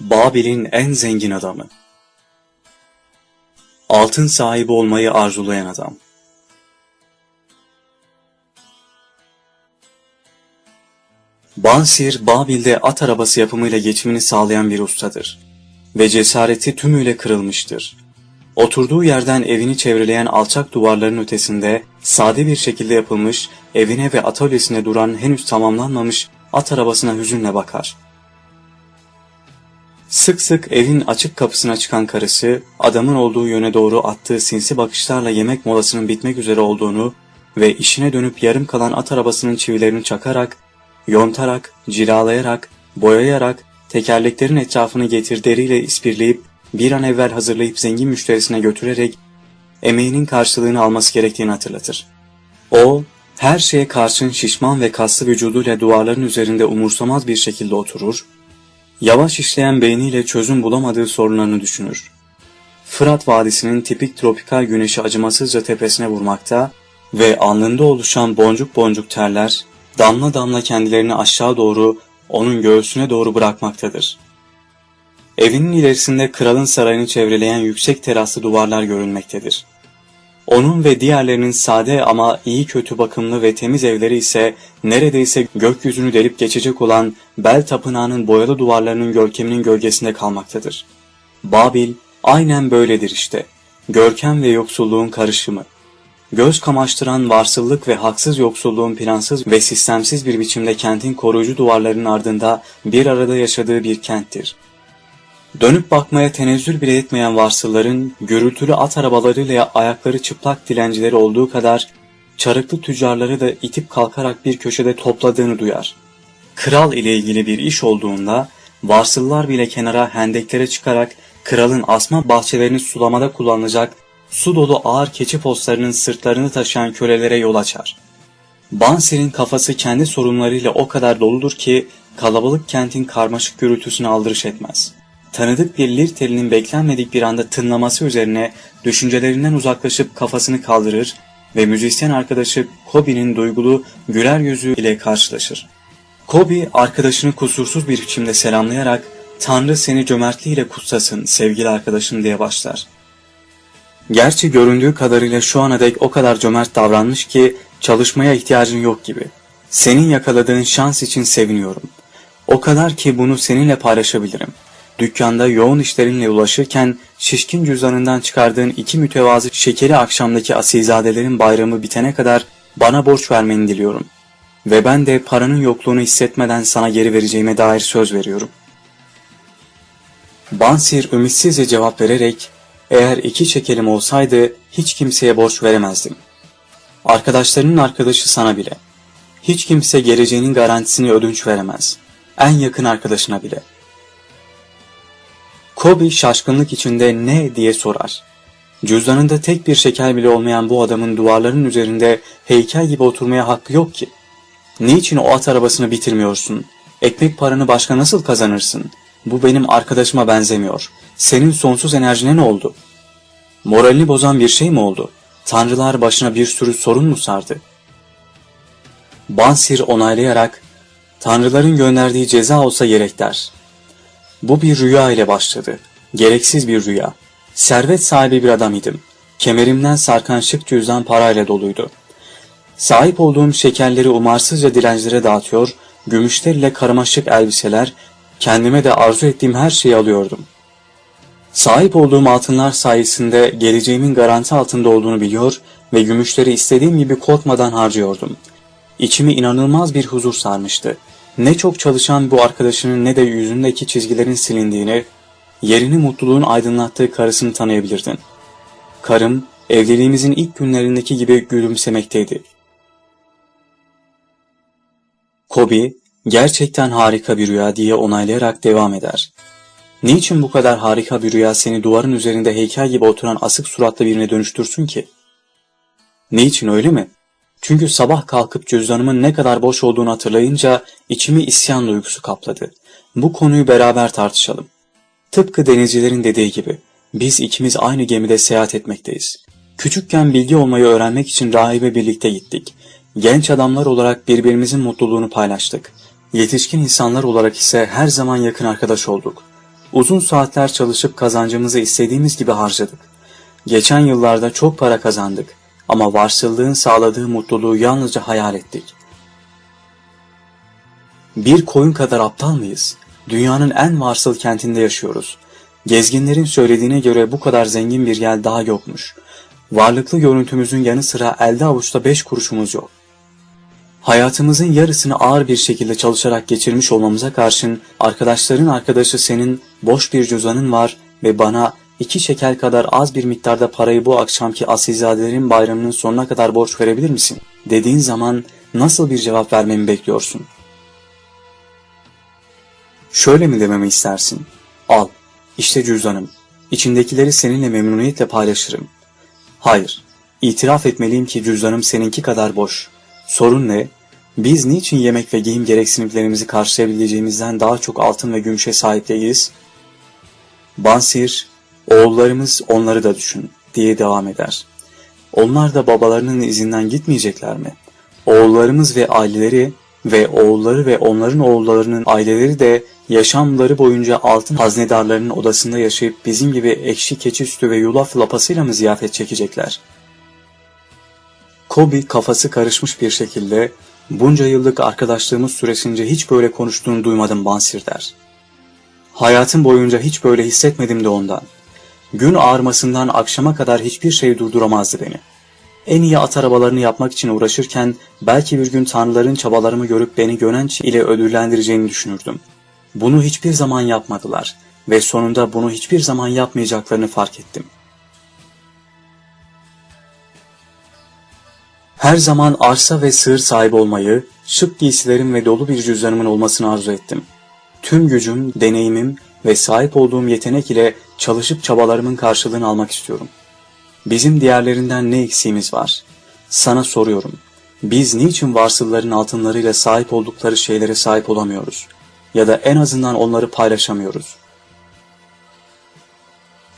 Babil'in en zengin adamı. Altın sahibi olmayı arzulayan adam. Bansir, Babil'de at arabası yapımıyla geçimini sağlayan bir ustadır. Ve cesareti tümüyle kırılmıştır. Oturduğu yerden evini çevreleyen alçak duvarların ötesinde sade bir şekilde yapılmış, evine ve atölyesine duran henüz tamamlanmamış at arabasına hüzünle bakar. Sık sık evin açık kapısına çıkan karısı, adamın olduğu yöne doğru attığı sinsi bakışlarla yemek molasının bitmek üzere olduğunu ve işine dönüp yarım kalan at arabasının çivilerini çakarak, yontarak, cilalayarak, boyayarak, tekerleklerin etrafını getirderiyle ispirleyip, bir an evvel hazırlayıp zengin müşterisine götürerek, emeğinin karşılığını alması gerektiğini hatırlatır. O, her şeye karşın şişman ve kaslı vücuduyla duvarların üzerinde umursamaz bir şekilde oturur, Yavaş işleyen beyniyle çözüm bulamadığı sorunlarını düşünür. Fırat Vadisi'nin tipik tropikal güneşi acımasızca tepesine vurmakta ve alnında oluşan boncuk boncuk terler damla damla kendilerini aşağı doğru onun göğsüne doğru bırakmaktadır. Evinin ilerisinde kralın sarayını çevreleyen yüksek teraslı duvarlar görülmektedir. Onun ve diğerlerinin sade ama iyi kötü bakımlı ve temiz evleri ise neredeyse gökyüzünü delip geçecek olan Bel Tapınağı'nın boyalı duvarlarının görkeminin gölgesinde kalmaktadır. Babil aynen böyledir işte. Görkem ve yoksulluğun karışımı. Göz kamaştıran varsıllık ve haksız yoksulluğun plansız ve sistemsiz bir biçimde kentin koruyucu duvarlarının ardında bir arada yaşadığı bir kenttir. Dönüp bakmaya tenezzül bile etmeyen varsılların gürültülü at arabalarıyla ayakları çıplak dilencileri olduğu kadar çarıklı tüccarları da itip kalkarak bir köşede topladığını duyar. Kral ile ilgili bir iş olduğunda varsıllar bile kenara hendeklere çıkarak kralın asma bahçelerini sulamada kullanılacak su dolu ağır keçi postlarının sırtlarını taşıyan kölelere yol açar. Bansir'in kafası kendi sorunlarıyla o kadar doludur ki kalabalık kentin karmaşık gürültüsüne aldırış etmez.'' Tanıdık bir lir telinin beklenmedik bir anda tınlaması üzerine düşüncelerinden uzaklaşıp kafasını kaldırır ve müzisyen arkadaşı Kobe'nin duygulu güler yüzü ile karşılaşır. Kobe arkadaşını kusursuz bir biçimde selamlayarak Tanrı seni cömertliğiyle kutsasın sevgili arkadaşım diye başlar. Gerçi göründüğü kadarıyla şu ana dek o kadar cömert davranmış ki çalışmaya ihtiyacın yok gibi. Senin yakaladığın şans için seviniyorum. O kadar ki bunu seninle paylaşabilirim.'' Dükkanda yoğun işlerinle ulaşırken şişkin cüzdanından çıkardığın iki mütevazı şekeri akşamdaki asilzadelerin bayramı bitene kadar bana borç vermeni diliyorum. Ve ben de paranın yokluğunu hissetmeden sana geri vereceğime dair söz veriyorum. Bansir ümitsizce cevap vererek eğer iki şekerim olsaydı hiç kimseye borç veremezdim. Arkadaşlarının arkadaşı sana bile. Hiç kimse geleceğinin garantisini ödünç veremez. En yakın arkadaşına bile.'' Kobe şaşkınlık içinde ne diye sorar. Cüzdanında tek bir şeker bile olmayan bu adamın duvarların üzerinde heykel gibi oturmaya hakkı yok ki. Niçin o at arabasını bitirmiyorsun? Ekmek paranı başka nasıl kazanırsın? Bu benim arkadaşıma benzemiyor. Senin sonsuz enerjine ne oldu? Moralini bozan bir şey mi oldu? Tanrılar başına bir sürü sorun mu sardı? Bansir onaylayarak, Tanrıların gönderdiği ceza olsa gerek der. Bu bir rüya ile başladı. Gereksiz bir rüya. Servet sahibi bir adam idim. Kemerimden sarkan şık cüzdan parayla doluydu. Sahip olduğum şekerleri umarsızca dilencilere dağıtıyor, gümüşler ile karmaşık elbiseler, kendime de arzu ettiğim her şeyi alıyordum. Sahip olduğum altınlar sayesinde geleceğimin garanti altında olduğunu biliyor ve gümüşleri istediğim gibi korkmadan harcıyordum. İçimi inanılmaz bir huzur sarmıştı. Ne çok çalışan bu arkadaşının ne de yüzündeki çizgilerin silindiğini, yerini mutluluğun aydınlattığı karısını tanıyabilirdin. Karım, evliliğimizin ilk günlerindeki gibi gülümsemekteydi. Kobi, gerçekten harika bir rüya diye onaylayarak devam eder. Niçin bu kadar harika bir rüya seni duvarın üzerinde heykel gibi oturan asık suratlı birine dönüştürsün ki? Niçin öyle mi? Çünkü sabah kalkıp cüzdanımın ne kadar boş olduğunu hatırlayınca içimi isyan duygusu kapladı. Bu konuyu beraber tartışalım. Tıpkı denizcilerin dediği gibi biz ikimiz aynı gemide seyahat etmekteyiz. Küçükken bilgi olmayı öğrenmek için rahibe birlikte gittik. Genç adamlar olarak birbirimizin mutluluğunu paylaştık. Yetişkin insanlar olarak ise her zaman yakın arkadaş olduk. Uzun saatler çalışıp kazancımızı istediğimiz gibi harcadık. Geçen yıllarda çok para kazandık ama varsıllığın sağladığı mutluluğu yalnızca hayal ettik. Bir koyun kadar aptal mıyız? Dünyanın en varsıl kentinde yaşıyoruz. Gezginlerin söylediğine göre bu kadar zengin bir yer daha yokmuş. Varlıklı görüntümüzün yanı sıra elde avuçta beş kuruşumuz yok. Hayatımızın yarısını ağır bir şekilde çalışarak geçirmiş olmamıza karşın arkadaşların arkadaşı senin boş bir cüzdanın var ve bana iki şekel kadar az bir miktarda parayı bu akşamki asilzadelerin bayramının sonuna kadar borç verebilir misin? Dediğin zaman nasıl bir cevap vermemi bekliyorsun? Şöyle mi dememi istersin? Al, işte cüzdanım. İçindekileri seninle memnuniyetle paylaşırım. Hayır, itiraf etmeliyim ki cüzdanım seninki kadar boş. Sorun ne? Biz niçin yemek ve giyim gereksinimlerimizi karşılayabileceğimizden daha çok altın ve gümüşe sahip değiliz? Bansir, oğullarımız onları da düşün diye devam eder. Onlar da babalarının izinden gitmeyecekler mi? Oğullarımız ve aileleri ve oğulları ve onların oğullarının aileleri de yaşamları boyunca altın haznedarlarının odasında yaşayıp bizim gibi ekşi keçi sütü ve yulaf lapasıyla mı ziyafet çekecekler? Kobi kafası karışmış bir şekilde bunca yıllık arkadaşlığımız süresince hiç böyle konuştuğunu duymadım Bansir der. Hayatım boyunca hiç böyle hissetmedim de ondan. Gün ağarmasından akşama kadar hiçbir şey durduramazdı beni. En iyi at arabalarını yapmak için uğraşırken belki bir gün tanrıların çabalarımı görüp beni Gönenç ile ödüllendireceğini düşünürdüm. Bunu hiçbir zaman yapmadılar ve sonunda bunu hiçbir zaman yapmayacaklarını fark ettim. Her zaman arsa ve sığır sahibi olmayı, şık giysilerim ve dolu bir cüzdanımın olmasını arzu ettim. Tüm gücüm, deneyimim ve sahip olduğum yetenek ile çalışıp çabalarımın karşılığını almak istiyorum. Bizim diğerlerinden ne eksiğimiz var? Sana soruyorum. Biz niçin varsılların altınlarıyla sahip oldukları şeylere sahip olamıyoruz? Ya da en azından onları paylaşamıyoruz.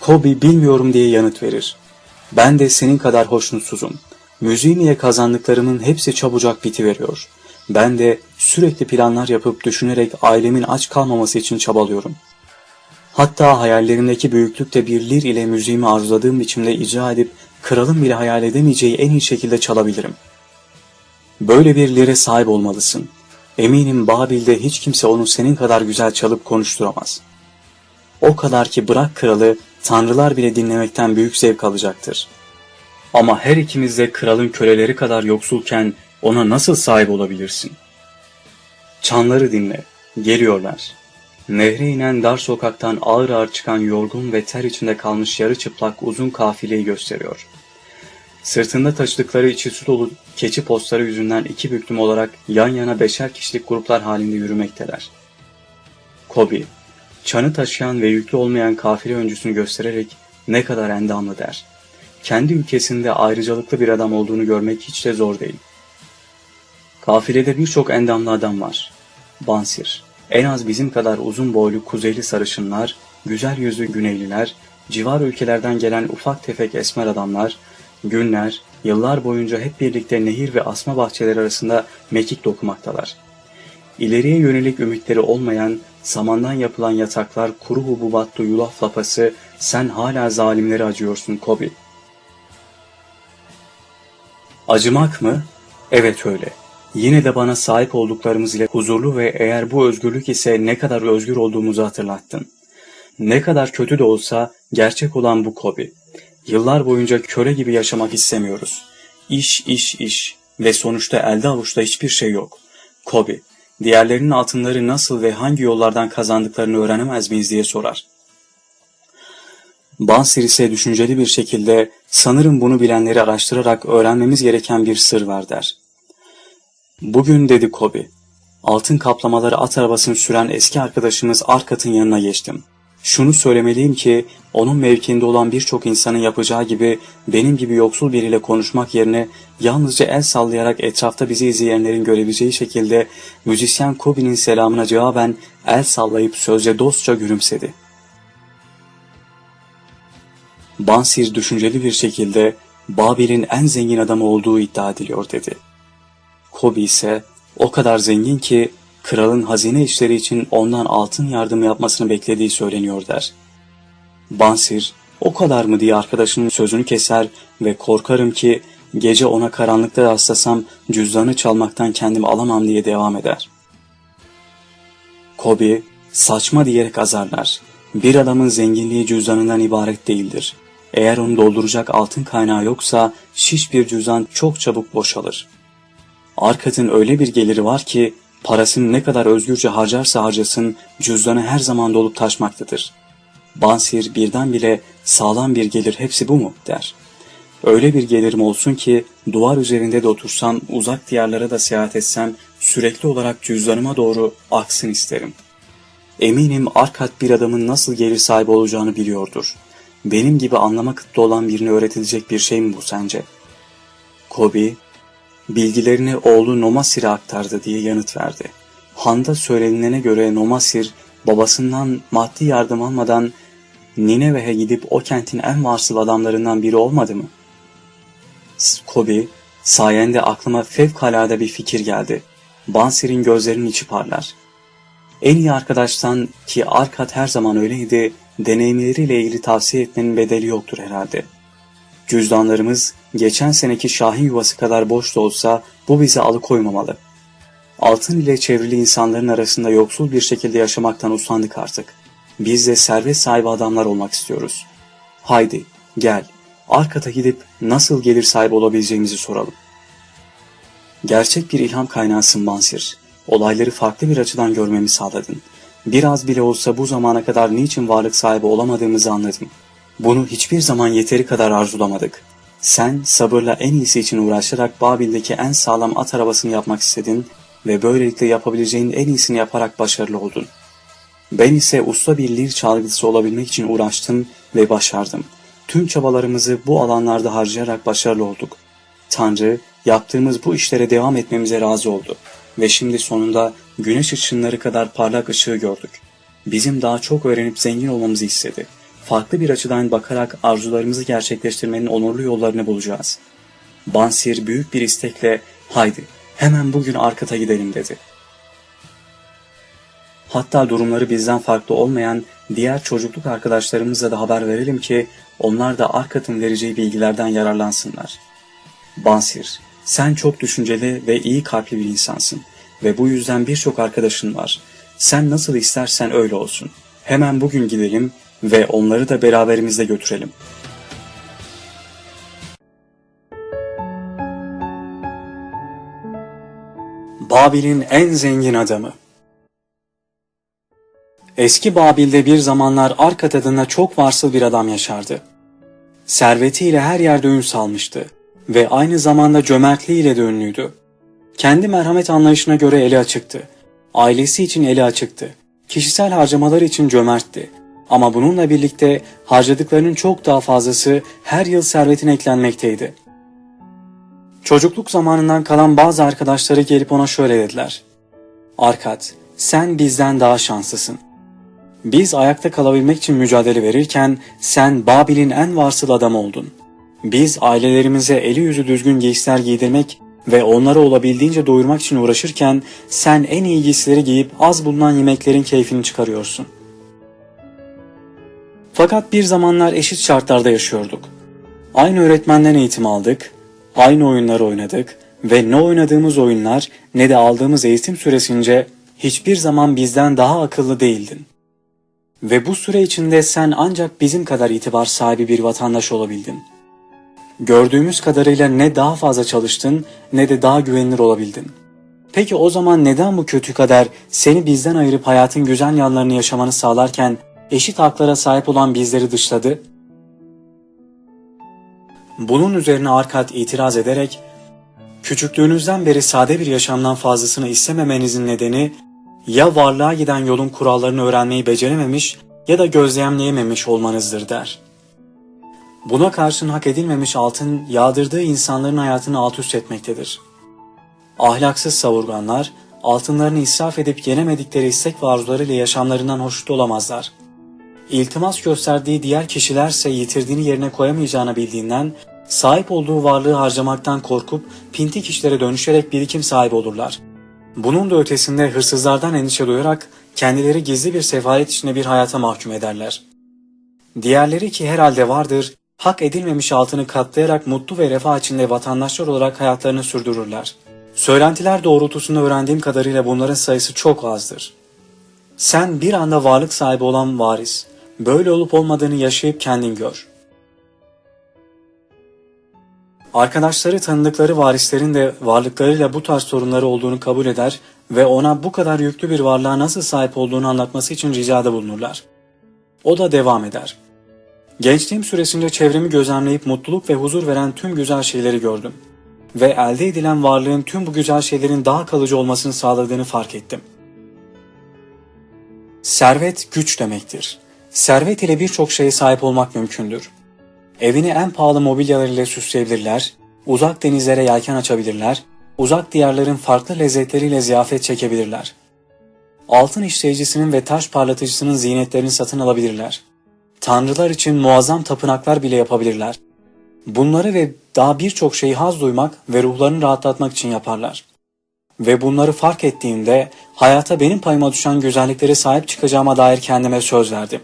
Kobe bilmiyorum diye yanıt verir. Ben de senin kadar hoşnutsuzum. Müziğin ile kazandıklarımın hepsi çabucak bitiveriyor. Ben de sürekli planlar yapıp düşünerek ailemin aç kalmaması için çabalıyorum. Hatta hayallerimdeki büyüklükte bir lir ile müziğimi arzuladığım biçimde icra edip kralın bile hayal edemeyeceği en iyi şekilde çalabilirim. Böyle bir lire sahip olmalısın. Eminim Babil'de hiç kimse onu senin kadar güzel çalıp konuşturamaz. O kadar ki bırak kralı, tanrılar bile dinlemekten büyük zevk alacaktır. Ama her ikimiz de kralın köleleri kadar yoksulken ona nasıl sahip olabilirsin? Çanları dinle, geliyorlar. Nehre inen dar sokaktan ağır ağır çıkan yorgun ve ter içinde kalmış yarı çıplak uzun kafileyi gösteriyor. Sırtında taşıdıkları içi su dolu keçi postları yüzünden iki büklüm olarak yan yana beşer kişilik gruplar halinde yürümekteler. Kobi, çanı taşıyan ve yüklü olmayan kafile öncüsünü göstererek ne kadar endamlı der. Kendi ülkesinde ayrıcalıklı bir adam olduğunu görmek hiç de zor değil. Kafilede birçok endamlı adam var. Bansir, en az bizim kadar uzun boylu kuzeyli sarışınlar, güzel yüzlü güneyliler, civar ülkelerden gelen ufak tefek esmer adamlar, günler, yıllar boyunca hep birlikte nehir ve asma bahçeleri arasında mekik dokumaktalar. İleriye yönelik ümitleri olmayan, samandan yapılan yataklar, kuru hububatlı yulaf lapası, sen hala zalimleri acıyorsun Kobi. Acımak mı? Evet öyle. Yine de bana sahip olduklarımız ile huzurlu ve eğer bu özgürlük ise ne kadar özgür olduğumuzu hatırlattın. Ne kadar kötü de olsa gerçek olan bu Kobi. Yıllar boyunca köle gibi yaşamak istemiyoruz. İş, iş, iş ve sonuçta elde avuçta hiçbir şey yok. Kobi, diğerlerinin altınları nasıl ve hangi yollardan kazandıklarını öğrenemez miyiz diye sorar. Bansir ise düşünceli bir şekilde sanırım bunu bilenleri araştırarak öğrenmemiz gereken bir sır var der. Bugün dedi Kobi. Altın kaplamaları at arabasını süren eski arkadaşımız Arkat'ın yanına geçtim. Şunu söylemeliyim ki onun mevkinde olan birçok insanın yapacağı gibi benim gibi yoksul biriyle konuşmak yerine yalnızca el sallayarak etrafta bizi izleyenlerin görebileceği şekilde müzisyen Kobi'nin selamına cevaben el sallayıp sözce dostça gülümsedi. Bansir düşünceli bir şekilde Babil'in en zengin adamı olduğu iddia ediliyor dedi. Kobe ise o kadar zengin ki kralın hazine işleri için ondan altın yardım yapmasını beklediği söyleniyor der. Bansir, o kadar mı diye arkadaşının sözünü keser ve korkarım ki gece ona karanlıkta rastlasam cüzdanı çalmaktan kendimi alamam diye devam eder. Kobi, saçma diyerek azarlar. Bir adamın zenginliği cüzdanından ibaret değildir. Eğer onu dolduracak altın kaynağı yoksa şiş bir cüzdan çok çabuk boşalır. Arkad'ın öyle bir geliri var ki parasını ne kadar özgürce harcarsa harcasın cüzdanı her zaman dolup taşmaktadır. Bansir birdenbire sağlam bir gelir hepsi bu mu der. Öyle bir gelirim olsun ki duvar üzerinde de otursam uzak diyarlara da seyahat etsem sürekli olarak cüzdanıma doğru aksın isterim. Eminim Arkat bir adamın nasıl gelir sahibi olacağını biliyordur. Benim gibi anlama kıtlı olan birine öğretilecek bir şey mi bu sence? Kobi, bilgilerini oğlu Nomasir'e aktardı diye yanıt verdi. Handa söylenilene göre Nomasir, babasından maddi yardım almadan Nineve'ye gidip o kentin en varsıl adamlarından biri olmadı mı? Kobi, sayende aklıma fevkalade bir fikir geldi. Bansir'in gözlerinin içi parlar. En iyi arkadaştan ki Arkat her zaman öyleydi, deneyimleriyle ilgili tavsiye etmenin bedeli yoktur herhalde. Cüzdanlarımız geçen seneki şahin yuvası kadar boş da olsa bu bizi alıkoymamalı. Altın ile çevrili insanların arasında yoksul bir şekilde yaşamaktan usandık artık. Biz de servet sahibi adamlar olmak istiyoruz. Haydi gel Arkat'a gidip nasıl gelir sahibi olabileceğimizi soralım. Gerçek bir ilham kaynağısın Mansir. Olayları farklı bir açıdan görmemi sağladın. Biraz bile olsa bu zamana kadar niçin varlık sahibi olamadığımızı anladım. Bunu hiçbir zaman yeteri kadar arzulamadık. Sen sabırla en iyisi için uğraşarak Babil'deki en sağlam at arabasını yapmak istedin ve böylelikle yapabileceğin en iyisini yaparak başarılı oldun. Ben ise usta bir lir çalgıcısı olabilmek için uğraştım ve başardım. Tüm çabalarımızı bu alanlarda harcayarak başarılı olduk. Tanrı yaptığımız bu işlere devam etmemize razı oldu ve şimdi sonunda güneş ışınları kadar parlak ışığı gördük. Bizim daha çok öğrenip zengin olmamızı istedi. Farklı bir açıdan bakarak arzularımızı gerçekleştirmenin onurlu yollarını bulacağız. Bansir büyük bir istekle haydi hemen bugün Arkat'a gidelim dedi. Hatta durumları bizden farklı olmayan diğer çocukluk arkadaşlarımıza da haber verelim ki onlar da Arkat'ın vereceği bilgilerden yararlansınlar. Bansir, sen çok düşünceli ve iyi kalpli bir insansın ve bu yüzden birçok arkadaşın var. Sen nasıl istersen öyle olsun. Hemen bugün gidelim ve onları da beraberimizde götürelim. Babil'in en zengin adamı Eski Babil'de bir zamanlar Arkat adında çok varsıl bir adam yaşardı. Servetiyle her yerde ün salmıştı ve aynı zamanda cömertliğiyle de ünlüydü. Kendi merhamet anlayışına göre eli açıktı. Ailesi için eli açıktı. Kişisel harcamalar için cömertti. Ama bununla birlikte harcadıklarının çok daha fazlası her yıl servetine eklenmekteydi. Çocukluk zamanından kalan bazı arkadaşları gelip ona şöyle dediler. Arkat, sen bizden daha şanslısın. Biz ayakta kalabilmek için mücadele verirken sen Babil'in en varsıl adamı oldun. Biz ailelerimize eli yüzü düzgün giysiler giydirmek ve onları olabildiğince doyurmak için uğraşırken sen en iyi giysileri giyip az bulunan yemeklerin keyfini çıkarıyorsun. Fakat bir zamanlar eşit şartlarda yaşıyorduk. Aynı öğretmenden eğitim aldık, aynı oyunları oynadık ve ne oynadığımız oyunlar ne de aldığımız eğitim süresince hiçbir zaman bizden daha akıllı değildin. Ve bu süre içinde sen ancak bizim kadar itibar sahibi bir vatandaş olabildin. Gördüğümüz kadarıyla ne daha fazla çalıştın ne de daha güvenilir olabildin. Peki o zaman neden bu kötü kader seni bizden ayırıp hayatın güzel yanlarını yaşamanı sağlarken eşit haklara sahip olan bizleri dışladı? Bunun üzerine Arkat itiraz ederek, küçüklüğünüzden beri sade bir yaşamdan fazlasını istememenizin nedeni ya varlığa giden yolun kurallarını öğrenmeyi becerememiş ya da gözlemleyememiş olmanızdır der. Buna karşın hak edilmemiş altın yağdırdığı insanların hayatını alt üst etmektedir. Ahlaksız savurganlar altınlarını israf edip yenemedikleri istek ve arzularıyla yaşamlarından hoşnut olamazlar. İltimas gösterdiği diğer kişilerse yitirdiğini yerine koyamayacağını bildiğinden sahip olduğu varlığı harcamaktan korkup pinti kişilere dönüşerek birikim sahibi olurlar. Bunun da ötesinde hırsızlardan endişe duyarak kendileri gizli bir sefalet içinde bir hayata mahkum ederler. Diğerleri ki herhalde vardır, hak edilmemiş altını katlayarak mutlu ve refah içinde vatandaşlar olarak hayatlarını sürdürürler. Söylentiler doğrultusunda öğrendiğim kadarıyla bunların sayısı çok azdır. Sen bir anda varlık sahibi olan varis, böyle olup olmadığını yaşayıp kendin gör. Arkadaşları tanıdıkları varislerin de varlıklarıyla bu tarz sorunları olduğunu kabul eder ve ona bu kadar yüklü bir varlığa nasıl sahip olduğunu anlatması için ricada bulunurlar. O da devam eder. Gençliğim süresince çevremi gözlemleyip mutluluk ve huzur veren tüm güzel şeyleri gördüm. Ve elde edilen varlığın tüm bu güzel şeylerin daha kalıcı olmasını sağladığını fark ettim. Servet güç demektir. Servet ile birçok şeye sahip olmak mümkündür. Evini en pahalı mobilyalarıyla süsleyebilirler, uzak denizlere yelken açabilirler, uzak diyarların farklı lezzetleriyle ziyafet çekebilirler. Altın işleyicisinin ve taş parlatıcısının zinetlerini satın alabilirler. Tanrılar için muazzam tapınaklar bile yapabilirler. Bunları ve daha birçok şeyi haz duymak ve ruhlarını rahatlatmak için yaparlar. Ve bunları fark ettiğimde hayata benim payıma düşen güzelliklere sahip çıkacağıma dair kendime söz verdim.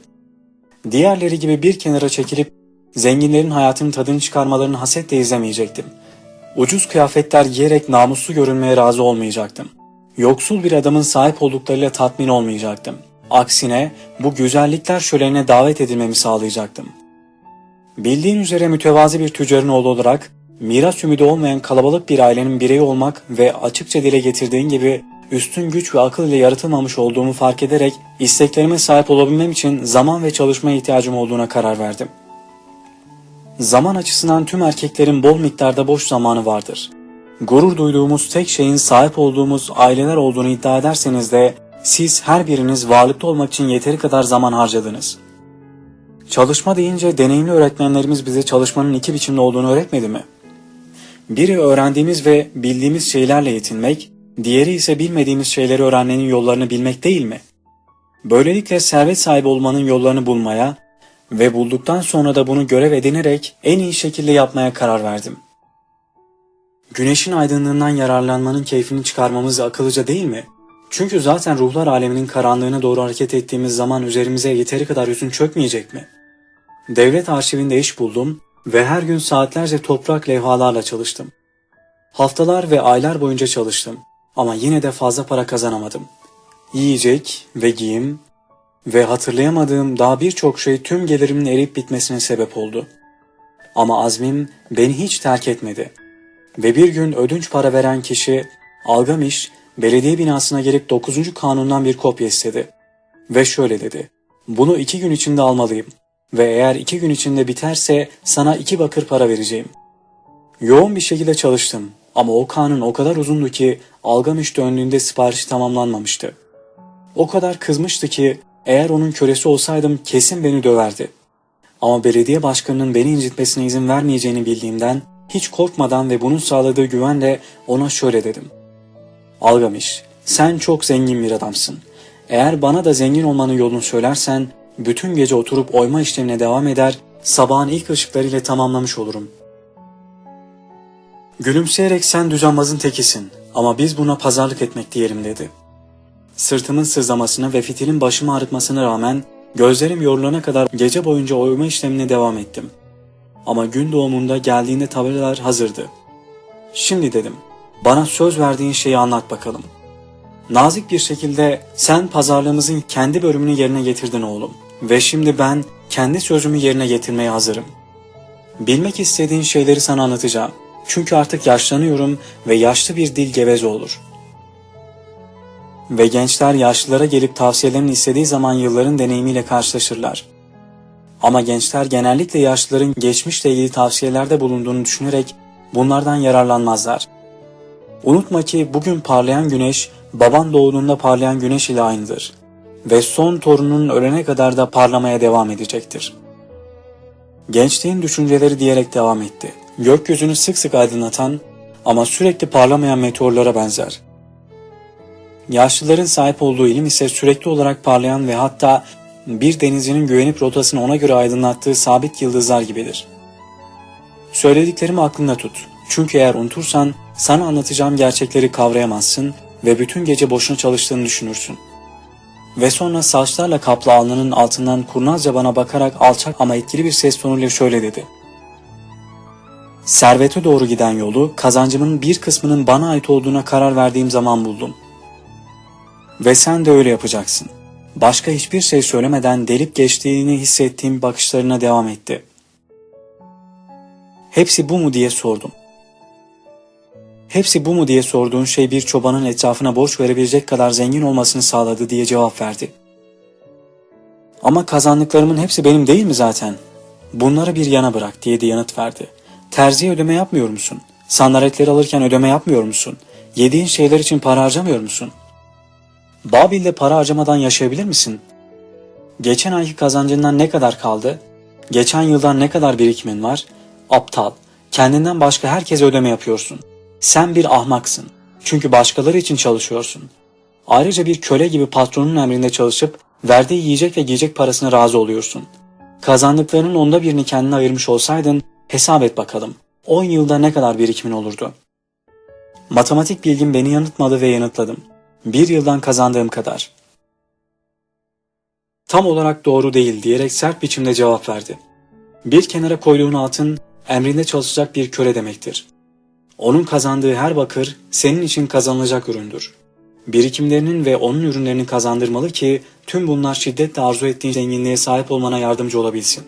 Diğerleri gibi bir kenara çekilip zenginlerin hayatının tadını çıkarmalarını hasetle izlemeyecektim. Ucuz kıyafetler giyerek namuslu görünmeye razı olmayacaktım. Yoksul bir adamın sahip olduklarıyla tatmin olmayacaktım. Aksine bu güzellikler şölenine davet edilmemi sağlayacaktım. Bildiğin üzere mütevazi bir tüccarın oğlu olarak miras ümidi olmayan kalabalık bir ailenin bireyi olmak ve açıkça dile getirdiğin gibi üstün güç ve akıl ile yaratılmamış olduğumu fark ederek isteklerime sahip olabilmem için zaman ve çalışmaya ihtiyacım olduğuna karar verdim. Zaman açısından tüm erkeklerin bol miktarda boş zamanı vardır. Gurur duyduğumuz tek şeyin sahip olduğumuz aileler olduğunu iddia ederseniz de siz her biriniz varlıklı olmak için yeteri kadar zaman harcadınız. Çalışma deyince deneyimli öğretmenlerimiz bize çalışmanın iki biçimde olduğunu öğretmedi mi? Biri öğrendiğimiz ve bildiğimiz şeylerle yetinmek, diğeri ise bilmediğimiz şeyleri öğrenmenin yollarını bilmek değil mi? Böylelikle servet sahibi olmanın yollarını bulmaya ve bulduktan sonra da bunu görev edinerek en iyi şekilde yapmaya karar verdim. Güneşin aydınlığından yararlanmanın keyfini çıkarmamız akıllıca değil mi? Çünkü zaten ruhlar aleminin karanlığına doğru hareket ettiğimiz zaman üzerimize yeteri kadar yüzün çökmeyecek mi? Devlet arşivinde iş buldum ve her gün saatlerce toprak levhalarla çalıştım. Haftalar ve aylar boyunca çalıştım ama yine de fazla para kazanamadım. Yiyecek ve giyim ve hatırlayamadığım daha birçok şey tüm gelirimin erip bitmesine sebep oldu. Ama azmim beni hiç terk etmedi. Ve bir gün ödünç para veren kişi Algamiş belediye binasına gelip 9. kanundan bir kopya istedi. Ve şöyle dedi. Bunu iki gün içinde almalıyım. Ve eğer iki gün içinde biterse sana iki bakır para vereceğim. Yoğun bir şekilde çalıştım ama o kanun o kadar uzundu ki Algamış döndüğünde siparişi tamamlanmamıştı. O kadar kızmıştı ki eğer onun kölesi olsaydım kesin beni döverdi. Ama belediye başkanının beni incitmesine izin vermeyeceğini bildiğimden hiç korkmadan ve bunun sağladığı güvenle ona şöyle dedim. Algamış, sen çok zengin bir adamsın. Eğer bana da zengin olmanın yolunu söylersen bütün gece oturup oyma işlemine devam eder, sabahın ilk ışıklarıyla tamamlamış olurum. Gülümseyerek sen düzenbazın tekisin ama biz buna pazarlık etmek diyelim dedi. Sırtımın sızlamasına ve fitilin başımı ağrıtmasına rağmen gözlerim yorulana kadar gece boyunca oyma işlemine devam ettim. Ama gün doğumunda geldiğinde tabelalar hazırdı. Şimdi dedim, bana söz verdiğin şeyi anlat bakalım. Nazik bir şekilde sen pazarlığımızın kendi bölümünü yerine getirdin oğlum. Ve şimdi ben kendi sözümü yerine getirmeye hazırım. Bilmek istediğin şeyleri sana anlatacağım. Çünkü artık yaşlanıyorum ve yaşlı bir dil geveze olur. Ve gençler yaşlılara gelip tavsiyelerini istediği zaman yılların deneyimiyle karşılaşırlar. Ama gençler genellikle yaşlıların geçmişle ilgili tavsiyelerde bulunduğunu düşünerek bunlardan yararlanmazlar. Unutma ki bugün parlayan güneş baban doğduğunda parlayan güneş ile aynıdır ve son torunun ölene kadar da parlamaya devam edecektir. Gençliğin düşünceleri diyerek devam etti. Gökyüzünü sık sık aydınlatan ama sürekli parlamayan meteorlara benzer. Yaşlıların sahip olduğu ilim ise sürekli olarak parlayan ve hatta bir denizcinin güvenip rotasını ona göre aydınlattığı sabit yıldızlar gibidir. Söylediklerimi aklında tut. Çünkü eğer unutursan sana anlatacağım gerçekleri kavrayamazsın ve bütün gece boşuna çalıştığını düşünürsün. Ve sonra saçlarla kaplı alnının altından kurnazca bana bakarak alçak ama etkili bir ses tonuyla şöyle dedi. Servete doğru giden yolu kazancımın bir kısmının bana ait olduğuna karar verdiğim zaman buldum. Ve sen de öyle yapacaksın. Başka hiçbir şey söylemeden delip geçtiğini hissettiğim bakışlarına devam etti. Hepsi bu mu diye sordum. Hepsi bu mu diye sorduğun şey bir çobanın etrafına borç verebilecek kadar zengin olmasını sağladı diye cevap verdi. Ama kazandıklarımın hepsi benim değil mi zaten? Bunları bir yana bırak diye de yanıt verdi. Terziye ödeme yapmıyor musun? Sandaletleri alırken ödeme yapmıyor musun? Yediğin şeyler için para harcamıyor musun? Babil'de para harcamadan yaşayabilir misin? Geçen ayki kazancından ne kadar kaldı? Geçen yıldan ne kadar birikimin var? Aptal. Kendinden başka herkese ödeme yapıyorsun. Sen bir ahmaksın. Çünkü başkaları için çalışıyorsun. Ayrıca bir köle gibi patronun emrinde çalışıp verdiği yiyecek ve giyecek parasına razı oluyorsun. Kazandıklarının onda birini kendine ayırmış olsaydın hesap et bakalım. 10 yılda ne kadar birikimin olurdu? Matematik bilgim beni yanıtmadı ve yanıtladım. Bir yıldan kazandığım kadar. Tam olarak doğru değil diyerek sert biçimde cevap verdi. Bir kenara koyduğun altın emrinde çalışacak bir köle demektir. Onun kazandığı her bakır senin için kazanılacak üründür. Birikimlerinin ve onun ürünlerini kazandırmalı ki tüm bunlar şiddetle arzu ettiğin zenginliğe sahip olmana yardımcı olabilsin.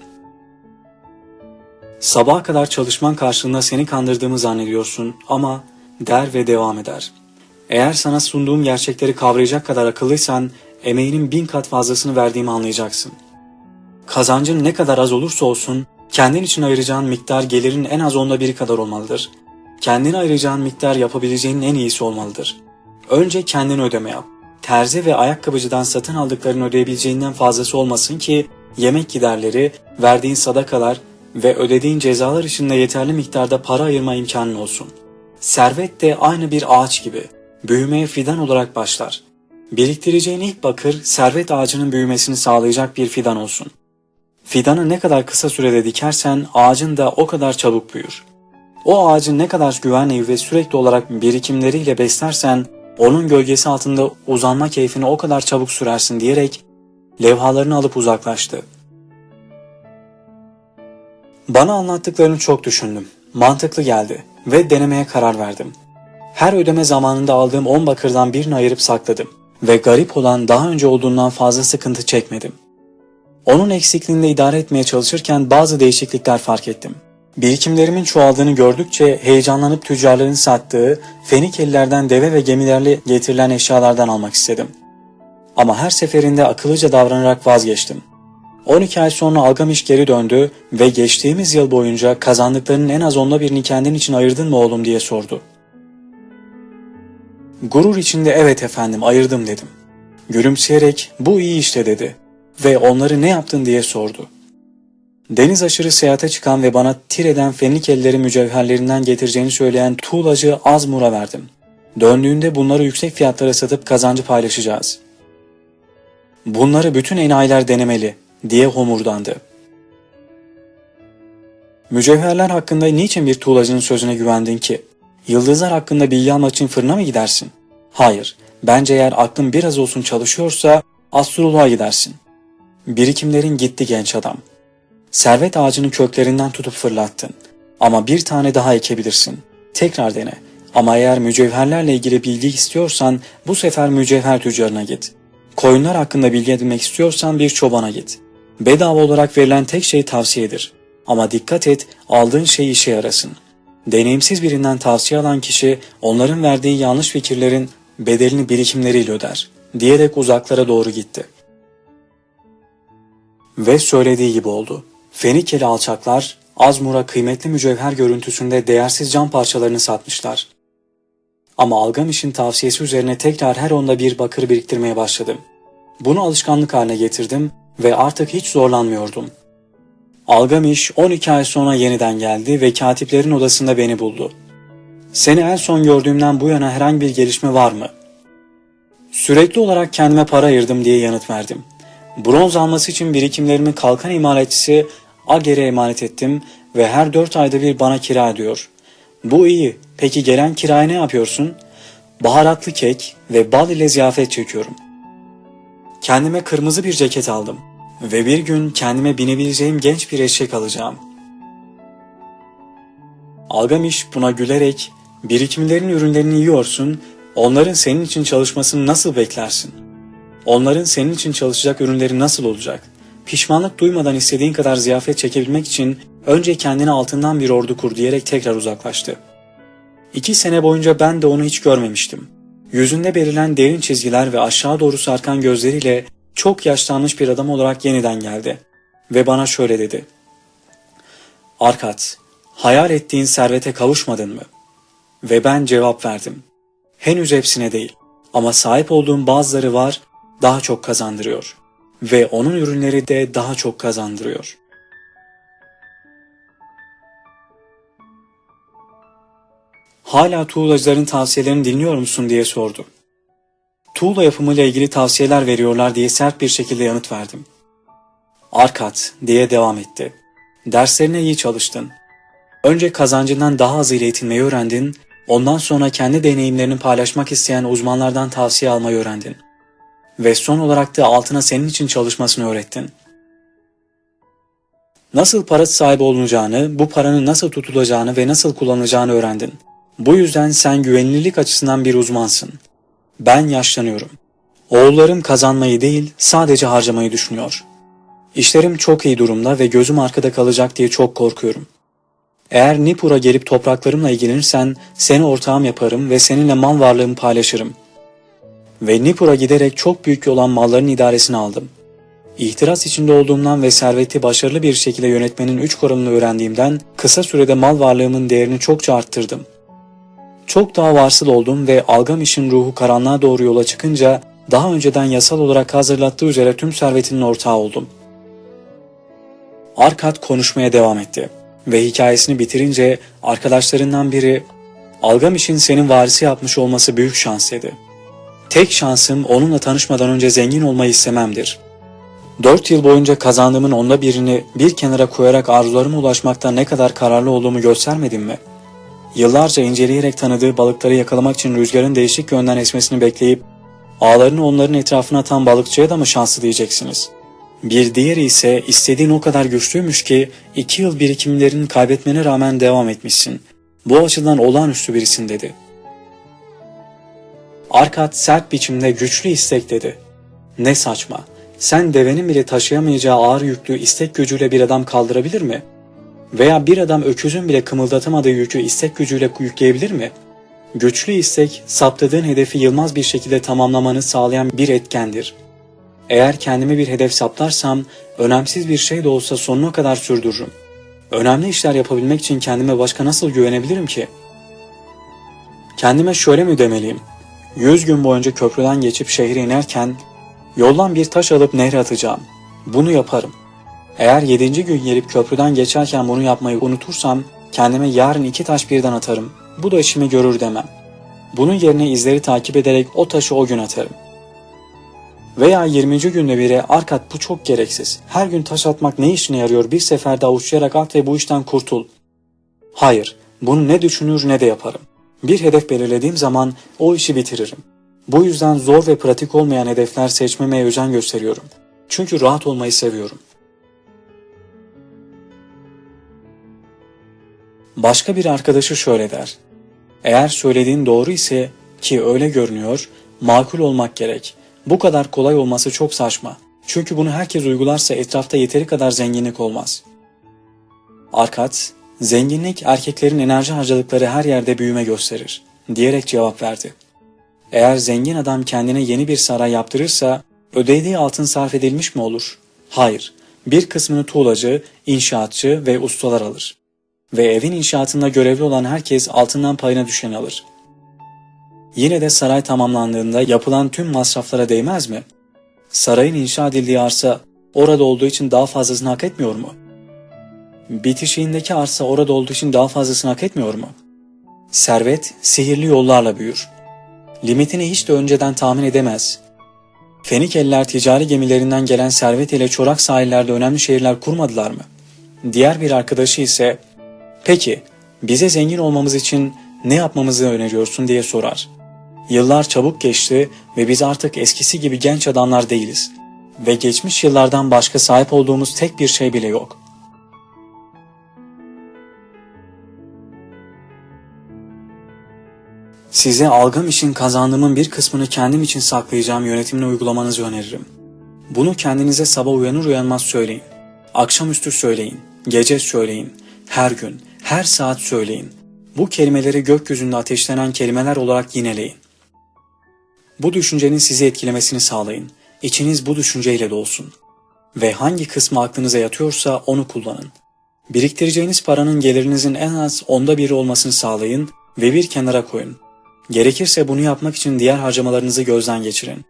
Sabaha kadar çalışman karşılığında seni kandırdığımı zannediyorsun ama der ve devam eder. Eğer sana sunduğum gerçekleri kavrayacak kadar akıllıysan emeğinin bin kat fazlasını verdiğimi anlayacaksın. Kazancın ne kadar az olursa olsun kendin için ayıracağın miktar gelirin en az onda biri kadar olmalıdır. Kendine ayıracağın miktar yapabileceğin en iyisi olmalıdır. Önce kendini ödeme yap. Terzi ve ayakkabıcıdan satın aldıklarını ödeyebileceğinden fazlası olmasın ki yemek giderleri, verdiğin sadakalar ve ödediğin cezalar için de yeterli miktarda para ayırma imkanın olsun. Servet de aynı bir ağaç gibi büyümeye fidan olarak başlar. Biriktireceğin ilk bakır servet ağacının büyümesini sağlayacak bir fidan olsun. Fidanı ne kadar kısa sürede dikersen ağacın da o kadar çabuk büyür. O ağacın ne kadar güvenli ve sürekli olarak birikimleriyle beslersen onun gölgesi altında uzanma keyfini o kadar çabuk sürersin diyerek levhalarını alıp uzaklaştı. Bana anlattıklarını çok düşündüm. Mantıklı geldi ve denemeye karar verdim. Her ödeme zamanında aldığım 10 bakırdan birini ayırıp sakladım ve garip olan daha önce olduğundan fazla sıkıntı çekmedim. Onun eksikliğinde idare etmeye çalışırken bazı değişiklikler fark ettim. Birikimlerimin çoğaldığını gördükçe heyecanlanıp tüccarların sattığı Fenikelilerden deve ve gemilerle getirilen eşyalardan almak istedim. Ama her seferinde akıllıca davranarak vazgeçtim. 12 ay sonra Algamiş geri döndü ve geçtiğimiz yıl boyunca kazandıklarının en az onda birini kendin için ayırdın mı oğlum diye sordu. Gurur içinde evet efendim ayırdım dedim. Gülümseyerek bu iyi işte dedi ve onları ne yaptın diye sordu. Deniz aşırı seyahate çıkan ve bana Tire'den Fenikelileri mücevherlerinden getireceğini söyleyen tuğlacı Azmur'a verdim. Döndüğünde bunları yüksek fiyatlara satıp kazancı paylaşacağız. Bunları bütün enayiler denemeli diye homurdandı. Mücevherler hakkında niçin bir tuğlacının sözüne güvendin ki? Yıldızlar hakkında bilgi almak için fırına mı gidersin? Hayır, bence eğer aklın biraz olsun çalışıyorsa astroloğa gidersin. Birikimlerin gitti genç adam. Servet ağacının köklerinden tutup fırlattın. Ama bir tane daha ekebilirsin. Tekrar dene. Ama eğer mücevherlerle ilgili bilgi istiyorsan bu sefer mücevher tüccarına git. Koyunlar hakkında bilgi edinmek istiyorsan bir çobana git. Bedava olarak verilen tek şey tavsiyedir. Ama dikkat et aldığın şey işe yarasın. Deneyimsiz birinden tavsiye alan kişi onların verdiği yanlış fikirlerin bedelini birikimleriyle öder diyerek uzaklara doğru gitti. Ve söylediği gibi oldu. Fenikeli alçaklar Azmur'a kıymetli mücevher görüntüsünde değersiz cam parçalarını satmışlar. Ama Algamiş'in tavsiyesi üzerine tekrar her onda bir bakır biriktirmeye başladım. Bunu alışkanlık haline getirdim ve artık hiç zorlanmıyordum. Algamiş 12 ay sonra yeniden geldi ve katiplerin odasında beni buldu. Seni en son gördüğümden bu yana herhangi bir gelişme var mı? Sürekli olarak kendime para ayırdım diye yanıt verdim. Bronz alması için birikimlerimi kalkan imalatçısı Ager'e emanet ettim ve her dört ayda bir bana kira ediyor. Bu iyi. Peki gelen kiraya ne yapıyorsun? baharatlı kek ve bal ile ziyafet çekiyorum. Kendime kırmızı bir ceket aldım ve bir gün kendime binebileceğim genç bir eşek alacağım. Algamiş buna gülerek birikimlerin ürünlerini yiyorsun, onların senin için çalışmasını nasıl beklersin? Onların senin için çalışacak ürünleri nasıl olacak? Pişmanlık duymadan istediğin kadar ziyafet çekebilmek için önce kendine altından bir ordu kur diyerek tekrar uzaklaştı. İki sene boyunca ben de onu hiç görmemiştim. Yüzünde belirlen derin çizgiler ve aşağı doğru sarkan gözleriyle çok yaşlanmış bir adam olarak yeniden geldi. Ve bana şöyle dedi. Arkat, hayal ettiğin servete kavuşmadın mı? Ve ben cevap verdim. Henüz hepsine değil ama sahip olduğum bazıları var daha çok kazandırıyor. Ve onun ürünleri de daha çok kazandırıyor. Hala tuğlacıların tavsiyelerini dinliyor musun diye sordu. Tuğla yapımıyla ilgili tavsiyeler veriyorlar diye sert bir şekilde yanıt verdim. Arkat diye devam etti. Derslerine iyi çalıştın. Önce kazancından daha az ile eğitilmeyi öğrendin, ondan sonra kendi deneyimlerini paylaşmak isteyen uzmanlardan tavsiye almayı öğrendin. Ve son olarak da altına senin için çalışmasını öğrettin. Nasıl para sahibi olunacağını, bu paranın nasıl tutulacağını ve nasıl kullanılacağını öğrendin. Bu yüzden sen güvenilirlik açısından bir uzmansın. Ben yaşlanıyorum. Oğullarım kazanmayı değil, sadece harcamayı düşünüyor. İşlerim çok iyi durumda ve gözüm arkada kalacak diye çok korkuyorum. Eğer Nipur'a gelip topraklarımla ilgilenirsen seni ortağım yaparım ve seninle mal varlığımı paylaşırım. Ve Nipur'a giderek çok büyük olan malların idaresini aldım. İhtiras içinde olduğumdan ve serveti başarılı bir şekilde yönetmenin üç kuralını öğrendiğimden kısa sürede mal varlığımın değerini çokça arttırdım. Çok daha varsıl oldum ve Algamiş'in ruhu karanlığa doğru yola çıkınca daha önceden yasal olarak hazırlattığı üzere tüm servetinin ortağı oldum. Arkat konuşmaya devam etti ve hikayesini bitirince arkadaşlarından biri Algamiş'in senin varisi yapmış olması büyük şans dedi. Tek şansım onunla tanışmadan önce zengin olmayı istememdir. Dört yıl boyunca kazandığımın onda birini bir kenara koyarak arzularıma ulaşmakta ne kadar kararlı olduğumu göstermedim mi?'' Yıllarca inceleyerek tanıdığı balıkları yakalamak için rüzgarın değişik yönden esmesini bekleyip ağlarını onların etrafına atan balıkçıya da mı şanslı diyeceksiniz? Bir diğeri ise istediğin o kadar güçlüymüş ki iki yıl birikimlerini kaybetmene rağmen devam etmişsin. Bu açıdan olağanüstü birisin dedi. Arkat sert biçimde güçlü istek dedi. Ne saçma. Sen devenin bile taşıyamayacağı ağır yüklü istek gücüyle bir adam kaldırabilir mi?'' Veya bir adam öküzün bile kımıldatamadığı yükü istek gücüyle yükleyebilir mi? Güçlü istek, saptadığın hedefi yılmaz bir şekilde tamamlamanı sağlayan bir etkendir. Eğer kendime bir hedef saptarsam, önemsiz bir şey de olsa sonuna kadar sürdürürüm. Önemli işler yapabilmek için kendime başka nasıl güvenebilirim ki? Kendime şöyle mi demeliyim? Yüz gün boyunca köprüden geçip şehre inerken, yoldan bir taş alıp nehre atacağım. Bunu yaparım. Eğer yedinci gün gelip köprüden geçerken bunu yapmayı unutursam kendime yarın iki taş birden atarım. Bu da işimi görür demem. Bunun yerine izleri takip ederek o taşı o gün atarım. Veya 20. günde biri arkat bu çok gereksiz. Her gün taş atmak ne işine yarıyor bir seferde avuçlayarak at ve bu işten kurtul. Hayır, bunu ne düşünür ne de yaparım. Bir hedef belirlediğim zaman o işi bitiririm. Bu yüzden zor ve pratik olmayan hedefler seçmemeye özen gösteriyorum. Çünkü rahat olmayı seviyorum. Başka bir arkadaşı şöyle der. Eğer söylediğin doğru ise ki öyle görünüyor, makul olmak gerek. Bu kadar kolay olması çok saçma. Çünkü bunu herkes uygularsa etrafta yeteri kadar zenginlik olmaz. Arkat, zenginlik erkeklerin enerji harcadıkları her yerde büyüme gösterir, diyerek cevap verdi. Eğer zengin adam kendine yeni bir saray yaptırırsa, ödediği altın sarf edilmiş mi olur? Hayır, bir kısmını tuğlacı, inşaatçı ve ustalar alır ve evin inşaatında görevli olan herkes altından payına düşen alır. Yine de saray tamamlandığında yapılan tüm masraflara değmez mi? Sarayın inşa edildiği arsa orada olduğu için daha fazlasını hak etmiyor mu? Bitişiğindeki arsa orada olduğu için daha fazlasını hak etmiyor mu? Servet sihirli yollarla büyür. Limitini hiç de önceden tahmin edemez. Fenikeliler ticari gemilerinden gelen servet ile çorak sahillerde önemli şehirler kurmadılar mı? Diğer bir arkadaşı ise Peki bize zengin olmamız için ne yapmamızı öneriyorsun diye sorar. Yıllar çabuk geçti ve biz artık eskisi gibi genç adamlar değiliz. Ve geçmiş yıllardan başka sahip olduğumuz tek bir şey bile yok. Size algım için kazandığımın bir kısmını kendim için saklayacağım yönetimini uygulamanızı öneririm. Bunu kendinize sabah uyanır uyanmaz söyleyin. Akşamüstü söyleyin, gece söyleyin, her gün, her saat söyleyin. Bu kelimeleri gökyüzünde ateşlenen kelimeler olarak yineleyin. Bu düşüncenin sizi etkilemesini sağlayın. İçiniz bu düşünceyle dolsun. Ve hangi kısmı aklınıza yatıyorsa onu kullanın. Biriktireceğiniz paranın gelirinizin en az onda biri olmasını sağlayın ve bir kenara koyun. Gerekirse bunu yapmak için diğer harcamalarınızı gözden geçirin.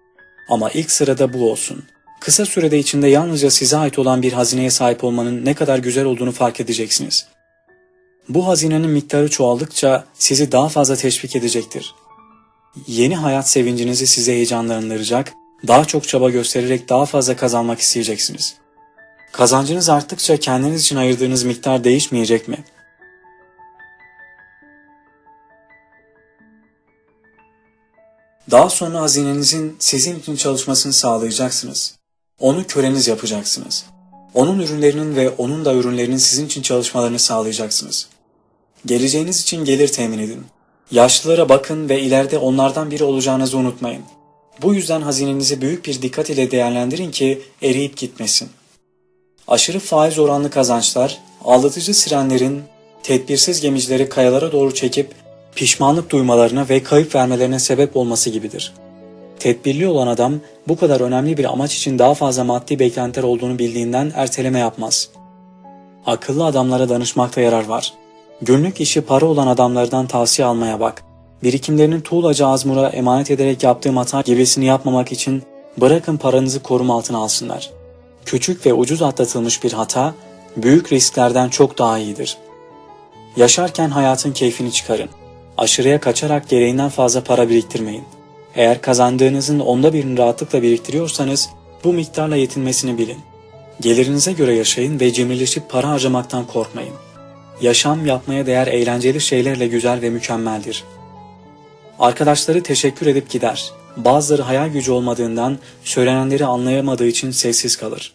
Ama ilk sırada bu olsun. Kısa sürede içinde yalnızca size ait olan bir hazineye sahip olmanın ne kadar güzel olduğunu fark edeceksiniz. Bu hazinenin miktarı çoğaldıkça sizi daha fazla teşvik edecektir. Yeni hayat sevincinizi size heyecanlandıracak, daha çok çaba göstererek daha fazla kazanmak isteyeceksiniz. Kazancınız arttıkça kendiniz için ayırdığınız miktar değişmeyecek mi? Daha sonra hazinenizin sizin için çalışmasını sağlayacaksınız. Onu köleniz yapacaksınız. Onun ürünlerinin ve onun da ürünlerinin sizin için çalışmalarını sağlayacaksınız. Geleceğiniz için gelir temin edin. Yaşlılara bakın ve ileride onlardan biri olacağınızı unutmayın. Bu yüzden hazinenizi büyük bir dikkat ile değerlendirin ki eriyip gitmesin. Aşırı faiz oranlı kazançlar, aldatıcı sirenlerin, tedbirsiz gemicileri kayalara doğru çekip pişmanlık duymalarına ve kayıp vermelerine sebep olması gibidir. Tedbirli olan adam bu kadar önemli bir amaç için daha fazla maddi beklentiler olduğunu bildiğinden erteleme yapmaz. Akıllı adamlara danışmakta yarar var. Günlük işi para olan adamlardan tavsiye almaya bak. Birikimlerinin tuğlacı azmura emanet ederek yaptığı hata gibisini yapmamak için bırakın paranızı koruma altına alsınlar. Küçük ve ucuz atlatılmış bir hata, büyük risklerden çok daha iyidir. Yaşarken hayatın keyfini çıkarın. Aşırıya kaçarak gereğinden fazla para biriktirmeyin. Eğer kazandığınızın onda birini rahatlıkla biriktiriyorsanız bu miktarla yetinmesini bilin. Gelirinize göre yaşayın ve cimrileşip para harcamaktan korkmayın. Yaşam yapmaya değer eğlenceli şeylerle güzel ve mükemmeldir. Arkadaşları teşekkür edip gider. Bazıları hayal gücü olmadığından söylenenleri anlayamadığı için sessiz kalır.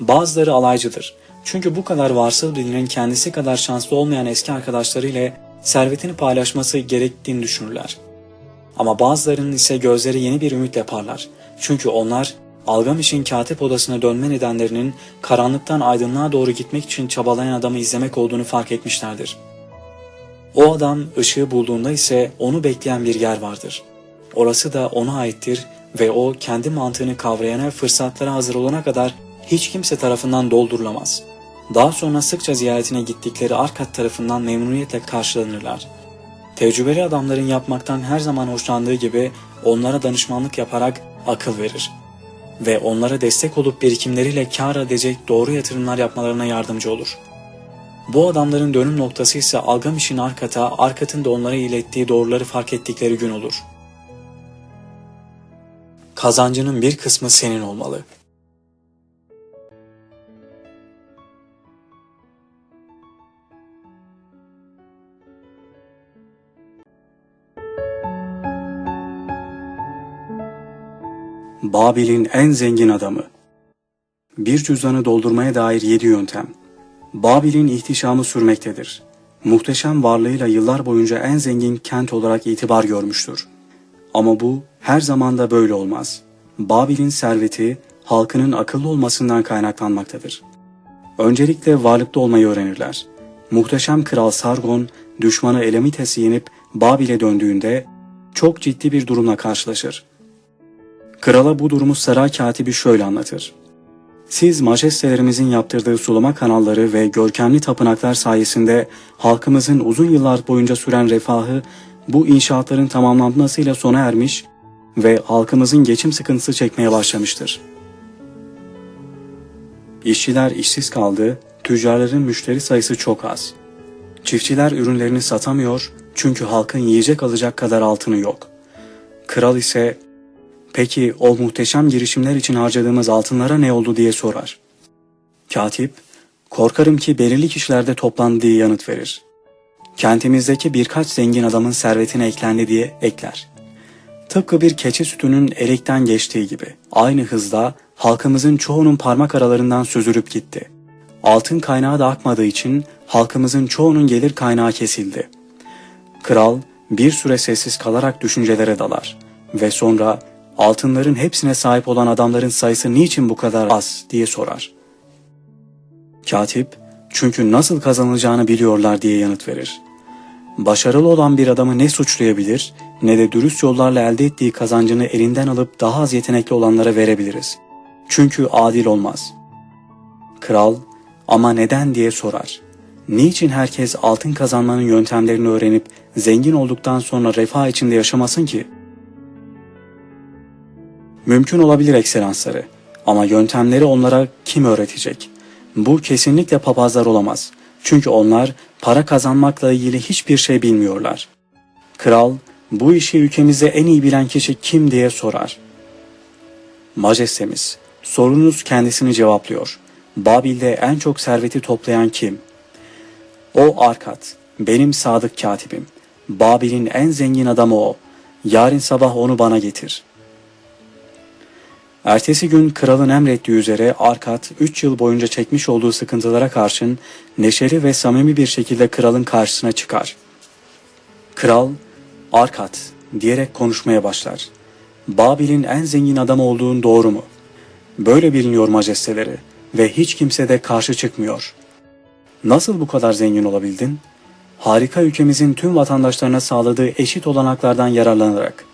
Bazıları alaycıdır. Çünkü bu kadar varsıl birinin kendisi kadar şanslı olmayan eski arkadaşlarıyla servetini paylaşması gerektiğini düşünürler. Ama bazılarının ise gözleri yeni bir ümit yaparlar. Çünkü onlar Algamiş'in katip odasına dönme nedenlerinin karanlıktan aydınlığa doğru gitmek için çabalayan adamı izlemek olduğunu fark etmişlerdir. O adam ışığı bulduğunda ise onu bekleyen bir yer vardır. Orası da ona aittir ve o kendi mantığını kavrayana fırsatlara hazır olana kadar hiç kimse tarafından doldurulamaz. Daha sonra sıkça ziyaretine gittikleri Arkat tarafından memnuniyetle karşılanırlar. Tecrübeli adamların yapmaktan her zaman hoşlandığı gibi onlara danışmanlık yaparak akıl verir. Ve onlara destek olup birikimleriyle kar edecek doğru yatırımlar yapmalarına yardımcı olur. Bu adamların dönüm noktası ise Algamiş'in Arkat'a, Arkat'ın da onlara ilettiği doğruları fark ettikleri gün olur. Kazancının bir kısmı senin olmalı. Babil'in en zengin adamı. Bir cüzdanı doldurmaya dair yedi yöntem. Babil'in ihtişamı sürmektedir. Muhteşem varlığıyla yıllar boyunca en zengin kent olarak itibar görmüştür. Ama bu her zaman da böyle olmaz. Babil'in serveti halkının akıllı olmasından kaynaklanmaktadır. Öncelikle varlıklı olmayı öğrenirler. Muhteşem kral Sargon düşmanı Elamites'i yenip Babil'e döndüğünde çok ciddi bir durumla karşılaşır. Krala bu durumu saray katibi şöyle anlatır. Siz majestelerimizin yaptırdığı sulama kanalları ve görkemli tapınaklar sayesinde halkımızın uzun yıllar boyunca süren refahı bu inşaatların tamamlanmasıyla sona ermiş ve halkımızın geçim sıkıntısı çekmeye başlamıştır. İşçiler işsiz kaldı, tüccarların müşteri sayısı çok az. Çiftçiler ürünlerini satamıyor çünkü halkın yiyecek alacak kadar altını yok. Kral ise Peki o muhteşem girişimler için harcadığımız altınlara ne oldu diye sorar. Katip, korkarım ki belirli kişilerde toplandı diye yanıt verir. Kentimizdeki birkaç zengin adamın servetine eklendi diye ekler. Tıpkı bir keçi sütünün erikten geçtiği gibi aynı hızda halkımızın çoğunun parmak aralarından süzülüp gitti. Altın kaynağı da akmadığı için halkımızın çoğunun gelir kaynağı kesildi. Kral bir süre sessiz kalarak düşüncelere dalar ve sonra altınların hepsine sahip olan adamların sayısı niçin bu kadar az diye sorar. Katip, çünkü nasıl kazanılacağını biliyorlar diye yanıt verir. Başarılı olan bir adamı ne suçlayabilir ne de dürüst yollarla elde ettiği kazancını elinden alıp daha az yetenekli olanlara verebiliriz. Çünkü adil olmaz. Kral ama neden diye sorar. Niçin herkes altın kazanmanın yöntemlerini öğrenip zengin olduktan sonra refah içinde yaşamasın ki? Mümkün olabilir ekselansları ama yöntemleri onlara kim öğretecek? Bu kesinlikle papazlar olamaz. Çünkü onlar para kazanmakla ilgili hiçbir şey bilmiyorlar. Kral, bu işi ülkemizde en iyi bilen kişi kim diye sorar. Majestemiz, sorunuz kendisini cevaplıyor. Babil'de en çok serveti toplayan kim? O Arkat, benim sadık katibim. Babil'in en zengin adamı o. Yarın sabah onu bana getir.'' Ertesi gün kralın emrettiği üzere Arkat 3 yıl boyunca çekmiş olduğu sıkıntılara karşın neşeli ve samimi bir şekilde kralın karşısına çıkar. Kral, Arkat diyerek konuşmaya başlar. Babil'in en zengin adamı olduğun doğru mu? Böyle biliniyor majesteleri ve hiç kimse de karşı çıkmıyor. Nasıl bu kadar zengin olabildin? Harika ülkemizin tüm vatandaşlarına sağladığı eşit olanaklardan yararlanarak.''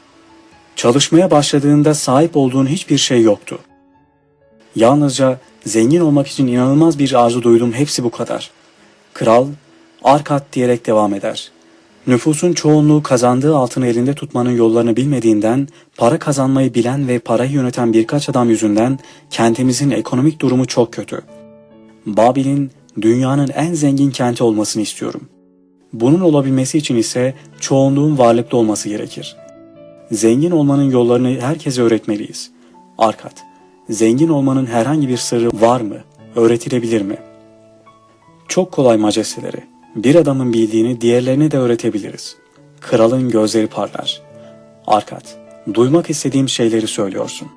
Çalışmaya başladığında sahip olduğun hiçbir şey yoktu. Yalnızca zengin olmak için inanılmaz bir arzu duydum hepsi bu kadar. Kral, arkat diyerek devam eder. Nüfusun çoğunluğu kazandığı altını elinde tutmanın yollarını bilmediğinden, para kazanmayı bilen ve parayı yöneten birkaç adam yüzünden kentimizin ekonomik durumu çok kötü. Babil'in dünyanın en zengin kenti olmasını istiyorum. Bunun olabilmesi için ise çoğunluğun varlıklı olması gerekir.'' Zengin olmanın yollarını herkese öğretmeliyiz. Arkat, zengin olmanın herhangi bir sırrı var mı? Öğretilebilir mi? Çok kolay majesteleri. Bir adamın bildiğini diğerlerine de öğretebiliriz. Kralın gözleri parlar. Arkat, duymak istediğim şeyleri söylüyorsun.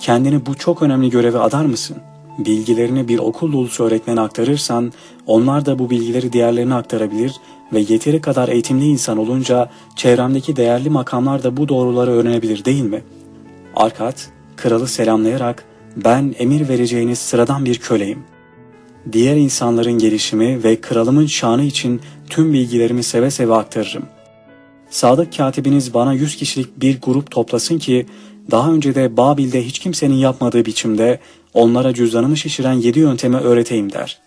Kendini bu çok önemli göreve adar mısın? Bilgilerini bir okul dolusu öğretmene aktarırsan, onlar da bu bilgileri diğerlerine aktarabilir ve yeteri kadar eğitimli insan olunca çevremdeki değerli makamlar da bu doğruları öğrenebilir değil mi? Arkat, kralı selamlayarak ben emir vereceğiniz sıradan bir köleyim. Diğer insanların gelişimi ve kralımın şanı için tüm bilgilerimi seve seve aktarırım. Sadık katibiniz bana yüz kişilik bir grup toplasın ki daha önce de Babil'de hiç kimsenin yapmadığı biçimde onlara cüzdanımı şişiren yedi yöntemi öğreteyim der.''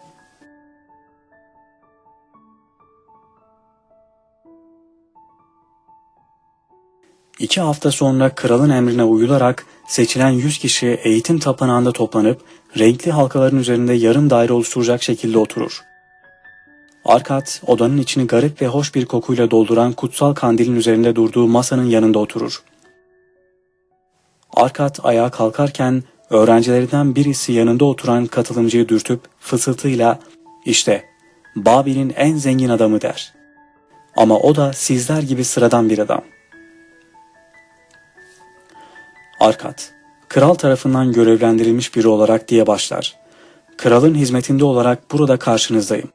İki hafta sonra kralın emrine uyularak seçilen yüz kişi eğitim tapınağında toplanıp renkli halkaların üzerinde yarım daire oluşturacak şekilde oturur. Arkat odanın içini garip ve hoş bir kokuyla dolduran kutsal kandilin üzerinde durduğu masanın yanında oturur. Arkat ayağa kalkarken öğrencilerinden birisi yanında oturan katılımcıyı dürtüp fısıltıyla işte Babil'in en zengin adamı der. Ama o da sizler gibi sıradan bir adam.'' Arkat, kral tarafından görevlendirilmiş biri olarak diye başlar. Kralın hizmetinde olarak burada karşınızdayım.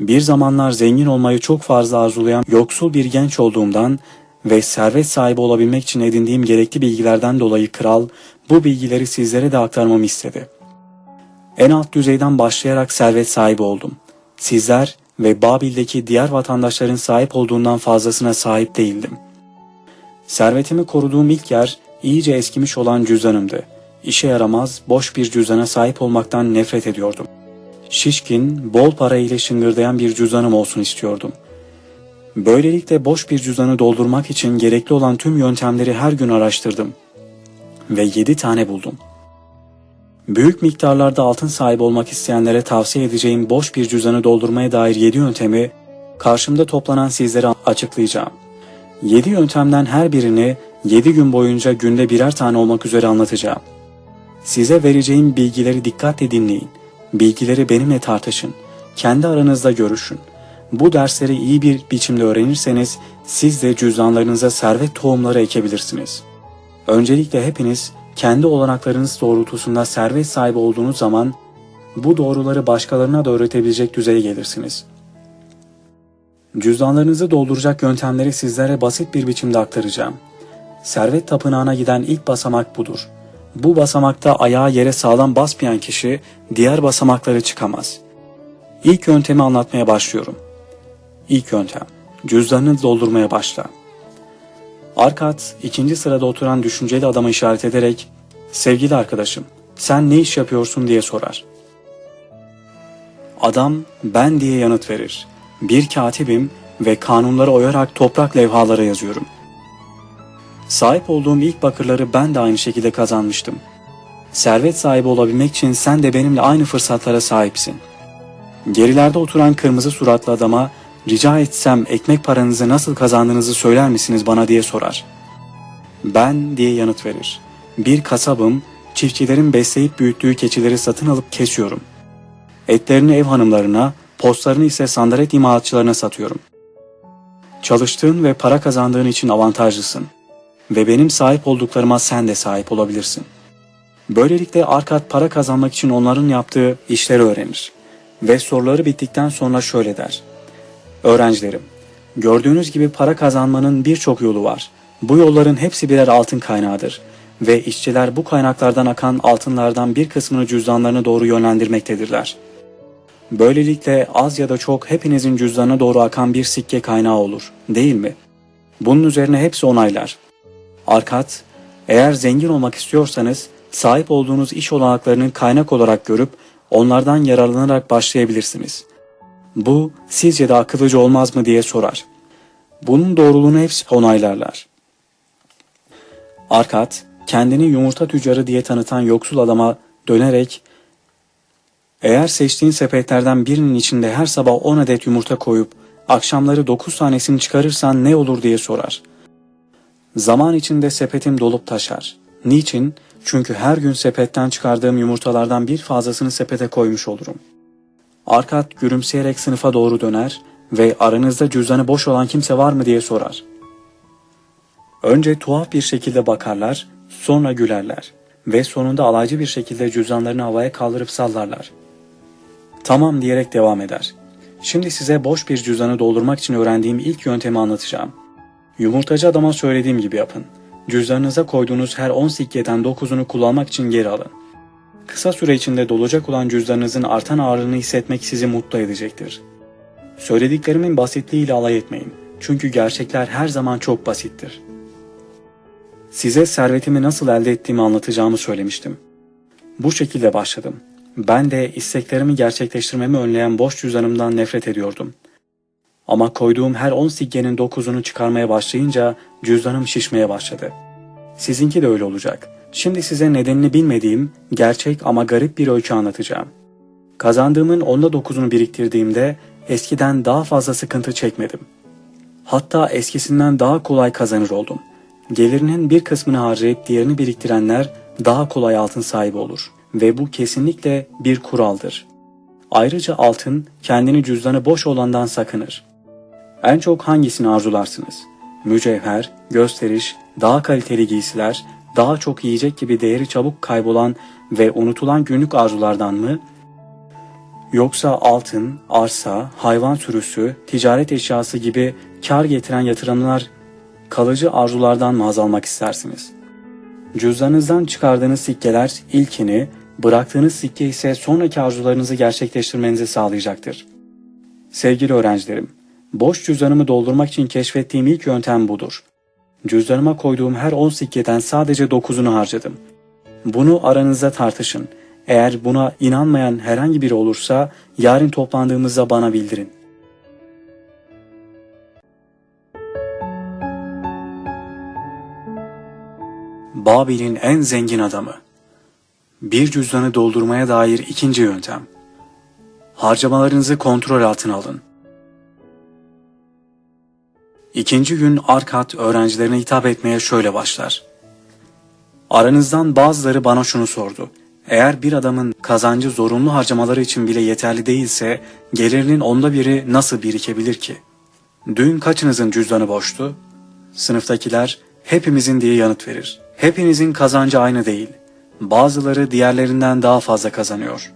Bir zamanlar zengin olmayı çok fazla arzulayan yoksul bir genç olduğumdan ve servet sahibi olabilmek için edindiğim gerekli bilgilerden dolayı kral bu bilgileri sizlere de aktarmamı istedi. En alt düzeyden başlayarak servet sahibi oldum. Sizler ve Babil'deki diğer vatandaşların sahip olduğundan fazlasına sahip değildim. Servetimi koruduğum ilk yer iyice eskimiş olan cüzdanımdı. İşe yaramaz, boş bir cüzdana sahip olmaktan nefret ediyordum. Şişkin, bol para ile şıngırdayan bir cüzdanım olsun istiyordum. Böylelikle boş bir cüzdanı doldurmak için gerekli olan tüm yöntemleri her gün araştırdım. Ve yedi tane buldum. Büyük miktarlarda altın sahibi olmak isteyenlere tavsiye edeceğim boş bir cüzdanı doldurmaya dair yedi yöntemi karşımda toplanan sizlere açıklayacağım. Yedi yöntemden her birini 7 gün boyunca günde birer tane olmak üzere anlatacağım. Size vereceğim bilgileri dikkatle dinleyin. Bilgileri benimle tartışın. Kendi aranızda görüşün. Bu dersleri iyi bir biçimde öğrenirseniz siz de cüzdanlarınıza servet tohumları ekebilirsiniz.'' Öncelikle hepiniz kendi olanaklarınız doğrultusunda servet sahibi olduğunuz zaman bu doğruları başkalarına da öğretebilecek düzeye gelirsiniz. Cüzdanlarınızı dolduracak yöntemleri sizlere basit bir biçimde aktaracağım. Servet tapınağına giden ilk basamak budur. Bu basamakta ayağı yere sağlam basmayan kişi diğer basamakları çıkamaz. İlk yöntemi anlatmaya başlıyorum. İlk yöntem. Cüzdanını doldurmaya başla. Arkat ikinci sırada oturan düşünceli adama işaret ederek sevgili arkadaşım sen ne iş yapıyorsun diye sorar. Adam ben diye yanıt verir. Bir katibim ve kanunları oyarak toprak levhalara yazıyorum. Sahip olduğum ilk bakırları ben de aynı şekilde kazanmıştım. Servet sahibi olabilmek için sen de benimle aynı fırsatlara sahipsin. Gerilerde oturan kırmızı suratlı adama rica etsem ekmek paranızı nasıl kazandığınızı söyler misiniz bana diye sorar. Ben diye yanıt verir. Bir kasabım, çiftçilerin besleyip büyüttüğü keçileri satın alıp kesiyorum. Etlerini ev hanımlarına, postlarını ise sandalet imalatçılarına satıyorum. Çalıştığın ve para kazandığın için avantajlısın. Ve benim sahip olduklarıma sen de sahip olabilirsin. Böylelikle Arkat para kazanmak için onların yaptığı işleri öğrenir. Ve soruları bittikten sonra şöyle der. Öğrencilerim, gördüğünüz gibi para kazanmanın birçok yolu var. Bu yolların hepsi birer altın kaynağıdır ve işçiler bu kaynaklardan akan altınlardan bir kısmını cüzdanlarına doğru yönlendirmektedirler. Böylelikle az ya da çok hepinizin cüzdanına doğru akan bir sikke kaynağı olur, değil mi? Bunun üzerine hepsi onaylar. Arkat, eğer zengin olmak istiyorsanız sahip olduğunuz iş olanaklarının kaynak olarak görüp onlardan yararlanarak başlayabilirsiniz. Bu sizce de akıllıca olmaz mı diye sorar. Bunun doğruluğunu hepsi onaylarlar. Arkat, kendini yumurta tüccarı diye tanıtan yoksul adama dönerek eğer seçtiğin sepetlerden birinin içinde her sabah 10 adet yumurta koyup akşamları 9 tanesini çıkarırsan ne olur diye sorar. Zaman içinde sepetim dolup taşar. Niçin? Çünkü her gün sepetten çıkardığım yumurtalardan bir fazlasını sepete koymuş olurum. Arkat gülümseyerek sınıfa doğru döner ve aranızda cüzdanı boş olan kimse var mı diye sorar. Önce tuhaf bir şekilde bakarlar, sonra gülerler ve sonunda alaycı bir şekilde cüzdanlarını havaya kaldırıp sallarlar. Tamam diyerek devam eder. Şimdi size boş bir cüzdanı doldurmak için öğrendiğim ilk yöntemi anlatacağım. Yumurtacı adama söylediğim gibi yapın. Cüzdanınıza koyduğunuz her 10 sikkeden 9'unu kullanmak için geri alın. Kısa süre içinde dolacak olan cüzdanınızın artan ağırlığını hissetmek sizi mutlu edecektir. Söylediklerimin basitliğiyle alay etmeyin. Çünkü gerçekler her zaman çok basittir. Size servetimi nasıl elde ettiğimi anlatacağımı söylemiştim. Bu şekilde başladım. Ben de isteklerimi gerçekleştirmemi önleyen boş cüzdanımdan nefret ediyordum. Ama koyduğum her 10 sikkenin 9'unu çıkarmaya başlayınca cüzdanım şişmeye başladı. Sizinki de öyle olacak. Şimdi size nedenini bilmediğim, gerçek ama garip bir öykü anlatacağım. Kazandığımın onda dokuzunu biriktirdiğimde eskiden daha fazla sıkıntı çekmedim. Hatta eskisinden daha kolay kazanır oldum. Gelirinin bir kısmını harcayıp diğerini biriktirenler daha kolay altın sahibi olur ve bu kesinlikle bir kuraldır. Ayrıca altın kendini cüzdanı boş olandan sakınır. En çok hangisini arzularsınız? Mücevher, gösteriş, daha kaliteli giysiler, daha çok yiyecek gibi değeri çabuk kaybolan ve unutulan günlük arzulardan mı? Yoksa altın, arsa, hayvan sürüsü, ticaret eşyası gibi kar getiren yatırımlar kalıcı arzulardan mı azalmak istersiniz? Cüzdanınızdan çıkardığınız sikkeler ilkini, bıraktığınız sikke ise sonraki arzularınızı gerçekleştirmenizi sağlayacaktır. Sevgili öğrencilerim, boş cüzdanımı doldurmak için keşfettiğim ilk yöntem budur. Cüzdanıma koyduğum her 10 sikkeden sadece 9'unu harcadım. Bunu aranızda tartışın. Eğer buna inanmayan herhangi biri olursa yarın toplandığımızda bana bildirin. Babil'in en zengin adamı. Bir cüzdanı doldurmaya dair ikinci yöntem. Harcamalarınızı kontrol altına alın. İkinci gün Arkat öğrencilerine hitap etmeye şöyle başlar. Aranızdan bazıları bana şunu sordu. Eğer bir adamın kazancı zorunlu harcamaları için bile yeterli değilse gelirinin onda biri nasıl birikebilir ki? Dün kaçınızın cüzdanı boştu? Sınıftakiler hepimizin diye yanıt verir. Hepinizin kazancı aynı değil. Bazıları diğerlerinden daha fazla kazanıyor.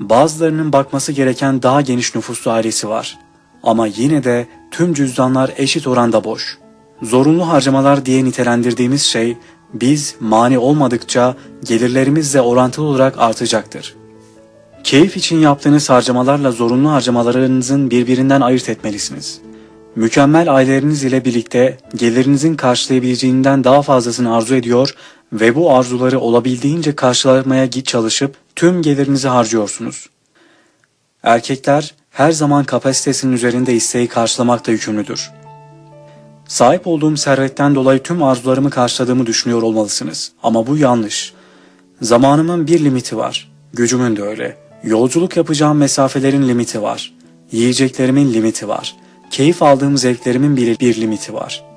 Bazılarının bakması gereken daha geniş nüfuslu ailesi var. Ama yine de tüm cüzdanlar eşit oranda boş. Zorunlu harcamalar diye nitelendirdiğimiz şey biz mani olmadıkça gelirlerimizle orantılı olarak artacaktır. Keyif için yaptığınız harcamalarla zorunlu harcamalarınızın birbirinden ayırt etmelisiniz. Mükemmel aileleriniz ile birlikte gelirinizin karşılayabileceğinden daha fazlasını arzu ediyor ve bu arzuları olabildiğince karşılamaya git çalışıp tüm gelirinizi harcıyorsunuz. Erkekler her zaman kapasitesinin üzerinde isteği karşılamakla yükümlüdür. Sahip olduğum servetten dolayı tüm arzularımı karşıladığımı düşünüyor olmalısınız. Ama bu yanlış. Zamanımın bir limiti var. Gücümün de öyle. Yolculuk yapacağım mesafelerin limiti var. Yiyeceklerimin limiti var. Keyif aldığım zevklerimin bir, bir limiti var.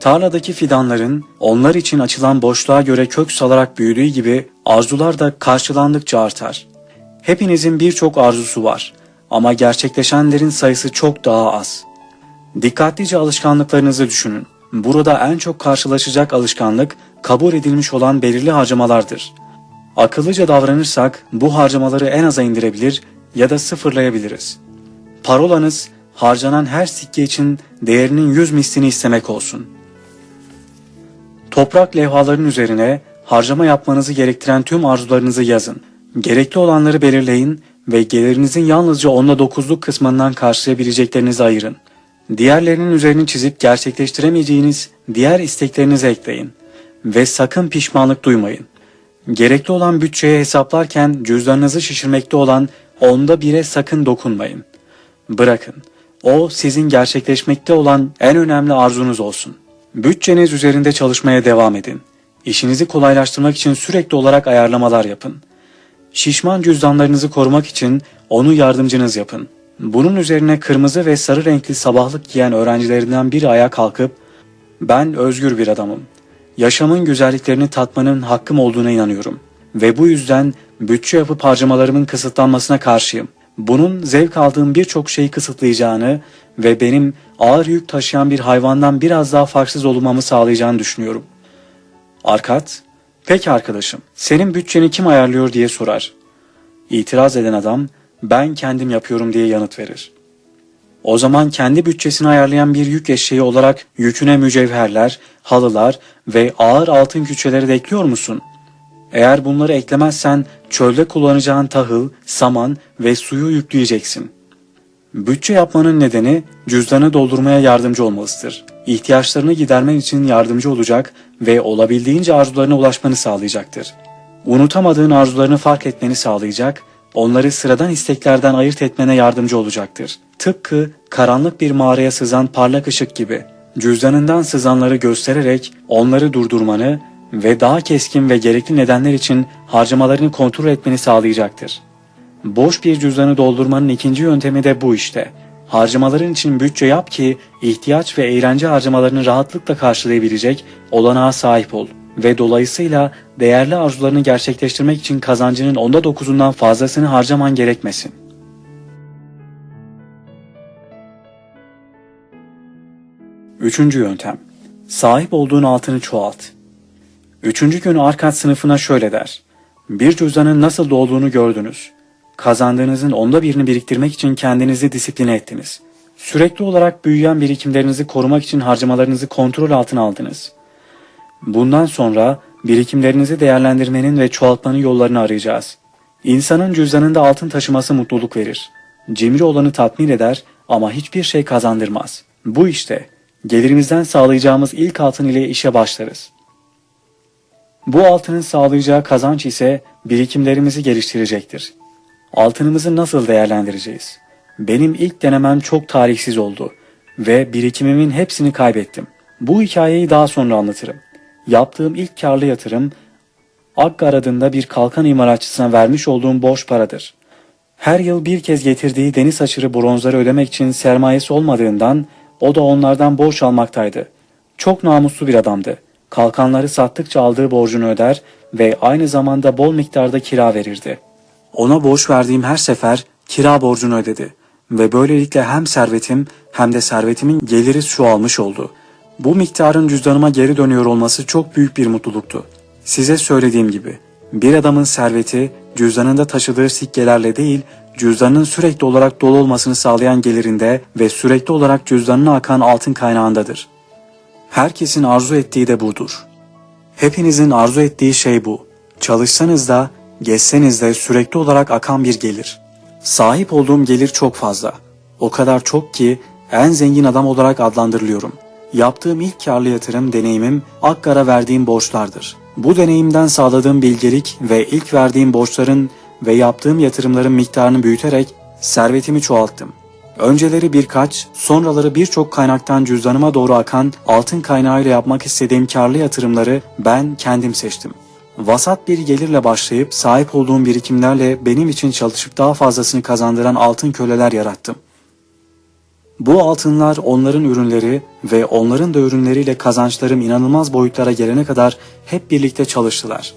Tarladaki fidanların onlar için açılan boşluğa göre kök salarak büyüdüğü gibi arzular da karşılandıkça artar. Hepinizin birçok arzusu var ama gerçekleşenlerin sayısı çok daha az. Dikkatlice alışkanlıklarınızı düşünün. Burada en çok karşılaşacak alışkanlık kabul edilmiş olan belirli harcamalardır. Akıllıca davranırsak bu harcamaları en aza indirebilir ya da sıfırlayabiliriz. Parolanız harcanan her sikke için değerinin yüz mislini istemek olsun. Toprak levhaların üzerine harcama yapmanızı gerektiren tüm arzularınızı yazın. Gerekli olanları belirleyin ve gelirinizin yalnızca onda dokuzluk kısmından karşılayabileceklerinizi ayırın. Diğerlerinin üzerini çizip gerçekleştiremeyeceğiniz diğer isteklerinizi ekleyin. Ve sakın pişmanlık duymayın. Gerekli olan bütçeye hesaplarken cüzdanınızı şişirmekte olan onda bire sakın dokunmayın. Bırakın. O sizin gerçekleşmekte olan en önemli arzunuz olsun. Bütçeniz üzerinde çalışmaya devam edin. İşinizi kolaylaştırmak için sürekli olarak ayarlamalar yapın. Şişman cüzdanlarınızı korumak için onu yardımcınız yapın. Bunun üzerine kırmızı ve sarı renkli sabahlık giyen öğrencilerinden biri ayağa kalkıp ben özgür bir adamım. Yaşamın güzelliklerini tatmanın hakkım olduğuna inanıyorum. Ve bu yüzden bütçe yapıp harcamalarımın kısıtlanmasına karşıyım. Bunun zevk aldığım birçok şeyi kısıtlayacağını ve benim ağır yük taşıyan bir hayvandan biraz daha farksız olmamı sağlayacağını düşünüyorum. Arkat, peki arkadaşım senin bütçeni kim ayarlıyor diye sorar. İtiraz eden adam ben kendim yapıyorum diye yanıt verir. O zaman kendi bütçesini ayarlayan bir yük eşeği olarak yüküne mücevherler, halılar ve ağır altın küçeleri de ekliyor musun? Eğer bunları eklemezsen çölde kullanacağın tahıl, saman ve suyu yükleyeceksin. Bütçe yapmanın nedeni cüzdanı doldurmaya yardımcı olmalısıdır. İhtiyaçlarını gidermen için yardımcı olacak ve olabildiğince arzularına ulaşmanı sağlayacaktır. Unutamadığın arzularını fark etmeni sağlayacak, onları sıradan isteklerden ayırt etmene yardımcı olacaktır. Tıpkı karanlık bir mağaraya sızan parlak ışık gibi cüzdanından sızanları göstererek onları durdurmanı ve daha keskin ve gerekli nedenler için harcamalarını kontrol etmeni sağlayacaktır. Boş bir cüzdanı doldurmanın ikinci yöntemi de bu işte. Harcamaların için bütçe yap ki ihtiyaç ve eğlence harcamalarını rahatlıkla karşılayabilecek olanağa sahip ol ve dolayısıyla değerli arzularını gerçekleştirmek için kazancının onda dokuzundan fazlasını harcaman gerekmesin. Üçüncü yöntem. Sahip olduğun altını çoğalt. Üçüncü gün Arkat sınıfına şöyle der. Bir cüzdanın nasıl dolduğunu gördünüz. Kazandığınızın onda birini biriktirmek için kendinizi disipline ettiniz. Sürekli olarak büyüyen birikimlerinizi korumak için harcamalarınızı kontrol altına aldınız. Bundan sonra birikimlerinizi değerlendirmenin ve çoğaltmanın yollarını arayacağız. İnsanın cüzdanında altın taşıması mutluluk verir. Cimri olanı tatmin eder ama hiçbir şey kazandırmaz. Bu işte gelirimizden sağlayacağımız ilk altın ile işe başlarız. Bu altının sağlayacağı kazanç ise birikimlerimizi geliştirecektir. Altınımızı nasıl değerlendireceğiz? Benim ilk denemem çok talihsiz oldu ve birikimimin hepsini kaybettim. Bu hikayeyi daha sonra anlatırım. Yaptığım ilk karlı yatırım Aggar adında bir kalkan imalatçısına vermiş olduğum borç paradır. Her yıl bir kez getirdiği deniz aşırı bronzları ödemek için sermayesi olmadığından o da onlardan borç almaktaydı. Çok namuslu bir adamdı. Kalkanları sattıkça aldığı borcunu öder ve aynı zamanda bol miktarda kira verirdi. Ona borç verdiğim her sefer kira borcunu ödedi ve böylelikle hem servetim hem de servetimin geliri çoğalmış oldu. Bu miktarın cüzdanıma geri dönüyor olması çok büyük bir mutluluktu. Size söylediğim gibi bir adamın serveti cüzdanında taşıdığı sikkelerle değil, cüzdanının sürekli olarak dolu olmasını sağlayan gelirinde ve sürekli olarak cüzdanına akan altın kaynağındadır. Herkesin arzu ettiği de budur. Hepinizin arzu ettiği şey bu. Çalışsanız da, gezseniz de sürekli olarak akan bir gelir. Sahip olduğum gelir çok fazla. O kadar çok ki en zengin adam olarak adlandırılıyorum. Yaptığım ilk karlı yatırım deneyimim Akkar'a verdiğim borçlardır. Bu deneyimden sağladığım bilgelik ve ilk verdiğim borçların ve yaptığım yatırımların miktarını büyüterek servetimi çoğalttım. Önceleri birkaç, sonraları birçok kaynaktan cüzdanıma doğru akan altın kaynağıyla yapmak istediğim karlı yatırımları ben kendim seçtim. Vasat bir gelirle başlayıp sahip olduğum birikimlerle benim için çalışıp daha fazlasını kazandıran altın köleler yarattım. Bu altınlar onların ürünleri ve onların da ürünleriyle kazançlarım inanılmaz boyutlara gelene kadar hep birlikte çalıştılar.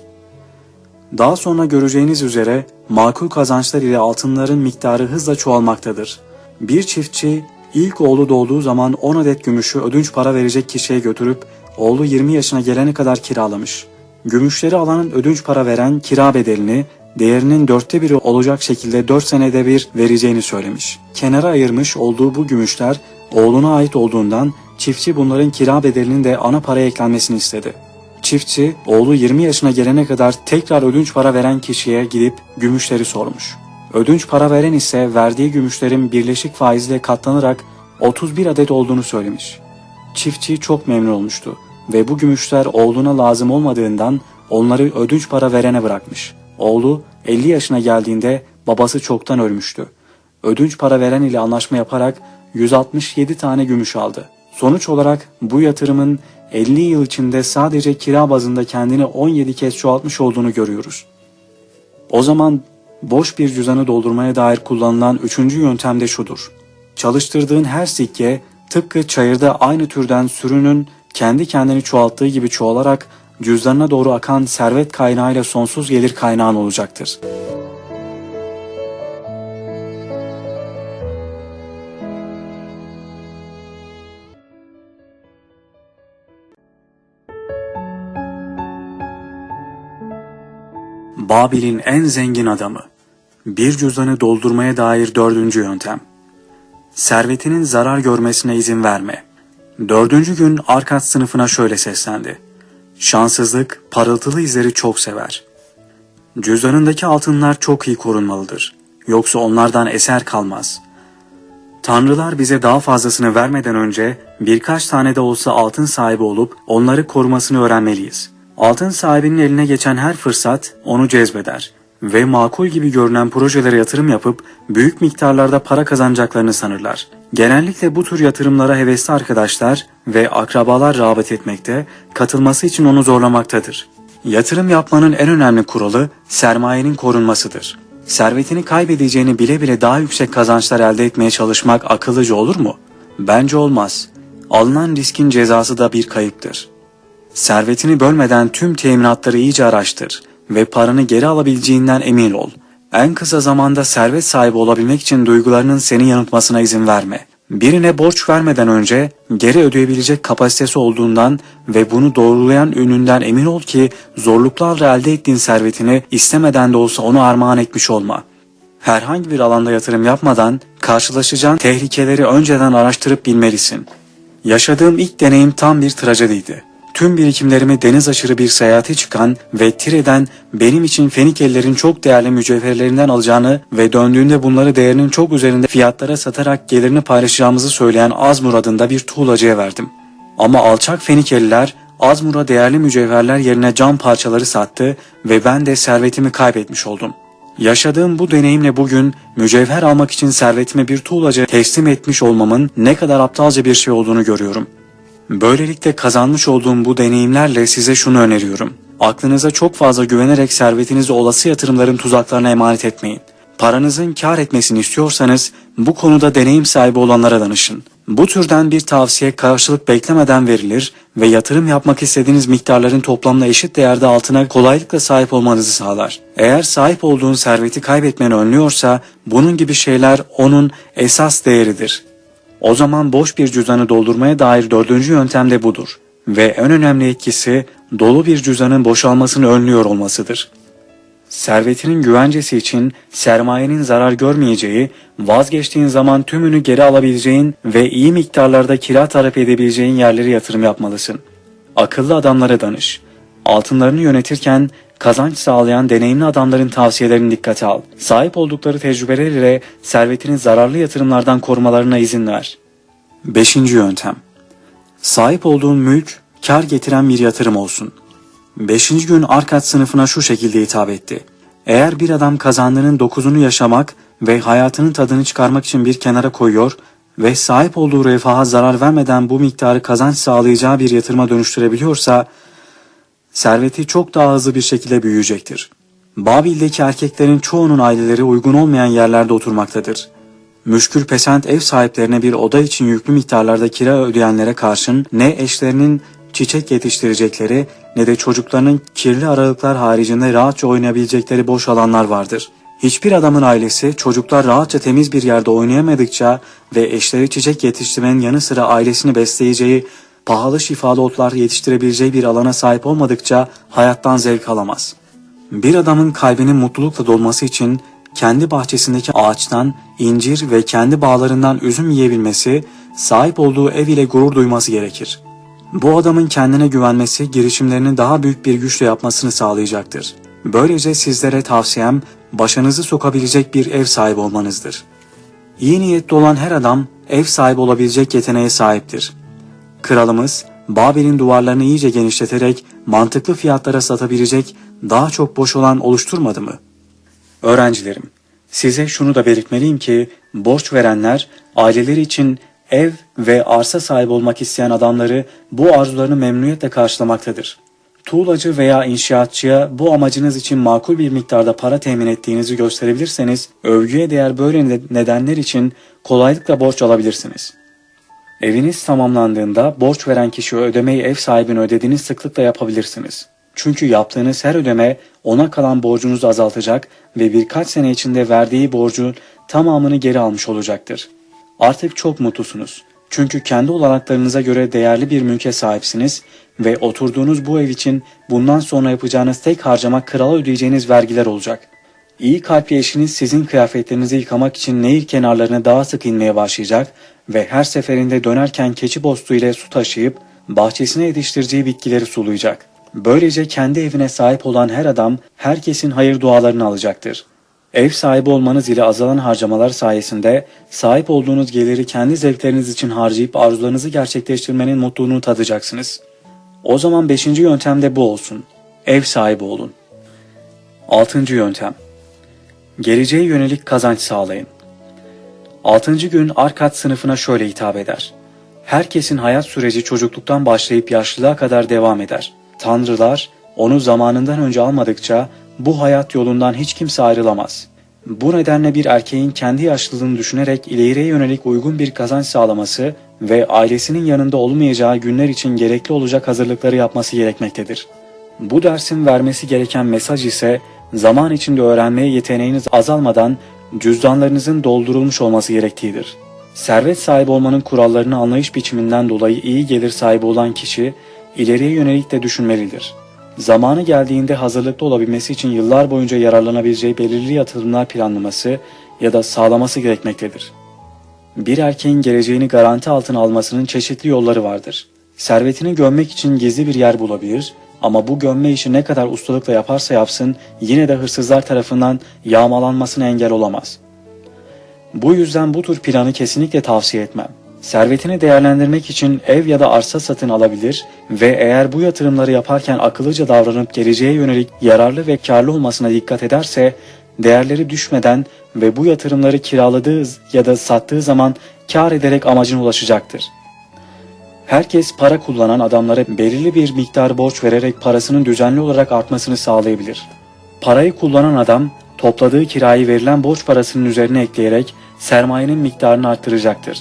Daha sonra göreceğiniz üzere makul kazançlar ile altınların miktarı hızla çoğalmaktadır. Bir çiftçi ilk oğlu doğduğu zaman 10 adet gümüşü ödünç para verecek kişiye götürüp oğlu 20 yaşına gelene kadar kiralamış. Gümüşleri alanın ödünç para veren kira bedelini değerinin dörtte biri olacak şekilde dört senede bir vereceğini söylemiş. Kenara ayırmış olduğu bu gümüşler oğluna ait olduğundan çiftçi bunların kira bedelinin de ana paraya eklenmesini istedi. Çiftçi oğlu 20 yaşına gelene kadar tekrar ödünç para veren kişiye gidip gümüşleri sormuş. Ödünç para veren ise verdiği gümüşlerin birleşik faizle katlanarak 31 adet olduğunu söylemiş. Çiftçi çok memnun olmuştu ve bu gümüşler oğluna lazım olmadığından onları ödünç para verene bırakmış. Oğlu 50 yaşına geldiğinde babası çoktan ölmüştü. Ödünç para veren ile anlaşma yaparak 167 tane gümüş aldı. Sonuç olarak bu yatırımın 50 yıl içinde sadece kira bazında kendini 17 kez çoğaltmış olduğunu görüyoruz. O zaman boş bir cüzdanı doldurmaya dair kullanılan üçüncü yöntem de şudur. Çalıştırdığın her sikke tıpkı çayırda aynı türden sürünün kendi kendini çoğalttığı gibi çoğalarak cüzdanına doğru akan servet kaynağıyla sonsuz gelir kaynağın olacaktır. Babil'in en zengin adamı. Bir cüzdanı doldurmaya dair dördüncü yöntem. Servetinin zarar görmesine izin verme. Dördüncü gün Arkat sınıfına şöyle seslendi. Şanssızlık parıltılı izleri çok sever. Cüzdanındaki altınlar çok iyi korunmalıdır. Yoksa onlardan eser kalmaz. Tanrılar bize daha fazlasını vermeden önce birkaç tane de olsa altın sahibi olup onları korumasını öğrenmeliyiz. Altın sahibinin eline geçen her fırsat onu cezbeder ve makul gibi görünen projelere yatırım yapıp büyük miktarlarda para kazanacaklarını sanırlar. Genellikle bu tür yatırımlara hevesli arkadaşlar ve akrabalar rağbet etmekte, katılması için onu zorlamaktadır. Yatırım yapmanın en önemli kuralı sermayenin korunmasıdır. Servetini kaybedeceğini bile bile daha yüksek kazançlar elde etmeye çalışmak akıllıca olur mu? Bence olmaz. Alınan riskin cezası da bir kayıptır. Servetini bölmeden tüm teminatları iyice araştır ve paranı geri alabileceğinden emin ol. En kısa zamanda servet sahibi olabilmek için duygularının seni yanıltmasına izin verme. Birine borç vermeden önce geri ödeyebilecek kapasitesi olduğundan ve bunu doğrulayan ününden emin ol ki zorluklarla elde ettiğin servetini istemeden de olsa onu armağan etmiş olma. Herhangi bir alanda yatırım yapmadan karşılaşacağın tehlikeleri önceden araştırıp bilmelisin. Yaşadığım ilk deneyim tam bir trajediydi. Tüm birikimlerimi deniz aşırı bir seyahate çıkan ve Tire'den benim için Fenikelilerin çok değerli mücevherlerinden alacağını ve döndüğünde bunları değerinin çok üzerinde fiyatlara satarak gelirini paylaşacağımızı söyleyen Azmur adında bir tuğlacıya verdim. Ama alçak Fenikeliler Azmur'a değerli mücevherler yerine cam parçaları sattı ve ben de servetimi kaybetmiş oldum. Yaşadığım bu deneyimle bugün mücevher almak için servetimi bir tuğlacıya teslim etmiş olmamın ne kadar aptalca bir şey olduğunu görüyorum.'' Böylelikle kazanmış olduğum bu deneyimlerle size şunu öneriyorum. Aklınıza çok fazla güvenerek servetinizi olası yatırımların tuzaklarına emanet etmeyin. Paranızın kar etmesini istiyorsanız bu konuda deneyim sahibi olanlara danışın. Bu türden bir tavsiye karşılık beklemeden verilir ve yatırım yapmak istediğiniz miktarların toplamla eşit değerde altına kolaylıkla sahip olmanızı sağlar. Eğer sahip olduğun serveti kaybetmeni önlüyorsa bunun gibi şeyler onun esas değeridir. O zaman boş bir cüzdanı doldurmaya dair dördüncü yöntem de budur. Ve en önemli etkisi dolu bir cüzdanın boşalmasını önlüyor olmasıdır. Servetinin güvencesi için sermayenin zarar görmeyeceği, vazgeçtiğin zaman tümünü geri alabileceğin ve iyi miktarlarda kira talep edebileceğin yerlere yatırım yapmalısın. Akıllı adamlara danış. Altınlarını yönetirken kazanç sağlayan deneyimli adamların tavsiyelerini dikkate al. Sahip oldukları tecrübeler ile servetini zararlı yatırımlardan korumalarına izin ver. 5. Yöntem Sahip olduğun mülk, kar getiren bir yatırım olsun. Beşinci gün Arkat sınıfına şu şekilde hitap etti. Eğer bir adam kazandığının dokuzunu yaşamak ve hayatının tadını çıkarmak için bir kenara koyuyor ve sahip olduğu refaha zarar vermeden bu miktarı kazanç sağlayacağı bir yatırıma dönüştürebiliyorsa, serveti çok daha hızlı bir şekilde büyüyecektir. Babil'deki erkeklerin çoğunun aileleri uygun olmayan yerlerde oturmaktadır. Müşkül pesent ev sahiplerine bir oda için yüklü miktarlarda kira ödeyenlere karşın ne eşlerinin çiçek yetiştirecekleri ne de çocuklarının kirli aralıklar haricinde rahatça oynayabilecekleri boş alanlar vardır. Hiçbir adamın ailesi çocuklar rahatça temiz bir yerde oynayamadıkça ve eşleri çiçek yetiştirmenin yanı sıra ailesini besleyeceği, pahalı şifalı otlar yetiştirebileceği bir alana sahip olmadıkça hayattan zevk alamaz. Bir adamın kalbinin mutlulukla dolması için kendi bahçesindeki ağaçtan incir ve kendi bağlarından üzüm yiyebilmesi, sahip olduğu ev ile gurur duyması gerekir. Bu adamın kendine güvenmesi girişimlerini daha büyük bir güçle yapmasını sağlayacaktır. Böylece sizlere tavsiyem başınızı sokabilecek bir ev sahibi olmanızdır. İyi niyetli olan her adam ev sahibi olabilecek yeteneğe sahiptir. Kralımız Babil'in duvarlarını iyice genişleterek mantıklı fiyatlara satabilecek daha çok boş olan oluşturmadı mı? Öğrencilerim, size şunu da belirtmeliyim ki borç verenler aileleri için ev ve arsa sahibi olmak isteyen adamları bu arzularını memnuniyetle karşılamaktadır. Tuğlacı veya inşaatçıya bu amacınız için makul bir miktarda para temin ettiğinizi gösterebilirseniz, övgüye değer böyle nedenler için kolaylıkla borç alabilirsiniz. Eviniz tamamlandığında borç veren kişi ödemeyi ev sahibine ödediğiniz sıklıkla yapabilirsiniz. Çünkü yaptığınız her ödeme ona kalan borcunuzu azaltacak ve birkaç sene içinde verdiği borcun tamamını geri almış olacaktır. Artık çok mutlusunuz. Çünkü kendi olanaklarınıza göre değerli bir mülke sahipsiniz ve oturduğunuz bu ev için bundan sonra yapacağınız tek harcama krala ödeyeceğiniz vergiler olacak. İyi kalpli eşiniz sizin kıyafetlerinizi yıkamak için nehir kenarlarına daha sık inmeye başlayacak ve her seferinde dönerken keçi bostu ile su taşıyıp bahçesine yetiştireceği bitkileri sulayacak. Böylece kendi evine sahip olan her adam herkesin hayır dualarını alacaktır. Ev sahibi olmanız ile azalan harcamalar sayesinde sahip olduğunuz geliri kendi zevkleriniz için harcayıp arzularınızı gerçekleştirmenin mutluluğunu tadacaksınız. O zaman beşinci yöntem de bu olsun. Ev sahibi olun. Altıncı yöntem. Geleceğe yönelik kazanç sağlayın. Altıncı gün Arkat sınıfına şöyle hitap eder. Herkesin hayat süreci çocukluktan başlayıp yaşlılığa kadar devam eder. Tanrılar onu zamanından önce almadıkça bu hayat yolundan hiç kimse ayrılamaz. Bu nedenle bir erkeğin kendi yaşlılığını düşünerek ileriye yönelik uygun bir kazanç sağlaması ve ailesinin yanında olmayacağı günler için gerekli olacak hazırlıkları yapması gerekmektedir. Bu dersin vermesi gereken mesaj ise zaman içinde öğrenmeye yeteneğiniz azalmadan cüzdanlarınızın doldurulmuş olması gerektiğidir. Servet sahibi olmanın kurallarını anlayış biçiminden dolayı iyi gelir sahibi olan kişi ileriye yönelik de düşünmelidir. Zamanı geldiğinde hazırlıklı olabilmesi için yıllar boyunca yararlanabileceği belirli yatırımlar planlaması ya da sağlaması gerekmektedir. Bir erkeğin geleceğini garanti altına almasının çeşitli yolları vardır. Servetini gömmek için gizli bir yer bulabilir ama bu gömme işi ne kadar ustalıkla yaparsa yapsın yine de hırsızlar tarafından yağmalanmasına engel olamaz. Bu yüzden bu tür planı kesinlikle tavsiye etmem. Servetini değerlendirmek için ev ya da arsa satın alabilir ve eğer bu yatırımları yaparken akıllıca davranıp geleceğe yönelik yararlı ve karlı olmasına dikkat ederse değerleri düşmeden ve bu yatırımları kiraladığı ya da sattığı zaman kar ederek amacına ulaşacaktır. Herkes para kullanan adamlara belirli bir miktar borç vererek parasının düzenli olarak artmasını sağlayabilir. Parayı kullanan adam topladığı kirayı verilen borç parasının üzerine ekleyerek sermayenin miktarını arttıracaktır.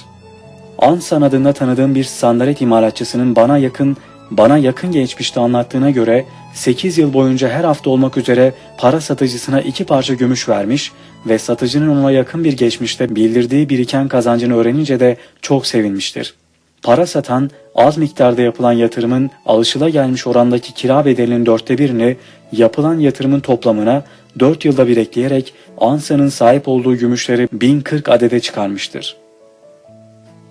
Ansan adında tanıdığım bir sandalet imalatçısının bana yakın bana yakın geçmişte anlattığına göre 8 yıl boyunca her hafta olmak üzere para satıcısına iki parça gümüş vermiş ve satıcının ona yakın bir geçmişte bildirdiği biriken kazancını öğrenince de çok sevinmiştir. Para satan az miktarda yapılan yatırımın alışılagelmiş orandaki kira bedelinin dörtte birini yapılan yatırımın toplamına 4 yılda bir ekleyerek Ansa'nın sahip olduğu gümüşleri 1040 adede çıkarmıştır.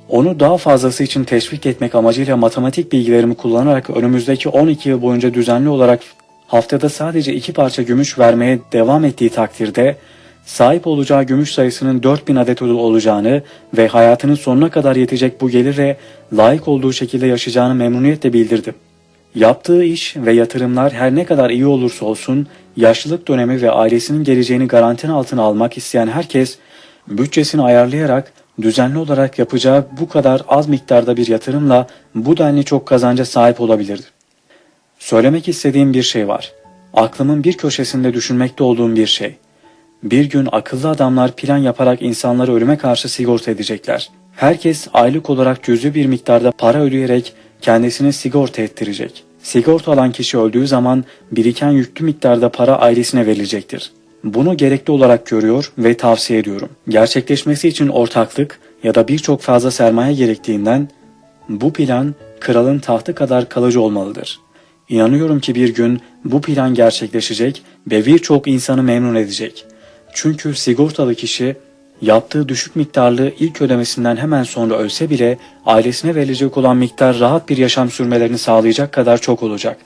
Onu daha fazlası için teşvik etmek amacıyla matematik bilgilerimi kullanarak önümüzdeki 12 yıl boyunca düzenli olarak haftada sadece iki parça gümüş vermeye devam ettiği takdirde sahip olacağı gümüş sayısının 4000 adet olacağını ve hayatının sonuna kadar yetecek bu gelire layık olduğu şekilde yaşayacağını memnuniyetle bildirdim. Yaptığı iş ve yatırımlar her ne kadar iyi olursa olsun yaşlılık dönemi ve ailesinin geleceğini garantinin altına almak isteyen herkes bütçesini ayarlayarak düzenli olarak yapacağı bu kadar az miktarda bir yatırımla bu denli çok kazanca sahip olabilirdi. Söylemek istediğim bir şey var. Aklımın bir köşesinde düşünmekte olduğum bir şey. Bir gün akıllı adamlar plan yaparak insanları ölüme karşı sigorta edecekler. Herkes aylık olarak cüzü bir miktarda para ödeyerek kendisini sigorta ettirecek. Sigorta alan kişi öldüğü zaman biriken yüklü miktarda para ailesine verilecektir. Bunu gerekli olarak görüyor ve tavsiye ediyorum. Gerçekleşmesi için ortaklık ya da birçok fazla sermaye gerektiğinden bu plan kralın tahtı kadar kalıcı olmalıdır. İnanıyorum ki bir gün bu plan gerçekleşecek ve birçok insanı memnun edecek. Çünkü sigortalı kişi yaptığı düşük miktarlı ilk ödemesinden hemen sonra ölse bile ailesine verilecek olan miktar rahat bir yaşam sürmelerini sağlayacak kadar çok olacak.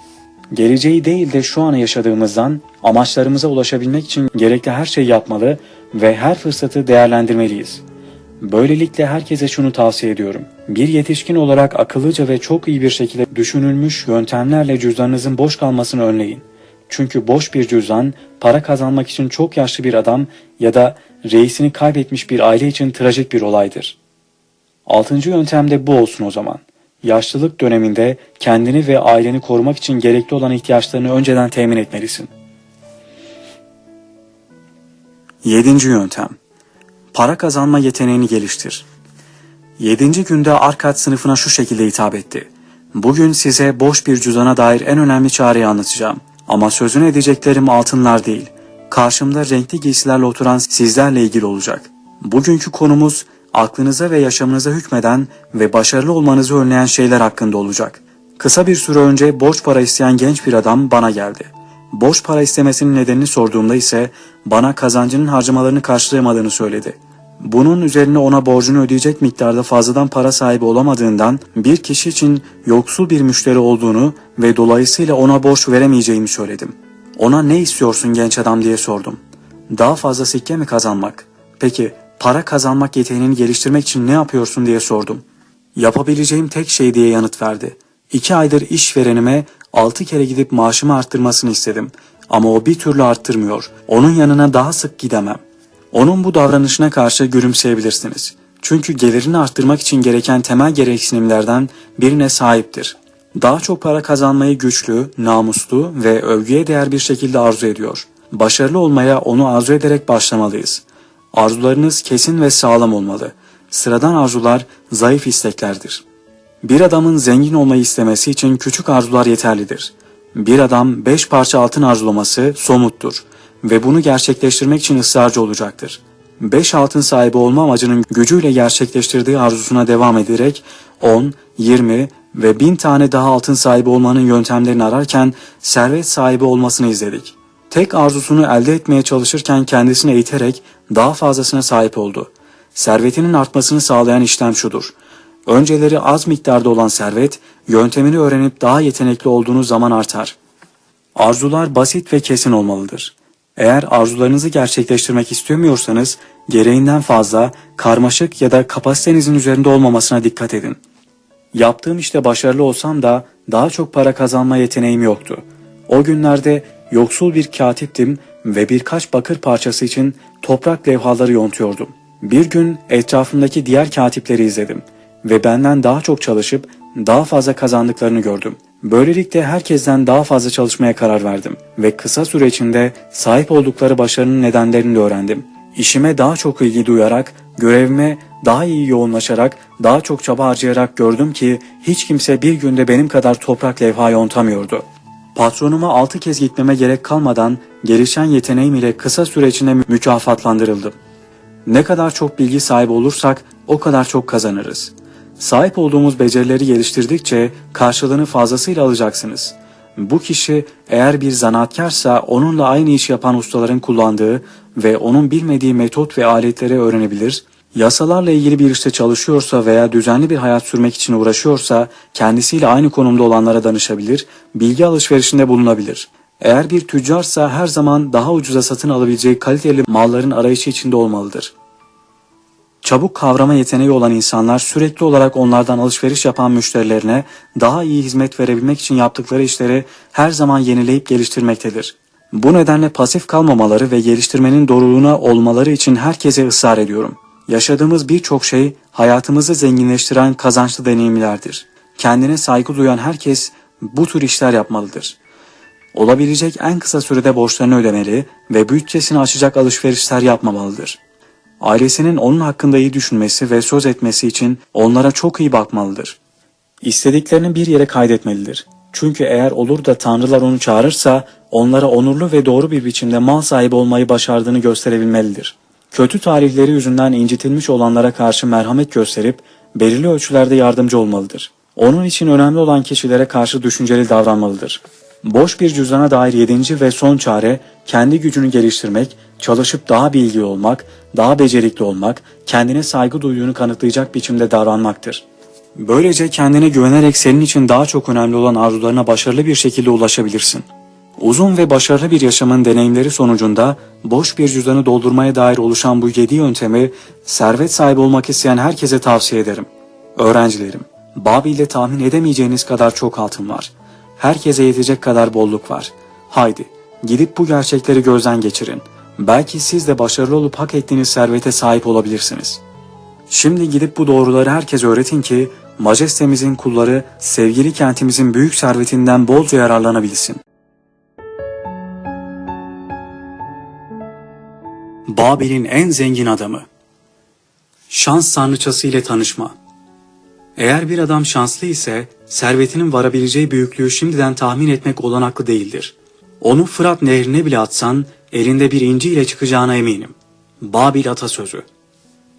Geleceği değil de şu anı yaşadığımızdan amaçlarımıza ulaşabilmek için gerekli her şeyi yapmalı ve her fırsatı değerlendirmeliyiz. Böylelikle herkese şunu tavsiye ediyorum. Bir yetişkin olarak akıllıca ve çok iyi bir şekilde düşünülmüş yöntemlerle cüzdanınızın boş kalmasını önleyin. Çünkü boş bir cüzdan para kazanmak için çok yaşlı bir adam ya da reisini kaybetmiş bir aile için trajik bir olaydır. Altıncı yöntem de bu olsun o zaman. Yaşlılık döneminde kendini ve aileni korumak için gerekli olan ihtiyaçlarını önceden temin etmelisin. Yedinci yöntem. Para kazanma yeteneğini geliştir. Yedinci günde Arkat sınıfına şu şekilde hitap etti. Bugün size boş bir cüzdana dair en önemli çareyi anlatacağım. Ama sözünü edeceklerim altınlar değil. Karşımda renkli giysilerle oturan sizlerle ilgili olacak. Bugünkü konumuz aklınıza ve yaşamınıza hükmeden ve başarılı olmanızı önleyen şeyler hakkında olacak. Kısa bir süre önce borç para isteyen genç bir adam bana geldi. Borç para istemesinin nedenini sorduğumda ise bana kazancının harcamalarını karşılayamadığını söyledi. Bunun üzerine ona borcunu ödeyecek miktarda fazladan para sahibi olamadığından bir kişi için yoksul bir müşteri olduğunu ve dolayısıyla ona borç veremeyeceğimi söyledim. Ona ne istiyorsun genç adam diye sordum. Daha fazla sikke mi kazanmak? Peki para kazanmak yeteneğini geliştirmek için ne yapıyorsun diye sordum. Yapabileceğim tek şey diye yanıt verdi. İki aydır işverenime altı kere gidip maaşımı arttırmasını istedim. Ama o bir türlü arttırmıyor. Onun yanına daha sık gidemem. Onun bu davranışına karşı gülümseyebilirsiniz. Çünkü gelirini arttırmak için gereken temel gereksinimlerden birine sahiptir. Daha çok para kazanmayı güçlü, namuslu ve övgüye değer bir şekilde arzu ediyor. Başarılı olmaya onu arzu ederek başlamalıyız. Arzularınız kesin ve sağlam olmalı. Sıradan arzular zayıf isteklerdir. Bir adamın zengin olmayı istemesi için küçük arzular yeterlidir. Bir adam beş parça altın arzulaması somuttur ve bunu gerçekleştirmek için ısrarcı olacaktır. Beş altın sahibi olma amacının gücüyle gerçekleştirdiği arzusuna devam ederek 10, 20 ve 1000 tane daha altın sahibi olmanın yöntemlerini ararken servet sahibi olmasını izledik. Tek arzusunu elde etmeye çalışırken kendisini eğiterek daha fazlasına sahip oldu. Servetinin artmasını sağlayan işlem şudur. Önceleri az miktarda olan servet, yöntemini öğrenip daha yetenekli olduğunuz zaman artar. Arzular basit ve kesin olmalıdır. Eğer arzularınızı gerçekleştirmek istemiyorsanız, gereğinden fazla, karmaşık ya da kapasitenizin üzerinde olmamasına dikkat edin. Yaptığım işte başarılı olsam da daha çok para kazanma yeteneğim yoktu. O günlerde yoksul bir katiptim ve birkaç bakır parçası için toprak levhaları yontuyordum. Bir gün etrafımdaki diğer katipleri izledim ve benden daha çok çalışıp daha fazla kazandıklarını gördüm. Böylelikle herkesten daha fazla çalışmaya karar verdim ve kısa süre içinde sahip oldukları başarının nedenlerini de öğrendim. İşime daha çok ilgi duyarak görevime daha iyi yoğunlaşarak, daha çok çaba harcayarak gördüm ki hiç kimse bir günde benim kadar toprak levha yontamıyordu. Patronuma altı kez gitmeme gerek kalmadan gelişen yeteneğim ile kısa süre içinde mükafatlandırıldım. Ne kadar çok bilgi sahibi olursak o kadar çok kazanırız. Sahip olduğumuz becerileri geliştirdikçe karşılığını fazlasıyla alacaksınız. Bu kişi eğer bir zanaatkarsa onunla aynı iş yapan ustaların kullandığı ve onun bilmediği metot ve aletleri öğrenebilir, yasalarla ilgili bir işte çalışıyorsa veya düzenli bir hayat sürmek için uğraşıyorsa kendisiyle aynı konumda olanlara danışabilir, bilgi alışverişinde bulunabilir. Eğer bir tüccarsa her zaman daha ucuza satın alabileceği kaliteli malların arayışı içinde olmalıdır. Çabuk kavrama yeteneği olan insanlar sürekli olarak onlardan alışveriş yapan müşterilerine daha iyi hizmet verebilmek için yaptıkları işleri her zaman yenileyip geliştirmektedir. Bu nedenle pasif kalmamaları ve geliştirmenin doğruluğuna olmaları için herkese ısrar ediyorum. Yaşadığımız birçok şey hayatımızı zenginleştiren kazançlı deneyimlerdir. Kendine saygı duyan herkes bu tür işler yapmalıdır. Olabilecek en kısa sürede borçlarını ödemeli ve bütçesini açacak alışverişler yapmamalıdır. Ailesinin onun hakkında iyi düşünmesi ve söz etmesi için onlara çok iyi bakmalıdır. İstediklerini bir yere kaydetmelidir. Çünkü eğer olur da tanrılar onu çağırırsa onlara onurlu ve doğru bir biçimde mal sahibi olmayı başardığını gösterebilmelidir. Kötü tarihleri yüzünden incitilmiş olanlara karşı merhamet gösterip belirli ölçülerde yardımcı olmalıdır. Onun için önemli olan kişilere karşı düşünceli davranmalıdır. Boş bir cüzdana dair yedinci ve son çare kendi gücünü geliştirmek, çalışıp daha bilgi olmak, daha becerikli olmak, kendine saygı duyduğunu kanıtlayacak biçimde davranmaktır. Böylece kendine güvenerek senin için daha çok önemli olan arzularına başarılı bir şekilde ulaşabilirsin. Uzun ve başarılı bir yaşamın deneyimleri sonucunda boş bir cüzdanı doldurmaya dair oluşan bu yedi yöntemi servet sahibi olmak isteyen herkese tavsiye ederim. Öğrencilerim, Babil'de tahmin edemeyeceğiniz kadar çok altın var. Herkese yetecek kadar bolluk var. Haydi, gidip bu gerçekleri gözden geçirin. Belki siz de başarılı olup hak ettiğiniz servete sahip olabilirsiniz. Şimdi gidip bu doğruları herkese öğretin ki majestemizin kulları sevgili kentimizin büyük servetinden bolca yararlanabilsin. Babil'in en zengin adamı Şans tanrıçası ile tanışma Eğer bir adam şanslı ise servetinin varabileceği büyüklüğü şimdiden tahmin etmek olanaklı değildir. Onu Fırat nehrine bile atsan elinde bir inci ile çıkacağına eminim. Babil atasözü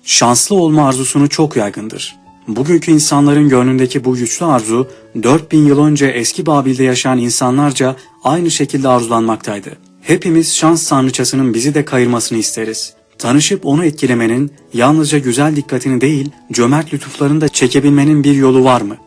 Şanslı olma arzusunu çok yaygındır. Bugünkü insanların gönlündeki bu güçlü arzu 4000 yıl önce eski Babil'de yaşayan insanlarca aynı şekilde arzulanmaktaydı. Hepimiz şans tanrıçasının bizi de kayırmasını isteriz. Tanışıp onu etkilemenin yalnızca güzel dikkatini değil, cömert lütuflarını da çekebilmenin bir yolu var mı?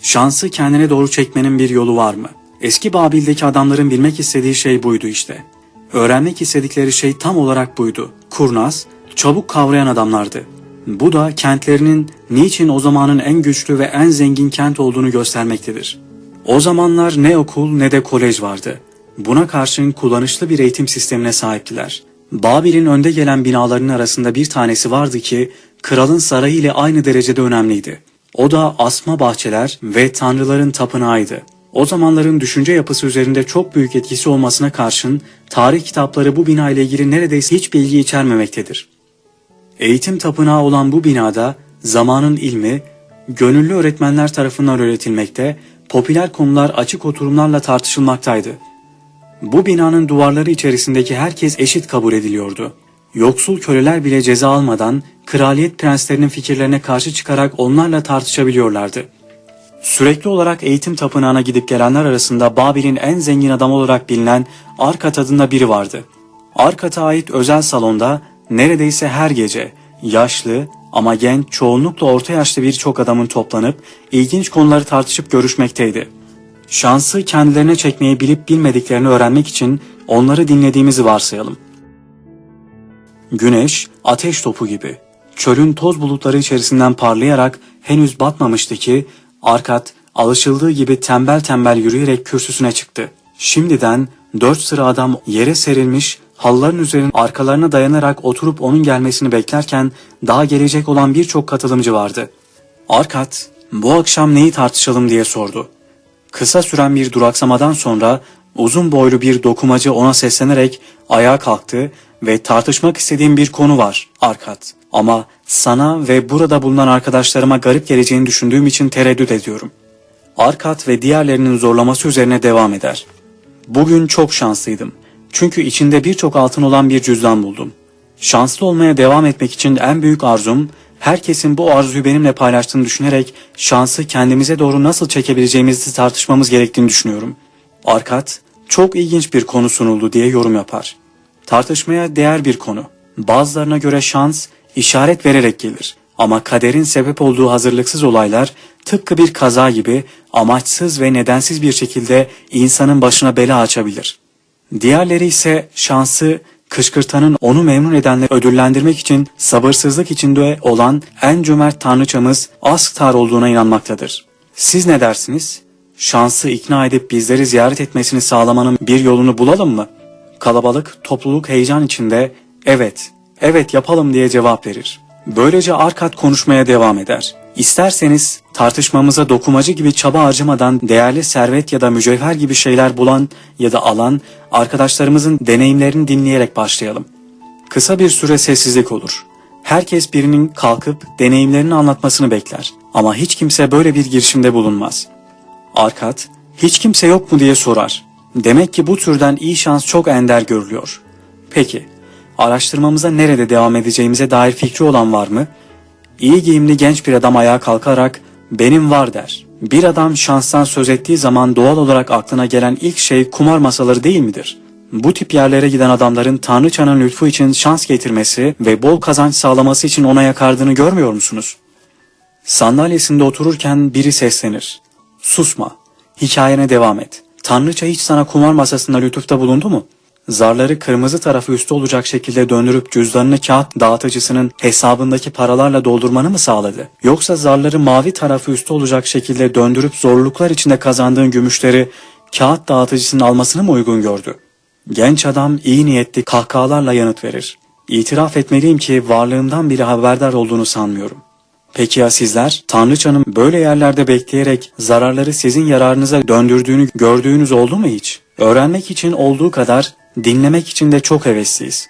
Şansı kendine doğru çekmenin bir yolu var mı? Eski Babil'deki adamların bilmek istediği şey buydu işte. Öğrenmek istedikleri şey tam olarak buydu. Kurnaz, çabuk kavrayan adamlardı. Bu da kentlerinin niçin o zamanın en güçlü ve en zengin kent olduğunu göstermektedir. O zamanlar ne okul ne de kolej vardı. Buna karşın kullanışlı bir eğitim sistemine sahiptiler. Babil'in önde gelen binalarının arasında bir tanesi vardı ki kralın sarayı ile aynı derecede önemliydi. O da asma bahçeler ve tanrıların tapınağıydı. O zamanların düşünce yapısı üzerinde çok büyük etkisi olmasına karşın tarih kitapları bu bina ile ilgili neredeyse hiç bilgi içermemektedir. Eğitim tapınağı olan bu binada zamanın ilmi gönüllü öğretmenler tarafından öğretilmekte, popüler konular açık oturumlarla tartışılmaktaydı. Bu binanın duvarları içerisindeki herkes eşit kabul ediliyordu. Yoksul köleler bile ceza almadan kraliyet prenslerinin fikirlerine karşı çıkarak onlarla tartışabiliyorlardı. Sürekli olarak eğitim tapınağına gidip gelenler arasında Babil'in en zengin adamı olarak bilinen Arkat adında biri vardı. Arkat'a ait özel salonda neredeyse her gece yaşlı ama genç çoğunlukla orta yaşlı birçok adamın toplanıp ilginç konuları tartışıp görüşmekteydi. Şansı kendilerine çekmeyi bilip bilmediklerini öğrenmek için onları dinlediğimizi varsayalım. Güneş ateş topu gibi çölün toz bulutları içerisinden parlayarak henüz batmamıştı ki Arkat alışıldığı gibi tembel tembel yürüyerek kürsüsüne çıktı. Şimdiden dört sıra adam yere serilmiş halların üzerine arkalarına dayanarak oturup onun gelmesini beklerken daha gelecek olan birçok katılımcı vardı. Arkat bu akşam neyi tartışalım diye sordu. Kısa süren bir duraksamadan sonra uzun boylu bir dokumacı ona seslenerek ayağa kalktı ve tartışmak istediğim bir konu var Arkat. Ama Sana ve burada bulunan arkadaşlarıma garip geleceğini düşündüğüm için tereddüt ediyorum. Arkat ve diğerlerinin zorlaması üzerine devam eder. Bugün çok şanslıydım. Çünkü içinde birçok altın olan bir cüzdan buldum. Şanslı olmaya devam etmek için en büyük arzum, herkesin bu arzuyu benimle paylaştığını düşünerek şansı kendimize doğru nasıl çekebileceğimizi tartışmamız gerektiğini düşünüyorum. Arkat, çok ilginç bir konu sunuldu diye yorum yapar. Tartışmaya değer bir konu. Bazılarına göre şans, işaret vererek gelir. Ama kaderin sebep olduğu hazırlıksız olaylar tıpkı bir kaza gibi amaçsız ve nedensiz bir şekilde insanın başına bela açabilir. Diğerleri ise şansı kışkırtanın onu memnun edenle ödüllendirmek için sabırsızlık içinde olan en cömert tanrıçamız Asktar olduğuna inanmaktadır. Siz ne dersiniz? Şansı ikna edip bizleri ziyaret etmesini sağlamanın bir yolunu bulalım mı? Kalabalık, topluluk heyecan içinde evet, evet yapalım diye cevap verir. Böylece Arkat konuşmaya devam eder. İsterseniz tartışmamıza dokumacı gibi çaba harcamadan değerli servet ya da mücevher gibi şeyler bulan ya da alan arkadaşlarımızın deneyimlerini dinleyerek başlayalım. Kısa bir süre sessizlik olur. Herkes birinin kalkıp deneyimlerini anlatmasını bekler. Ama hiç kimse böyle bir girişimde bulunmaz. Arkat, hiç kimse yok mu diye sorar. Demek ki bu türden iyi şans çok ender görülüyor. Peki, araştırmamıza nerede devam edeceğimize dair fikri olan var mı? İyi giyimli genç bir adam ayağa kalkarak benim var der. Bir adam şanstan söz ettiği zaman doğal olarak aklına gelen ilk şey kumar masaları değil midir? Bu tip yerlere giden adamların Tanrıçanın lütfu için şans getirmesi ve bol kazanç sağlaması için ona yakardığını görmüyor musunuz? Sandalyesinde otururken biri seslenir. Susma, hikayene devam et. Tanrıça hiç sana kumar masasında lütufta bulundu mu? Zarları kırmızı tarafı üstü olacak şekilde döndürüp cüzdanını kağıt dağıtıcısının hesabındaki paralarla doldurmanı mı sağladı? Yoksa zarları mavi tarafı üstü olacak şekilde döndürüp zorluklar içinde kazandığın gümüşleri kağıt dağıtıcısının almasını mı uygun gördü? Genç adam iyi niyetli kahkahalarla yanıt verir. İtiraf etmeliyim ki varlığımdan bile haberdar olduğunu sanmıyorum. Peki ya sizler? Tanrıçanın böyle yerlerde bekleyerek zararları sizin yararınıza döndürdüğünü gördüğünüz oldu mu hiç? Öğrenmek için olduğu kadar dinlemek için de çok hevesliyiz.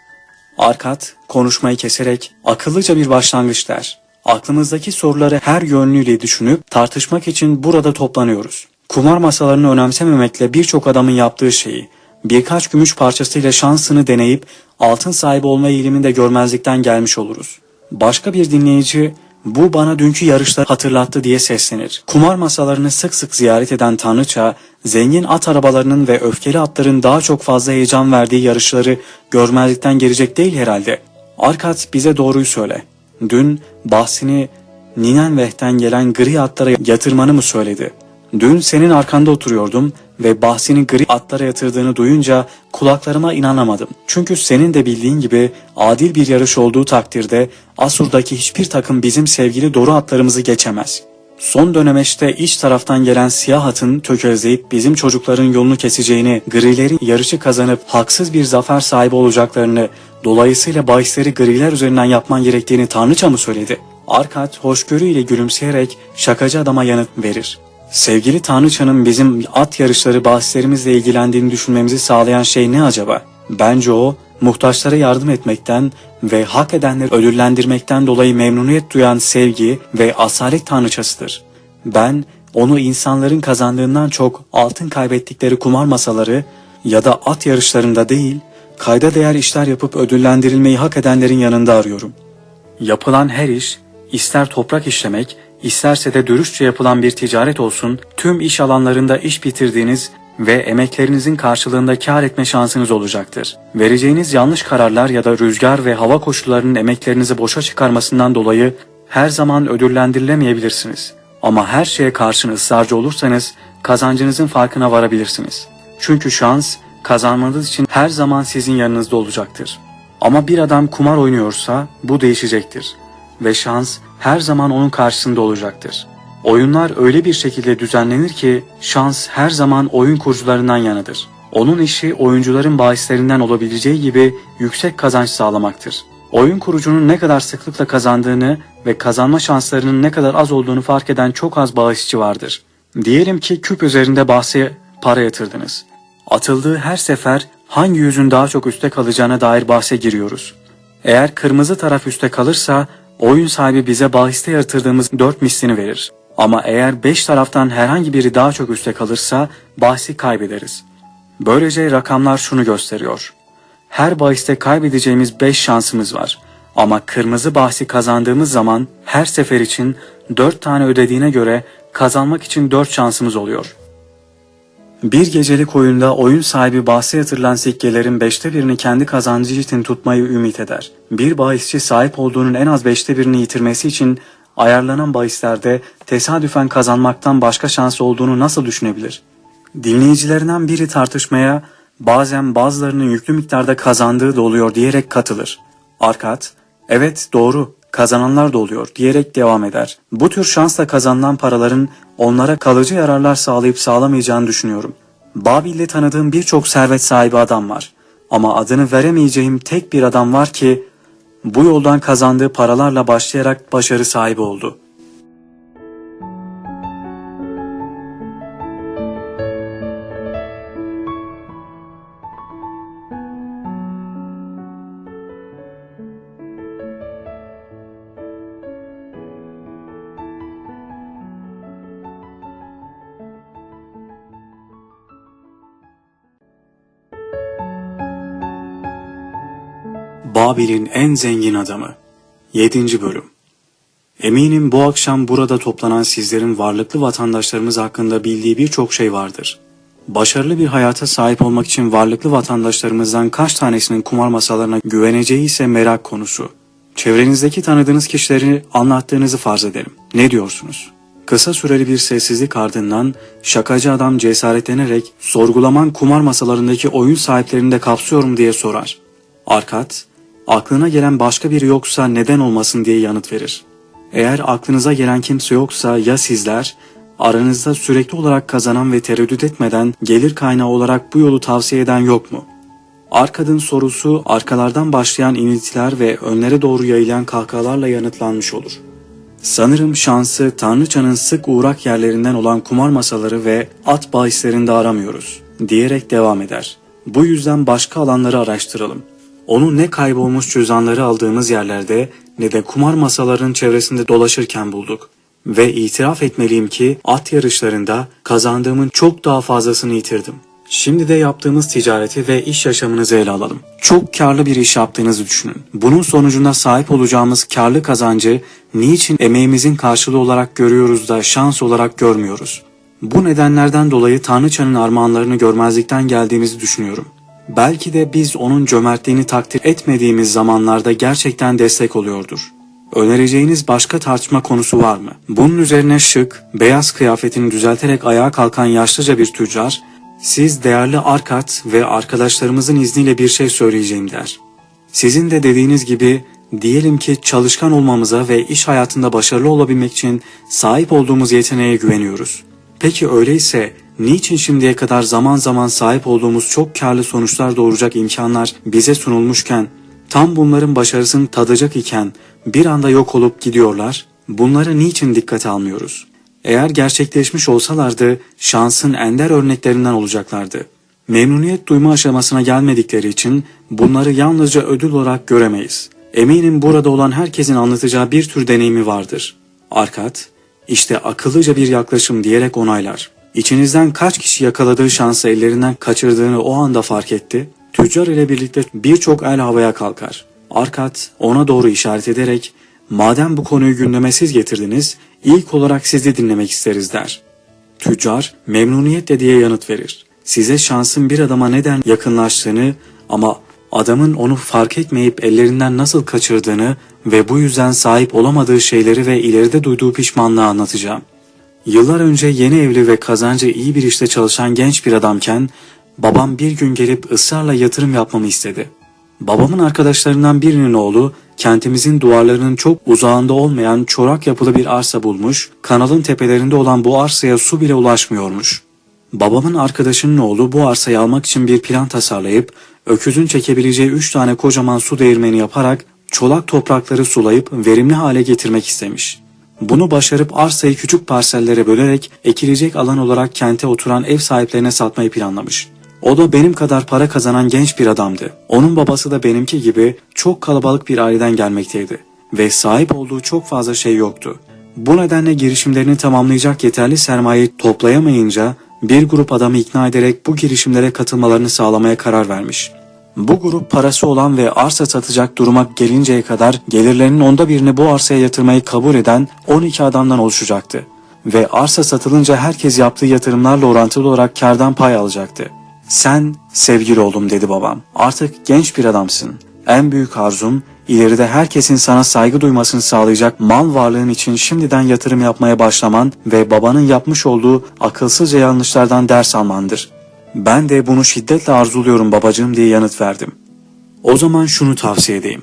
Arkat konuşmayı keserek akıllıca bir başlangıç der. Aklımızdaki soruları her yönlüyle düşünüp tartışmak için burada toplanıyoruz. Kumar masalarını önemsememekle birçok adamın yaptığı şeyi, birkaç gümüş parçasıyla şansını deneyip altın sahibi olma eğiliminde görmezlikten gelmiş oluruz. Başka bir dinleyici bu bana dünkü yarışları hatırlattı diye seslenir. Kumar masalarını sık sık ziyaret eden Tanrıça, zengin at arabalarının ve öfkeli atların daha çok fazla heyecan verdiği yarışları görmezlikten gelecek değil herhalde. Arkat bize doğruyu söyle. Dün bahsini Ninenveh'ten gelen gri atlara yatırmanı mı söyledi? Dün senin arkanda oturuyordum ve bahsini gri atlara yatırdığını duyunca kulaklarıma inanamadım. Çünkü senin de bildiğin gibi adil bir yarış olduğu takdirde Asur'daki hiçbir takım bizim sevgili doğru atlarımızı geçemez. Son dönemeçte iç taraftan gelen siyah atın tökezleyip bizim çocukların yolunu keseceğini, grilerin yarışı kazanıp haksız bir zafer sahibi olacaklarını, dolayısıyla bahisleri griler üzerinden yapman gerektiğini Tanrıça mı söyledi? Arkat hoşgörüyle gülümseyerek şakacı adama yanıt verir. Sevgili Tanrıçanın bizim at yarışları bahislerimizle ilgilendiğini düşünmemizi sağlayan şey ne acaba? Bence o, muhtaçlara yardım etmekten ve hak edenleri ödüllendirmekten dolayı memnuniyet duyan sevgi ve asalet tanrıçasıdır. Ben onu insanların kazandığından çok altın kaybettikleri kumar masaları ya da at yarışlarında değil, kayda değer işler yapıp ödüllendirilmeyi hak edenlerin yanında arıyorum. Yapılan her iş, ister toprak işlemek, isterse de dürüstçe yapılan bir ticaret olsun, tüm iş alanlarında iş bitirdiğiniz ve emeklerinizin karşılığında kar etme şansınız olacaktır. Vereceğiniz yanlış kararlar ya da rüzgar ve hava koşullarının emeklerinizi boşa çıkarmasından dolayı her zaman ödüllendirilemeyebilirsiniz. Ama her şeye karşın ısrarcı olursanız kazancınızın farkına varabilirsiniz. Çünkü şans kazanmanız için her zaman sizin yanınızda olacaktır. Ama bir adam kumar oynuyorsa bu değişecektir ve şans her zaman onun karşısında olacaktır. Oyunlar öyle bir şekilde düzenlenir ki şans her zaman oyun kurucularından yanıdır. Onun işi oyuncuların bahislerinden olabileceği gibi yüksek kazanç sağlamaktır. Oyun kurucunun ne kadar sıklıkla kazandığını ve kazanma şanslarının ne kadar az olduğunu fark eden çok az bahisçi vardır. Diyelim ki küp üzerinde bahse para yatırdınız. Atıldığı her sefer hangi yüzün daha çok üste kalacağına dair bahse giriyoruz. Eğer kırmızı taraf üste kalırsa oyun sahibi bize bahiste yatırdığımız 4 mislini verir. Ama eğer 5 taraftan herhangi biri daha çok üste kalırsa bahsi kaybederiz. Böylece rakamlar şunu gösteriyor. Her bahiste kaybedeceğimiz 5 şansımız var. Ama kırmızı bahsi kazandığımız zaman her sefer için 4 tane ödediğine göre kazanmak için 4 şansımız oluyor. Bir gecelik oyunda oyun sahibi bahse yatırılan sikkelerin beşte birini kendi kazancı için tutmayı ümit eder. Bir bahisçi sahip olduğunun en az beşte birini yitirmesi için ayarlanan bahislerde tesadüfen kazanmaktan başka şansı olduğunu nasıl düşünebilir? Dinleyicilerinden biri tartışmaya bazen bazılarının yüklü miktarda kazandığı da oluyor diyerek katılır. Arkat, evet doğru kazananlar da oluyor diyerek devam eder. Bu tür şansla kazanılan paraların onlara kalıcı yararlar sağlayıp sağlamayacağını düşünüyorum. Babil'de tanıdığım birçok servet sahibi adam var. Ama adını veremeyeceğim tek bir adam var ki bu yoldan kazandığı paralarla başlayarak başarı sahibi oldu. Babil'in en zengin adamı 7. Bölüm Eminim bu akşam burada toplanan sizlerin varlıklı vatandaşlarımız hakkında bildiği birçok şey vardır. Başarılı bir hayata sahip olmak için varlıklı vatandaşlarımızdan kaç tanesinin kumar masalarına güveneceği ise merak konusu. Çevrenizdeki tanıdığınız kişileri anlattığınızı farz edelim. Ne diyorsunuz? Kısa süreli bir sessizlik ardından şakacı adam cesaretlenerek sorgulaman kumar masalarındaki oyun sahiplerini de kapsıyor mu diye sorar. Arkat, aklına gelen başka biri yoksa neden olmasın diye yanıt verir. Eğer aklınıza gelen kimse yoksa ya sizler, aranızda sürekli olarak kazanan ve tereddüt etmeden gelir kaynağı olarak bu yolu tavsiye eden yok mu? Arkadın sorusu arkalardan başlayan iniltiler ve önlere doğru yayılan kahkahalarla yanıtlanmış olur. Sanırım şansı Tanrıçanın sık uğrak yerlerinden olan kumar masaları ve at bahislerinde aramıyoruz diyerek devam eder. Bu yüzden başka alanları araştıralım. Onu ne kaybolmuş cüzdanları aldığımız yerlerde ne de kumar masalarının çevresinde dolaşırken bulduk. Ve itiraf etmeliyim ki at yarışlarında kazandığımın çok daha fazlasını yitirdim. Şimdi de yaptığımız ticareti ve iş yaşamınızı ele alalım. Çok karlı bir iş yaptığınızı düşünün. Bunun sonucunda sahip olacağımız karlı kazancı niçin emeğimizin karşılığı olarak görüyoruz da şans olarak görmüyoruz? Bu nedenlerden dolayı Tanrıçanın armağanlarını görmezlikten geldiğimizi düşünüyorum. Belki de biz onun cömertliğini takdir etmediğimiz zamanlarda gerçekten destek oluyordur. Önereceğiniz başka tartışma konusu var mı? Bunun üzerine şık, beyaz kıyafetini düzelterek ayağa kalkan yaşlıca bir tüccar, siz değerli Arkat ve arkadaşlarımızın izniyle bir şey söyleyeceğim der. Sizin de dediğiniz gibi diyelim ki çalışkan olmamıza ve iş hayatında başarılı olabilmek için sahip olduğumuz yeteneğe güveniyoruz. Peki öyleyse niçin şimdiye kadar zaman zaman sahip olduğumuz çok karlı sonuçlar doğuracak imkanlar bize sunulmuşken, tam bunların başarısını tadacak iken bir anda yok olup gidiyorlar? Bunları niçin dikkate almıyoruz? Eğer gerçekleşmiş olsalardı şansın ender örneklerinden olacaklardı. Memnuniyet duyma aşamasına gelmedikleri için bunları yalnızca ödül olarak göremeyiz. Eminim burada olan herkesin anlatacağı bir tür deneyimi vardır. Arkat, işte akıllıca bir yaklaşım diyerek onaylar. İçinizden kaç kişi yakaladığı şansı ellerinden kaçırdığını o anda fark etti? Tüccar ile birlikte birçok el havaya kalkar. Arkat ona doğru işaret ederek madem bu konuyu gündeme siz getirdiniz ilk olarak sizi dinlemek isteriz der. Tüccar memnuniyetle diye yanıt verir. Size şansın bir adama neden yakınlaştığını ama adamın onu fark etmeyip ellerinden nasıl kaçırdığını ve bu yüzden sahip olamadığı şeyleri ve ileride duyduğu pişmanlığı anlatacağım. Yıllar önce yeni evli ve kazancı iyi bir işte çalışan genç bir adamken babam bir gün gelip ısrarla yatırım yapmamı istedi. Babamın arkadaşlarından birinin oğlu kentimizin duvarlarının çok uzağında olmayan çorak yapılı bir arsa bulmuş, kanalın tepelerinde olan bu arsaya su bile ulaşmıyormuş. Babamın arkadaşının oğlu bu arsayı almak için bir plan tasarlayıp öküzün çekebileceği üç tane kocaman su değirmeni yaparak çolak toprakları sulayıp verimli hale getirmek istemiş. Bunu başarıp arsayı küçük parsellere bölerek ekilecek alan olarak kente oturan ev sahiplerine satmayı planlamış. O da benim kadar para kazanan genç bir adamdı. Onun babası da benimki gibi çok kalabalık bir aileden gelmekteydi. ve sahip olduğu çok fazla şey yoktu. Bu nedenle girişimlerini tamamlayacak yeterli sermayeyi toplayamayınca bir grup adamı ikna ederek bu girişimlere katılmalarını sağlamaya karar vermiş. Bu grup parası olan ve arsa satacak duruma gelinceye kadar gelirlerinin onda birini bu arsaya yatırmayı kabul eden 12 adamdan oluşacaktı. Ve arsa satılınca herkes yaptığı yatırımlarla orantılı olarak kardan pay alacaktı. Sen sevgili oğlum dedi babam. Artık genç bir adamsın. En büyük arzum ileride herkesin sana saygı duymasını sağlayacak mal varlığın için şimdiden yatırım yapmaya başlaman ve babanın yapmış olduğu akılsızca yanlışlardan ders almandır. Ben de bunu şiddetle arzuluyorum babacığım diye yanıt verdim. O zaman şunu tavsiye edeyim.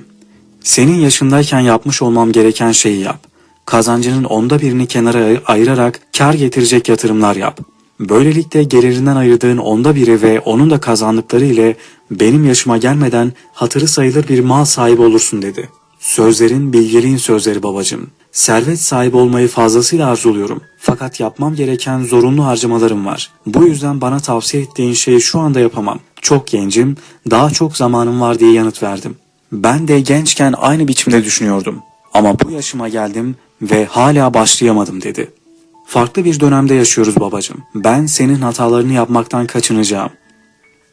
Senin yaşındayken yapmış olmam gereken şeyi yap. Kazancının onda birini kenara ayırarak kar getirecek yatırımlar yap. Böylelikle gelirinden ayırdığın onda biri ve onun da kazandıkları ile benim yaşıma gelmeden hatırı sayılır bir mal sahibi olursun dedi. Sözlerin bilgeliğin sözleri babacığım. Servet sahibi olmayı fazlasıyla arzuluyorum. Fakat yapmam gereken zorunlu harcamalarım var. Bu yüzden bana tavsiye ettiğin şeyi şu anda yapamam. Çok gencim, daha çok zamanım var diye yanıt verdim. Ben de gençken aynı biçimde düşünüyordum. Ama bu yaşıma geldim ve hala başlayamadım dedi. Farklı bir dönemde yaşıyoruz babacığım. Ben senin hatalarını yapmaktan kaçınacağım.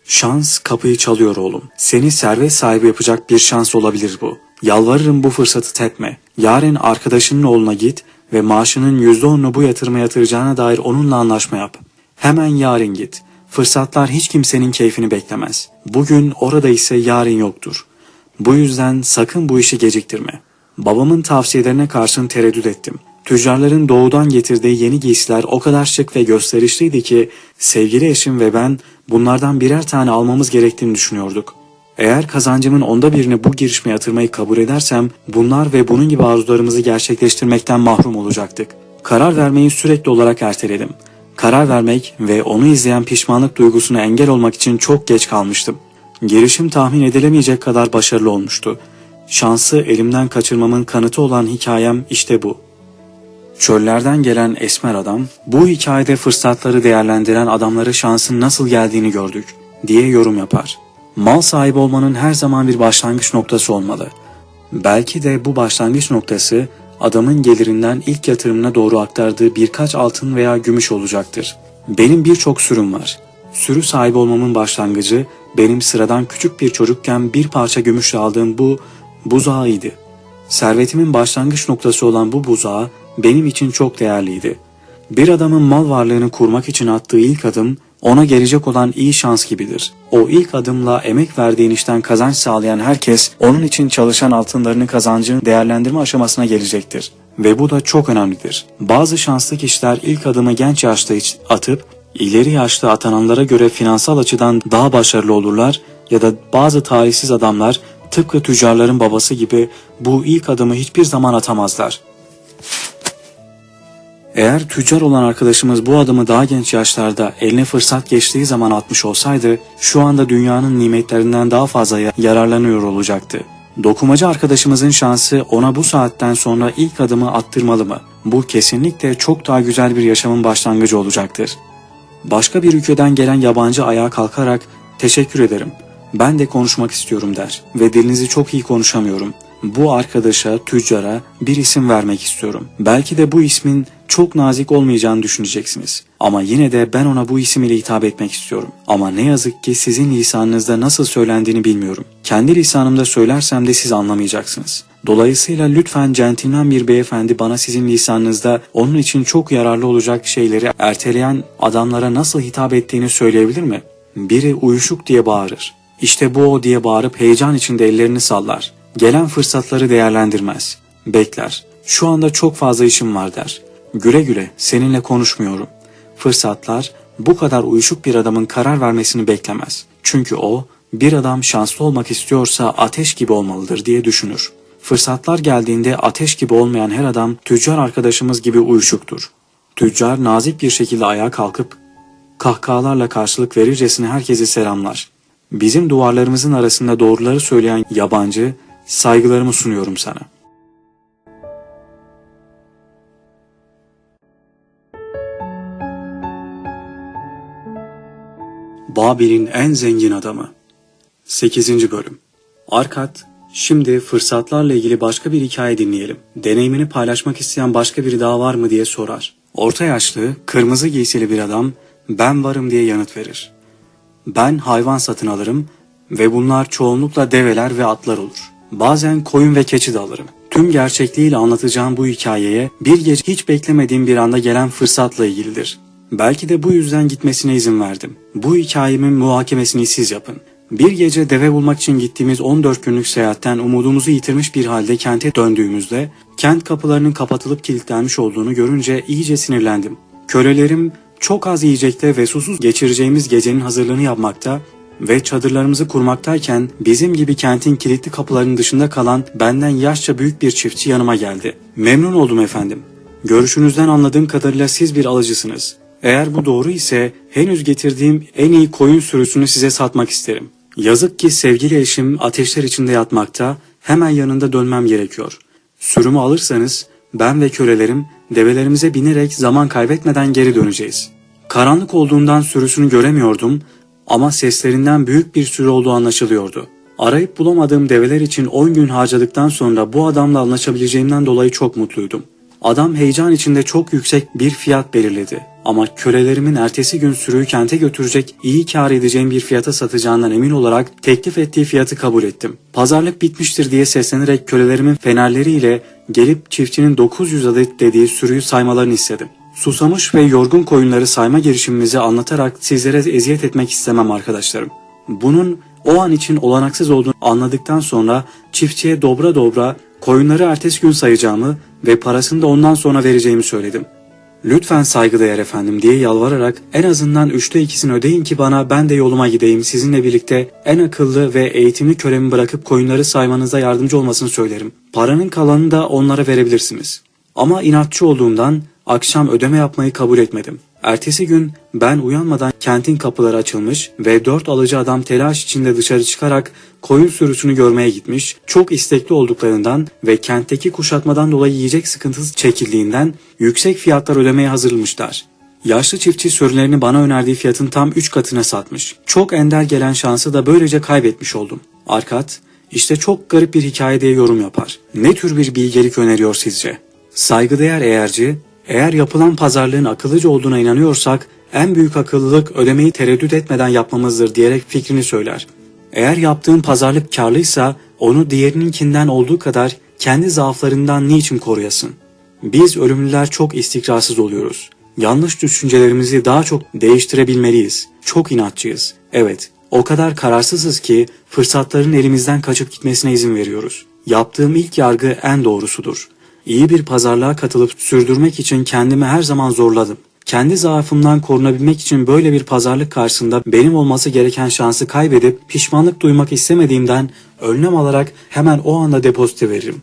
Şans kapıyı çalıyor oğlum. Seni servet sahibi yapacak bir şans olabilir bu. Yalvarırım bu fırsatı tepme. Yarın arkadaşının oğluna git ve maaşının %10'unu bu yatırıma yatıracağına dair onunla anlaşma yap. Hemen yarın git. Fırsatlar hiç kimsenin keyfini beklemez. Bugün orada ise yarın yoktur. Bu yüzden sakın bu işi geciktirme. Babamın tavsiyelerine karşın tereddüt ettim. Tüccarların doğudan getirdiği yeni giysiler o kadar şık ve gösterişliydi ki sevgili eşim ve ben bunlardan birer tane almamız gerektiğini düşünüyorduk. Eğer kazancımın onda birini bu girişime yatırmayı kabul edersem bunlar ve bunun gibi arzularımızı gerçekleştirmekten mahrum olacaktık. Karar vermeyi sürekli olarak erteledim. Karar vermek ve onu izleyen pişmanlık duygusuna engel olmak için çok geç kalmıştım. Girişim tahmin edilemeyecek kadar başarılı olmuştu. Şansı elimden kaçırmamın kanıtı olan hikayem işte bu. Çöllerden gelen esmer adam, bu hikayede fırsatları değerlendiren adamları şansın nasıl geldiğini gördük diye yorum yapar. Mal sahibi olmanın her zaman bir başlangıç noktası olmalı. Belki de bu başlangıç noktası adamın gelirinden ilk yatırımına doğru aktardığı birkaç altın veya gümüş olacaktır. Benim birçok sürüm var. Sürü sahibi olmamın başlangıcı benim sıradan küçük bir çocukken bir parça gümüşle aldığım bu buzağıydı. Servetimin başlangıç noktası olan bu buzağı benim için çok değerliydi. Bir adamın mal varlığını kurmak için attığı ilk adım ona gelecek olan iyi şans gibidir. O ilk adımla emek verdiğin işten kazanç sağlayan herkes onun için çalışan altınlarını kazancını değerlendirme aşamasına gelecektir. Ve bu da çok önemlidir. Bazı şanslı kişiler ilk adımı genç yaşta atıp ileri yaşta atananlara göre finansal açıdan daha başarılı olurlar ya da bazı talihsiz adamlar tıpkı tüccarların babası gibi bu ilk adımı hiçbir zaman atamazlar. Eğer tüccar olan arkadaşımız bu adımı daha genç yaşlarda eline fırsat geçtiği zaman atmış olsaydı şu anda dünyanın nimetlerinden daha fazla yararlanıyor olacaktı. Dokumacı arkadaşımızın şansı ona bu saatten sonra ilk adımı attırmalı mı? Bu kesinlikle çok daha güzel bir yaşamın başlangıcı olacaktır. Başka bir ülkeden gelen yabancı ayağa kalkarak teşekkür ederim. Ben de konuşmak istiyorum der ve dilinizi çok iyi konuşamıyorum. Bu arkadaşa, tüccara bir isim vermek istiyorum. Belki de bu ismin çok nazik olmayacağını düşüneceksiniz. Ama yine de ben ona bu isim ile hitap etmek istiyorum. Ama ne yazık ki sizin lisanınızda nasıl söylendiğini bilmiyorum. Kendi lisanımda söylersem de siz anlamayacaksınız. Dolayısıyla lütfen centilmen bir beyefendi bana sizin lisanınızda onun için çok yararlı olacak şeyleri erteleyen adamlara nasıl hitap ettiğini söyleyebilir mi? Biri uyuşuk diye bağırır. İşte bu o diye bağırıp heyecan içinde ellerini sallar. Gelen fırsatları değerlendirmez. Bekler. Şu anda çok fazla işim var der. Güle güle seninle konuşmuyorum. Fırsatlar bu kadar uyuşuk bir adamın karar vermesini beklemez. Çünkü o bir adam şanslı olmak istiyorsa ateş gibi olmalıdır diye düşünür. Fırsatlar geldiğinde ateş gibi olmayan her adam tüccar arkadaşımız gibi uyuşuktur. Tüccar nazik bir şekilde ayağa kalkıp kahkahalarla karşılık verircesine herkesi selamlar. Bizim duvarlarımızın arasında doğruları söyleyen yabancı saygılarımı sunuyorum sana. Babil'in en zengin adamı 8. bölüm Arkat Şimdi fırsatlarla ilgili başka bir hikaye dinleyelim. Deneyimini paylaşmak isteyen başka biri daha var mı diye sorar. Orta yaşlı, kırmızı giysili bir adam ben varım diye yanıt verir. Ben hayvan satın alırım ve bunlar çoğunlukla develer ve atlar olur. Bazen koyun ve keçi de alırım. Tüm gerçekliğiyle anlatacağım bu hikayeye bir gece hiç beklemediğim bir anda gelen fırsatla ilgilidir. Belki de bu yüzden gitmesine izin verdim. Bu hikayemin muhakemesini siz yapın. Bir gece deve bulmak için gittiğimiz 14 günlük seyahatten umudumuzu yitirmiş bir halde kente döndüğümüzde kent kapılarının kapatılıp kilitlenmiş olduğunu görünce iyice sinirlendim. Kölelerim çok az yiyecekte ve susuz geçireceğimiz gecenin hazırlığını yapmakta ve çadırlarımızı kurmaktayken bizim gibi kentin kilitli kapılarının dışında kalan benden yaşça büyük bir çiftçi yanıma geldi. Memnun oldum efendim. Görüşünüzden anladığım kadarıyla siz bir alıcısınız. Eğer bu doğru ise henüz getirdiğim en iyi koyun sürüsünü size satmak isterim. Yazık ki sevgili eşim ateşler içinde yatmakta, hemen yanında dönmem gerekiyor. Sürümü alırsanız ben ve kölelerim develerimize binerek zaman kaybetmeden geri döneceğiz. Karanlık olduğundan sürüsünü göremiyordum ama seslerinden büyük bir sürü olduğu anlaşılıyordu. Arayıp bulamadığım develer için 10 gün harcadıktan sonra bu adamla anlaşabileceğimden dolayı çok mutluydum. Adam heyecan içinde çok yüksek bir fiyat belirledi. Ama kölelerimin ertesi gün sürüyü kente götürecek iyi kar edeceğim bir fiyata satacağından emin olarak teklif ettiği fiyatı kabul ettim. Pazarlık bitmiştir diye seslenerek kölelerimin fenerleriyle gelip çiftçinin 900 adet dediği sürüyü saymalarını istedim. Susamış ve yorgun koyunları sayma girişimimizi anlatarak sizlere eziyet etmek istemem arkadaşlarım. Bunun o an için olanaksız olduğunu anladıktan sonra çiftçiye dobra dobra koyunları ertesi gün sayacağımı ve parasını da ondan sonra vereceğimi söyledim. Lütfen saygıdeğer efendim diye yalvararak en azından üçte ikisini ödeyin ki bana ben de yoluma gideyim sizinle birlikte en akıllı ve eğitimli kölemi bırakıp koyunları saymanıza yardımcı olmasını söylerim. Paranın kalanını da onlara verebilirsiniz. Ama inatçı olduğumdan akşam ödeme yapmayı kabul etmedim. Ertesi gün ben uyanmadan kentin kapıları açılmış ve dört alıcı adam telaş içinde dışarı çıkarak koyun sürüsünü görmeye gitmiş, çok istekli olduklarından ve kentteki kuşatmadan dolayı yiyecek sıkıntısı çekildiğinden yüksek fiyatlar ödemeye hazırlamışlar. Yaşlı çiftçi sürülerini bana önerdiği fiyatın tam 3 katına satmış. Çok ender gelen şansı da böylece kaybetmiş oldum. Arkat, işte çok garip bir hikaye diye yorum yapar. Ne tür bir bilgelik öneriyor sizce? Saygıdeğer eğerci, eğer yapılan pazarlığın akıllıca olduğuna inanıyorsak en büyük akıllılık ödemeyi tereddüt etmeden yapmamızdır diyerek fikrini söyler. Eğer yaptığın pazarlık karlıysa onu diğerininkinden olduğu kadar kendi zaaflarından niçin koruyasın? Biz ölümlüler çok istikrarsız oluyoruz. Yanlış düşüncelerimizi daha çok değiştirebilmeliyiz. Çok inatçıyız. Evet, o kadar kararsızız ki fırsatların elimizden kaçıp gitmesine izin veriyoruz. Yaptığım ilk yargı en doğrusudur. İyi bir pazarlığa katılıp sürdürmek için kendimi her zaman zorladım. Kendi zaafımdan korunabilmek için böyle bir pazarlık karşısında benim olması gereken şansı kaybedip pişmanlık duymak istemediğimden önlem alarak hemen o anda depozite veririm.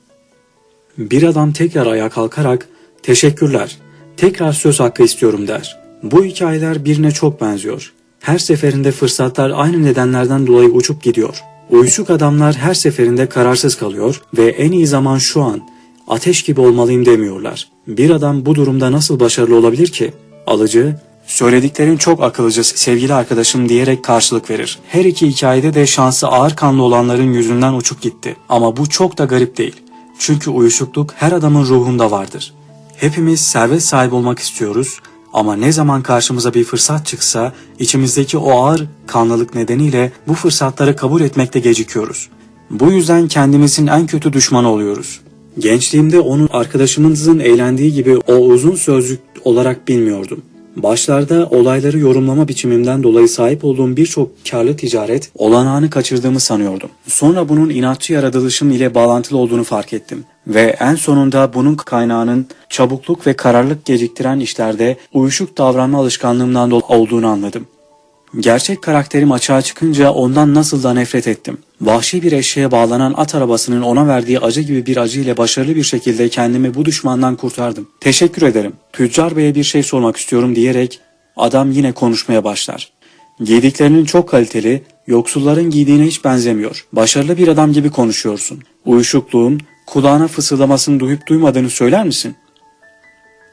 Bir adam tekrar ayağa kalkarak teşekkürler, tekrar söz hakkı istiyorum der. Bu hikayeler birine çok benziyor. Her seferinde fırsatlar aynı nedenlerden dolayı uçup gidiyor. Uyuşuk adamlar her seferinde kararsız kalıyor ve en iyi zaman şu an, ateş gibi olmalıyım demiyorlar. Bir adam bu durumda nasıl başarılı olabilir ki? Alıcı, söylediklerin çok akıllıca sevgili arkadaşım diyerek karşılık verir. Her iki hikayede de şansı ağır kanlı olanların yüzünden uçup gitti. Ama bu çok da garip değil. Çünkü uyuşukluk her adamın ruhunda vardır. Hepimiz servet sahibi olmak istiyoruz ama ne zaman karşımıza bir fırsat çıksa içimizdeki o ağır kanlılık nedeniyle bu fırsatları kabul etmekte gecikiyoruz. Bu yüzden kendimizin en kötü düşmanı oluyoruz. Gençliğimde onun arkadaşımızın eğlendiği gibi o uzun sözlük olarak bilmiyordum. Başlarda olayları yorumlama biçimimden dolayı sahip olduğum birçok karlı ticaret olanağını kaçırdığımı sanıyordum. Sonra bunun inatçı yaratılışım ile bağlantılı olduğunu fark ettim. Ve en sonunda bunun kaynağının çabukluk ve kararlılık geciktiren işlerde uyuşuk davranma alışkanlığımdan olduğunu anladım. Gerçek karakterim açığa çıkınca ondan nasıl da nefret ettim. Vahşi bir eşeğe bağlanan at arabasının ona verdiği acı gibi bir acı başarılı bir şekilde kendimi bu düşmandan kurtardım. Teşekkür ederim. Tüccar beye bir şey sormak istiyorum diyerek adam yine konuşmaya başlar. Giydiklerinin çok kaliteli, yoksulların giydiğine hiç benzemiyor. Başarılı bir adam gibi konuşuyorsun. Uyuşukluğun, kulağına fısıldamasını duyup duymadığını söyler misin?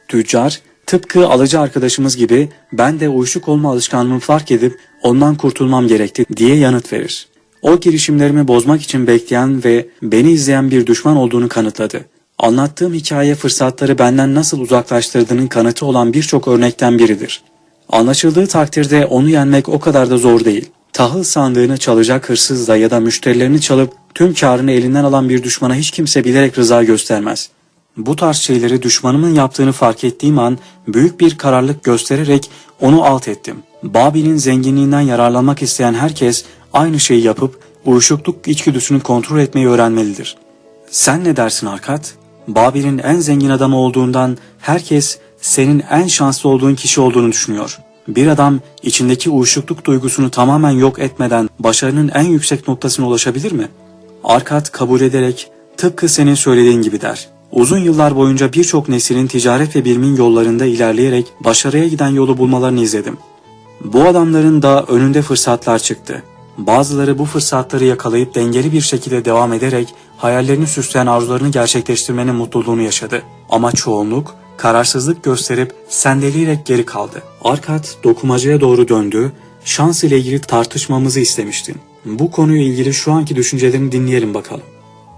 Tüccar, tıpkı alıcı arkadaşımız gibi ben de uyuşuk olma alışkanlığımı fark edip ondan kurtulmam gerekti diye yanıt verir. O girişimlerimi bozmak için bekleyen ve beni izleyen bir düşman olduğunu kanıtladı. Anlattığım hikaye fırsatları benden nasıl uzaklaştırdığının kanıtı olan birçok örnekten biridir. Anlaşıldığı takdirde onu yenmek o kadar da zor değil. Tahıl sandığını çalacak hırsızla ya da müşterilerini çalıp tüm karını elinden alan bir düşmana hiç kimse bilerek rıza göstermez. Bu tarz şeyleri düşmanımın yaptığını fark ettiğim an büyük bir kararlılık göstererek onu alt ettim. Babil'in zenginliğinden yararlanmak isteyen herkes aynı şeyi yapıp uyuşukluk içgüdüsünü kontrol etmeyi öğrenmelidir. Sen ne dersin Arkat? Babil'in en zengin adamı olduğundan herkes senin en şanslı olduğun kişi olduğunu düşünüyor. Bir adam içindeki uyuşukluk duygusunu tamamen yok etmeden başarının en yüksek noktasına ulaşabilir mi? Arkat kabul ederek tıpkı senin söylediğin gibi der. Uzun yıllar boyunca birçok neslin ticaret ve bilimin yollarında ilerleyerek başarıya giden yolu bulmalarını izledim. Bu adamların da önünde fırsatlar çıktı. Bazıları bu fırsatları yakalayıp dengeli bir şekilde devam ederek hayallerini süsleyen arzularını gerçekleştirmenin mutluluğunu yaşadı. Ama çoğunluk kararsızlık gösterip sendeleyerek geri kaldı. Arkat dokumacıya doğru döndü, şans ile ilgili tartışmamızı istemiştin. Bu konuyla ilgili şu anki düşüncelerini dinleyelim bakalım.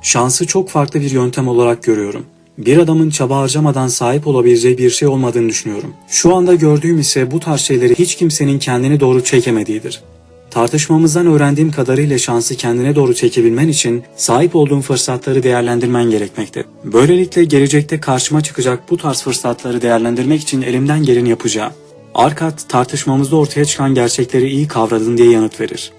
Şansı çok farklı bir yöntem olarak görüyorum. Bir adamın çaba harcamadan sahip olabileceği bir şey olmadığını düşünüyorum. Şu anda gördüğüm ise bu tarz şeyleri hiç kimsenin kendini doğru çekemediğidir. Tartışmamızdan öğrendiğim kadarıyla şansı kendine doğru çekebilmen için sahip olduğun fırsatları değerlendirmen gerekmekte. Böylelikle gelecekte karşıma çıkacak bu tarz fırsatları değerlendirmek için elimden geleni yapacağım. Arkat tartışmamızda ortaya çıkan gerçekleri iyi kavradın diye yanıt verir.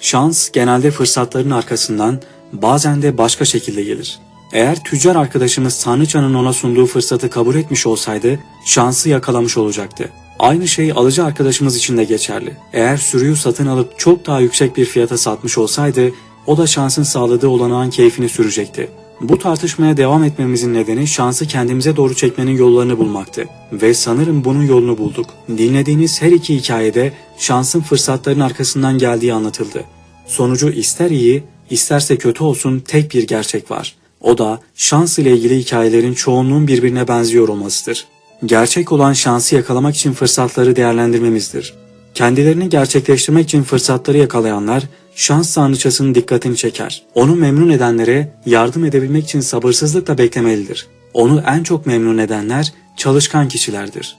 Şans genelde fırsatların arkasından bazen de başka şekilde gelir. Eğer tüccar arkadaşımız Tanrıçanın ona sunduğu fırsatı kabul etmiş olsaydı şansı yakalamış olacaktı. Aynı şey alıcı arkadaşımız için de geçerli. Eğer sürüyü satın alıp çok daha yüksek bir fiyata satmış olsaydı o da şansın sağladığı olanağın keyfini sürecekti. Bu tartışmaya devam etmemizin nedeni şansı kendimize doğru çekmenin yollarını bulmaktı. Ve sanırım bunun yolunu bulduk. Dinlediğiniz her iki hikayede şansın fırsatların arkasından geldiği anlatıldı. Sonucu ister iyi, isterse kötü olsun tek bir gerçek var. O da şans ile ilgili hikayelerin çoğunluğun birbirine benziyor olmasıdır. Gerçek olan şansı yakalamak için fırsatları değerlendirmemizdir. Kendilerini gerçekleştirmek için fırsatları yakalayanlar şans tanrıçasının dikkatini çeker. Onu memnun edenlere yardım edebilmek için sabırsızlıkla beklemelidir. Onu en çok memnun edenler çalışkan kişilerdir.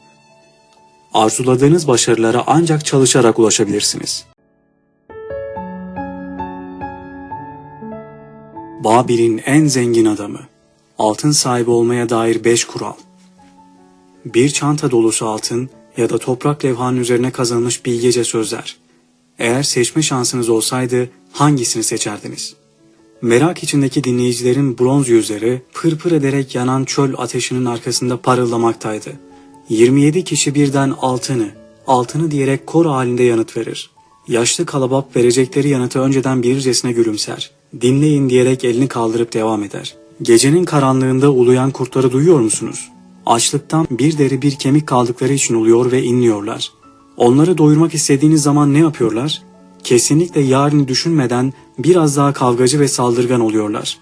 Arzuladığınız başarılara ancak çalışarak ulaşabilirsiniz. Babil'in en zengin adamı. Altın sahibi olmaya dair 5 kural. Bir çanta dolusu altın ya da toprak levhanın üzerine kazanılmış bilgece sözler. Eğer seçme şansınız olsaydı hangisini seçerdiniz? Merak içindeki dinleyicilerin bronz yüzleri pırpır ederek yanan çöl ateşinin arkasında parıldamaktaydı. 27 kişi birden altını, altını diyerek kor halinde yanıt verir. Yaşlı kalabap verecekleri yanıtı önceden bilircesine gülümser. Dinleyin diyerek elini kaldırıp devam eder. Gecenin karanlığında uluyan kurtları duyuyor musunuz? Açlıktan bir deri bir kemik kaldıkları için uluyor ve inliyorlar. Onları doyurmak istediğiniz zaman ne yapıyorlar? Kesinlikle yarını düşünmeden biraz daha kavgacı ve saldırgan oluyorlar.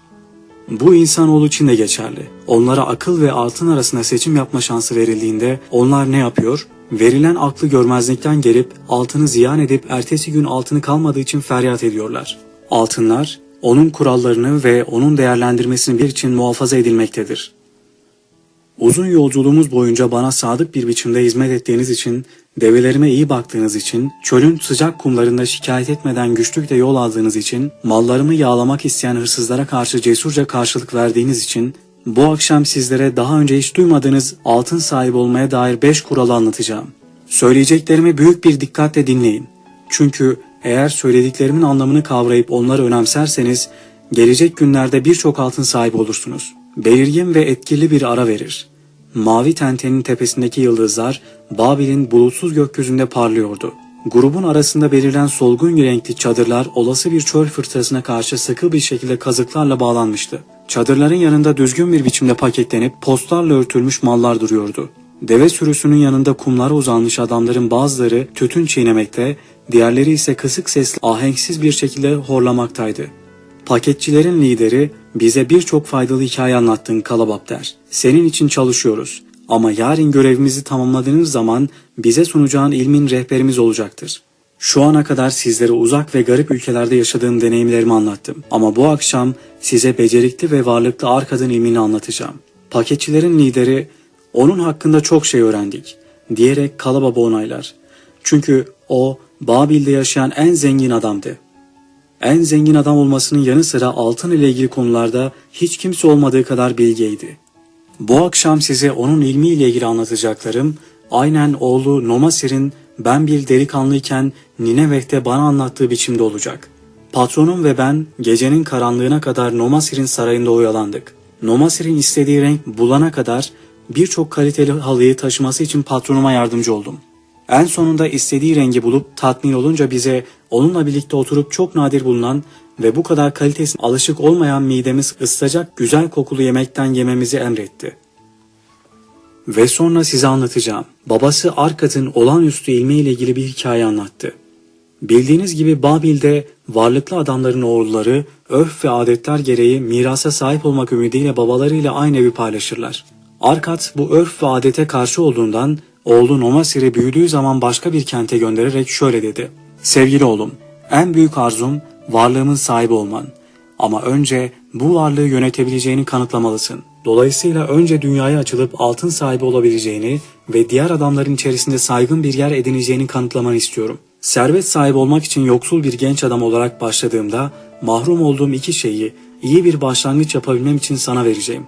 Bu insanoğlu için de geçerli. Onlara akıl ve altın arasında seçim yapma şansı verildiğinde onlar ne yapıyor? Verilen aklı görmezlikten gelip altını ziyan edip ertesi gün altını kalmadığı için feryat ediyorlar. Altınlar onun kurallarını ve onun değerlendirmesini bir için muhafaza edilmektedir. Uzun yolculuğumuz boyunca bana sadık bir biçimde hizmet ettiğiniz için, develerime iyi baktığınız için, çölün sıcak kumlarında şikayet etmeden güçlükle yol aldığınız için, mallarımı yağlamak isteyen hırsızlara karşı cesurca karşılık verdiğiniz için, bu akşam sizlere daha önce hiç duymadığınız altın sahibi olmaya dair beş kuralı anlatacağım. Söyleyeceklerimi büyük bir dikkatle dinleyin. Çünkü eğer söylediklerimin anlamını kavrayıp onları önemserseniz, gelecek günlerde birçok altın sahibi olursunuz. Belirgin ve etkili bir ara verir. Mavi tentenin tepesindeki yıldızlar Babil'in bulutsuz gökyüzünde parlıyordu. Grubun arasında belirlen solgun renkli çadırlar olası bir çöl fırtınasına karşı sıkı bir şekilde kazıklarla bağlanmıştı. Çadırların yanında düzgün bir biçimde paketlenip postlarla örtülmüş mallar duruyordu. Deve sürüsünün yanında kumlara uzanmış adamların bazıları tütün çiğnemekte, diğerleri ise kısık sesli ahenksiz bir şekilde horlamaktaydı. Paketçilerin lideri bize birçok faydalı hikaye anlattın Kalabap der. Senin için çalışıyoruz ama yarın görevimizi tamamladığınız zaman bize sunacağın ilmin rehberimiz olacaktır. Şu ana kadar sizlere uzak ve garip ülkelerde yaşadığım deneyimlerimi anlattım. Ama bu akşam size becerikli ve varlıklı Arkad'ın ilmini anlatacağım. Paketçilerin lideri onun hakkında çok şey öğrendik diyerek Kalababa onaylar. Çünkü o Babil'de yaşayan en zengin adamdı. En zengin adam olmasının yanı sıra altın ile ilgili konularda hiç kimse olmadığı kadar bilgeydi. Bu akşam size onun ilmiyle ilgili anlatacaklarım aynen oğlu Nomasir'in ben bir delikanlıyken Nineveh'te bana anlattığı biçimde olacak. Patronum ve ben gecenin karanlığına kadar Nomasir'in sarayında oyalandık. Nomasir'in istediği renk bulana kadar birçok kaliteli halıyı taşıması için patronuma yardımcı oldum. En sonunda istediği rengi bulup tatmin olunca bize onunla birlikte oturup çok nadir bulunan ve bu kadar kalitesine alışık olmayan midemiz ısıtacak güzel kokulu yemekten yememizi emretti. Ve sonra size anlatacağım. Babası Arkad'ın olağanüstü ilmiyle ilgili bir hikaye anlattı. Bildiğiniz gibi Babil'de varlıklı adamların oğulları örf ve adetler gereği mirasa sahip olmak ümidiyle babalarıyla aynı evi paylaşırlar. Arkat bu örf ve adete karşı olduğundan oğlu Nomasir'i büyüdüğü zaman başka bir kente göndererek şöyle dedi. Sevgili oğlum, en büyük arzum varlığımın sahibi olman. Ama önce bu varlığı yönetebileceğini kanıtlamalısın. Dolayısıyla önce dünyaya açılıp altın sahibi olabileceğini ve diğer adamların içerisinde saygın bir yer edineceğini kanıtlamanı istiyorum. Servet sahibi olmak için yoksul bir genç adam olarak başladığımda mahrum olduğum iki şeyi iyi bir başlangıç yapabilmem için sana vereceğim.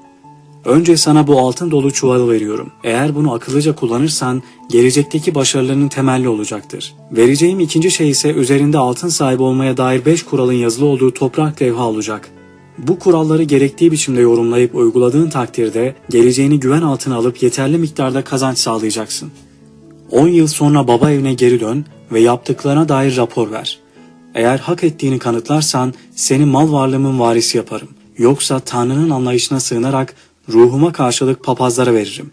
Önce sana bu altın dolu çuvalı veriyorum. Eğer bunu akıllıca kullanırsan gelecekteki başarılarının temelli olacaktır. Vereceğim ikinci şey ise üzerinde altın sahibi olmaya dair beş kuralın yazılı olduğu toprak levha olacak. Bu kuralları gerektiği biçimde yorumlayıp uyguladığın takdirde geleceğini güven altına alıp yeterli miktarda kazanç sağlayacaksın. 10 yıl sonra baba evine geri dön ve yaptıklarına dair rapor ver. Eğer hak ettiğini kanıtlarsan seni mal varlığımın varisi yaparım. Yoksa Tanrı'nın anlayışına sığınarak ruhuma karşılık papazlara veririm.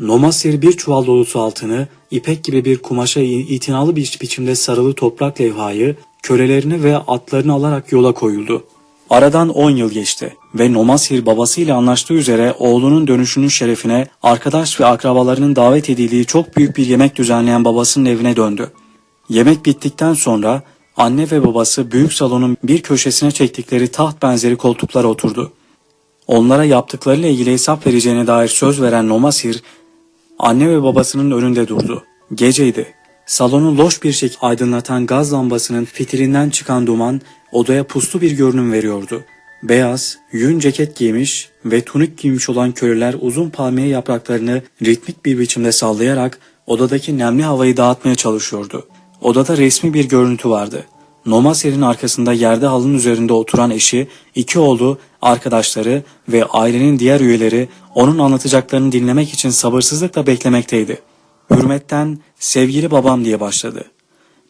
Nomasir bir çuval dolusu altını, ipek gibi bir kumaşa itinalı bir biçimde sarılı toprak levhayı, kölelerini ve atlarını alarak yola koyuldu. Aradan 10 yıl geçti ve Nomasir babasıyla anlaştığı üzere oğlunun dönüşünün şerefine arkadaş ve akrabalarının davet edildiği çok büyük bir yemek düzenleyen babasının evine döndü. Yemek bittikten sonra anne ve babası büyük salonun bir köşesine çektikleri taht benzeri koltuklara oturdu. Onlara yaptıklarıyla ilgili hesap vereceğine dair söz veren Nomasir, anne ve babasının önünde durdu. Geceydi. Salonu loş bir şekilde aydınlatan gaz lambasının fitilinden çıkan duman odaya puslu bir görünüm veriyordu. Beyaz, yün ceket giymiş ve tunik giymiş olan köylüler uzun palmiye yapraklarını ritmik bir biçimde sallayarak odadaki nemli havayı dağıtmaya çalışıyordu. Odada resmi bir görüntü vardı. Nomaser'in arkasında yerde halının üzerinde oturan eşi, iki oğlu, arkadaşları ve ailenin diğer üyeleri onun anlatacaklarını dinlemek için sabırsızlıkla beklemekteydi. Hürmetten sevgili babam diye başladı.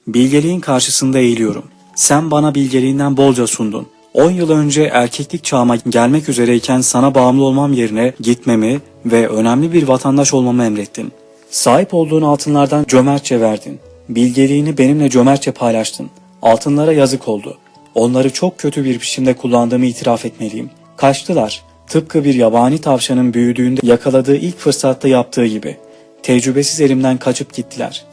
Bilgeliğin karşısında eğiliyorum. Sen bana bilgeliğinden bolca sundun. 10 yıl önce erkeklik çağıma gelmek üzereyken sana bağımlı olmam yerine gitmemi ve önemli bir vatandaş olmamı emrettin. Sahip olduğun altınlardan cömertçe verdin. Bilgeliğini benimle cömertçe paylaştın. Altınlara yazık oldu. Onları çok kötü bir biçimde kullandığımı itiraf etmeliyim. Kaçtılar. Tıpkı bir yabani tavşanın büyüdüğünde yakaladığı ilk fırsatta yaptığı gibi. Tecrübesiz elimden kaçıp gittiler.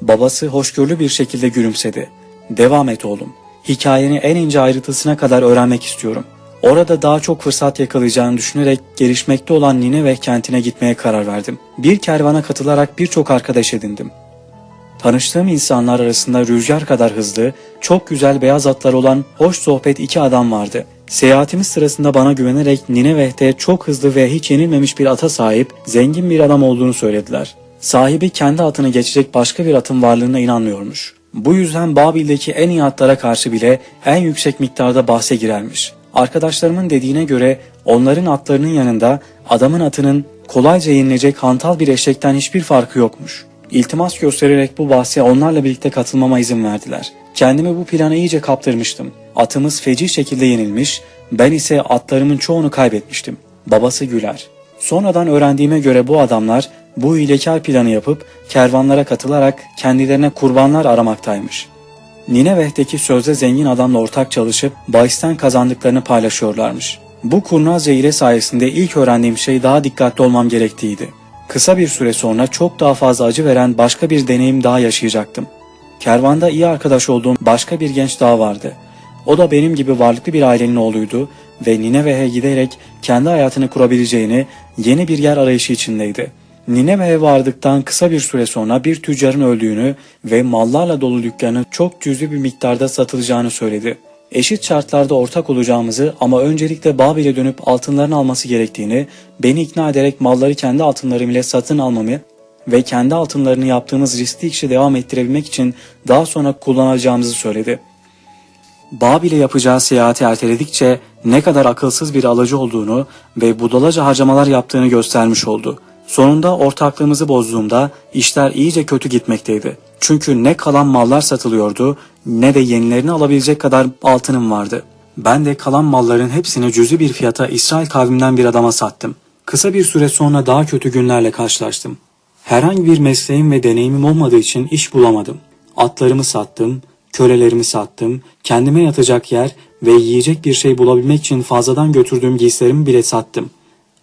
Babası hoşgörülü bir şekilde gülümsedi. Devam et oğlum. Hikayeni en ince ayrıntısına kadar öğrenmek istiyorum. Orada daha çok fırsat yakalayacağını düşünerek gelişmekte olan Nineve kentine gitmeye karar verdim. Bir kervana katılarak birçok arkadaş edindim. Tanıştığım insanlar arasında rüzgar kadar hızlı, çok güzel beyaz atlar olan hoş sohbet iki adam vardı. Seyahatimiz sırasında bana güvenerek Nineveh'te çok hızlı ve hiç yenilmemiş bir ata sahip, zengin bir adam olduğunu söylediler. Sahibi kendi atını geçecek başka bir atın varlığına inanmıyormuş. Bu yüzden Babil'deki en iyi atlara karşı bile en yüksek miktarda bahse girermiş. Arkadaşlarımın dediğine göre onların atlarının yanında adamın atının kolayca yenilecek hantal bir eşekten hiçbir farkı yokmuş. İltimas göstererek bu bahse onlarla birlikte katılmama izin verdiler. Kendimi bu plana iyice kaptırmıştım. Atımız feci şekilde yenilmiş, ben ise atlarımın çoğunu kaybetmiştim. Babası güler. Sonradan öğrendiğime göre bu adamlar bu hilekar planı yapıp kervanlara katılarak kendilerine kurbanlar aramaktaymış. Nineveh'teki sözde zengin adamla ortak çalışıp bahisten kazandıklarını paylaşıyorlarmış. Bu kurnaz hile sayesinde ilk öğrendiğim şey daha dikkatli olmam gerektiğiydi. Kısa bir süre sonra çok daha fazla acı veren başka bir deneyim daha yaşayacaktım. Kervanda iyi arkadaş olduğum başka bir genç daha vardı. O da benim gibi varlıklı bir ailenin oğluydu ve Nineve'ye giderek kendi hayatını kurabileceğini yeni bir yer arayışı içindeydi. Nineve'ye vardıktan kısa bir süre sonra bir tüccarın öldüğünü ve mallarla dolu dükkanı çok cüzi bir miktarda satılacağını söyledi. Eşit şartlarda ortak olacağımızı ama öncelikle Babil'e dönüp altınlarını alması gerektiğini, beni ikna ederek malları kendi altınlarım ile satın almamı ve kendi altınlarını yaptığımız riskli işi devam ettirebilmek için daha sonra kullanacağımızı söyledi. Babil'e yapacağı seyahati erteledikçe ne kadar akılsız bir alıcı olduğunu ve budalaca harcamalar yaptığını göstermiş oldu. Sonunda ortaklığımızı bozduğumda işler iyice kötü gitmekteydi. Çünkü ne kalan mallar satılıyordu ne de yenilerini alabilecek kadar altınım vardı. Ben de kalan malların hepsini cüzi bir fiyata İsrail kavminden bir adama sattım. Kısa bir süre sonra daha kötü günlerle karşılaştım. Herhangi bir mesleğim ve deneyimim olmadığı için iş bulamadım. Atlarımı sattım, kölelerimi sattım, kendime yatacak yer ve yiyecek bir şey bulabilmek için fazladan götürdüğüm giysilerimi bile sattım.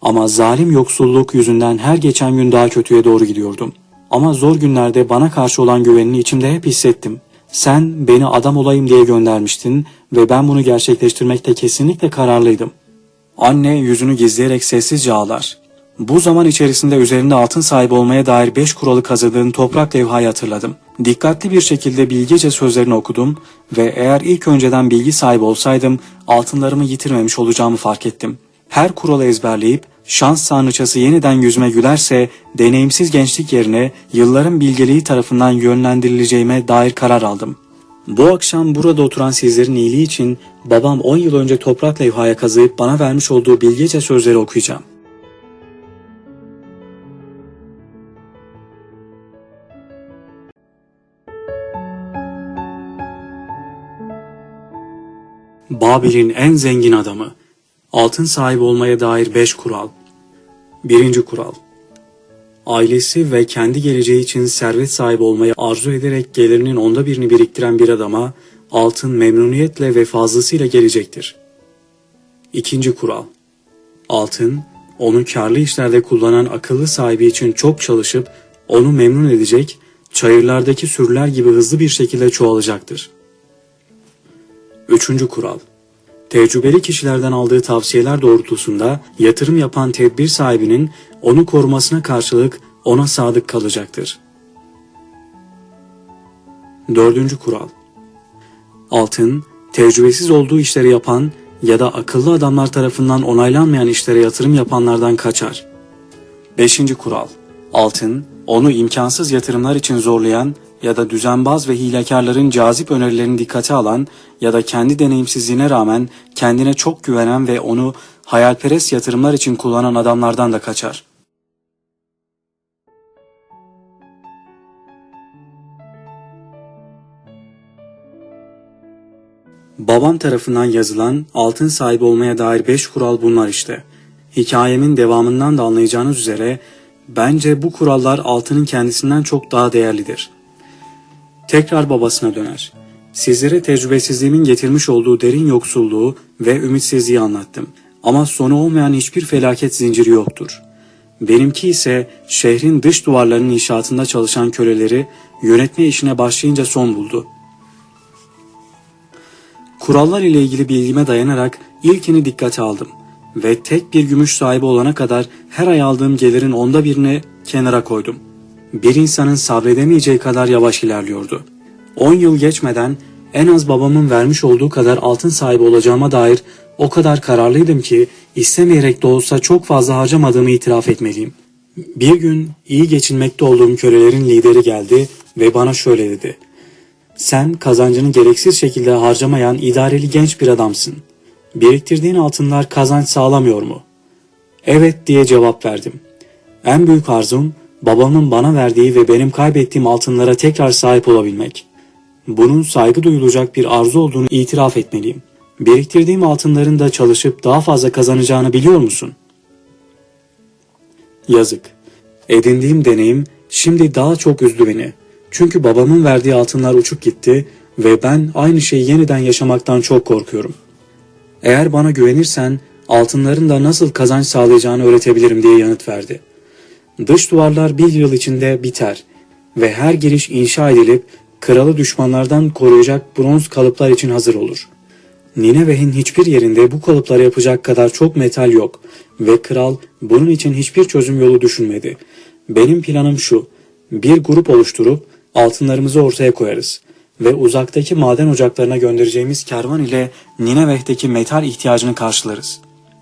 Ama zalim yoksulluk yüzünden her geçen gün daha kötüye doğru gidiyordum. Ama zor günlerde bana karşı olan güvenini içimde hep hissettim. Sen beni adam olayım diye göndermiştin ve ben bunu gerçekleştirmekte kesinlikle kararlıydım. Anne yüzünü gizleyerek sessizce ağlar. Bu zaman içerisinde üzerinde altın sahibi olmaya dair beş kuralı kazıdığın toprak levhayı hatırladım. Dikkatli bir şekilde bilgece sözlerini okudum ve eğer ilk önceden bilgi sahibi olsaydım altınlarımı yitirmemiş olacağımı fark ettim. Her kuralı ezberleyip şans tanrıçası yeniden yüzüme gülerse deneyimsiz gençlik yerine yılların bilgeliği tarafından yönlendirileceğime dair karar aldım. Bu akşam burada oturan sizlerin iyiliği için babam 10 yıl önce toprak levhaya kazıyıp bana vermiş olduğu bilgece sözleri okuyacağım. Babil'in en zengin adamı. Altın sahibi olmaya dair 5 kural. 1. kural. Ailesi ve kendi geleceği için servet sahibi olmayı arzu ederek gelirinin onda birini biriktiren bir adama altın memnuniyetle ve fazlasıyla gelecektir. 2. kural. Altın, onu karlı işlerde kullanan akıllı sahibi için çok çalışıp onu memnun edecek, çayırlardaki sürüler gibi hızlı bir şekilde çoğalacaktır. Üçüncü kural. Tecrübeli kişilerden aldığı tavsiyeler doğrultusunda yatırım yapan tedbir sahibinin onu korumasına karşılık ona sadık kalacaktır. Dördüncü kural. Altın, tecrübesiz olduğu işleri yapan ya da akıllı adamlar tarafından onaylanmayan işlere yatırım yapanlardan kaçar. Beşinci kural. Altın, onu imkansız yatırımlar için zorlayan ya da düzenbaz ve hilekarların cazip önerilerini dikkate alan ya da kendi deneyimsizliğine rağmen kendine çok güvenen ve onu hayalperest yatırımlar için kullanan adamlardan da kaçar. Babam tarafından yazılan altın sahibi olmaya dair beş kural bunlar işte. Hikayemin devamından da anlayacağınız üzere bence bu kurallar altının kendisinden çok daha değerlidir. Tekrar babasına döner. Sizlere tecrübesizliğimin getirmiş olduğu derin yoksulluğu ve ümitsizliği anlattım. Ama sonu olmayan hiçbir felaket zinciri yoktur. Benimki ise şehrin dış duvarlarının inşaatında çalışan köleleri yönetme işine başlayınca son buldu. Kurallar ile ilgili bilgime dayanarak ilkini dikkate aldım ve tek bir gümüş sahibi olana kadar her ay aldığım gelirin onda birini kenara koydum. Bir insanın sabredemeyeceği kadar yavaş ilerliyordu. 10 yıl geçmeden en az babamın vermiş olduğu kadar altın sahibi olacağıma dair o kadar kararlıydım ki istemeyerek de olsa çok fazla harcamadığımı itiraf etmeliyim. Bir gün iyi geçinmekte olduğum kölelerin lideri geldi ve bana şöyle dedi. Sen kazancını gereksiz şekilde harcamayan idareli genç bir adamsın. Biriktirdiğin altınlar kazanç sağlamıyor mu? Evet diye cevap verdim. En büyük arzum babamın bana verdiği ve benim kaybettiğim altınlara tekrar sahip olabilmek. Bunun saygı duyulacak bir arzu olduğunu itiraf etmeliyim. Biriktirdiğim altınların da çalışıp daha fazla kazanacağını biliyor musun? Yazık. Edindiğim deneyim şimdi daha çok üzdü beni. Çünkü babamın verdiği altınlar uçup gitti ve ben aynı şeyi yeniden yaşamaktan çok korkuyorum. Eğer bana güvenirsen altınların da nasıl kazanç sağlayacağını öğretebilirim diye yanıt verdi. Dış duvarlar bir yıl içinde biter ve her giriş inşa edilip kralı düşmanlardan koruyacak bronz kalıplar için hazır olur. Nineveh'in hiçbir yerinde bu kalıpları yapacak kadar çok metal yok ve kral bunun için hiçbir çözüm yolu düşünmedi. Benim planım şu, bir grup oluşturup altınlarımızı ortaya koyarız ve uzaktaki maden ocaklarına göndereceğimiz kervan ile Nineveh'teki metal ihtiyacını karşılarız.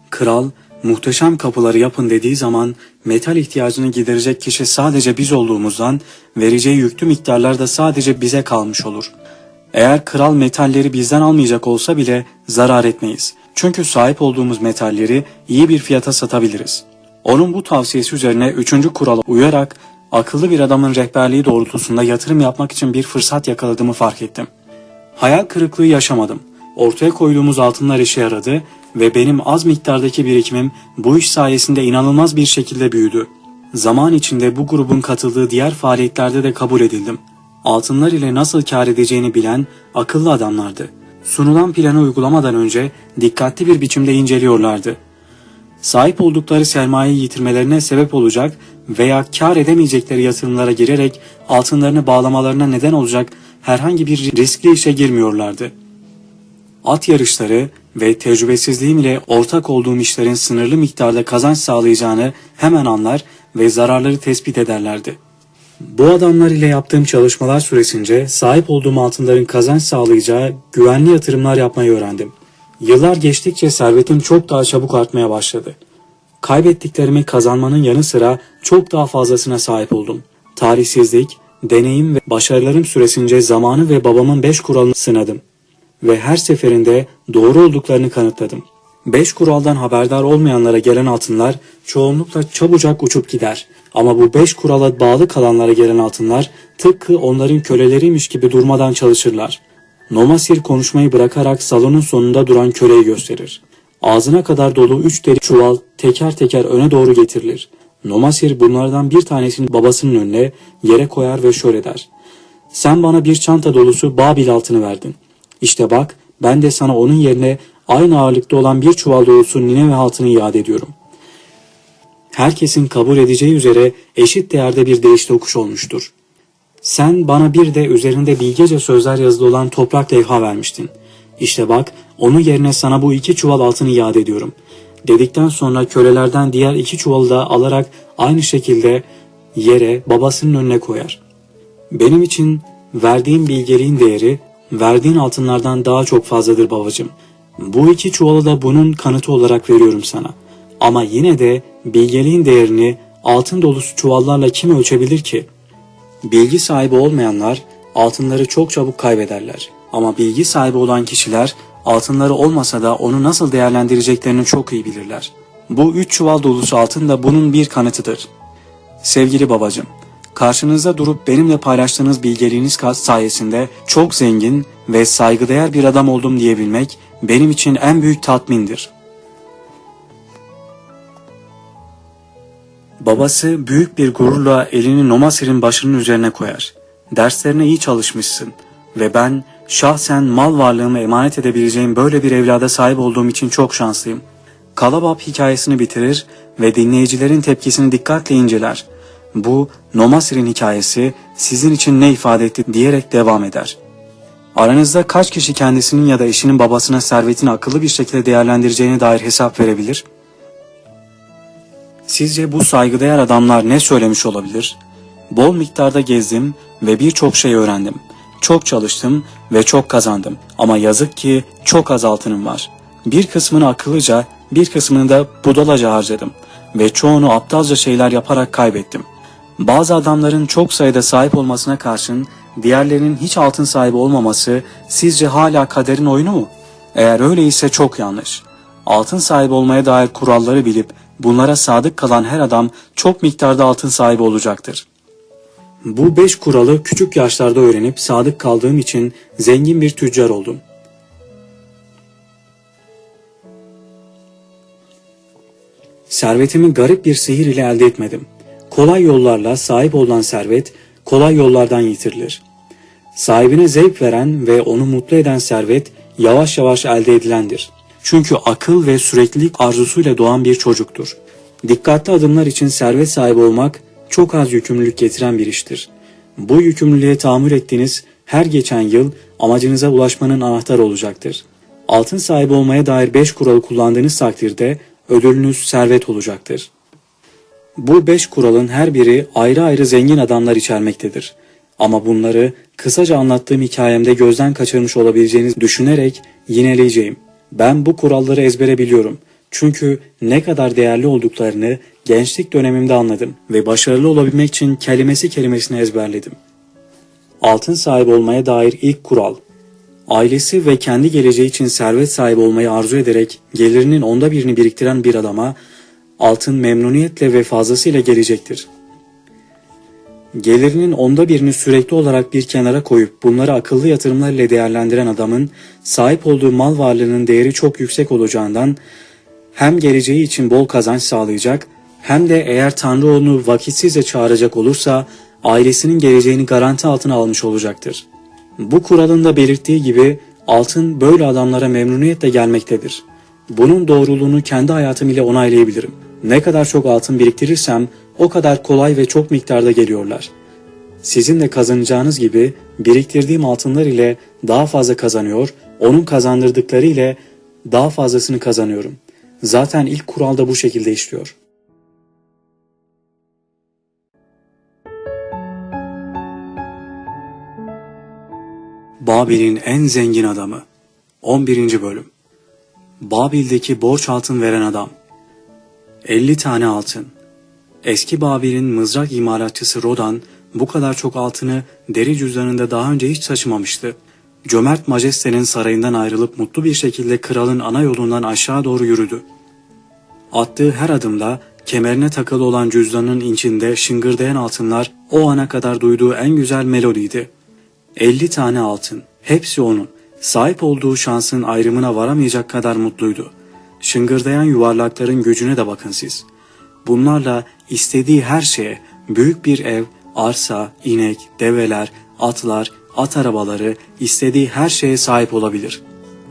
Kral muhteşem kapıları yapın dediği zaman metal ihtiyacını giderecek kişi sadece biz olduğumuzdan vereceği yüklü miktarlar da sadece bize kalmış olur. Eğer kral metalleri bizden almayacak olsa bile zarar etmeyiz. Çünkü sahip olduğumuz metalleri iyi bir fiyata satabiliriz. Onun bu tavsiyesi üzerine üçüncü kurala uyarak akıllı bir adamın rehberliği doğrultusunda yatırım yapmak için bir fırsat yakaladığımı fark ettim. Hayal kırıklığı yaşamadım. Ortaya koyduğumuz altınlar işe yaradı ve benim az miktardaki birikimim bu iş sayesinde inanılmaz bir şekilde büyüdü. Zaman içinde bu grubun katıldığı diğer faaliyetlerde de kabul edildim. Altınlar ile nasıl kar edeceğini bilen akıllı adamlardı. Sunulan planı uygulamadan önce dikkatli bir biçimde inceliyorlardı. Sahip oldukları sermayeyi yitirmelerine sebep olacak veya kar edemeyecekleri yatırımlara girerek altınlarını bağlamalarına neden olacak herhangi bir riskli işe girmiyorlardı. At yarışları ve tecrübesizliğim ile ortak olduğum işlerin sınırlı miktarda kazanç sağlayacağını hemen anlar ve zararları tespit ederlerdi. Bu adamlar ile yaptığım çalışmalar süresince sahip olduğum altınların kazanç sağlayacağı güvenli yatırımlar yapmayı öğrendim. Yıllar geçtikçe servetim çok daha çabuk artmaya başladı. Kaybettiklerimi kazanmanın yanı sıra çok daha fazlasına sahip oldum. Tarihsizlik, deneyim ve başarılarım süresince zamanı ve babamın beş kuralını sınadım. Ve her seferinde doğru olduklarını kanıtladım. Beş kuraldan haberdar olmayanlara gelen altınlar çoğunlukla çabucak uçup gider. Ama bu beş kurala bağlı kalanlara gelen altınlar tıpkı onların köleleriymiş gibi durmadan çalışırlar. Nomasir konuşmayı bırakarak salonun sonunda duran köleyi gösterir. Ağzına kadar dolu üç deri çuval teker teker öne doğru getirilir. Nomasir bunlardan bir tanesini babasının önüne yere koyar ve şöyle der. Sen bana bir çanta dolusu Babil altını verdin. İşte bak ben de sana onun yerine aynı ağırlıkta olan bir çuval dolusu Nineve altını iade ediyorum. Herkesin kabul edeceği üzere eşit değerde bir değiş tokuş olmuştur. Sen bana bir de üzerinde bilgece sözler yazılı olan toprak levha vermiştin. İşte bak onun yerine sana bu iki çuval altını iade ediyorum. Dedikten sonra kölelerden diğer iki çuvalı da alarak aynı şekilde yere babasının önüne koyar. Benim için verdiğin bilgeliğin değeri verdiğin altınlardan daha çok fazladır babacığım. Bu iki çuvalı da bunun kanıtı olarak veriyorum sana. Ama yine de bilgeliğin değerini altın dolusu çuvallarla kim ölçebilir ki? Bilgi sahibi olmayanlar altınları çok çabuk kaybederler. Ama bilgi sahibi olan kişiler altınları olmasa da onu nasıl değerlendireceklerini çok iyi bilirler. Bu üç çuval dolusu altın da bunun bir kanıtıdır. Sevgili babacım, karşınızda durup benimle paylaştığınız bilgeliğiniz sayesinde çok zengin ve saygıdeğer bir adam oldum diyebilmek benim için en büyük tatmindir. Babası büyük bir gururla elini Nomasir'in başının üzerine koyar. Derslerine iyi çalışmışsın ve ben şahsen mal varlığımı emanet edebileceğim böyle bir evlada sahip olduğum için çok şanslıyım. Kalabab hikayesini bitirir ve dinleyicilerin tepkisini dikkatle inceler. Bu Nomasir'in hikayesi sizin için ne ifade etti diyerek devam eder. Aranızda kaç kişi kendisinin ya da eşinin babasına servetini akıllı bir şekilde değerlendireceğine dair hesap verebilir? Sizce bu saygıdeğer adamlar ne söylemiş olabilir? Bol miktarda gezdim ve birçok şey öğrendim. Çok çalıştım ve çok kazandım ama yazık ki çok az altınım var. Bir kısmını akıllıca, bir kısmını da budalaca harcadım ve çoğunu aptalca şeyler yaparak kaybettim. Bazı adamların çok sayıda sahip olmasına karşın diğerlerinin hiç altın sahibi olmaması sizce hala kaderin oyunu mu? Eğer öyleyse çok yanlış. Altın sahibi olmaya dair kuralları bilip bunlara sadık kalan her adam çok miktarda altın sahibi olacaktır. Bu beş kuralı küçük yaşlarda öğrenip sadık kaldığım için zengin bir tüccar oldum. Servetimi garip bir sihir ile elde etmedim. Kolay yollarla sahip olan servet kolay yollardan yitirilir. Sahibine zevk veren ve onu mutlu eden servet yavaş yavaş elde edilendir. Çünkü akıl ve süreklilik arzusuyla doğan bir çocuktur. Dikkatli adımlar için servet sahibi olmak çok az yükümlülük getiren bir iştir. Bu yükümlülüğe tahammül ettiğiniz her geçen yıl amacınıza ulaşmanın anahtarı olacaktır. Altın sahibi olmaya dair 5 kuralı kullandığınız takdirde ödülünüz servet olacaktır. Bu 5 kuralın her biri ayrı ayrı zengin adamlar içermektedir. Ama bunları kısaca anlattığım hikayemde gözden kaçırmış olabileceğinizi düşünerek yineleyeceğim. Ben bu kuralları ezbere biliyorum. Çünkü ne kadar değerli olduklarını gençlik dönemimde anladım ve başarılı olabilmek için kelimesi kelimesine ezberledim. Altın sahibi olmaya dair ilk kural. Ailesi ve kendi geleceği için servet sahibi olmayı arzu ederek gelirinin onda birini biriktiren bir adama altın memnuniyetle ve fazlasıyla gelecektir. Gelirinin onda birini sürekli olarak bir kenara koyup bunları akıllı yatırımlar ile değerlendiren adamın sahip olduğu mal varlığının değeri çok yüksek olacağından hem geleceği için bol kazanç sağlayacak hem de eğer Tanrı onu vakitsizce çağıracak olursa ailesinin geleceğini garanti altına almış olacaktır. Bu kuralın da belirttiği gibi altın böyle adamlara memnuniyetle gelmektedir. Bunun doğruluğunu kendi hayatım ile onaylayabilirim. Ne kadar çok altın biriktirirsem o kadar kolay ve çok miktarda geliyorlar. Sizin de kazanacağınız gibi biriktirdiğim altınlar ile daha fazla kazanıyor, onun kazandırdıkları ile daha fazlasını kazanıyorum. Zaten ilk kural da bu şekilde işliyor. Babil'in en zengin adamı 11. bölüm Babil'deki borç altın veren adam 50 tane altın Eski Babil'in mızrak imalatçısı Rodan bu kadar çok altını deri cüzdanında daha önce hiç taşımamıştı. Cömert majestenin sarayından ayrılıp mutlu bir şekilde kralın ana yolundan aşağı doğru yürüdü. Attığı her adımda kemerine takılı olan cüzdanın içinde şıngırdayan altınlar o ana kadar duyduğu en güzel melodiydi. 50 tane altın, hepsi onun. Sahip olduğu şansın ayrımına varamayacak kadar mutluydu. Şıngırdayan yuvarlakların gücüne de bakın siz. Bunlarla istediği her şeye, büyük bir ev, arsa, inek, develer, atlar, at arabaları, istediği her şeye sahip olabilir.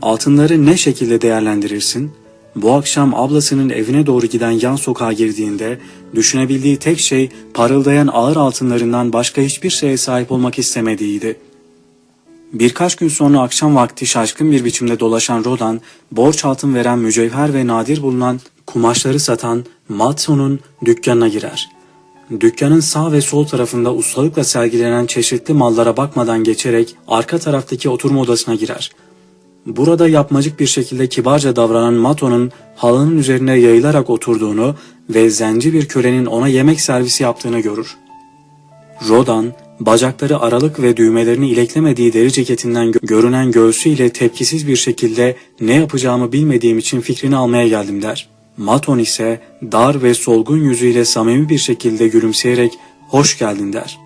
Altınları ne şekilde değerlendirirsin? Bu akşam ablasının evine doğru giden yan sokağa girdiğinde düşünebildiği tek şey parıldayan ağır altınlarından başka hiçbir şeye sahip olmak istemediğiydi. Birkaç gün sonra akşam vakti şaşkın bir biçimde dolaşan Rodan, borç altın veren mücevher ve nadir bulunan kumaşları satan Matson'un dükkanına girer. Dükkanın sağ ve sol tarafında ustalıkla sergilenen çeşitli mallara bakmadan geçerek arka taraftaki oturma odasına girer. Burada yapmacık bir şekilde kibarca davranan Mato'nun halının üzerine yayılarak oturduğunu ve zenci bir kölenin ona yemek servisi yaptığını görür. Rodan, bacakları aralık ve düğmelerini ileklemediği deri ceketinden görünen göğsüyle tepkisiz bir şekilde ne yapacağımı bilmediğim için fikrini almaya geldim der. Maton ise dar ve solgun yüzüyle samimi bir şekilde gülümseyerek hoş geldin der.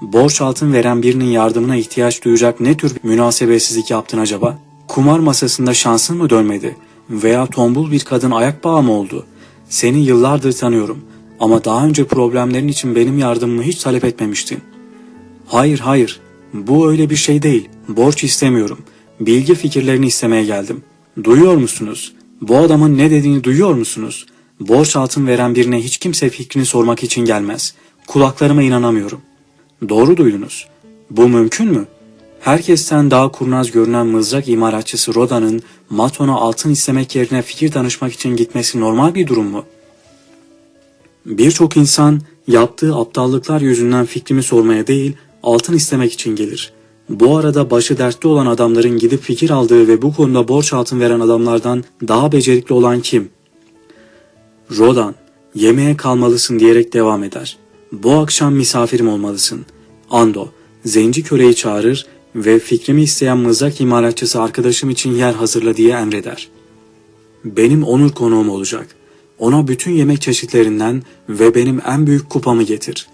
Borç altın veren birinin yardımına ihtiyaç duyacak ne tür münasebetsizlik yaptın acaba? Kumar masasında şansın mı dönmedi? Veya tombul bir kadın ayak bağı mı oldu? Seni yıllardır tanıyorum ama daha önce problemlerin için benim yardımımı hiç talep etmemiştin. Hayır hayır bu öyle bir şey değil. Borç istemiyorum. Bilgi fikirlerini istemeye geldim. Duyuyor musunuz? Bu adamın ne dediğini duyuyor musunuz? Borç altın veren birine hiç kimse fikrini sormak için gelmez. Kulaklarıma inanamıyorum. Doğru duydunuz. Bu mümkün mü? Herkesten daha kurnaz görünen mızrak imalatçısı Roda'nın Maton'a altın istemek yerine fikir danışmak için gitmesi normal bir durum mu? Birçok insan yaptığı aptallıklar yüzünden fikrimi sormaya değil, altın istemek için gelir. Bu arada başı dertte olan adamların gidip fikir aldığı ve bu konuda borç altın veren adamlardan daha becerikli olan kim? Rodan, yemeğe kalmalısın diyerek devam eder. Bu akşam misafirim olmalısın. Ando, zenci köleyi çağırır ve fikrimi isteyen mızrak imalatçısı arkadaşım için yer hazırla diye emreder. Benim onur konuğum olacak. Ona bütün yemek çeşitlerinden ve benim en büyük kupamı getir.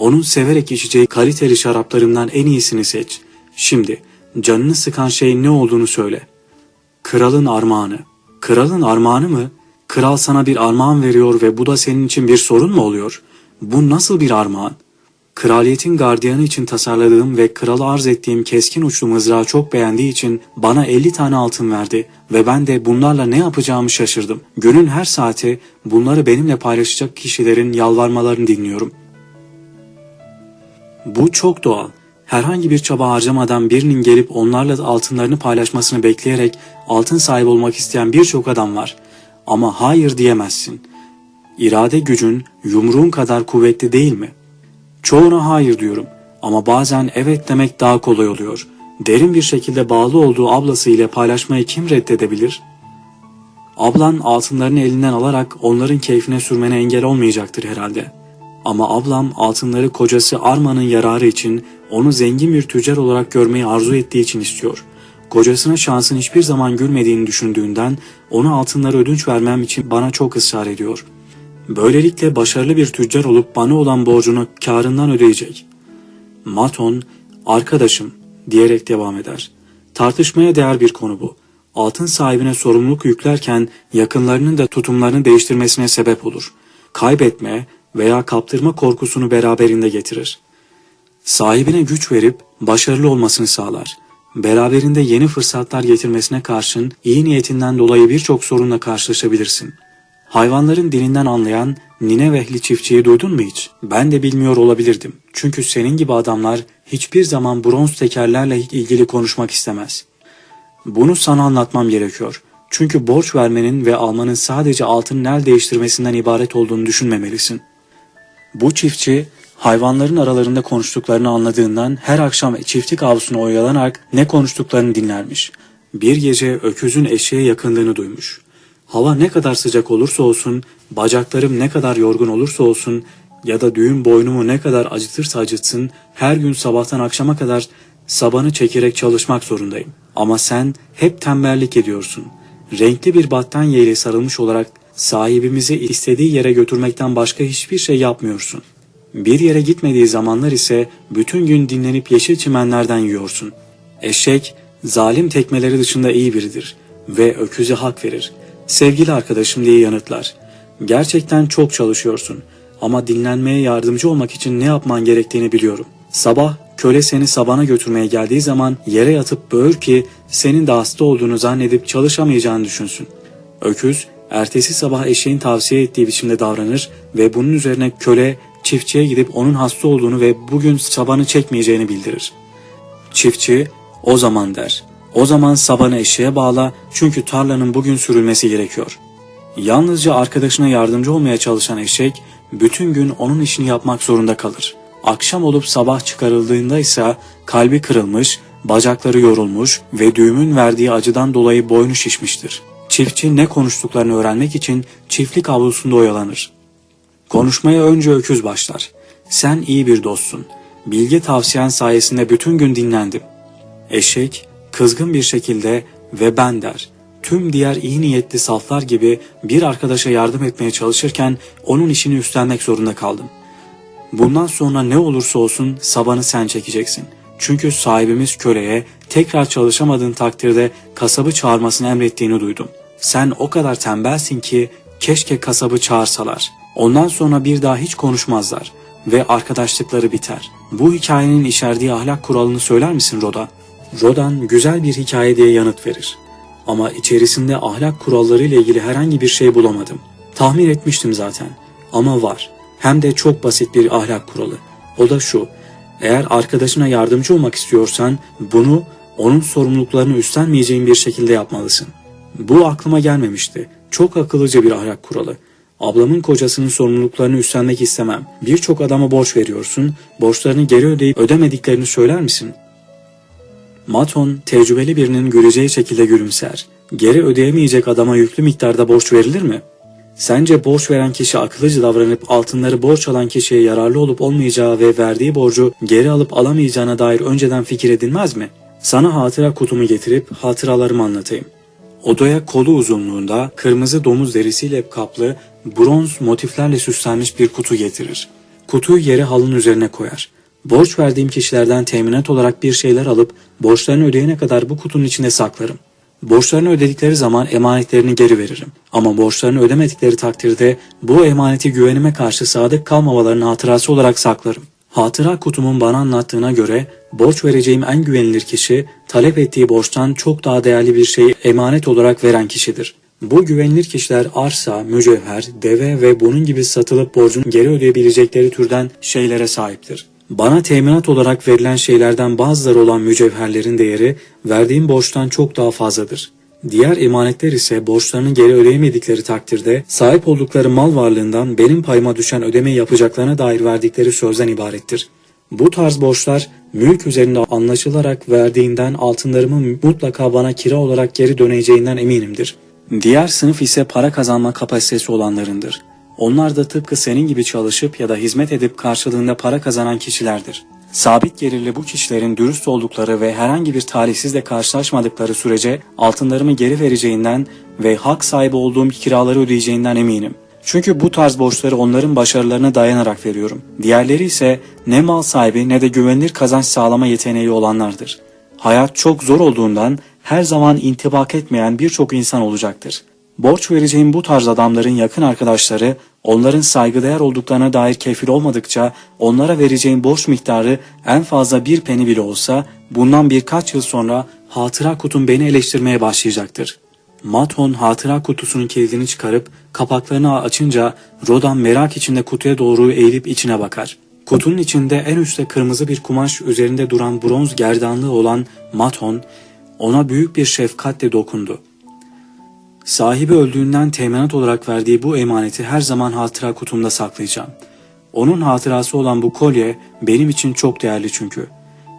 Onun severek içeceği kaliteli şaraplarından en iyisini seç. Şimdi canını sıkan şey ne olduğunu söyle. Kralın armağanı. Kralın armağanı mı? Kral sana bir armağan veriyor ve bu da senin için bir sorun mu oluyor? Bu nasıl bir armağan? Kraliyetin gardiyanı için tasarladığım ve krala arz ettiğim keskin uçlu mızrağı çok beğendiği için bana 50 tane altın verdi ve ben de bunlarla ne yapacağımı şaşırdım. Günün her saati bunları benimle paylaşacak kişilerin yalvarmalarını dinliyorum. Bu çok doğal. herhangi bir çaba harcamadan birinin gelip onlarla altınlarını paylaşmasını bekleyerek altın sahibi olmak isteyen birçok adam var. Ama hayır diyemezsin. İrade gücün yumruğun kadar kuvvetli değil mi? Çoğuna hayır diyorum ama bazen evet demek daha kolay oluyor. Derin bir şekilde bağlı olduğu ablası ile paylaşmayı kim reddedebilir? Ablan altınlarını elinden alarak onların keyfine sürmene engel olmayacaktır herhalde. Ama ablam altınları kocası Arma'nın yararı için onu zengin bir tüccar olarak görmeyi arzu ettiği için istiyor. Kocasına şansın hiçbir zaman gülmediğini düşündüğünden ona altınları ödünç vermem için bana çok ısrar ediyor. Böylelikle başarılı bir tüccar olup bana olan borcunu karından ödeyecek. Maton, arkadaşım diyerek devam eder. Tartışmaya değer bir konu bu. Altın sahibine sorumluluk yüklerken yakınlarının da tutumlarını değiştirmesine sebep olur. Kaybetme veya kaptırma korkusunu beraberinde getirir. Sahibine güç verip başarılı olmasını sağlar. Beraberinde yeni fırsatlar getirmesine karşın iyi niyetinden dolayı birçok sorunla karşılaşabilirsin. Hayvanların dilinden anlayan Ninevehli çiftçiyi duydun mu hiç? Ben de bilmiyor olabilirdim. Çünkü senin gibi adamlar hiçbir zaman bronz tekerlerle ilgili konuşmak istemez. Bunu sana anlatmam gerekiyor. Çünkü borç vermenin ve almanın sadece altın el değiştirmesinden ibaret olduğunu düşünmemelisin. Bu çiftçi hayvanların aralarında konuştuklarını anladığından her akşam çiftlik avlusuna oyalanarak ne konuştuklarını dinlermiş. Bir gece öküzün eşeğe yakınlığını duymuş. Hava ne kadar sıcak olursa olsun, bacaklarım ne kadar yorgun olursa olsun ya da düğün boynumu ne kadar acıtırsa acıtsın, her gün sabahtan akşama kadar sabanı çekerek çalışmak zorundayım. Ama sen hep tembellik ediyorsun. Renkli bir battaniye ile sarılmış olarak sahibimizi istediği yere götürmekten başka hiçbir şey yapmıyorsun. Bir yere gitmediği zamanlar ise bütün gün dinlenip yeşil çimenlerden yiyorsun. Eşek, zalim tekmeleri dışında iyi biridir ve öküze hak verir. Sevgili arkadaşım diye yanıtlar. Gerçekten çok çalışıyorsun ama dinlenmeye yardımcı olmak için ne yapman gerektiğini biliyorum. Sabah köle seni sabana götürmeye geldiği zaman yere yatıp böğür ki senin de hasta olduğunu zannedip çalışamayacağını düşünsün. Öküz ertesi sabah eşeğin tavsiye ettiği biçimde davranır ve bunun üzerine köle çiftçiye gidip onun hasta olduğunu ve bugün sabanı çekmeyeceğini bildirir. Çiftçi o zaman der. O zaman sabanı eşeğe bağla çünkü tarlanın bugün sürülmesi gerekiyor. Yalnızca arkadaşına yardımcı olmaya çalışan eşek bütün gün onun işini yapmak zorunda kalır. Akşam olup sabah çıkarıldığında ise kalbi kırılmış, bacakları yorulmuş ve düğümün verdiği acıdan dolayı boynu şişmiştir. Çiftçi ne konuştuklarını öğrenmek için çiftlik avlusunda oyalanır. Konuşmaya önce öküz başlar. Sen iyi bir dostsun. Bilge tavsiyen sayesinde bütün gün dinlendim. Eşek kızgın bir şekilde ve ben der. Tüm diğer iyi niyetli saflar gibi bir arkadaşa yardım etmeye çalışırken onun işini üstlenmek zorunda kaldım. Bundan sonra ne olursa olsun sabanı sen çekeceksin. Çünkü sahibimiz köleye tekrar çalışamadığın takdirde kasabı çağırmasını emrettiğini duydum. Sen o kadar tembelsin ki keşke kasabı çağırsalar. Ondan sonra bir daha hiç konuşmazlar ve arkadaşlıkları biter. Bu hikayenin içerdiği ahlak kuralını söyler misin Roda? Rodan güzel bir hikaye diye yanıt verir. Ama içerisinde ahlak kuralları ile ilgili herhangi bir şey bulamadım. Tahmin etmiştim zaten. Ama var. Hem de çok basit bir ahlak kuralı. O da şu. Eğer arkadaşına yardımcı olmak istiyorsan bunu onun sorumluluklarını üstlenmeyeceğin bir şekilde yapmalısın. Bu aklıma gelmemişti. Çok akıllıca bir ahlak kuralı. Ablamın kocasının sorumluluklarını üstlenmek istemem. Birçok adama borç veriyorsun, borçlarını geri ödeyip ödemediklerini söyler misin? Maton tecrübeli birinin göreceği şekilde gülümser. Geri ödeyemeyecek adama yüklü miktarda borç verilir mi? Sence borç veren kişi akıllıca davranıp altınları borç alan kişiye yararlı olup olmayacağı ve verdiği borcu geri alıp alamayacağına dair önceden fikir edilmez mi? Sana hatıra kutumu getirip hatıralarımı anlatayım. Odaya kolu uzunluğunda kırmızı domuz derisiyle kaplı bronz motiflerle süslenmiş bir kutu getirir. Kutuyu yere halının üzerine koyar. Borç verdiğim kişilerden teminat olarak bir şeyler alıp borçlarını ödeyene kadar bu kutunun içinde saklarım. Borçlarını ödedikleri zaman emanetlerini geri veririm. Ama borçlarını ödemedikleri takdirde bu emaneti güvenime karşı sadık kalmamalarının hatırası olarak saklarım. Hatıra kutumun bana anlattığına göre borç vereceğim en güvenilir kişi talep ettiği borçtan çok daha değerli bir şeyi emanet olarak veren kişidir. Bu güvenilir kişiler arsa, mücevher, deve ve bunun gibi satılıp borcunu geri ödeyebilecekleri türden şeylere sahiptir. Bana teminat olarak verilen şeylerden bazıları olan mücevherlerin değeri verdiğim borçtan çok daha fazladır. Diğer emanetler ise borçlarını geri ödeyemedikleri takdirde sahip oldukları mal varlığından benim payıma düşen ödemeyi yapacaklarına dair verdikleri sözden ibarettir. Bu tarz borçlar mülk üzerinde anlaşılarak verdiğinden altınlarımın mutlaka bana kira olarak geri döneceğinden eminimdir. Diğer sınıf ise para kazanma kapasitesi olanlarındır. Onlar da tıpkı senin gibi çalışıp ya da hizmet edip karşılığında para kazanan kişilerdir. Sabit gelirli bu kişilerin dürüst oldukları ve herhangi bir talihsizle karşılaşmadıkları sürece altınlarımı geri vereceğinden ve hak sahibi olduğum kiraları ödeyeceğinden eminim. Çünkü bu tarz borçları onların başarılarına dayanarak veriyorum. Diğerleri ise ne mal sahibi ne de güvenilir kazanç sağlama yeteneği olanlardır. Hayat çok zor olduğundan her zaman intibak etmeyen birçok insan olacaktır. Borç vereceğim bu tarz adamların yakın arkadaşları onların saygıdeğer olduklarına dair kefil olmadıkça onlara vereceğim borç miktarı en fazla bir peni bile olsa bundan birkaç yıl sonra hatıra kutum beni eleştirmeye başlayacaktır. Maton hatıra kutusunun kilidini çıkarıp kapaklarını açınca Rodan merak içinde kutuya doğru eğilip içine bakar. Kutunun içinde en üstte kırmızı bir kumaş üzerinde duran bronz gerdanlığı olan Maton ona büyük bir şefkatle dokundu. Sahibi öldüğünden teminat olarak verdiği bu emaneti her zaman hatıra kutumda saklayacağım. Onun hatırası olan bu kolye benim için çok değerli çünkü.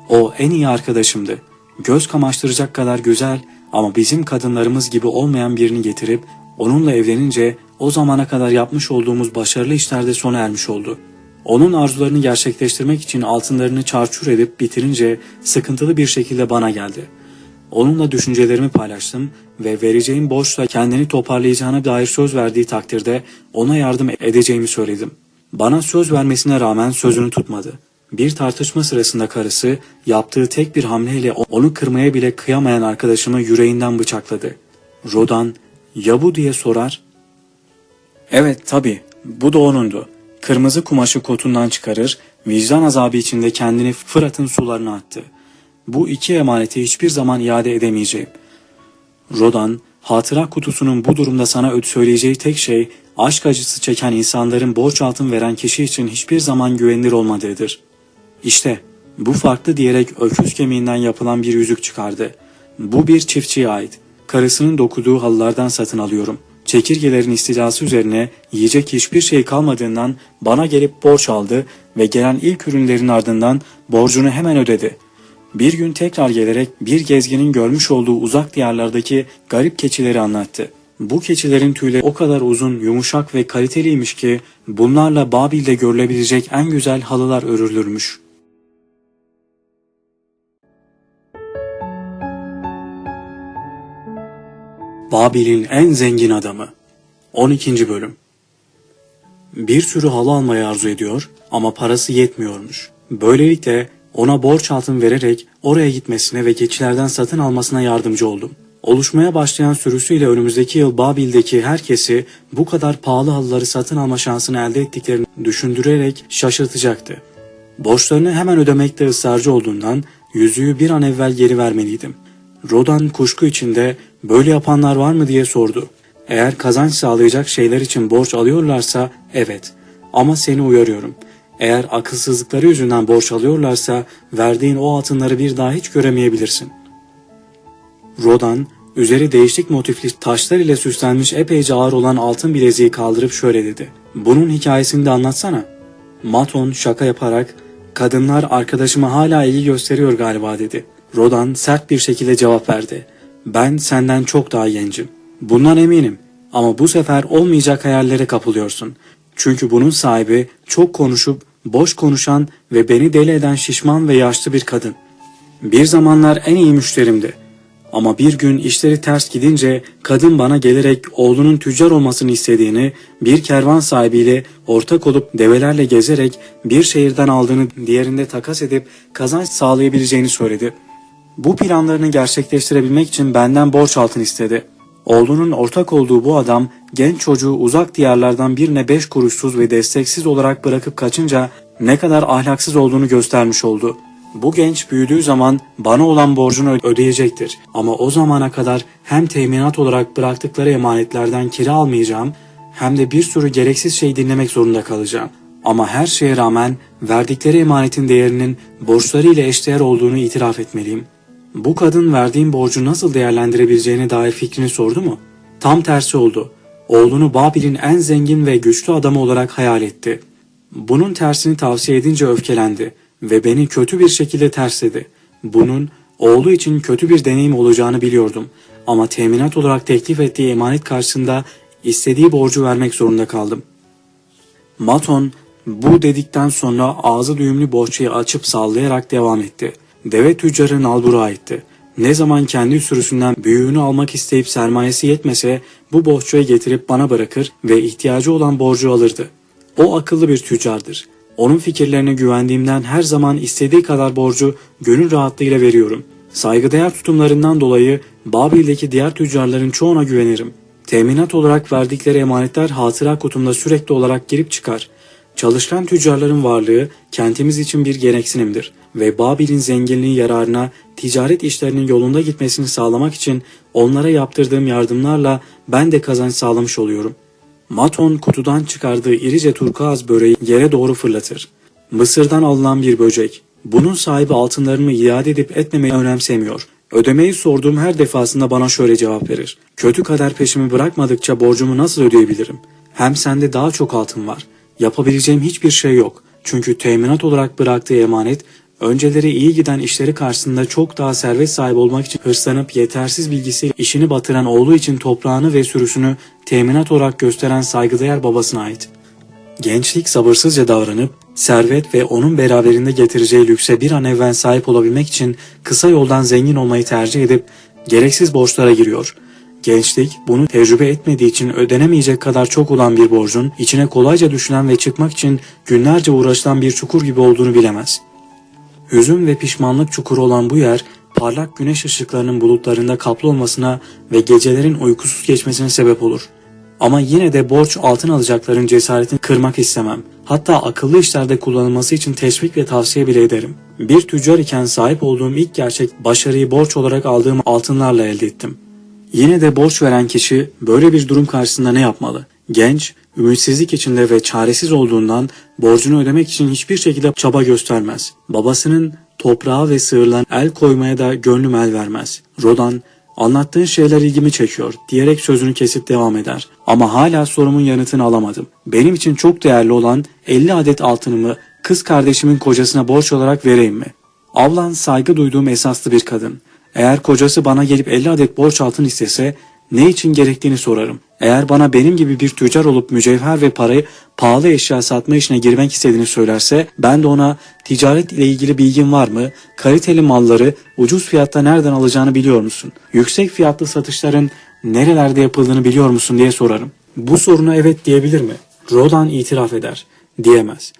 O en iyi arkadaşımdı. Göz kamaştıracak kadar güzel ama bizim kadınlarımız gibi olmayan birini getirip onunla evlenince o zamana kadar yapmış olduğumuz başarılı işlerde sona ermiş oldu. Onun arzularını gerçekleştirmek için altınlarını çarçur edip bitirince sıkıntılı bir şekilde bana geldi.'' Onunla düşüncelerimi paylaştım ve vereceğim borçla kendini toparlayacağına dair söz verdiği takdirde ona yardım edeceğimi söyledim. Bana söz vermesine rağmen sözünü tutmadı. Bir tartışma sırasında karısı yaptığı tek bir hamleyle onu kırmaya bile kıyamayan arkadaşımı yüreğinden bıçakladı. Rodan ya bu diye sorar. Evet tabi bu da onundu. Kırmızı kumaşı kotundan çıkarır, vicdan azabı içinde kendini Fırat'ın sularına attı.'' Bu iki emaneti hiçbir zaman iade edemeyeceğim. Rodan, hatıra kutusunun bu durumda sana öd söyleyeceği tek şey, aşk acısı çeken insanların borç altın veren kişi için hiçbir zaman güvenilir olmadığıdır. İşte, bu farklı diyerek öküz kemiğinden yapılan bir yüzük çıkardı. Bu bir çiftçiye ait. Karısının dokuduğu halılardan satın alıyorum. Çekirgelerin istilası üzerine yiyecek hiçbir şey kalmadığından bana gelip borç aldı ve gelen ilk ürünlerin ardından borcunu hemen ödedi.'' Bir gün tekrar gelerek bir gezginin görmüş olduğu uzak diyarlardaki garip keçileri anlattı. Bu keçilerin tüyleri o kadar uzun, yumuşak ve kaliteliymiş ki bunlarla Babil'de görülebilecek en güzel halılar örülürmüş. Babil'in en zengin adamı 12. bölüm Bir sürü halı almayı arzu ediyor ama parası yetmiyormuş. Böylelikle ona borç altın vererek oraya gitmesine ve geçilerden satın almasına yardımcı oldum. Oluşmaya başlayan sürüsüyle önümüzdeki yıl Babil'deki herkesi bu kadar pahalı halıları satın alma şansını elde ettiklerini düşündürerek şaşırtacaktı. Borçlarını hemen ödemekte ısrarcı olduğundan yüzüğü bir an evvel geri vermeliydim. Rodan kuşku içinde böyle yapanlar var mı diye sordu. Eğer kazanç sağlayacak şeyler için borç alıyorlarsa evet ama seni uyarıyorum.'' Eğer akılsızlıkları yüzünden borç alıyorlarsa verdiğin o altınları bir daha hiç göremeyebilirsin. Rodan, üzeri değişik motifli taşlar ile süslenmiş epeyce ağır olan altın bileziği kaldırıp şöyle dedi. Bunun hikayesini de anlatsana. Maton şaka yaparak, kadınlar arkadaşıma hala ilgi gösteriyor galiba dedi. Rodan sert bir şekilde cevap verdi. Ben senden çok daha gencim. Bundan eminim. Ama bu sefer olmayacak hayallere kapılıyorsun. Çünkü bunun sahibi çok konuşup boş konuşan ve beni deli eden şişman ve yaşlı bir kadın. Bir zamanlar en iyi müşterimdi. Ama bir gün işleri ters gidince kadın bana gelerek oğlunun tüccar olmasını istediğini, bir kervan sahibiyle ortak olup develerle gezerek bir şehirden aldığını diğerinde takas edip kazanç sağlayabileceğini söyledi. Bu planlarını gerçekleştirebilmek için benden borç altın istedi. Oğlunun ortak olduğu bu adam genç çocuğu uzak diyarlardan birine beş kuruşsuz ve desteksiz olarak bırakıp kaçınca ne kadar ahlaksız olduğunu göstermiş oldu. Bu genç büyüdüğü zaman bana olan borcunu ödeyecektir. Ama o zamana kadar hem teminat olarak bıraktıkları emanetlerden kira almayacağım hem de bir sürü gereksiz şey dinlemek zorunda kalacağım. Ama her şeye rağmen verdikleri emanetin değerinin borçları ile eşdeğer olduğunu itiraf etmeliyim. Bu kadın verdiğim borcu nasıl değerlendirebileceğine dair fikrini sordu mu? Tam tersi oldu. Oğlunu Babil'in en zengin ve güçlü adamı olarak hayal etti. Bunun tersini tavsiye edince öfkelendi ve beni kötü bir şekilde tersledi. Bunun oğlu için kötü bir deneyim olacağını biliyordum ama teminat olarak teklif ettiği emanet karşısında istediği borcu vermek zorunda kaldım. Maton bu dedikten sonra ağzı düğümlü bohçayı açıp sallayarak devam etti. Deve tüccarı nalbura etti. Ne zaman kendi sürüsünden büyüğünü almak isteyip sermayesi yetmese bu bohçayı getirip bana bırakır ve ihtiyacı olan borcu alırdı. O akıllı bir tüccardır. Onun fikirlerine güvendiğimden her zaman istediği kadar borcu gönül rahatlığıyla veriyorum. Saygıdeğer tutumlarından dolayı Babil'deki diğer tüccarların çoğuna güvenirim. Teminat olarak verdikleri emanetler hatıra kutumda sürekli olarak girip çıkar. Çalışkan tüccarların varlığı kentimiz için bir gereksinimdir ve Babil'in zenginliği yararına ticaret işlerinin yolunda gitmesini sağlamak için onlara yaptırdığım yardımlarla ben de kazanç sağlamış oluyorum. Maton kutudan çıkardığı irice turkuaz böreği yere doğru fırlatır. Mısır'dan alınan bir böcek. Bunun sahibi altınlarımı iade edip etmemeyi önemsemiyor. Ödemeyi sorduğum her defasında bana şöyle cevap verir. Kötü kader peşimi bırakmadıkça borcumu nasıl ödeyebilirim? Hem sende daha çok altın var. Yapabileceğim hiçbir şey yok. Çünkü teminat olarak bıraktığı emanet önceleri iyi giden işleri karşısında çok daha servet sahibi olmak için hırslanıp yetersiz bilgisiyle işini batıran oğlu için toprağını ve sürüsünü teminat olarak gösteren saygıdeğer babasına ait. Gençlik sabırsızca davranıp servet ve onun beraberinde getireceği lükse bir an evvel sahip olabilmek için kısa yoldan zengin olmayı tercih edip gereksiz borçlara giriyor. Gençlik bunu tecrübe etmediği için ödenemeyecek kadar çok olan bir borcun içine kolayca düşülen ve çıkmak için günlerce uğraşılan bir çukur gibi olduğunu bilemez. Hüzün ve pişmanlık çukuru olan bu yer parlak güneş ışıklarının bulutlarında kaplı olmasına ve gecelerin uykusuz geçmesine sebep olur.'' Ama yine de borç altın alacakların cesaretini kırmak istemem. Hatta akıllı işlerde kullanılması için teşvik ve tavsiye bile ederim. Bir tüccar iken sahip olduğum ilk gerçek başarıyı borç olarak aldığım altınlarla elde ettim. Yine de borç veren kişi böyle bir durum karşısında ne yapmalı? Genç, ümitsizlik içinde ve çaresiz olduğundan borcunu ödemek için hiçbir şekilde çaba göstermez. Babasının toprağa ve sığırlan el koymaya da gönlüm el vermez. Rodan Anlattığın şeyler ilgimi çekiyor diyerek sözünü kesip devam eder. Ama hala sorumun yanıtını alamadım. Benim için çok değerli olan 50 adet altınımı kız kardeşimin kocasına borç olarak vereyim mi? Avlan saygı duyduğum esaslı bir kadın. Eğer kocası bana gelip 50 adet borç altın istese ne için gerektiğini sorarım. Eğer bana benim gibi bir tüccar olup mücevher ve parayı pahalı eşya satma işine girmek istediğini söylerse ben de ona ticaret ile ilgili bilgin var mı? Kaliteli malları ucuz fiyatta nereden alacağını biliyor musun? Yüksek fiyatlı satışların nerelerde yapıldığını biliyor musun diye sorarım. Bu soruna evet diyebilir mi? Rodan itiraf eder. Diyemez.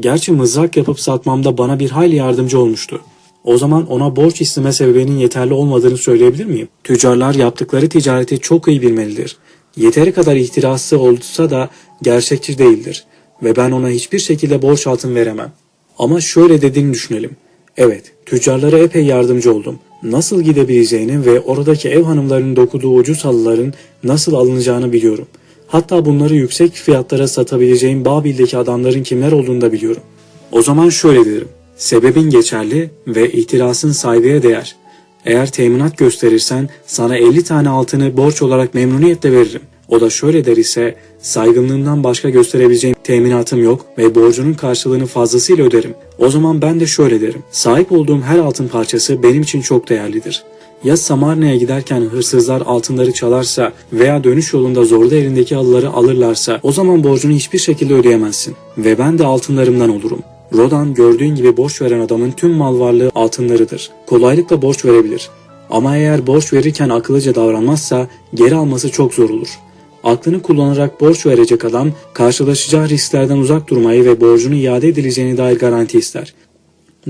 Gerçi mızrak yapıp satmamda bana bir hayli yardımcı olmuştu. O zaman ona borç isteme sebebinin yeterli olmadığını söyleyebilir miyim? Tüccarlar yaptıkları ticareti çok iyi bilmelidir. Yeteri kadar ihtirası olsa da gerçekçi değildir ve ben ona hiçbir şekilde borç altın veremem. Ama şöyle dediğini düşünelim. Evet, tüccarlara epey yardımcı oldum. Nasıl gidebileceğini ve oradaki ev hanımlarının dokuduğu ucuz halıların nasıl alınacağını biliyorum. Hatta bunları yüksek fiyatlara satabileceğim Babil'deki adamların kimler olduğunu da biliyorum. O zaman şöyle derim. Sebebin geçerli ve ihtirasın saygıya değer. Eğer teminat gösterirsen sana 50 tane altını borç olarak memnuniyetle veririm. O da şöyle der ise saygınlığımdan başka gösterebileceğim teminatım yok ve borcunun karşılığını fazlasıyla öderim. O zaman ben de şöyle derim. Sahip olduğum her altın parçası benim için çok değerlidir. Ya Samarna'ya giderken hırsızlar altınları çalarsa veya dönüş yolunda zorda elindeki halıları alırlarsa o zaman borcunu hiçbir şekilde ödeyemezsin ve ben de altınlarımdan olurum. Rodan gördüğün gibi borç veren adamın tüm mal varlığı altınlarıdır. Kolaylıkla borç verebilir. Ama eğer borç verirken akıllıca davranmazsa geri alması çok zor olur. Aklını kullanarak borç verecek adam karşılaşacağı risklerden uzak durmayı ve borcunu iade edileceğine dair garanti ister.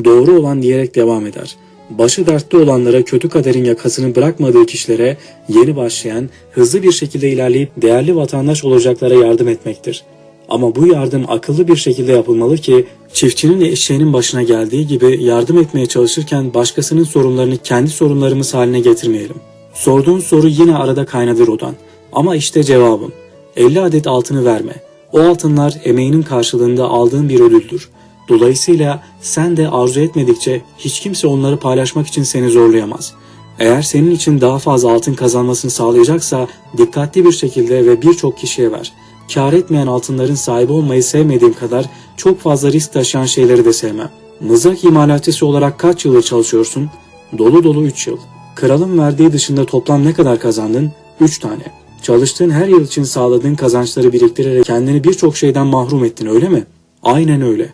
Doğru olan diyerek devam eder. Başı dertte olanlara kötü kaderin yakasını bırakmadığı kişilere yeni başlayan, hızlı bir şekilde ilerleyip değerli vatandaş olacaklara yardım etmektir. Ama bu yardım akıllı bir şekilde yapılmalı ki çiftçinin eşeğinin başına geldiği gibi yardım etmeye çalışırken başkasının sorunlarını kendi sorunlarımız haline getirmeyelim. Sorduğun soru yine arada kaynadı Rodan. Ama işte cevabım. 50 adet altını verme. O altınlar emeğinin karşılığında aldığın bir ödüldür. Dolayısıyla sen de arzu etmedikçe hiç kimse onları paylaşmak için seni zorlayamaz. Eğer senin için daha fazla altın kazanmasını sağlayacaksa dikkatli bir şekilde ve birçok kişiye ver. Kar etmeyen altınların sahibi olmayı sevmediğim kadar çok fazla risk taşıyan şeyleri de sevmem. Mızrak imalatçısı olarak kaç yıldır çalışıyorsun? Dolu dolu 3 yıl. Kralın verdiği dışında toplam ne kadar kazandın? 3 tane. Çalıştığın her yıl için sağladığın kazançları biriktirerek kendini birçok şeyden mahrum ettin öyle mi? Aynen öyle.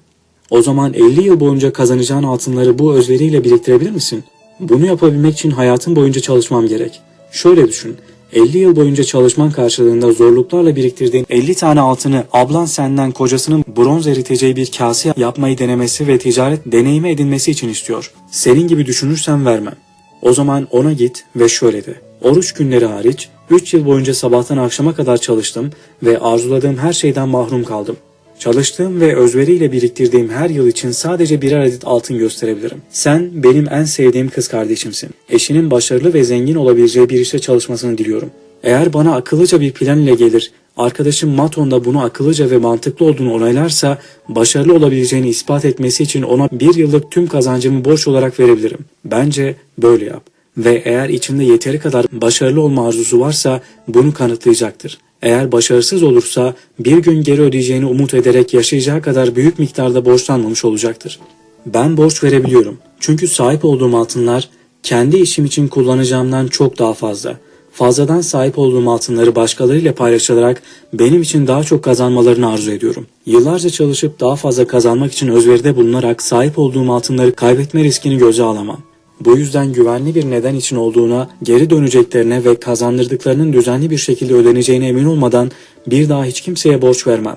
O zaman 50 yıl boyunca kazanacağın altınları bu özveriyle biriktirebilir misin? Bunu yapabilmek için hayatın boyunca çalışmam gerek. Şöyle düşün. 50 yıl boyunca çalışman karşılığında zorluklarla biriktirdiğin 50 tane altını ablan senden kocasının bronz eriteceği bir kase yapmayı denemesi ve ticaret deneyimi edinmesi için istiyor. Senin gibi düşünürsen vermem. O zaman ona git ve şöyle de. Oruç günleri hariç 3 yıl boyunca sabahtan akşama kadar çalıştım ve arzuladığım her şeyden mahrum kaldım. Çalıştığım ve özveriyle biriktirdiğim her yıl için sadece birer adet altın gösterebilirim. Sen benim en sevdiğim kız kardeşimsin. Eşinin başarılı ve zengin olabileceği bir işte çalışmasını diliyorum. Eğer bana akıllıca bir plan ile gelir, arkadaşım Maton da bunu akıllıca ve mantıklı olduğunu onaylarsa, başarılı olabileceğini ispat etmesi için ona bir yıllık tüm kazancımı borç olarak verebilirim. Bence böyle yap. Ve eğer içinde yeteri kadar başarılı olma arzusu varsa bunu kanıtlayacaktır. Eğer başarısız olursa bir gün geri ödeyeceğini umut ederek yaşayacağı kadar büyük miktarda borçlanmamış olacaktır. Ben borç verebiliyorum. Çünkü sahip olduğum altınlar kendi işim için kullanacağımdan çok daha fazla. Fazladan sahip olduğum altınları başkalarıyla paylaşarak benim için daha çok kazanmalarını arzu ediyorum. Yıllarca çalışıp daha fazla kazanmak için özveride bulunarak sahip olduğum altınları kaybetme riskini göze alamam. Bu yüzden güvenli bir neden için olduğuna, geri döneceklerine ve kazandırdıklarının düzenli bir şekilde ödeneceğine emin olmadan bir daha hiç kimseye borç vermem.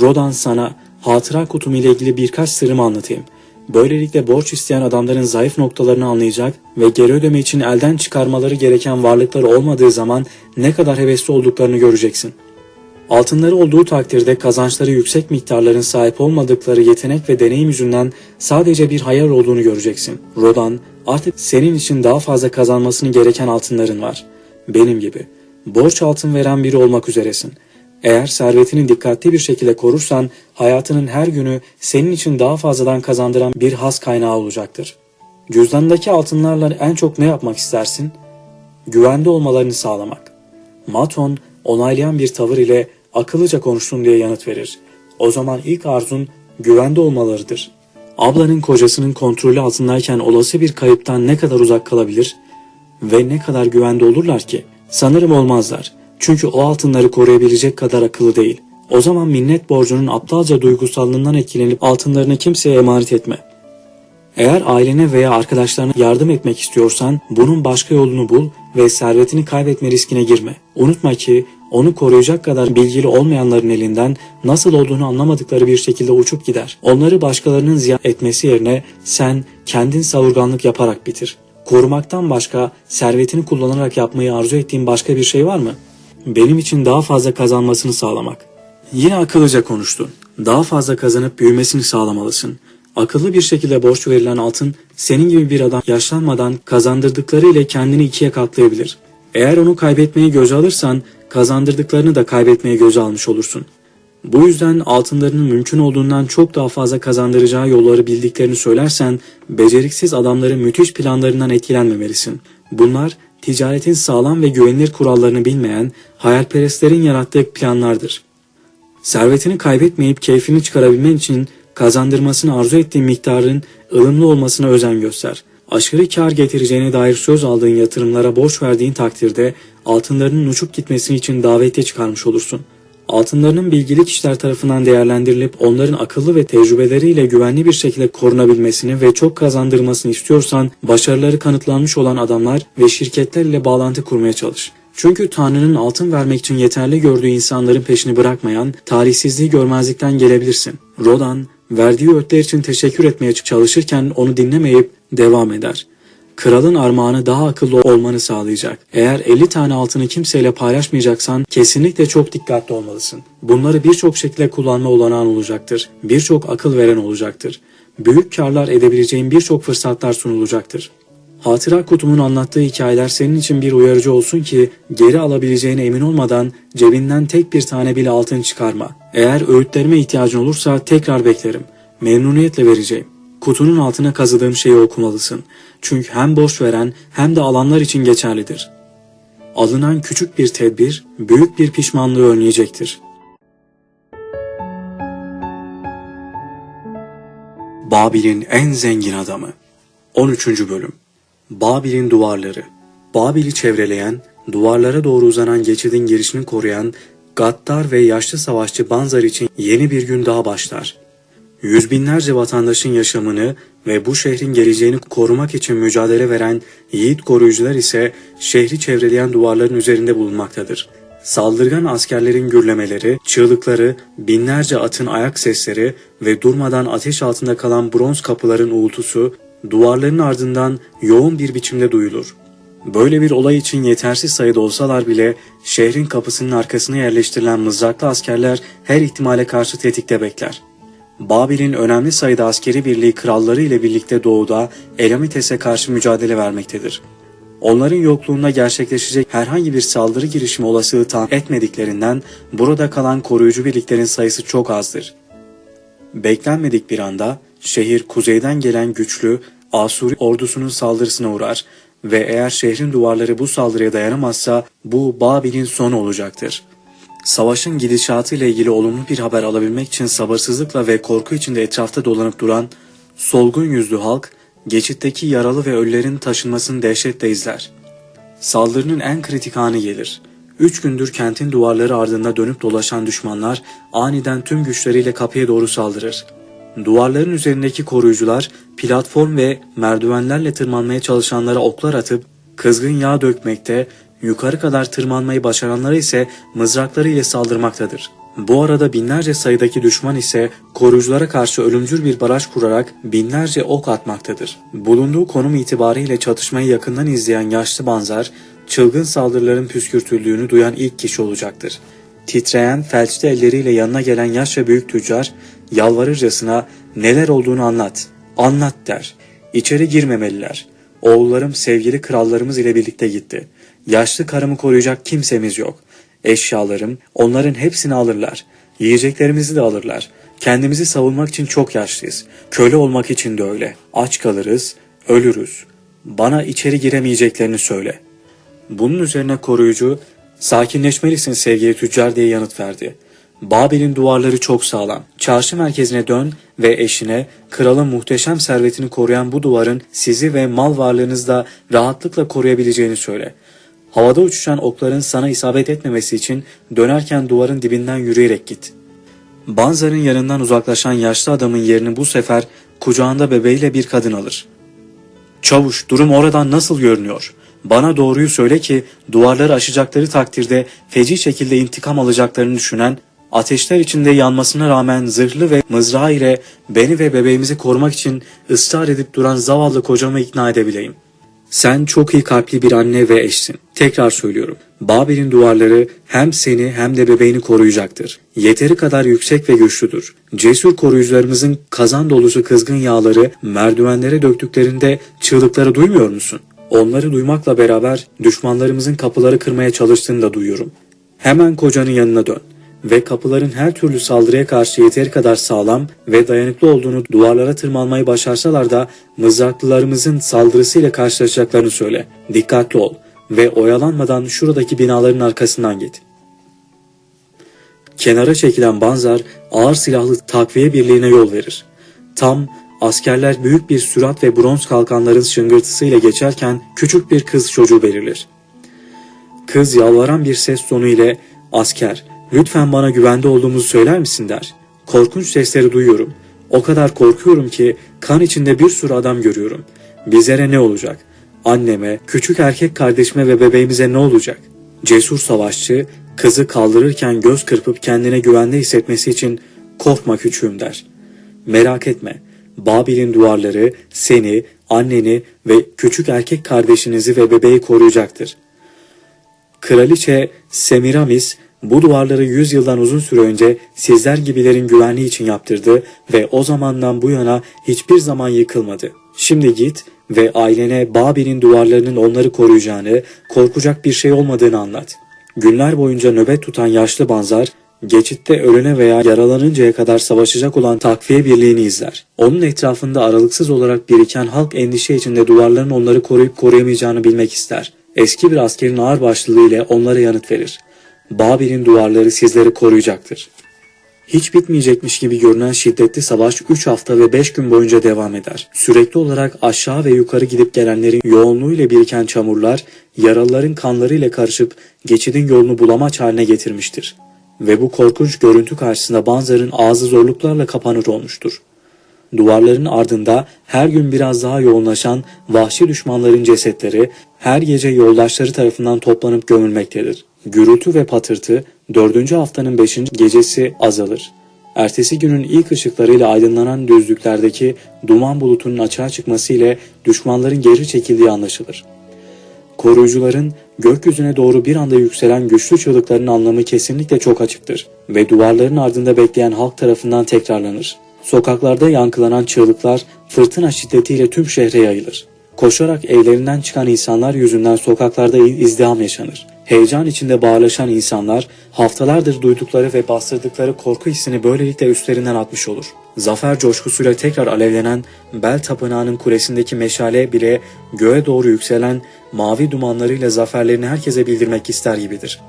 Rodan sana hatıra kutum ile ilgili birkaç sırrımı anlatayım. Böylelikle borç isteyen adamların zayıf noktalarını anlayacak ve geri ödeme için elden çıkarmaları gereken varlıkları olmadığı zaman ne kadar hevesli olduklarını göreceksin. Altınları olduğu takdirde kazançları yüksek miktarların sahip olmadıkları yetenek ve deneyim yüzünden sadece bir hayal olduğunu göreceksin. Rodan, artık senin için daha fazla kazanmasını gereken altınların var. Benim gibi. Borç altın veren biri olmak üzeresin. Eğer servetini dikkatli bir şekilde korursan hayatının her günü senin için daha fazladan kazandıran bir has kaynağı olacaktır. Cüzdandaki altınlarla en çok ne yapmak istersin? Güvende olmalarını sağlamak. Maton onaylayan bir tavır ile akıllıca konuştun diye yanıt verir. O zaman ilk arzun güvende olmalarıdır. Ablanın kocasının kontrolü altındayken olası bir kayıptan ne kadar uzak kalabilir ve ne kadar güvende olurlar ki? Sanırım olmazlar. Çünkü o altınları koruyabilecek kadar akıllı değil. O zaman minnet borcunun aptalca duygusallığından etkilenip altınlarını kimseye emanet etme. Eğer ailene veya arkadaşlarına yardım etmek istiyorsan bunun başka yolunu bul ve servetini kaybetme riskine girme. Unutma ki onu koruyacak kadar bilgili olmayanların elinden nasıl olduğunu anlamadıkları bir şekilde uçup gider. Onları başkalarının ziyan etmesi yerine sen kendin savurganlık yaparak bitir. Korumaktan başka servetini kullanarak yapmayı arzu ettiğin başka bir şey var mı? Benim için daha fazla kazanmasını sağlamak. Yine akıllıca konuştun. Daha fazla kazanıp büyümesini sağlamalısın. Akıllı bir şekilde borç verilen altın senin gibi bir adam yaşlanmadan kazandırdıkları ile kendini ikiye katlayabilir. Eğer onu kaybetmeyi göze alırsan kazandırdıklarını da kaybetmeye göze almış olursun. Bu yüzden altınlarının mümkün olduğundan çok daha fazla kazandıracağı yolları bildiklerini söylersen beceriksiz adamların müthiş planlarından etkilenmemelisin. Bunlar ticaretin sağlam ve güvenilir kurallarını bilmeyen hayalperestlerin yarattığı planlardır. Servetini kaybetmeyip keyfini çıkarabilmen için kazandırmasını arzu ettiğin miktarın ılımlı olmasına özen göster. Aşırı kar getireceğine dair söz aldığın yatırımlara borç verdiğin takdirde altınlarının uçup gitmesi için davete çıkarmış olursun. Altınlarının bilgili kişiler tarafından değerlendirilip onların akıllı ve tecrübeleriyle güvenli bir şekilde korunabilmesini ve çok kazandırmasını istiyorsan başarıları kanıtlanmış olan adamlar ve şirketler ile bağlantı kurmaya çalış. Çünkü Tanrı'nın altın vermek için yeterli gördüğü insanların peşini bırakmayan, talihsizliği görmezlikten gelebilirsin. Rodan, verdiği öğütler için teşekkür etmeye çalışırken onu dinlemeyip devam eder. Kralın armağanı daha akıllı olmanı sağlayacak. Eğer 50 tane altını kimseyle paylaşmayacaksan kesinlikle çok dikkatli olmalısın. Bunları birçok şekilde kullanma olanağın olacaktır. Birçok akıl veren olacaktır. Büyük karlar edebileceğin birçok fırsatlar sunulacaktır. Hatıra kutumun anlattığı hikayeler senin için bir uyarıcı olsun ki geri alabileceğine emin olmadan cebinden tek bir tane bile altın çıkarma. Eğer öğütlerime ihtiyacın olursa tekrar beklerim. Memnuniyetle vereceğim. Kutunun altına kazıdığım şeyi okumalısın. Çünkü hem borç veren hem de alanlar için geçerlidir. Alınan küçük bir tedbir büyük bir pişmanlığı önleyecektir. Babil'in en zengin adamı 13. Bölüm Babil'in duvarları Babil'i çevreleyen, duvarlara doğru uzanan geçidin girişini koruyan, gaddar ve yaşlı savaşçı Banzar için yeni bir gün daha başlar. Yüz binlerce vatandaşın yaşamını ve bu şehrin geleceğini korumak için mücadele veren yiğit koruyucular ise şehri çevreleyen duvarların üzerinde bulunmaktadır. Saldırgan askerlerin gürlemeleri, çığlıkları, binlerce atın ayak sesleri ve durmadan ateş altında kalan bronz kapıların uğultusu duvarların ardından yoğun bir biçimde duyulur. Böyle bir olay için yetersiz sayıda olsalar bile şehrin kapısının arkasına yerleştirilen mızraklı askerler her ihtimale karşı tetikte bekler. Babil'in önemli sayıda askeri birliği kralları ile birlikte doğuda Elamites'e karşı mücadele vermektedir. Onların yokluğunda gerçekleşecek herhangi bir saldırı girişimi olasılığı tahmin etmediklerinden burada kalan koruyucu birliklerin sayısı çok azdır. Beklenmedik bir anda şehir kuzeyden gelen güçlü Asuri ordusunun saldırısına uğrar ve eğer şehrin duvarları bu saldırıya dayanamazsa bu Babil'in sonu olacaktır. Savaşın gidişatı ile ilgili olumlu bir haber alabilmek için sabırsızlıkla ve korku içinde etrafta dolanıp duran solgun yüzlü halk geçitteki yaralı ve ölülerin taşınmasını dehşetle izler. Saldırının en kritik anı gelir. Üç gündür kentin duvarları ardında dönüp dolaşan düşmanlar aniden tüm güçleriyle kapıya doğru saldırır. Duvarların üzerindeki koruyucular platform ve merdivenlerle tırmanmaya çalışanlara oklar atıp kızgın yağ dökmekte, yukarı kadar tırmanmayı başaranlara ise mızrakları ile saldırmaktadır. Bu arada binlerce sayıdaki düşman ise koruyuculara karşı ölümcül bir baraj kurarak binlerce ok atmaktadır. Bulunduğu konum itibariyle çatışmayı yakından izleyen yaşlı banzar, çılgın saldırıların püskürtüldüğünü duyan ilk kişi olacaktır. Titreyen, felçli elleriyle yanına gelen yaş ve büyük tüccar, yalvarırcasına neler olduğunu anlat, anlat der. İçeri girmemeliler. Oğullarım sevgili krallarımız ile birlikte gitti. Yaşlı karımı koruyacak kimsemiz yok. Eşyalarım, onların hepsini alırlar. Yiyeceklerimizi de alırlar. Kendimizi savunmak için çok yaşlıyız. Köle olmak için de öyle. Aç kalırız, ölürüz. Bana içeri giremeyeceklerini söyle. Bunun üzerine koruyucu, sakinleşmelisin sevgili tüccar diye yanıt verdi. Babil'in duvarları çok sağlam. Çarşı merkezine dön ve eşine kralın muhteşem servetini koruyan bu duvarın sizi ve mal varlığınızda rahatlıkla koruyabileceğini söyle. Havada uçuşan okların sana isabet etmemesi için dönerken duvarın dibinden yürüyerek git. Banzar'ın yanından uzaklaşan yaşlı adamın yerini bu sefer kucağında bebeğiyle bir kadın alır. Çavuş durum oradan nasıl görünüyor? Bana doğruyu söyle ki duvarları aşacakları takdirde feci şekilde intikam alacaklarını düşünen ateşler içinde yanmasına rağmen zırhlı ve mızrağı ile beni ve bebeğimizi korumak için ısrar edip duran zavallı kocamı ikna edebileyim. Sen çok iyi kalpli bir anne ve eşsin. Tekrar söylüyorum. Babil'in duvarları hem seni hem de bebeğini koruyacaktır. Yeteri kadar yüksek ve güçlüdür. Cesur koruyucularımızın kazan dolusu kızgın yağları merdivenlere döktüklerinde çığlıkları duymuyor musun? Onları duymakla beraber düşmanlarımızın kapıları kırmaya çalıştığını da duyuyorum. Hemen kocanın yanına dön ve kapıların her türlü saldırıya karşı yeteri kadar sağlam ve dayanıklı olduğunu duvarlara tırmanmayı başarsalar da mızraklılarımızın saldırısıyla karşılaşacaklarını söyle. Dikkatli ol ve oyalanmadan şuradaki binaların arkasından git. Kenara çekilen Banzar ağır silahlı takviye birliğine yol verir. Tam askerler büyük bir sürat ve bronz kalkanların şıngırtısıyla geçerken küçük bir kız çocuğu belirlir. Kız yalvaran bir ses tonu ile asker Lütfen bana güvende olduğumuzu söyler misin der. Korkunç sesleri duyuyorum. O kadar korkuyorum ki kan içinde bir sürü adam görüyorum. Bizlere ne olacak? Anneme, küçük erkek kardeşime ve bebeğimize ne olacak? Cesur savaşçı kızı kaldırırken göz kırpıp kendine güvende hissetmesi için korkma küçüğüm der. Merak etme. Babil'in duvarları seni, anneni ve küçük erkek kardeşinizi ve bebeği koruyacaktır. Kraliçe Semiramis Bu duvarları 100 yıldan uzun süre önce sizler gibilerin güvenliği için yaptırdı ve o zamandan bu yana hiçbir zaman yıkılmadı. Şimdi git ve ailene Babil'in duvarlarının onları koruyacağını, korkacak bir şey olmadığını anlat. Günler boyunca nöbet tutan yaşlı banzar, geçitte ölene veya yaralanıncaya kadar savaşacak olan takviye birliğini izler. Onun etrafında aralıksız olarak biriken halk endişe içinde duvarların onları koruyup koruyamayacağını bilmek ister. Eski bir askerin ağırbaşlılığı ile onlara yanıt verir. Babil'in duvarları sizleri koruyacaktır. Hiç bitmeyecekmiş gibi görünen şiddetli savaş 3 hafta ve 5 gün boyunca devam eder. Sürekli olarak aşağı ve yukarı gidip gelenlerin yoğunluğuyla biriken çamurlar, yaralıların kanlarıyla karışıp geçidin yolunu bulamaç haline getirmiştir. Ve bu korkunç görüntü karşısında Banzar'ın ağzı zorluklarla kapanır olmuştur. Duvarların ardında her gün biraz daha yoğunlaşan vahşi düşmanların cesetleri her gece yoldaşları tarafından toplanıp gömülmektedir. Gürültü ve patırtı dördüncü haftanın beşinci gecesi azalır. Ertesi günün ilk ışıklarıyla aydınlanan düzlüklerdeki duman bulutunun açığa çıkması ile düşmanların geri çekildiği anlaşılır. Koruyucuların gökyüzüne doğru bir anda yükselen güçlü çığlıkların anlamı kesinlikle çok açıktır ve duvarların ardında bekleyen halk tarafından tekrarlanır. Sokaklarda yankılanan çığlıklar fırtına şiddetiyle tüm şehre yayılır. Koşarak evlerinden çıkan insanlar yüzünden sokaklarda izdiham yaşanır. Heyecan içinde bağırlaşan insanlar haftalardır duydukları ve bastırdıkları korku hissini böylelikle üstlerinden atmış olur. Zafer coşkusuyla tekrar alevlenen Bel Tapınağı'nın kulesindeki meşale bile göğe doğru yükselen mavi dumanlarıyla zaferlerini herkese bildirmek ister gibidir.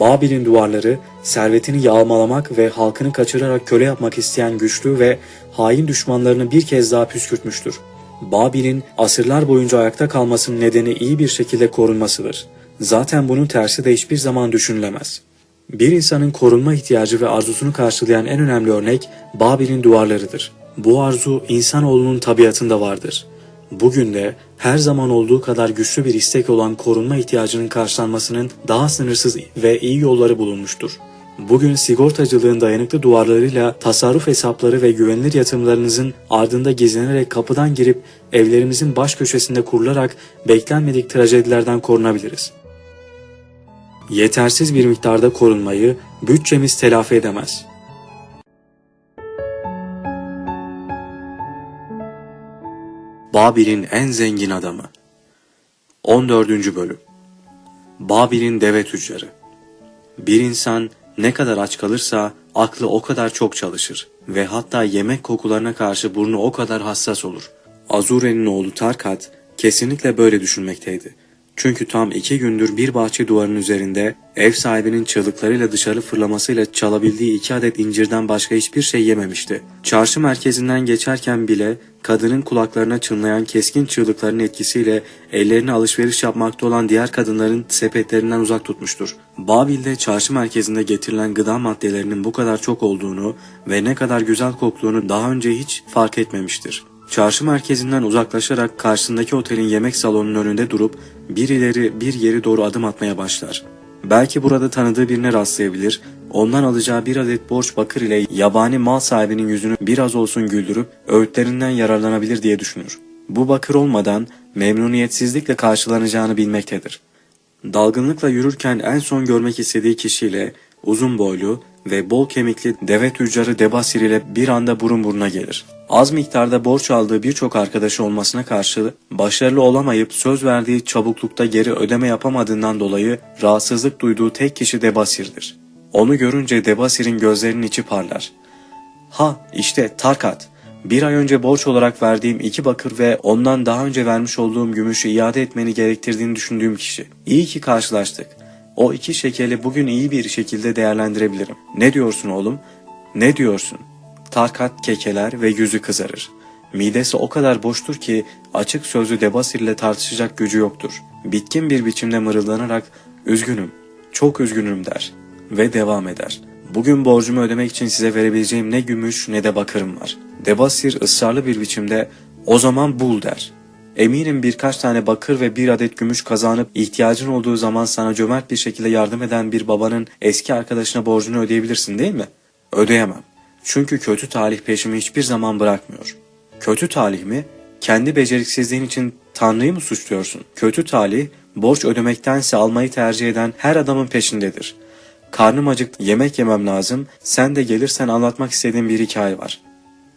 Babil'in duvarları servetini yağmalamak ve halkını kaçırarak köle yapmak isteyen güçlü ve hain düşmanlarını bir kez daha püskürtmüştür. Babil'in asırlar boyunca ayakta kalmasının nedeni iyi bir şekilde korunmasıdır. Zaten bunun tersi de hiçbir zaman düşünülemez. Bir insanın korunma ihtiyacı ve arzusunu karşılayan en önemli örnek Babil'in duvarlarıdır. Bu arzu insanoğlunun tabiatında vardır. Bugün de her zaman olduğu kadar güçlü bir istek olan korunma ihtiyacının karşılanmasının daha sınırsız ve iyi yolları bulunmuştur. Bugün sigortacılığın dayanıklı duvarlarıyla tasarruf hesapları ve güvenilir yatırımlarınızın ardında gizlenerek kapıdan girip evlerimizin baş köşesinde kurularak beklenmedik trajedilerden korunabiliriz. Yetersiz bir miktarda korunmayı bütçemiz telafi edemez. Babil'in en zengin adamı 14. Bölüm Babil'in deve tüccarı Bir insan ne kadar aç kalırsa aklı o kadar çok çalışır ve hatta yemek kokularına karşı burnu o kadar hassas olur. Azure'nin oğlu Tarkat kesinlikle böyle düşünmekteydi. Çünkü tam iki gündür bir bahçe duvarının üzerinde ev sahibinin çığlıklarıyla dışarı fırlamasıyla çalabildiği iki adet incirden başka hiçbir şey yememişti. Çarşı merkezinden geçerken bile kadının kulaklarına çınlayan keskin çığlıkların etkisiyle ellerini alışveriş yapmakta olan diğer kadınların sepetlerinden uzak tutmuştur. Babil'de çarşı merkezinde getirilen gıda maddelerinin bu kadar çok olduğunu ve ne kadar güzel koktuğunu daha önce hiç fark etmemiştir. Çarşı merkezinden uzaklaşarak karşısındaki otelin yemek salonunun önünde durup bir ileri bir geri doğru adım atmaya başlar. Belki burada tanıdığı birine rastlayabilir, ondan alacağı bir adet borç bakır ile yabani mal sahibinin yüzünü biraz olsun güldürüp öğütlerinden yararlanabilir diye düşünür. Bu bakır olmadan memnuniyetsizlikle karşılanacağını bilmektedir. Dalgınlıkla yürürken en son görmek istediği kişiyle uzun boylu ve bol kemikli deve tüccarı Debasir ile bir anda burun buruna gelir. Az miktarda borç aldığı birçok arkadaşı olmasına karşı başarılı olamayıp söz verdiği çabuklukta geri ödeme yapamadığından dolayı rahatsızlık duyduğu tek kişi Debasir'dir. Onu görünce Debasir'in gözlerinin içi parlar. Ha işte Tarkat. Bir ay önce borç olarak verdiğim iki bakır ve ondan daha önce vermiş olduğum gümüşü iade etmeni gerektirdiğini düşündüğüm kişi. İyi ki karşılaştık. O iki şekeri bugün iyi bir şekilde değerlendirebilirim. Ne diyorsun oğlum? Ne diyorsun? Tarkat kekeler ve yüzü kızarır. Midesi o kadar boştur ki açık sözlü Debasir ile tartışacak gücü yoktur. Bitkin bir biçimde mırıldanarak üzgünüm, çok üzgünüm der ve devam eder. Bugün borcumu ödemek için size verebileceğim ne gümüş ne de bakırım var. Debasir ısrarlı bir biçimde o zaman bul der. Eminim birkaç tane bakır ve bir adet gümüş kazanıp ihtiyacın olduğu zaman sana cömert bir şekilde yardım eden bir babanın eski arkadaşına borcunu ödeyebilirsin değil mi? Ödeyemem. Çünkü kötü talih peşimi hiçbir zaman bırakmıyor. Kötü talih mi? Kendi beceriksizliğin için Tanrı'yı mı suçluyorsun? Kötü talih, borç ödemektense almayı tercih eden her adamın peşindedir. Karnım acıktı, yemek yemem lazım. Sen de gelirsen anlatmak istediğim bir hikaye var.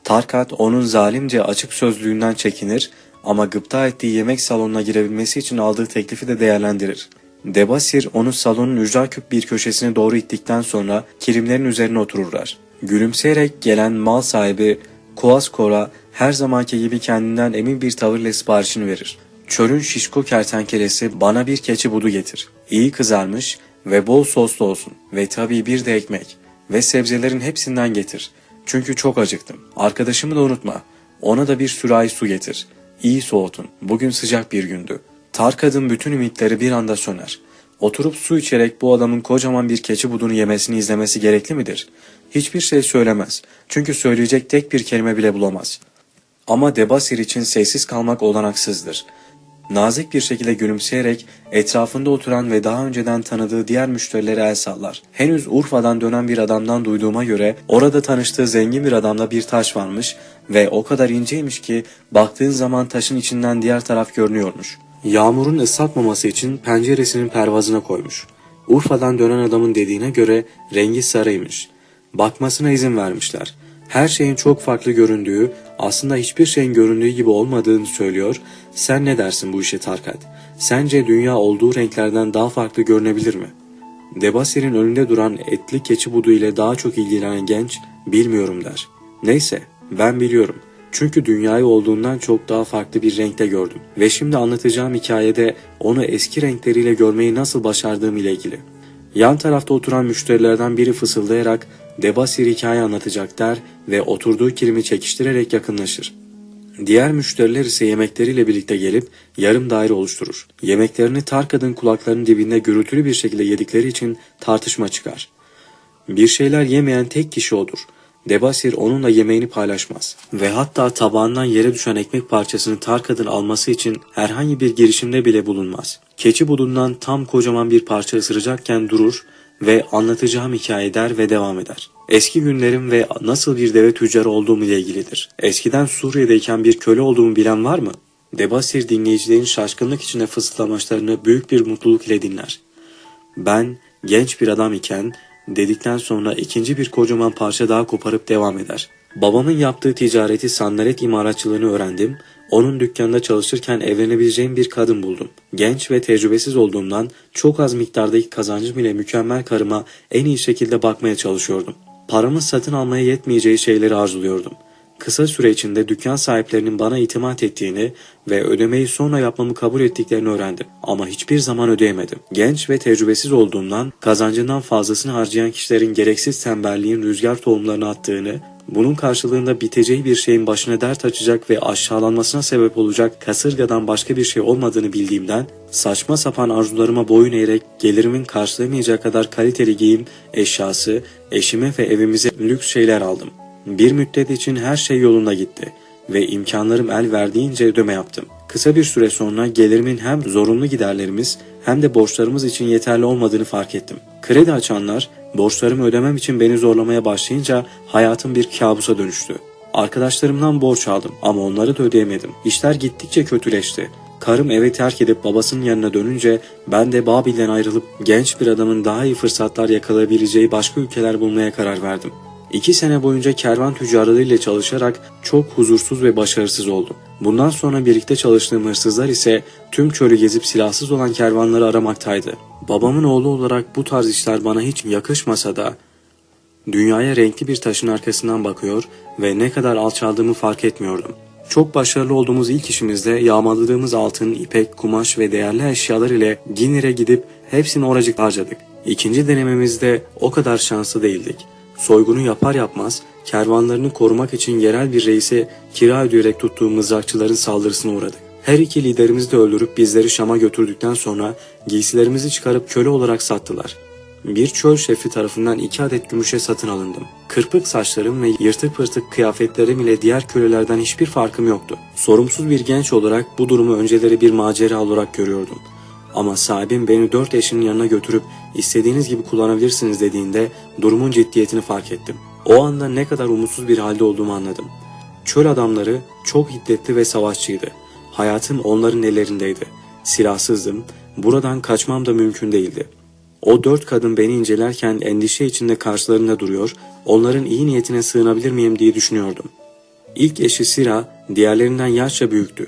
Tarkat onun zalimce açık sözlüğünden çekinir ama gıpta ettiği yemek salonuna girebilmesi için aldığı teklifi de değerlendirir. Debasir onu salonun ücra küp bir köşesine doğru ittikten sonra kilimlerin üzerine otururlar. Gülümseyerek gelen mal sahibi Koaskor'a her zamanki gibi kendinden emin bir tavırla siparişini verir. Çölün şişko kertenkelesi bana bir keçi budu getir. İyi kızarmış ve bol soslu olsun ve tabii bir de ekmek ve sebzelerin hepsinden getir. Çünkü çok acıktım. Arkadaşımı da unutma. Ona da bir sürahi su getir. İyi soğutun. Bugün sıcak bir gündü. Tarkad'ın bütün ümitleri bir anda söner. Oturup su içerek bu adamın kocaman bir keçi budunu yemesini izlemesi gerekli midir? Hiçbir şey söylemez. Çünkü söyleyecek tek bir kelime bile bulamaz. Ama Debasir için sessiz kalmak olanaksızdır. Nazik bir şekilde gülümseyerek etrafında oturan ve daha önceden tanıdığı diğer müşterilere el sallar. Henüz Urfa'dan dönen bir adamdan duyduğuma göre orada tanıştığı zengin bir adamda bir taş varmış ve o kadar inceymiş ki baktığın zaman taşın içinden diğer taraf görünüyormuş. Yağmurun ıslatmaması için penceresinin pervazına koymuş. Urfa'dan dönen adamın dediğine göre rengi sarıymış. Bakmasına izin vermişler. Her şeyin çok farklı göründüğü, aslında hiçbir şeyin göründüğü gibi olmadığını söylüyor. Sen ne dersin bu işe Tarkat? Sence dünya olduğu renklerden daha farklı görünebilir mi? Debasir'in önünde duran etli keçi budu ile daha çok ilgilenen genç, bilmiyorum der. Neyse, ben biliyorum. Çünkü dünyayı olduğundan çok daha farklı bir renkte gördüm. Ve şimdi anlatacağım hikayede onu eski renkleriyle görmeyi nasıl başardığım ile ilgili. Yan tarafta oturan müşterilerden biri fısıldayarak Debasir hikaye anlatacak der ve oturduğu kilimi çekiştirerek yakınlaşır. Diğer müşteriler ise yemekleriyle birlikte gelip yarım daire oluşturur. Yemeklerini Tarkad'ın kulaklarının dibinde gürültülü bir şekilde yedikleri için tartışma çıkar. Bir şeyler yemeyen tek kişi odur. Debasir onunla yemeğini paylaşmaz ve hatta tabağından yere düşen ekmek parçasını Tarkad'ın alması için herhangi bir girişimde bile bulunmaz. Keçi budundan tam kocaman bir parça ısıracakken durur ve anlatacağım hikaye der ve devam eder. Eski günlerim ve nasıl bir deve tüccarı olduğum ile ilgilidir. Eskiden Suriye'deyken bir köle olduğumu bilen var mı? Debasir dinleyicilerin şaşkınlık içinde fısıldamaçlarını büyük bir mutluluk ile dinler. Ben genç bir adam iken dedikten sonra ikinci bir kocaman parça daha koparıp devam eder. Babamın yaptığı ticareti sandalet imaratçılığını öğrendim. Onun dükkanında çalışırken evlenebileceğim bir kadın buldum. Genç ve tecrübesiz olduğumdan çok az miktardaki kazancım ile mükemmel karıma en iyi şekilde bakmaya çalışıyordum. Paramın satın almaya yetmeyeceği şeyleri arzuluyordum. Kısa süre içinde dükkan sahiplerinin bana itimat ettiğini ve ödemeyi sonra yapmamı kabul ettiklerini öğrendim. Ama hiçbir zaman ödeyemedim. Genç ve tecrübesiz olduğumdan kazancından fazlasını harcayan kişilerin gereksiz tembelliğin rüzgar tohumlarını attığını, bunun karşılığında biteceği bir şeyin başına dert açacak ve aşağılanmasına sebep olacak kasırgadan başka bir şey olmadığını bildiğimden saçma sapan arzularıma boyun eğerek gelirimin karşılayamayacağı kadar kaliteli giyim, eşyası, eşime ve evimize lüks şeyler aldım. Bir müddet için her şey yolunda gitti ve imkanlarım el verdiğince ödeme yaptım. Kısa bir süre sonra gelirimin hem zorunlu giderlerimiz hem de borçlarımız için yeterli olmadığını fark ettim. Kredi açanlar borçlarımı ödemem için beni zorlamaya başlayınca hayatım bir kabusa dönüştü. Arkadaşlarımdan borç aldım ama onları da ödeyemedim. İşler gittikçe kötüleşti. Karım eve terk edip babasının yanına dönünce ben de Babil'den ayrılıp genç bir adamın daha iyi fırsatlar yakalayabileceği başka ülkeler bulmaya karar verdim. İki sene boyunca kervan tüccarlarıyla çalışarak çok huzursuz ve başarısız oldum. Bundan sonra birlikte çalıştığım hırsızlar ise tüm çölü gezip silahsız olan kervanları aramaktaydı. Babamın oğlu olarak bu tarz işler bana hiç yakışmasa da dünyaya renkli bir taşın arkasından bakıyor ve ne kadar alçaldığımı fark etmiyordum. Çok başarılı olduğumuz ilk işimizde yağmaladığımız altın, ipek, kumaş ve değerli eşyalar ile Ginir'e gidip hepsini oracık harcadık. İkinci denememizde o kadar şanslı değildik. Soygunu yapar yapmaz kervanlarını korumak için yerel bir reise kira ödeyerek tuttuğu mızrakçıların saldırısına uğradık. Her iki liderimizi de öldürüp bizleri Şam'a götürdükten sonra giysilerimizi çıkarıp köle olarak sattılar. Bir çöl şefi tarafından iki adet gümüşe satın alındım. Kırpık saçlarım ve yırtık pırtık kıyafetlerim ile diğer kölelerden hiçbir farkım yoktu. Sorumsuz bir genç olarak bu durumu önceleri bir macera olarak görüyordum. Ama sahibim beni dört eşinin yanına götürüp istediğiniz gibi kullanabilirsiniz dediğinde durumun ciddiyetini fark ettim. O anda ne kadar umutsuz bir halde olduğumu anladım. Çöl adamları çok hiddetli ve savaşçıydı. Hayatım onların ellerindeydi. Silahsızdım. Buradan kaçmam da mümkün değildi. O dört kadın beni incelerken endişe içinde karşılarında duruyor, onların iyi niyetine sığınabilir miyim diye düşünüyordum. İlk eşi Sira diğerlerinden yaşça büyüktü.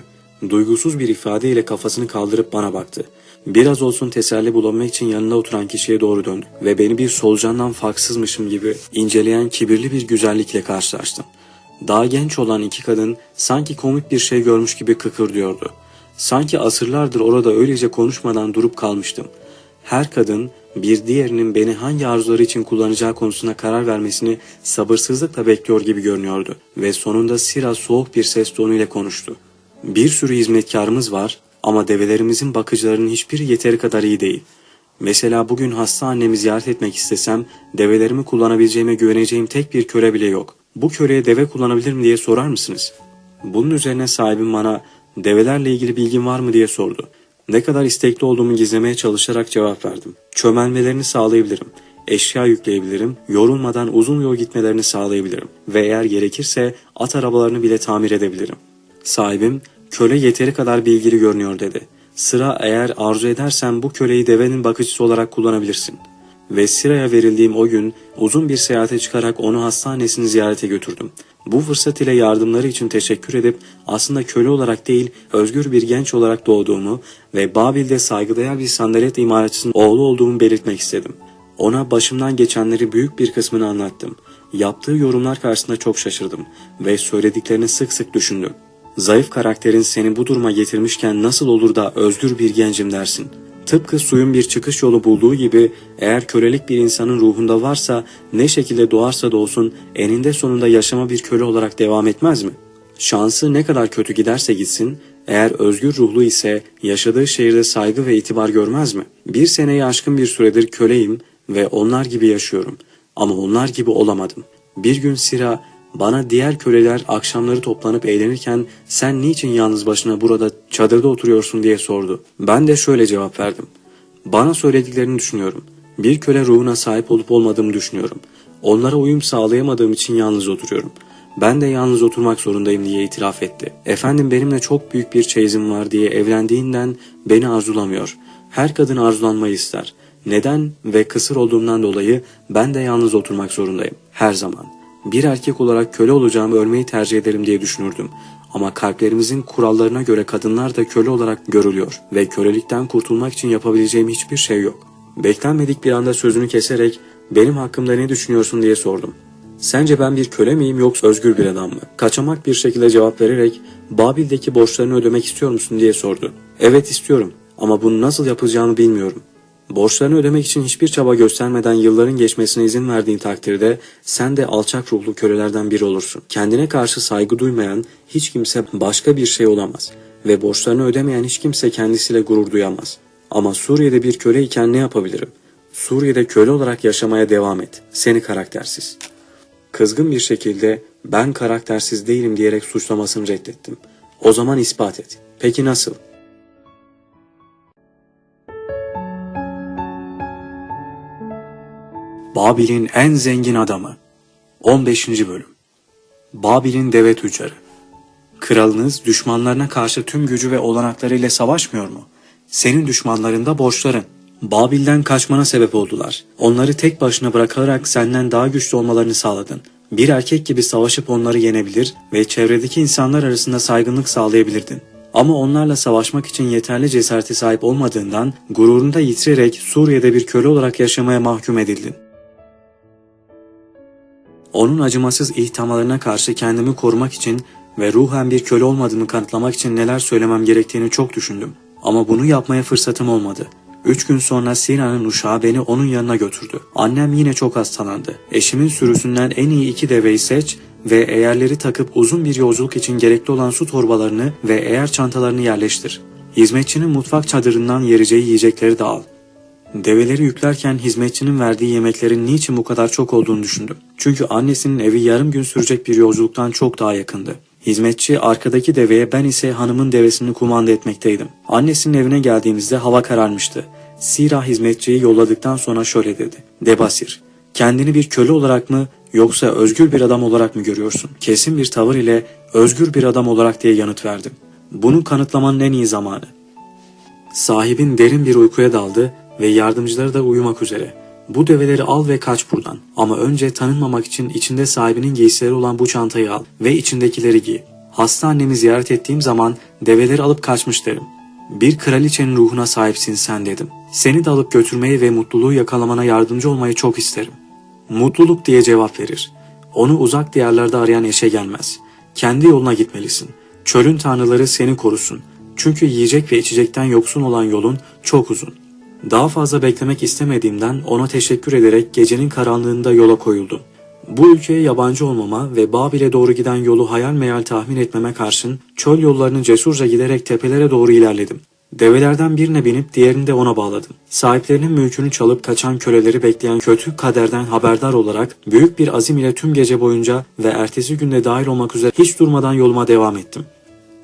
Duygusuz bir ifadeyle kafasını kaldırıp bana baktı. Biraz olsun teselli bulamak için yanında oturan kişiye doğru döndü ve beni bir solucandan farksızmışım gibi inceleyen kibirli bir güzellikle karşılaştım. Daha genç olan iki kadın sanki komik bir şey görmüş gibi kıkırdıyordu. Sanki asırlardır orada öylece konuşmadan durup kalmıştım. Her kadın bir diğerinin beni hangi arzuları için kullanacağı konusunda karar vermesini sabırsızlıkla bekliyor gibi görünüyordu ve sonunda Sira soğuk bir ses tonuyla konuştu. Bir sürü hizmetkarımız var ama develerimizin bakıcılarının hiçbiri yeteri kadar iyi değil. Mesela bugün hasta annemi ziyaret etmek istesem develerimi kullanabileceğime güveneceğim tek bir köle bile yok. Bu köleye deve kullanabilir mi diye sorar mısınız? Bunun üzerine sahibim bana develerle ilgili bilgin var mı diye sordu. Ne kadar istekli olduğumu gizlemeye çalışarak cevap verdim. Çömelmelerini sağlayabilirim. Eşya yükleyebilirim. Yorulmadan uzun yol gitmelerini sağlayabilirim. Ve eğer gerekirse at arabalarını bile tamir edebilirim. Sahibim köle yeteri kadar bilgili görünüyor dedi. Sıra eğer arzu edersen bu köleyi devenin bakıcısı olarak kullanabilirsin. Ve Sira'ya verildiğim o gün uzun bir seyahate çıkarak onu hastanesini ziyarete götürdüm. Bu fırsat ile yardımları için teşekkür edip aslında köle olarak değil özgür bir genç olarak doğduğumu ve Babil'de saygıdeğer bir sandalet imalatçısının oğlu olduğumu belirtmek istedim. Ona başımdan geçenleri büyük bir kısmını anlattım. Yaptığı yorumlar karşısında çok şaşırdım ve söylediklerini sık sık düşündüm. Zayıf karakterin seni bu duruma getirmişken nasıl olur da özgür bir gencim dersin. Tıpkı suyun bir çıkış yolu bulduğu gibi eğer kölelik bir insanın ruhunda varsa ne şekilde doğarsa doğsun eninde sonunda yaşama bir köle olarak devam etmez mi? Şansı ne kadar kötü giderse gitsin eğer özgür ruhlu ise yaşadığı şehirde saygı ve itibar görmez mi? Bir seneyi aşkın bir süredir köleyim ve onlar gibi yaşıyorum. Ama onlar gibi olamadım. Bir gün Sira bana diğer köleler akşamları toplanıp eğlenirken sen niçin yalnız başına burada çadırda oturuyorsun diye sordu. Ben de şöyle cevap verdim. Bana söylediklerini düşünüyorum. Bir köle ruhuna sahip olup olmadığımı düşünüyorum. Onlara uyum sağlayamadığım için yalnız oturuyorum. Ben de yalnız oturmak zorundayım diye itiraf etti. Efendim benimle çok büyük bir çeyizim var diye evlendiğinden beni arzulamıyor. Her kadın arzulanmayı ister. Neden ve kısır olduğumdan dolayı ben de yalnız oturmak zorundayım. Her zaman bir erkek olarak köle olacağımı ölmeyi tercih ederim diye düşünürdüm. Ama kalplerimizin kurallarına göre kadınlar da köle olarak görülüyor ve kölelikten kurtulmak için yapabileceğim hiçbir şey yok. Beklenmedik bir anda sözünü keserek benim hakkımda ne düşünüyorsun diye sordum. Sence ben bir köle miyim yoksa özgür bir adam mı? Kaçamak bir şekilde cevap vererek Babil'deki borçlarını ödemek istiyor musun diye sordu. Evet istiyorum ama bunu nasıl yapacağımı bilmiyorum. Borçlarını ödemek için hiçbir çaba göstermeden yılların geçmesine izin verdiğin takdirde sen de alçak ruhlu kölelerden biri olursun. Kendine karşı saygı duymayan hiç kimse başka bir şey olamaz ve borçlarını ödemeyen hiç kimse kendisiyle gurur duyamaz. Ama Suriye'de bir köle iken ne yapabilirim? Suriye'de köle olarak yaşamaya devam et. Seni karaktersiz. Kızgın bir şekilde ben karaktersiz değilim diyerek suçlamasını reddettim. O zaman ispat et. Peki nasıl? Babil'in en zengin adamı 15. Bölüm Babil'in deve tüccarı Kralınız düşmanlarına karşı tüm gücü ve olanaklarıyla savaşmıyor mu? Senin düşmanların da borçların. Babil'den kaçmana sebep oldular. Onları tek başına bırakarak senden daha güçlü olmalarını sağladın. Bir erkek gibi savaşıp onları yenebilir ve çevredeki insanlar arasında saygınlık sağlayabilirdin. Ama onlarla savaşmak için yeterli cesarete sahip olmadığından gururunu da yitirerek Suriye'de bir köle olarak yaşamaya mahkum edildin. Onun acımasız ihtamalarına karşı kendimi korumak için ve ruhen bir köle olmadığımı kanıtlamak için neler söylemem gerektiğini çok düşündüm. Ama bunu yapmaya fırsatım olmadı. Üç gün sonra Sina'nın uşağı beni onun yanına götürdü. Annem yine çok hastalandı. Eşimin sürüsünden en iyi iki deveyi seç ve eğerleri takıp uzun bir yolculuk için gerekli olan su torbalarını ve eğer çantalarını yerleştir. Hizmetçinin mutfak çadırından yereceği yiyecekleri de al. Develeri yüklerken hizmetçinin verdiği yemeklerin niçin bu kadar çok olduğunu düşündüm. Çünkü annesinin evi yarım gün sürecek bir yolculuktan çok daha yakındı. Hizmetçi arkadaki deveye ben ise hanımın devesini kumanda etmekteydim. Annesinin evine geldiğimizde hava kararmıştı. Sira hizmetçiyi yolladıktan sonra şöyle dedi. Debasir, kendini bir köle olarak mı yoksa özgür bir adam olarak mı görüyorsun? Kesin bir tavır ile özgür bir adam olarak diye yanıt verdim. Bunu kanıtlamanın en iyi zamanı. Sahibin derin bir uykuya daldı ve yardımcıları da uyumak üzere. Bu develeri al ve kaç buradan. Ama önce tanınmamak için içinde sahibinin giysileri olan bu çantayı al ve içindekileri giy. Hasta annemi ziyaret ettiğim zaman develeri alıp kaçmış derim. Bir kraliçenin ruhuna sahipsin sen dedim. Seni de alıp götürmeyi ve mutluluğu yakalamana yardımcı olmayı çok isterim. Mutluluk diye cevap verir. Onu uzak diyarlarda arayan eşe gelmez. Kendi yoluna gitmelisin. Çölün tanrıları seni korusun. Çünkü yiyecek ve içecekten yoksun olan yolun çok uzun. Daha fazla beklemek istemediğimden ona teşekkür ederek gecenin karanlığında yola koyuldum. Bu ülkeye yabancı olmama ve Babil'e doğru giden yolu hayal meyal tahmin etmeme karşın çöl yollarını cesurca giderek tepelere doğru ilerledim. Develerden birine binip diğerini de ona bağladım. Sahiplerinin mülkünü çalıp kaçan köleleri bekleyen kötü kaderden haberdar olarak büyük bir azim ile tüm gece boyunca ve ertesi günde dahil olmak üzere hiç durmadan yoluma devam ettim.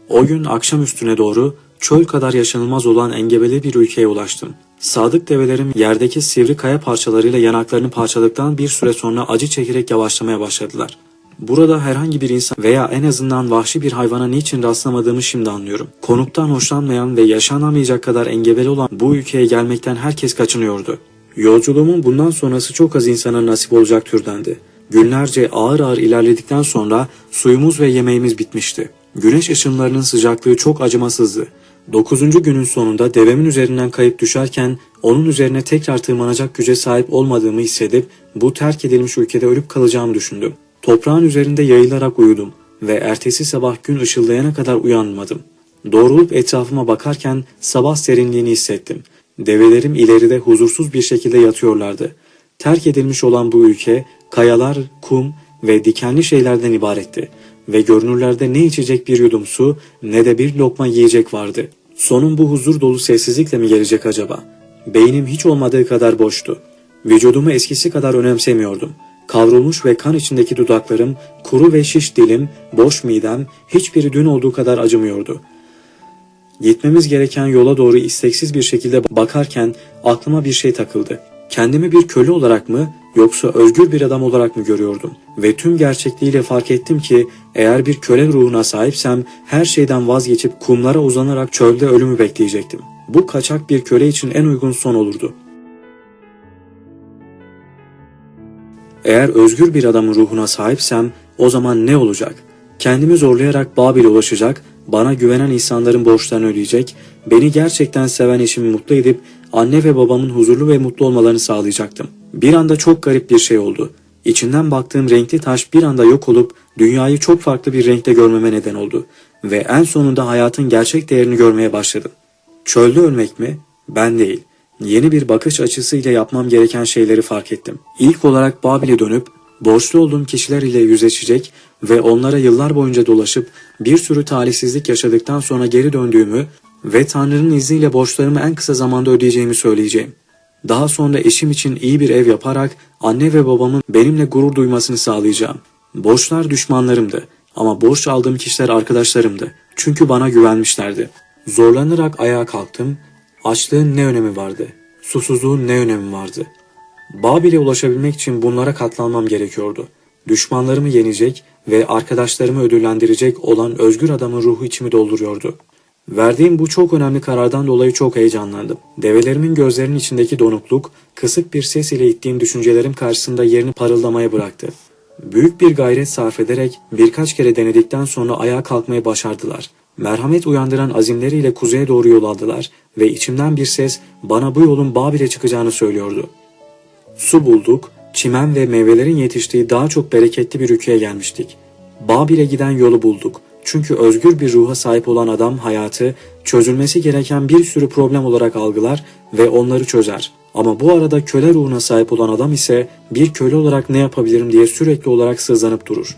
O gün akşam üstüne doğru çöl kadar yaşanılmaz olan engebeli bir ülkeye ulaştım. Sadık develerim yerdeki sivri kaya parçalarıyla yanaklarını parçaladıktan bir süre sonra acı çekerek yavaşlamaya başladılar. Burada herhangi bir insan veya en azından vahşi bir hayvana niçin rastlamadığımı şimdi anlıyorum. Konuktan hoşlanmayan ve yaşanamayacak kadar engebeli olan bu ülkeye gelmekten herkes kaçınıyordu. Yolculuğumun bundan sonrası çok az insana nasip olacak türdendi. Günlerce ağır ağır ilerledikten sonra suyumuz ve yemeğimiz bitmişti. Güneş ışınlarının sıcaklığı çok acımasızdı. Dokuzuncu günün sonunda devemin üzerinden kayıp düşerken onun üzerine tekrar tırmanacak güce sahip olmadığımı hissedip bu terk edilmiş ülkede ölüp kalacağımı düşündüm. Toprağın üzerinde yayılarak uyudum ve ertesi sabah gün ışıldayana kadar uyanmadım. Doğrulup etrafıma bakarken sabah serinliğini hissettim. Develerim ileride huzursuz bir şekilde yatıyorlardı. Terk edilmiş olan bu ülke kayalar, kum ve dikenli şeylerden ibaretti ve görünürlerde ne içecek bir yudum su ne de bir lokma yiyecek vardı. Sonun bu huzur dolu sessizlikle mi gelecek acaba? Beynim hiç olmadığı kadar boştu. Vücudumu eskisi kadar önemsemiyordum. Kavrulmuş ve kan içindeki dudaklarım, kuru ve şiş dilim, boş midem hiçbiri dün olduğu kadar acımıyordu. Gitmemiz gereken yola doğru isteksiz bir şekilde bakarken aklıma bir şey takıldı. Kendimi bir köle olarak mı yoksa özgür bir adam olarak mı görüyordum? Ve tüm gerçekliğiyle fark ettim ki eğer bir köle ruhuna sahipsem her şeyden vazgeçip kumlara uzanarak çölde ölümü bekleyecektim. Bu kaçak bir köle için en uygun son olurdu. Eğer özgür bir adamın ruhuna sahipsem o zaman ne olacak? Kendimi zorlayarak Babil'e ulaşacak, bana güvenen insanların borçlarını ödeyecek, beni gerçekten seven eşimi mutlu edip anne ve babamın huzurlu ve mutlu olmalarını sağlayacaktım. Bir anda çok garip bir şey oldu. İçinden baktığım renkli taş bir anda yok olup dünyayı çok farklı bir renkte görmeme neden oldu ve en sonunda hayatın gerçek değerini görmeye başladım. Çölde ölmek mi? Ben değil. Yeni bir bakış açısıyla yapmam gereken şeyleri fark ettim. İlk olarak Babil'e dönüp borçlu olduğum kişiler ile yüzleşecek ve onlara yıllar boyunca dolaşıp bir sürü talihsizlik yaşadıktan sonra geri döndüğümü ve Tanrı'nın izniyle borçlarımı en kısa zamanda ödeyeceğimi söyleyeceğim. Daha sonra eşim için iyi bir ev yaparak anne ve babamın benimle gurur duymasını sağlayacağım. Borçlar düşmanlarımdı ama borç aldığım kişiler arkadaşlarımdı. Çünkü bana güvenmişlerdi. Zorlanarak ayağa kalktım. Açlığın ne önemi vardı? Susuzluğun ne önemi vardı? Babil'e ulaşabilmek için bunlara katlanmam gerekiyordu. Düşmanlarımı yenecek ve arkadaşlarımı ödüllendirecek olan özgür adamın ruhu içimi dolduruyordu. Verdiğim bu çok önemli karardan dolayı çok heyecanlandım. Develerimin gözlerinin içindeki donukluk, kısık bir ses ile ittiğim düşüncelerim karşısında yerini parıldamaya bıraktı. Büyük bir gayret sarf ederek birkaç kere denedikten sonra ayağa kalkmayı başardılar. Merhamet uyandıran azimleriyle kuzeye doğru yol aldılar ve içimden bir ses bana bu yolun Babil'e çıkacağını söylüyordu. Su bulduk, çimen ve meyvelerin yetiştiği daha çok bereketli bir ülkeye gelmiştik. Babil'e giden yolu bulduk. Çünkü özgür bir ruha sahip olan adam hayatı çözülmesi gereken bir sürü problem olarak algılar ve onları çözer. Ama bu arada köle ruhuna sahip olan adam ise bir köle olarak ne yapabilirim diye sürekli olarak sızlanıp durur.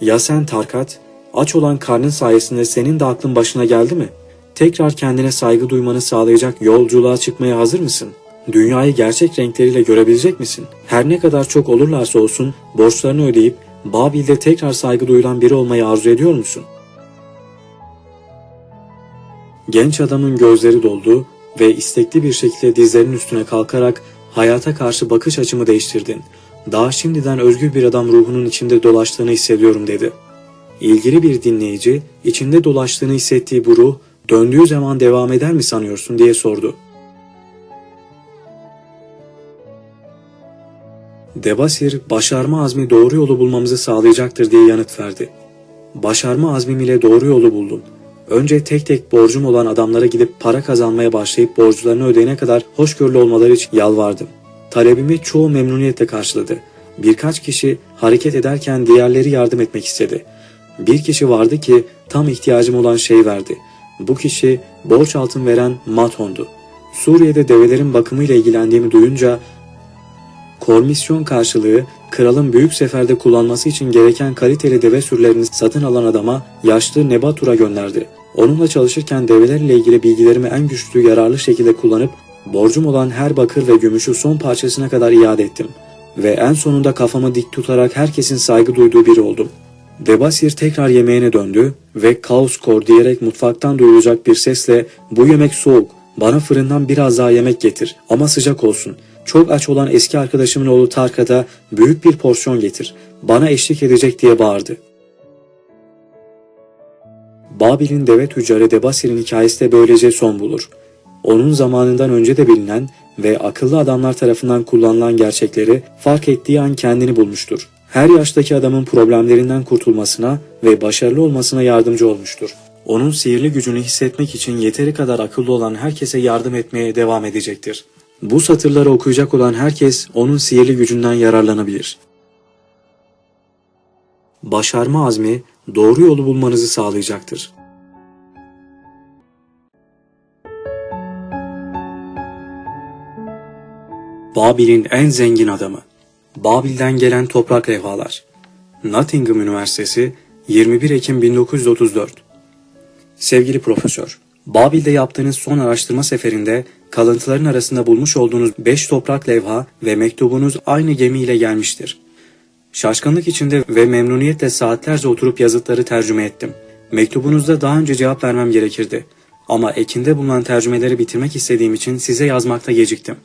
Ya sen Tarkat, aç olan karnın sayesinde senin de aklın başına geldi mi? Tekrar kendine saygı duymanı sağlayacak yolculuğa çıkmaya hazır mısın? Dünyayı gerçek renkleriyle görebilecek misin? Her ne kadar çok olurlarsa olsun borçlarını ödeyip Babil'de tekrar saygı duyulan biri olmayı arzu ediyor musun? Genç adamın gözleri doldu ve istekli bir şekilde dizlerinin üstüne kalkarak hayata karşı bakış açımı değiştirdin. Daha şimdiden özgür bir adam ruhunun içinde dolaştığını hissediyorum dedi. İlgili bir dinleyici içinde dolaştığını hissettiği bu ruh döndüğü zaman devam eder mi sanıyorsun diye sordu. Debasir, başarma azmi doğru yolu bulmamızı sağlayacaktır diye yanıt verdi. Başarma azmim ile doğru yolu buldum. Önce tek tek borcum olan adamlara gidip para kazanmaya başlayıp borçlarını ödeyene kadar hoşgörülü olmaları için yalvardım. Talebimi çoğu memnuniyetle karşıladı. Birkaç kişi hareket ederken diğerleri yardım etmek istedi. Bir kişi vardı ki tam ihtiyacım olan şey verdi. Bu kişi borç altın veren Maton'du. Suriye'de develerin bakımıyla ilgilendiğimi duyunca Komisyon karşılığı kralın büyük seferde kullanması için gereken kaliteli deve sürülerini satın alan adama yaşlı Nebatur'a gönderdi. Onunla çalışırken develerle ilgili bilgilerimi en güçlü yararlı şekilde kullanıp borcum olan her bakır ve gümüşü son parçasına kadar iade ettim. Ve en sonunda kafamı dik tutarak herkesin saygı duyduğu biri oldum. Debasir tekrar yemeğine döndü ve kaos kor diyerek mutfaktan duyulacak bir sesle bu yemek soğuk bana fırından biraz daha yemek getir ama sıcak olsun. Çok aç olan eski arkadaşımın oğlu Tarka'da büyük bir porsiyon getir. Bana eşlik edecek diye bağırdı. Babil'in deve tüccarı Debasir'in hikayesi de böylece son bulur. Onun zamanından önce de bilinen ve akıllı adamlar tarafından kullanılan gerçekleri fark ettiği an kendini bulmuştur. Her yaştaki adamın problemlerinden kurtulmasına ve başarılı olmasına yardımcı olmuştur. Onun sihirli gücünü hissetmek için yeteri kadar akıllı olan herkese yardım etmeye devam edecektir. Bu satırları okuyacak olan herkes onun sihirli gücünden yararlanabilir. Başarma azmi doğru yolu bulmanızı sağlayacaktır. Babil'in en zengin adamı. Babil'den gelen toprak levhalar. Nottingham Üniversitesi 21 Ekim 1934 Sevgili Profesör, Babil'de yaptığınız son araştırma seferinde kalıntıların arasında bulmuş olduğunuz 5 toprak levha ve mektubunuz aynı gemiyle gelmiştir. Şaşkınlık içinde ve memnuniyetle saatlerce oturup yazıtları tercüme ettim. Mektubunuzda daha önce cevap vermem gerekirdi. Ama ekinde bulunan tercümeleri bitirmek istediğim için size yazmakta geciktim.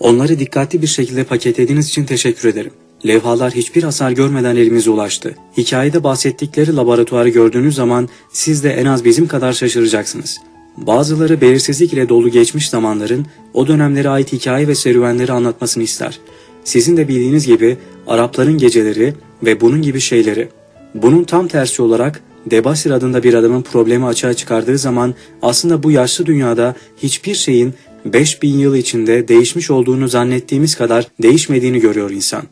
Onları dikkatli bir şekilde paketlediğiniz için teşekkür ederim. Levhalar hiçbir hasar görmeden elimize ulaştı. Hikayede bahsettikleri laboratuvarı gördüğünüz zaman siz de en az bizim kadar şaşıracaksınız. Bazıları belirsizlik ile dolu geçmiş zamanların o dönemlere ait hikaye ve serüvenleri anlatmasını ister. Sizin de bildiğiniz gibi Arapların geceleri ve bunun gibi şeyleri. Bunun tam tersi olarak Debasir adında bir adamın problemi açığa çıkardığı zaman aslında bu yaşlı dünyada hiçbir şeyin 5000 yıl içinde değişmiş olduğunu zannettiğimiz kadar değişmediğini görüyor insan.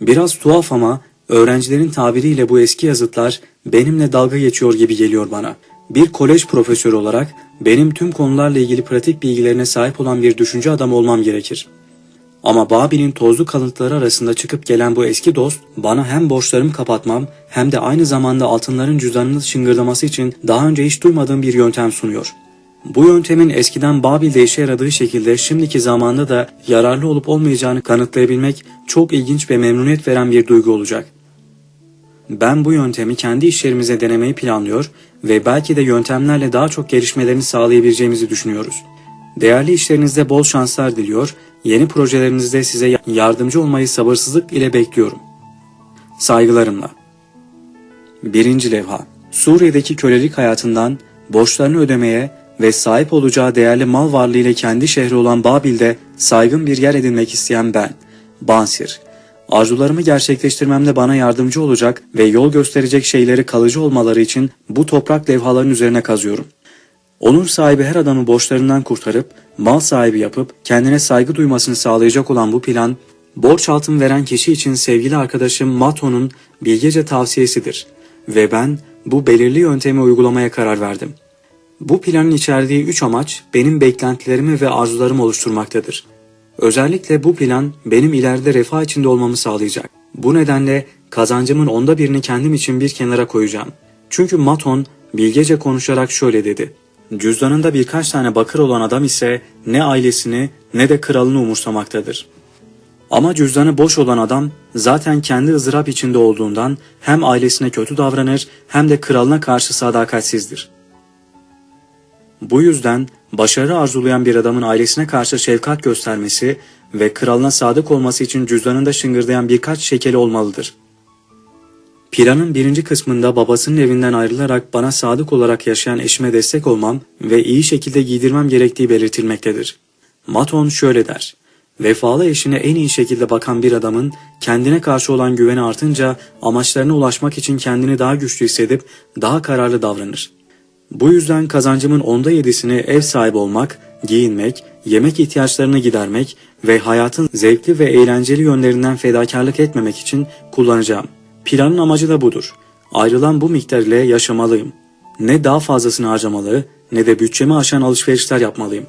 Biraz tuhaf ama öğrencilerin tabiriyle bu eski yazıtlar benimle dalga geçiyor gibi geliyor bana. Bir kolej profesörü olarak benim tüm konularla ilgili pratik bilgilerine sahip olan bir düşünce adamı olmam gerekir. Ama Babil'in tozlu kalıntıları arasında çıkıp gelen bu eski dost bana hem borçlarımı kapatmam hem de aynı zamanda altınların cüzdanını şıngırdaması için daha önce hiç duymadığım bir yöntem sunuyor. Bu yöntemin eskiden Babil'de işe yaradığı şekilde şimdiki zamanda da yararlı olup olmayacağını kanıtlayabilmek çok ilginç ve memnuniyet veren bir duygu olacak. Ben bu yöntemi kendi işlerimize denemeyi planlıyor ve belki de yöntemlerle daha çok gelişmelerini sağlayabileceğimizi düşünüyoruz. Değerli işlerinizde bol şanslar diliyor, yeni projelerinizde size yardımcı olmayı sabırsızlık ile bekliyorum. Saygılarımla. 1. Levha Suriye'deki kölelik hayatından borçlarını ödemeye ve sahip olacağı değerli mal varlığıyla kendi şehri olan Babil'de saygın bir yer edinmek isteyen ben, Bansir. Arzularımı gerçekleştirmemde bana yardımcı olacak ve yol gösterecek şeyleri kalıcı olmaları için bu toprak levhaların üzerine kazıyorum. Onur sahibi her adamı borçlarından kurtarıp, mal sahibi yapıp kendine saygı duymasını sağlayacak olan bu plan, borç altın veren kişi için sevgili arkadaşım Mato'nun bilgece tavsiyesidir ve ben bu belirli yöntemi uygulamaya karar verdim. Bu planın içerdiği üç amaç benim beklentilerimi ve arzularımı oluşturmaktadır. Özellikle bu plan benim ileride refah içinde olmamı sağlayacak. Bu nedenle kazancımın onda birini kendim için bir kenara koyacağım. Çünkü Maton bilgece konuşarak şöyle dedi. Cüzdanında birkaç tane bakır olan adam ise ne ailesini ne de kralını umursamaktadır. Ama cüzdanı boş olan adam zaten kendi ızdırap içinde olduğundan hem ailesine kötü davranır hem de kralına karşı sadakatsizdir. Bu yüzden başarı arzulayan bir adamın ailesine karşı şefkat göstermesi ve kralına sadık olması için cüzdanında şıngırdayan birkaç şekeli olmalıdır. Planın birinci kısmında babasının evinden ayrılarak bana sadık olarak yaşayan eşime destek olmam ve iyi şekilde giydirmem gerektiği belirtilmektedir. Maton şöyle der. Vefalı eşine en iyi şekilde bakan bir adamın kendine karşı olan güveni artınca amaçlarına ulaşmak için kendini daha güçlü hissedip daha kararlı davranır. Bu yüzden kazancımın onda yedisini ev sahibi olmak, giyinmek, yemek ihtiyaçlarını gidermek ve hayatın zevkli ve eğlenceli yönlerinden fedakarlık etmemek için kullanacağım. Planın amacı da budur. Ayrılan bu miktar ile yaşamalıyım. Ne daha fazlasını harcamalı ne de bütçemi aşan alışverişler yapmalıyım.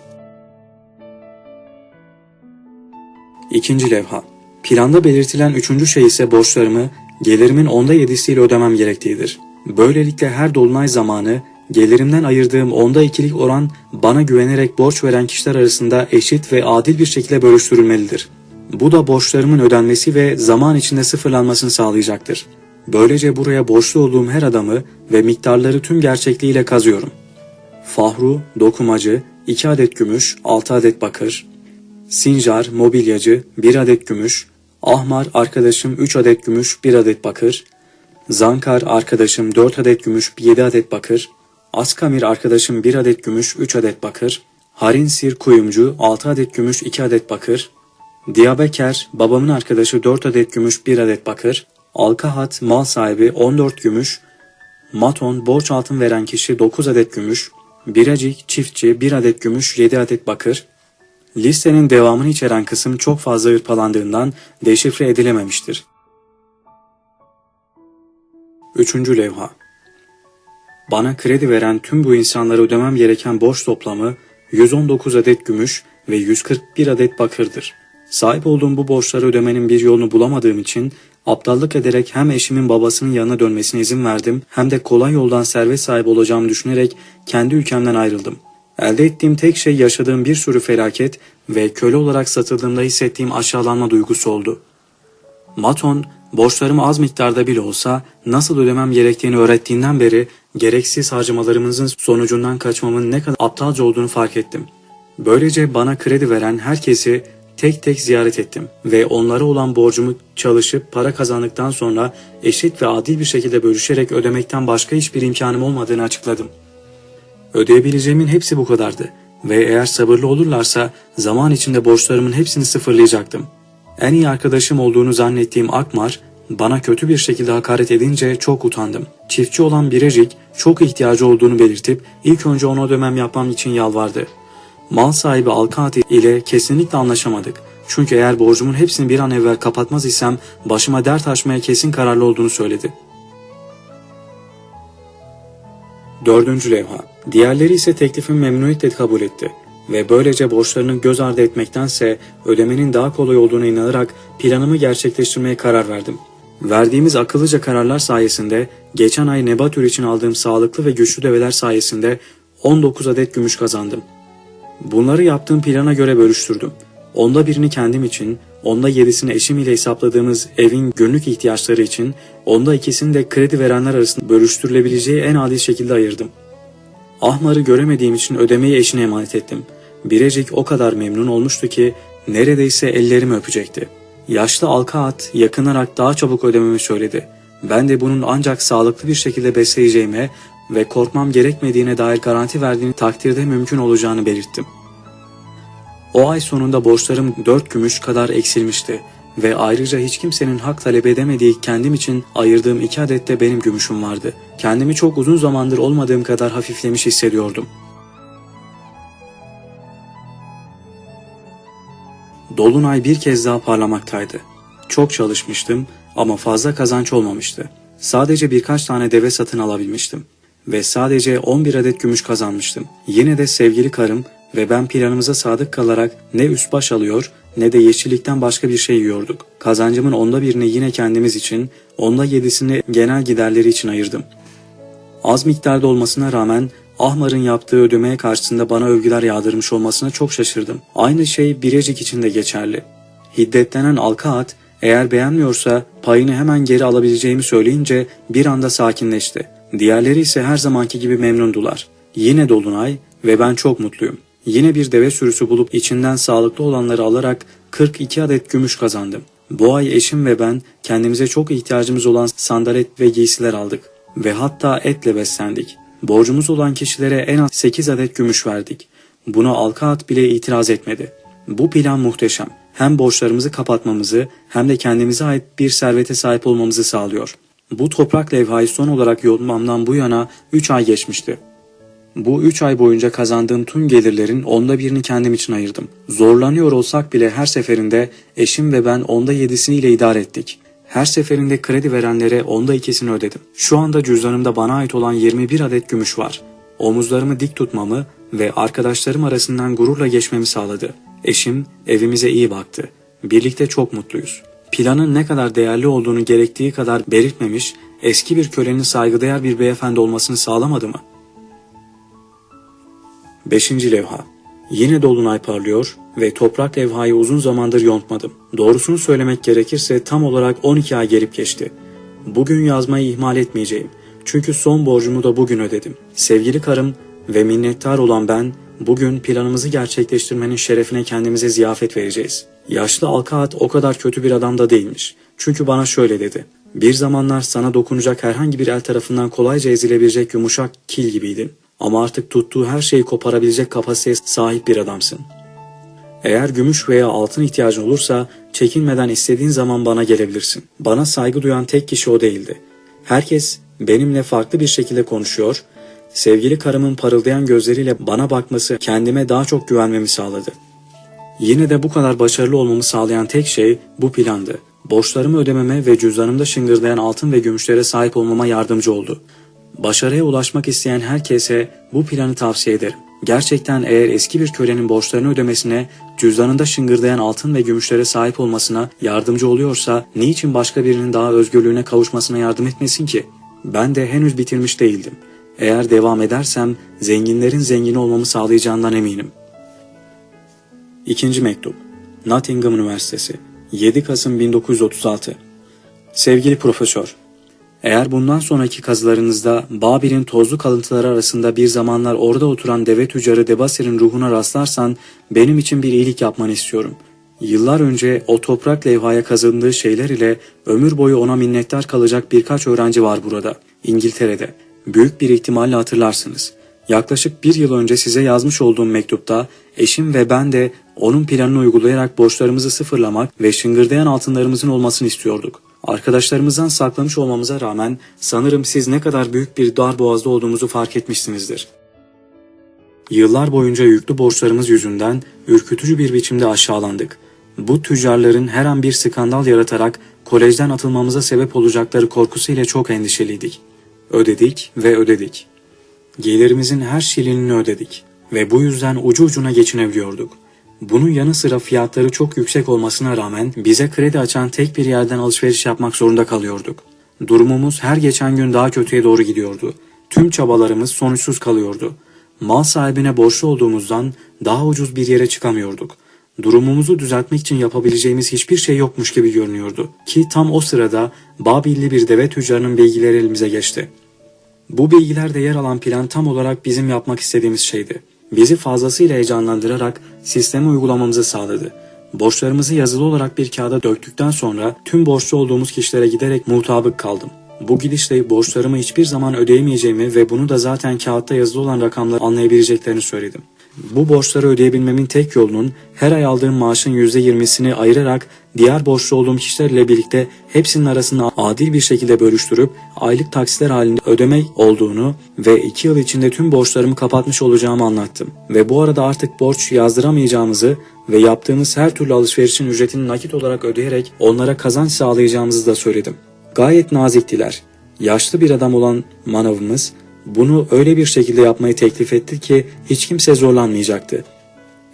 İkinci levha. Planda belirtilen üçüncü şey ise borçlarımı gelirimin onda yedisiyle ödemem gerektiğidir. Böylelikle her dolunay zamanı gelirimden ayırdığım onda ikilik oran bana güvenerek borç veren kişiler arasında eşit ve adil bir şekilde bölüştürülmelidir. Bu da borçlarımın ödenmesi ve zaman içinde sıfırlanmasını sağlayacaktır. Böylece buraya borçlu olduğum her adamı ve miktarları tüm gerçekliğiyle kazıyorum. Fahru, dokumacı, 2 adet gümüş, 6 adet bakır. Sincar, mobilyacı, 1 adet gümüş. Ahmar, arkadaşım 3 adet gümüş, 1 adet bakır. Zankar, arkadaşım 4 adet gümüş, 7 adet bakır. Askamir, arkadaşım 1 adet gümüş, 3 adet bakır. Harinsir, kuyumcu 6 adet gümüş, 2 adet bakır. Diyabeker, babamın arkadaşı 4 adet gümüş, 1 adet bakır. Alkahat, mal sahibi 14 gümüş. Maton, borç altın veren kişi 9 adet gümüş. Biracik, çiftçi 1 adet gümüş, 7 adet bakır. Listenin devamını içeren kısım çok fazla hırpalandığından deşifre edilememiştir. Üçüncü levha Bana kredi veren tüm bu insanlara ödemem gereken borç toplamı 119 adet gümüş ve 141 adet bakırdır. Sahip olduğum bu borçları ödemenin bir yolunu bulamadığım için aptallık ederek hem eşimin babasının yanına dönmesine izin verdim hem de kolay yoldan servet sahibi olacağımı düşünerek kendi ülkemden ayrıldım. Elde ettiğim tek şey yaşadığım bir sürü felaket ve köle olarak satıldığımda hissettiğim aşağılanma duygusu oldu. Maton, borçlarımı az miktarda bile olsa nasıl ödemem gerektiğini öğrettiğinden beri gereksiz harcamalarımızın sonucundan kaçmamın ne kadar aptalca olduğunu fark ettim. Böylece bana kredi veren herkesi tek tek ziyaret ettim ve onlara olan borcumu çalışıp para kazandıktan sonra eşit ve adil bir şekilde bölüşerek ödemekten başka hiçbir imkanım olmadığını açıkladım. Ödeyebileceğimin hepsi bu kadardı ve eğer sabırlı olurlarsa zaman içinde borçlarımın hepsini sıfırlayacaktım. En iyi arkadaşım olduğunu zannettiğim Akmar bana kötü bir şekilde hakaret edince çok utandım. Çiftçi olan Birecik çok ihtiyacı olduğunu belirtip ilk önce ona ödemem yapmam için yalvardı. Mal sahibi Alkati ile kesinlikle anlaşamadık. Çünkü eğer borcumun hepsini bir an evvel kapatmaz isem başıma dert açmaya kesin kararlı olduğunu söyledi. Dördüncü levha. Diğerleri ise teklifimi memnuniyetle kabul etti ve böylece borçlarını göz ardı etmektense ödemenin daha kolay olduğuna inanarak planımı gerçekleştirmeye karar verdim. Verdiğimiz akıllıca kararlar sayesinde geçen ay Nebatür için aldığım sağlıklı ve güçlü develer sayesinde 19 adet gümüş kazandım. Bunları yaptığım plana göre bölüştürdüm. Onda birini kendim için, onda yedisini eşim ile hesapladığımız evin günlük ihtiyaçları için, onda ikisini de kredi verenler arasında bölüştürülebileceği en adil şekilde ayırdım. Ahmar'ı göremediğim için ödemeyi eşine emanet ettim. Birecik o kadar memnun olmuştu ki neredeyse ellerimi öpecekti. Yaşlı Alkaat yakınarak daha çabuk ödememi söyledi. Ben de bunun ancak sağlıklı bir şekilde besleyeceğime ve korkmam gerekmediğine dair garanti verdiğini takdirde mümkün olacağını belirttim. O ay sonunda borçlarım dört gümüş kadar eksilmişti ve ayrıca hiç kimsenin hak talep edemediği kendim için ayırdığım iki adet de benim gümüşüm vardı. Kendimi çok uzun zamandır olmadığım kadar hafiflemiş hissediyordum. Dolunay bir kez daha parlamaktaydı. Çok çalışmıştım ama fazla kazanç olmamıştı. Sadece birkaç tane deve satın alabilmiştim ve sadece 11 adet gümüş kazanmıştım. Yine de sevgili karım ve ben planımıza sadık kalarak ne üst baş alıyor ne de yeşillikten başka bir şey yiyorduk. Kazancımın onda birini yine kendimiz için, onda yedisini genel giderleri için ayırdım. Az miktarda olmasına rağmen Ahmar'ın yaptığı ödemeye karşısında bana övgüler yağdırmış olmasına çok şaşırdım. Aynı şey Birecik için de geçerli. Hiddetlenen Alkaat eğer beğenmiyorsa payını hemen geri alabileceğimi söyleyince bir anda sakinleşti. Diğerleri ise her zamanki gibi memnundular. Yine Dolunay ve ben çok mutluyum. Yine bir deve sürüsü bulup içinden sağlıklı olanları alarak 42 adet gümüş kazandım. Bu ay eşim ve ben kendimize çok ihtiyacımız olan sandalet ve giysiler aldık. Ve hatta etle beslendik. Borcumuz olan kişilere en az 8 adet gümüş verdik. Buna Alkaat bile itiraz etmedi. Bu plan muhteşem. hem borçlarımızı kapatmamızı hem de kendimize ait bir servete sahip olmamızı sağlıyor. Bu toprak levhayı son olarak yollamamdan bu yana 3 ay geçmişti. Bu 3 ay boyunca kazandığım tüm gelirlerin onda birini kendim için ayırdım. Zorlanıyor olsak bile her seferinde eşim ve ben onda yedisini idare ettik. Her seferinde kredi verenlere onda ikisini ödedim. Şu anda cüzdanımda bana ait olan 21 adet gümüş var. Omuzlarımı dik tutmamı ve arkadaşlarım arasından gururla geçmemi sağladı. Eşim evimize iyi baktı. Birlikte çok mutluyuz. Planın ne kadar değerli olduğunu gerektiği kadar belirtmemiş, eski bir kölenin saygıdeğer bir beyefendi olmasını sağlamadı mı? 5. levha Yine dolunay parlıyor ve toprak levhayı uzun zamandır yontmadım. Doğrusunu söylemek gerekirse tam olarak 12 ay gelip geçti. Bugün yazmayı ihmal etmeyeceğim. Çünkü son borcumu da bugün ödedim. Sevgili karım ve minnettar olan ben bugün planımızı gerçekleştirmenin şerefine kendimize ziyafet vereceğiz. Yaşlı Alkaat o kadar kötü bir adam da değilmiş. Çünkü bana şöyle dedi. Bir zamanlar sana dokunacak herhangi bir el tarafından kolayca ezilebilecek yumuşak kil gibiydin. Ama artık tuttuğu her şeyi koparabilecek kapasiteye sahip bir adamsın. Eğer gümüş veya altın ihtiyacın olursa çekinmeden istediğin zaman bana gelebilirsin. Bana saygı duyan tek kişi o değildi. Herkes benimle farklı bir şekilde konuşuyor, sevgili karımın parıldayan gözleriyle bana bakması kendime daha çok güvenmemi sağladı. Yine de bu kadar başarılı olmamı sağlayan tek şey bu plandı. Borçlarımı ödememe ve cüzdanımda şıngırdayan altın ve gümüşlere sahip olmama yardımcı oldu. Başarıya ulaşmak isteyen herkese bu planı tavsiye ederim. Gerçekten eğer eski bir kölenin borçlarını ödemesine, cüzdanında şıngırdayan altın ve gümüşlere sahip olmasına yardımcı oluyorsa niçin başka birinin daha özgürlüğüne kavuşmasına yardım etmesin ki? Ben de henüz bitirmiş değildim. Eğer devam edersem zenginlerin zengin olmamı sağlayacağından eminim. İkinci mektup. Nottingham Üniversitesi. 7 Kasım 1936. Sevgili profesör, eğer bundan sonraki kazılarınızda Babil'in tozlu kalıntıları arasında bir zamanlar orada oturan deve tüccarı Debasir'in ruhuna rastlarsan benim için bir iyilik yapmanı istiyorum. Yıllar önce o toprak levhaya kazındığı şeyler ile ömür boyu ona minnettar kalacak birkaç öğrenci var burada, İngiltere'de. Büyük bir ihtimalle hatırlarsınız. Yaklaşık bir yıl önce size yazmış olduğum mektupta eşim ve ben de onun planını uygulayarak borçlarımızı sıfırlamak ve şıngırdayan altınlarımızın olmasını istiyorduk. Arkadaşlarımızdan saklamış olmamıza rağmen sanırım siz ne kadar büyük bir dar boğazda olduğumuzu fark etmişsinizdir. Yıllar boyunca yüklü borçlarımız yüzünden ürkütücü bir biçimde aşağılandık. Bu tüccarların her an bir skandal yaratarak kolejden atılmamıza sebep olacakları korkusuyla çok endişeliydik. Ödedik ve ödedik. Gelirimizin her şilinini ödedik ve bu yüzden ucu ucuna geçinebiliyorduk. Bunun yanı sıra fiyatları çok yüksek olmasına rağmen bize kredi açan tek bir yerden alışveriş yapmak zorunda kalıyorduk. Durumumuz her geçen gün daha kötüye doğru gidiyordu. Tüm çabalarımız sonuçsuz kalıyordu. Mal sahibine borçlu olduğumuzdan daha ucuz bir yere çıkamıyorduk. Durumumuzu düzeltmek için yapabileceğimiz hiçbir şey yokmuş gibi görünüyordu. Ki tam o sırada Babilli bir deve tüccarının bilgileri elimize geçti. Bu bilgilerde yer alan plan tam olarak bizim yapmak istediğimiz şeydi. Bizi fazlasıyla heyecanlandırarak sistemi uygulamamızı sağladı. Borçlarımızı yazılı olarak bir kağıda döktükten sonra tüm borçlu olduğumuz kişilere giderek mutabık kaldım. Bu gidişle borçlarımı hiçbir zaman ödeyemeyeceğimi ve bunu da zaten kağıtta yazılı olan rakamları anlayabileceklerini söyledim. Bu borçları ödeyebilmemin tek yolunun her ay aldığım maaşın %20'sini ayırarak diğer borçlu olduğum kişilerle birlikte hepsinin arasında adil bir şekilde bölüştürüp aylık taksitler halinde ödemek olduğunu ve 2 yıl içinde tüm borçlarımı kapatmış olacağımı anlattım. Ve bu arada artık borç yazdıramayacağımızı ve yaptığımız her türlü alışverişin ücretini nakit olarak ödeyerek onlara kazanç sağlayacağımızı da söyledim. Gayet naziktiler. Yaşlı bir adam olan manavımız bunu öyle bir şekilde yapmayı teklif etti ki hiç kimse zorlanmayacaktı.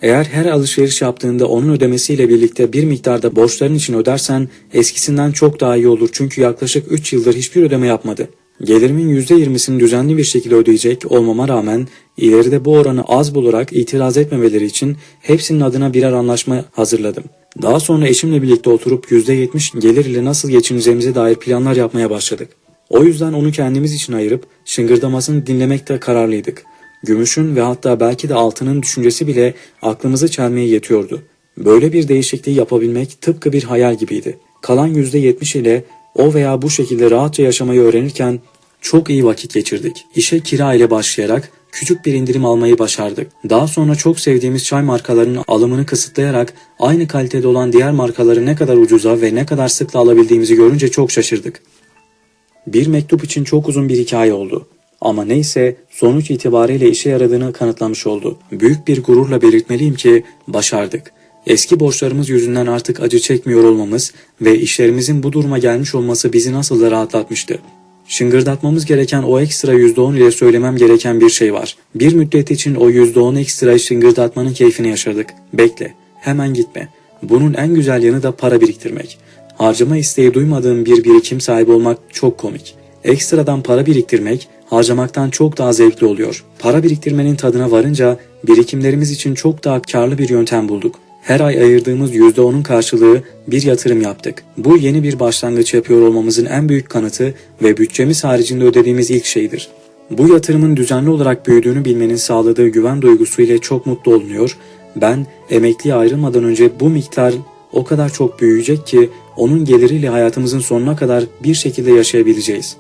Eğer her alışveriş yaptığında onun ödemesiyle birlikte bir miktarda borçların için ödersen eskisinden çok daha iyi olur çünkü yaklaşık 3 yıldır hiçbir ödeme yapmadı. Gelirimin %20'sini düzenli bir şekilde ödeyecek olmama rağmen ileride bu oranı az bularak itiraz etmemeleri için hepsinin adına birer anlaşma hazırladım. Daha sonra eşimle birlikte oturup %70 gelir ile nasıl geçineceğimize dair planlar yapmaya başladık. O yüzden onu kendimiz için ayırıp şıngırdamasını dinlemekte kararlıydık. Gümüşün ve hatta belki de altının düşüncesi bile aklımızı çelmeye yetiyordu. Böyle bir değişikliği yapabilmek tıpkı bir hayal gibiydi. Kalan %70 ile o veya bu şekilde rahatça yaşamayı öğrenirken çok iyi vakit geçirdik. İşe kira ile başlayarak küçük bir indirim almayı başardık. Daha sonra çok sevdiğimiz çay markalarının alımını kısıtlayarak aynı kalitede olan diğer markaları ne kadar ucuza ve ne kadar sıkla alabildiğimizi görünce çok şaşırdık. Bir mektup için çok uzun bir hikaye oldu. Ama neyse sonuç itibariyle işe yaradığını kanıtlamış oldu. Büyük bir gururla belirtmeliyim ki başardık. Eski borçlarımız yüzünden artık acı çekmiyor olmamız ve işlerimizin bu duruma gelmiş olması bizi nasıl da rahatlatmıştı. Şıngırdatmamız gereken o ekstra %10 ile söylemem gereken bir şey var. Bir müddet için o %10 ekstra şıngırdatmanın keyfini yaşadık. Bekle, hemen gitme. Bunun en güzel yanı da para biriktirmek. Harcama isteği duymadığım bir birikim sahibi olmak çok komik. Ekstradan para biriktirmek harcamaktan çok daha zevkli oluyor. Para biriktirmenin tadına varınca birikimlerimiz için çok daha karlı bir yöntem bulduk. Her ay ayırdığımız %10'un karşılığı bir yatırım yaptık. Bu yeni bir başlangıç yapıyor olmamızın en büyük kanıtı ve bütçemiz haricinde ödediğimiz ilk şeydir. Bu yatırımın düzenli olarak büyüdüğünü bilmenin sağladığı güven duygusu ile çok mutlu olunuyor. Ben emekliye ayrılmadan önce bu miktar o kadar çok büyüyecek ki onun geliriyle hayatımızın sonuna kadar bir şekilde yaşayabileceğiz.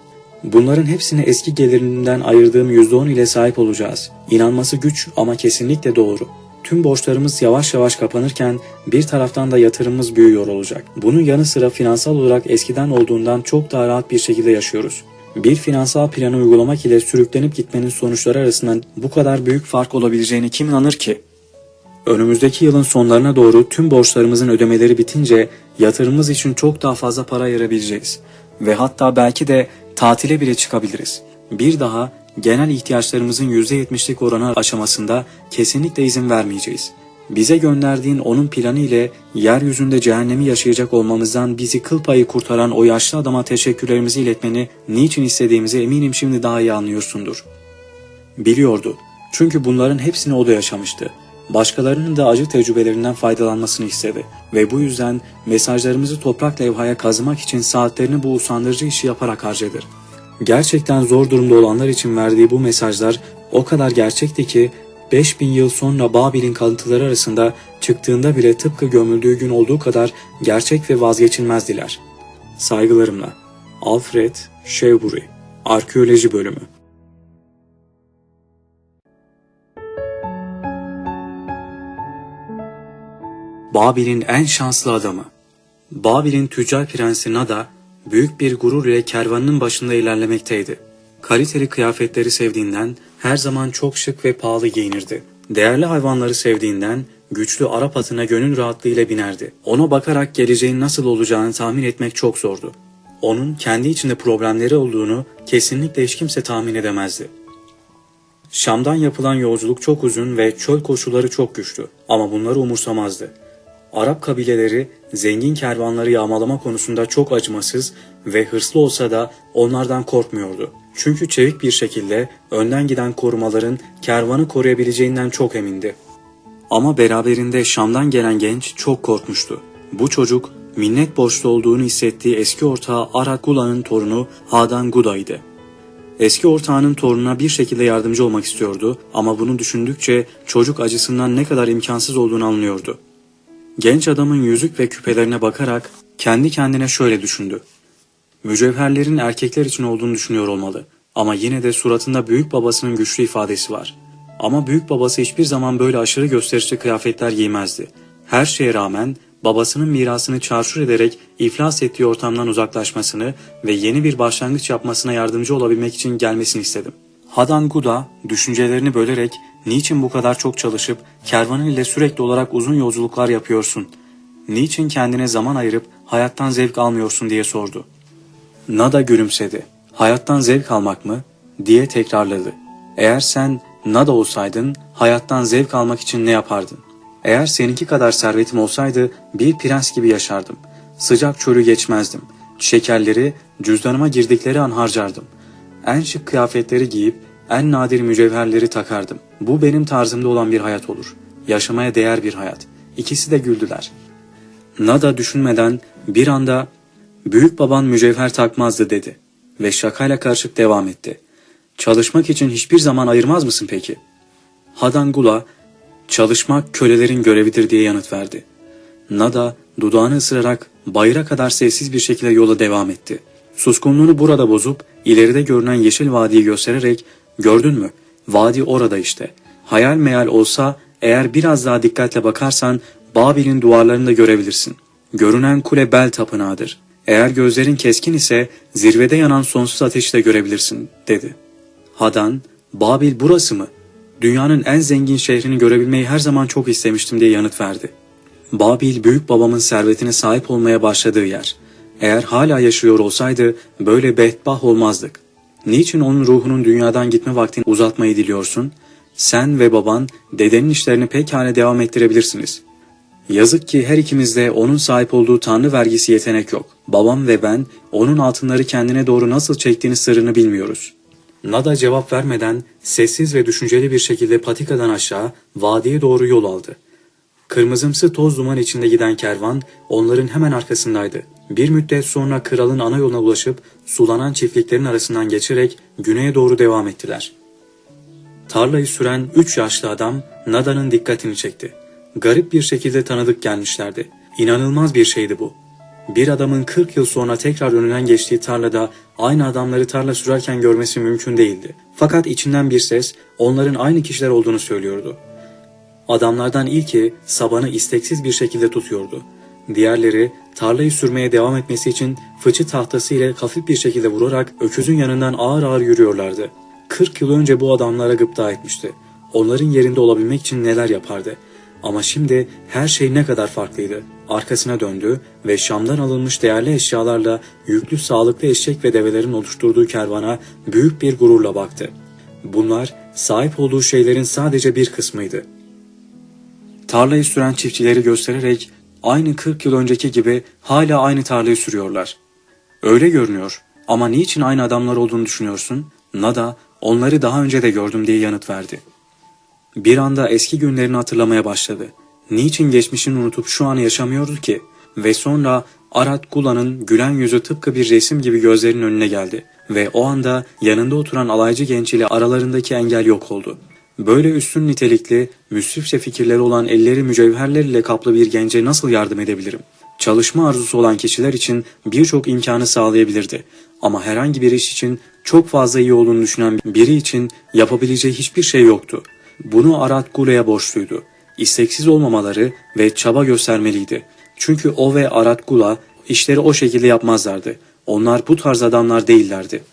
Bunların hepsini eski gelirimden ayırdığım %10 ile sahip olacağız. İnanması güç ama kesinlikle doğru. Tüm borçlarımız yavaş yavaş kapanırken bir taraftan da yatırımımız büyüyor olacak. Bunun yanı sıra finansal olarak eskiden olduğundan çok daha rahat bir şekilde yaşıyoruz. Bir finansal planı uygulamak ile sürüklenip gitmenin sonuçları arasında bu kadar büyük fark olabileceğini kim inanır ki? Önümüzdeki yılın sonlarına doğru tüm borçlarımızın ödemeleri bitince yatırımımız için çok daha fazla para ayırabileceğiz. Ve hatta belki de tatile bile çıkabiliriz. Bir daha genel ihtiyaçlarımızın %70'lik oranı aşamasında kesinlikle izin vermeyeceğiz. Bize gönderdiğin onun planı ile yeryüzünde cehennemi yaşayacak olmamızdan bizi kıl payı kurtaran o yaşlı adama teşekkürlerimizi iletmeni niçin istediğimizi eminim şimdi daha iyi anlıyorsundur. Biliyordu. Çünkü bunların hepsini o da yaşamıştı. Başkalarının da acı tecrübelerinden faydalanmasını istedi ve bu yüzden mesajlarımızı toprak levhaya kazımak için saatlerini bu usandırıcı işi yaparak harcadı. Gerçekten zor durumda olanlar için verdiği bu mesajlar o kadar gerçekti ki 5000 yıl sonra Babil'in kalıntıları arasında çıktığında bile tıpkı gömüldüğü gün olduğu kadar gerçek ve vazgeçilmezdiler. Saygılarımla Alfred Shewbury Arkeoloji Bölümü Babil'in en şanslı adamı Babil'in tüccar prensi Nada büyük bir gurur ile kervanının başında ilerlemekteydi. Kaliteli kıyafetleri sevdiğinden her zaman çok şık ve pahalı giyinirdi. Değerli hayvanları sevdiğinden güçlü Arap atına gönül rahatlığıyla binerdi. Ona bakarak geleceğin nasıl olacağını tahmin etmek çok zordu. Onun kendi içinde problemleri olduğunu kesinlikle hiç kimse tahmin edemezdi. Şam'dan yapılan yolculuk çok uzun ve çöl koşulları çok güçlü ama bunları umursamazdı. Arap kabileleri zengin kervanları yağmalama konusunda çok acımasız ve hırslı olsa da onlardan korkmuyordu. Çünkü çevik bir şekilde önden giden korumaların kervanı koruyabileceğinden çok emindi. Ama beraberinde Şam'dan gelen genç çok korkmuştu. Bu çocuk minnet borçlu olduğunu hissettiği eski ortağı Arakgula'nın torunu Hadan Guda'ydı. Eski ortağının torununa bir şekilde yardımcı olmak istiyordu ama bunu düşündükçe çocuk acısından ne kadar imkansız olduğunu anlıyordu. Genç adamın yüzük ve küpelerine bakarak kendi kendine şöyle düşündü. Mücevherlerin erkekler için olduğunu düşünüyor olmalı. Ama yine de suratında büyük babasının güçlü ifadesi var. Ama büyük babası hiçbir zaman böyle aşırı gösterişli kıyafetler giymezdi. Her şeye rağmen babasının mirasını çarşur ederek iflas ettiği ortamdan uzaklaşmasını ve yeni bir başlangıç yapmasına yardımcı olabilmek için gelmesini istedim. Hadan Guda düşüncelerini bölerek niçin bu kadar çok çalışıp kervanın ile sürekli olarak uzun yolculuklar yapıyorsun? Niçin kendine zaman ayırıp hayattan zevk almıyorsun diye sordu. Nada gülümsedi. Hayattan zevk almak mı? diye tekrarladı. Eğer sen Nada olsaydın hayattan zevk almak için ne yapardın? Eğer seninki kadar servetim olsaydı bir prens gibi yaşardım. Sıcak çölü geçmezdim. Şekerleri cüzdanıma girdikleri an harcardım. En şık kıyafetleri giyip en nadir mücevherleri takardım. Bu benim tarzımda olan bir hayat olur. Yaşamaya değer bir hayat. İkisi de güldüler. Nada düşünmeden bir anda büyük baban mücevher takmazdı dedi ve şakayla karışık devam etti. Çalışmak için hiçbir zaman ayırmaz mısın peki? Hadangula çalışmak kölelerin görevidir diye yanıt verdi. Nada dudağını ısırarak bayıra kadar sessiz bir şekilde yola devam etti. Suskunluğunu burada bozup ileride görünen yeşil vadiyi göstererek gördün mü Vadi orada işte. Hayal meyal olsa eğer biraz daha dikkatle bakarsan Babil'in duvarlarını da görebilirsin. Görünen kule Bel tapınağıdır. Eğer gözlerin keskin ise zirvede yanan sonsuz ateşi de görebilirsin, dedi. Hadan, Babil burası mı? Dünyanın en zengin şehrini görebilmeyi her zaman çok istemiştim diye yanıt verdi. Babil büyük babamın servetine sahip olmaya başladığı yer. Eğer hala yaşıyor olsaydı böyle bedbah olmazdık. Niçin onun ruhunun dünyadan gitme vaktini uzatmayı diliyorsun? Sen ve baban dedenin işlerini pekala devam ettirebilirsiniz. Yazık ki her ikimizde onun sahip olduğu tanrı vergisi yetenek yok. Babam ve ben onun altınları kendine doğru nasıl çektiğini sırrını bilmiyoruz. Nada cevap vermeden sessiz ve düşünceli bir şekilde patikadan aşağı vadiye doğru yol aldı. Kırmızımsı toz duman içinde giden kervan onların hemen arkasındaydı. Bir müddet sonra kralın ana yoluna ulaşıp sulanan çiftliklerin arasından geçerek güneye doğru devam ettiler. Tarlayı süren üç yaşlı adam Nada'nın dikkatini çekti. Garip bir şekilde tanıdık gelmişlerdi. İnanılmaz bir şeydi bu. Bir adamın 40 yıl sonra tekrar önünden geçtiği tarlada aynı adamları tarla sürerken görmesi mümkün değildi. Fakat içinden bir ses onların aynı kişiler olduğunu söylüyordu. Adamlardan ilki sabanı isteksiz bir şekilde tutuyordu. Diğerleri tarlayı sürmeye devam etmesi için fıçı tahtası ile hafif bir şekilde vurarak öküzün yanından ağır ağır yürüyorlardı. 40 yıl önce bu adamlara gıpta etmişti. Onların yerinde olabilmek için neler yapardı. Ama şimdi her şey ne kadar farklıydı. Arkasına döndü ve Şam'dan alınmış değerli eşyalarla yüklü sağlıklı eşek ve develerin oluşturduğu kervana büyük bir gururla baktı. Bunlar sahip olduğu şeylerin sadece bir kısmıydı. Tarlayı süren çiftçileri göstererek aynı 40 yıl önceki gibi hala aynı tarlayı sürüyorlar. Öyle görünüyor ama niçin aynı adamlar olduğunu düşünüyorsun? Nada onları daha önce de gördüm diye yanıt verdi. Bir anda eski günlerini hatırlamaya başladı. Niçin geçmişini unutup şu anı yaşamıyordu ki? Ve sonra Arat Gula'nın gülen yüzü tıpkı bir resim gibi gözlerinin önüne geldi. Ve o anda yanında oturan alaycı genç ile aralarındaki engel yok oldu. Böyle üstün nitelikli, müsrifçe fikirleri olan elleri mücevherler ile kaplı bir gence nasıl yardım edebilirim? Çalışma arzusu olan kişiler için birçok imkanı sağlayabilirdi. Ama herhangi bir iş için çok fazla iyi olduğunu düşünen biri için yapabileceği hiçbir şey yoktu. Bunu Arat Gule'ye borçluydu. İsteksiz olmamaları ve çaba göstermeliydi. Çünkü o ve Arat Gula işleri o şekilde yapmazlardı. Onlar bu tarz adamlar değillerdi.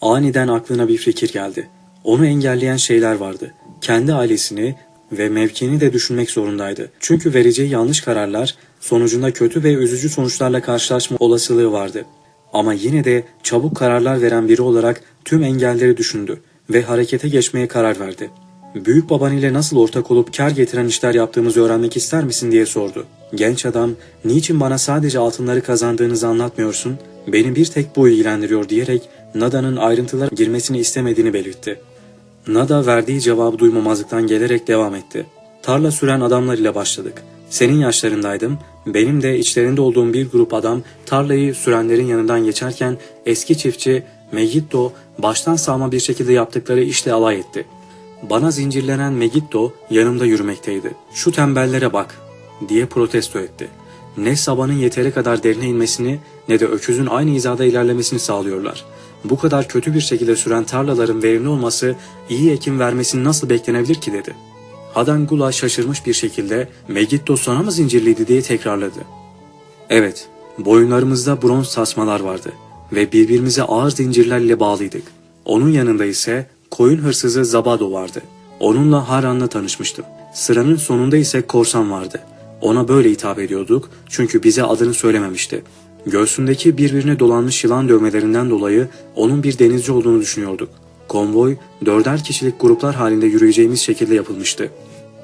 Aniden aklına bir fikir geldi. Onu engelleyen şeyler vardı. Kendi ailesini ve mevkini de düşünmek zorundaydı. Çünkü vereceği yanlış kararlar sonucunda kötü ve üzücü sonuçlarla karşılaşma olasılığı vardı. Ama yine de çabuk kararlar veren biri olarak tüm engelleri düşündü ve harekete geçmeye karar verdi. Büyük baban ile nasıl ortak olup kar getiren işler yaptığımızı öğrenmek ister misin diye sordu. Genç adam, niçin bana sadece altınları kazandığınızı anlatmıyorsun? Beni bir tek bu ilgilendiriyor diyerek Nada'nın ayrıntılara girmesini istemediğini belirtti. Nada verdiği cevabı duymamazlıktan gelerek devam etti. Tarla süren adamlar ile başladık. Senin yaşlarındaydım. Benim de içlerinde olduğum bir grup adam tarlayı sürenlerin yanından geçerken eski çiftçi Megiddo baştan sağma bir şekilde yaptıkları işle alay etti. Bana zincirlenen Megiddo yanımda yürümekteydi. Şu tembellere bak diye protesto etti. Ne sabanın yeteri kadar derine inmesini ne de öküzün aynı hizada ilerlemesini sağlıyorlar. Bu kadar kötü bir şekilde süren tarlaların verimli olması iyi ekim vermesini nasıl beklenebilir ki dedi. Hadangula şaşırmış bir şekilde Megiddo sana mı zincirliydi diye tekrarladı. Evet, boyunlarımızda bronz tasmalar vardı ve birbirimize ağır zincirlerle bağlıydık. Onun yanında ise koyun hırsızı Zabado vardı. Onunla Haran'la tanışmıştım. Sıranın sonunda ise korsan vardı. Ona böyle hitap ediyorduk çünkü bize adını söylememişti. Göğsündeki birbirine dolanmış yılan dövmelerinden dolayı onun bir denizci olduğunu düşünüyorduk. Konvoy dörder kişilik gruplar halinde yürüyeceğimiz şekilde yapılmıştı.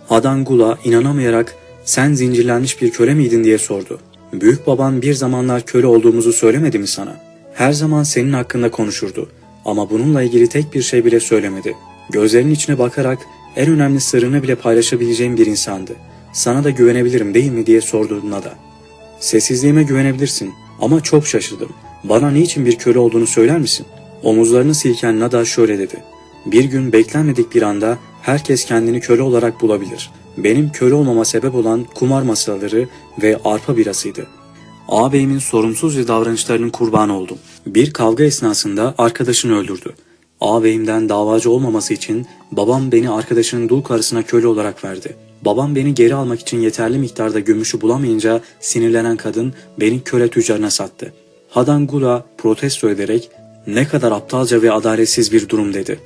Hadangula inanamayarak sen zincirlenmiş bir köle miydin diye sordu. Büyük baban bir zamanlar köle olduğumuzu söylemedi mi sana? Her zaman senin hakkında konuşurdu. Ama bununla ilgili tek bir şey bile söylemedi. Gözlerinin içine bakarak en önemli sırrını bile paylaşabileceğim bir insandı. Sana da güvenebilirim değil mi diye sordu Nada. Sessizliğime güvenebilirsin ama çok şaşırdım. Bana niçin bir köle olduğunu söyler misin? Omuzlarını silken Nada şöyle dedi. Bir gün beklenmedik bir anda herkes kendini köle olarak bulabilir. Benim köle olmama sebep olan kumar masaları ve arpa birasıydı. Ağabeyimin sorumsuzca davranışlarının kurbanı oldum. Bir kavga esnasında arkadaşını öldürdü. Ağabeyimden davacı olmaması için babam beni arkadaşının dul karısına köle olarak verdi. Babam beni geri almak için yeterli miktarda gümüşü bulamayınca sinirlenen kadın beni köle tüccarına sattı. Hadangula protesto ederek ne kadar aptalca ve adaletsiz bir durum dedi.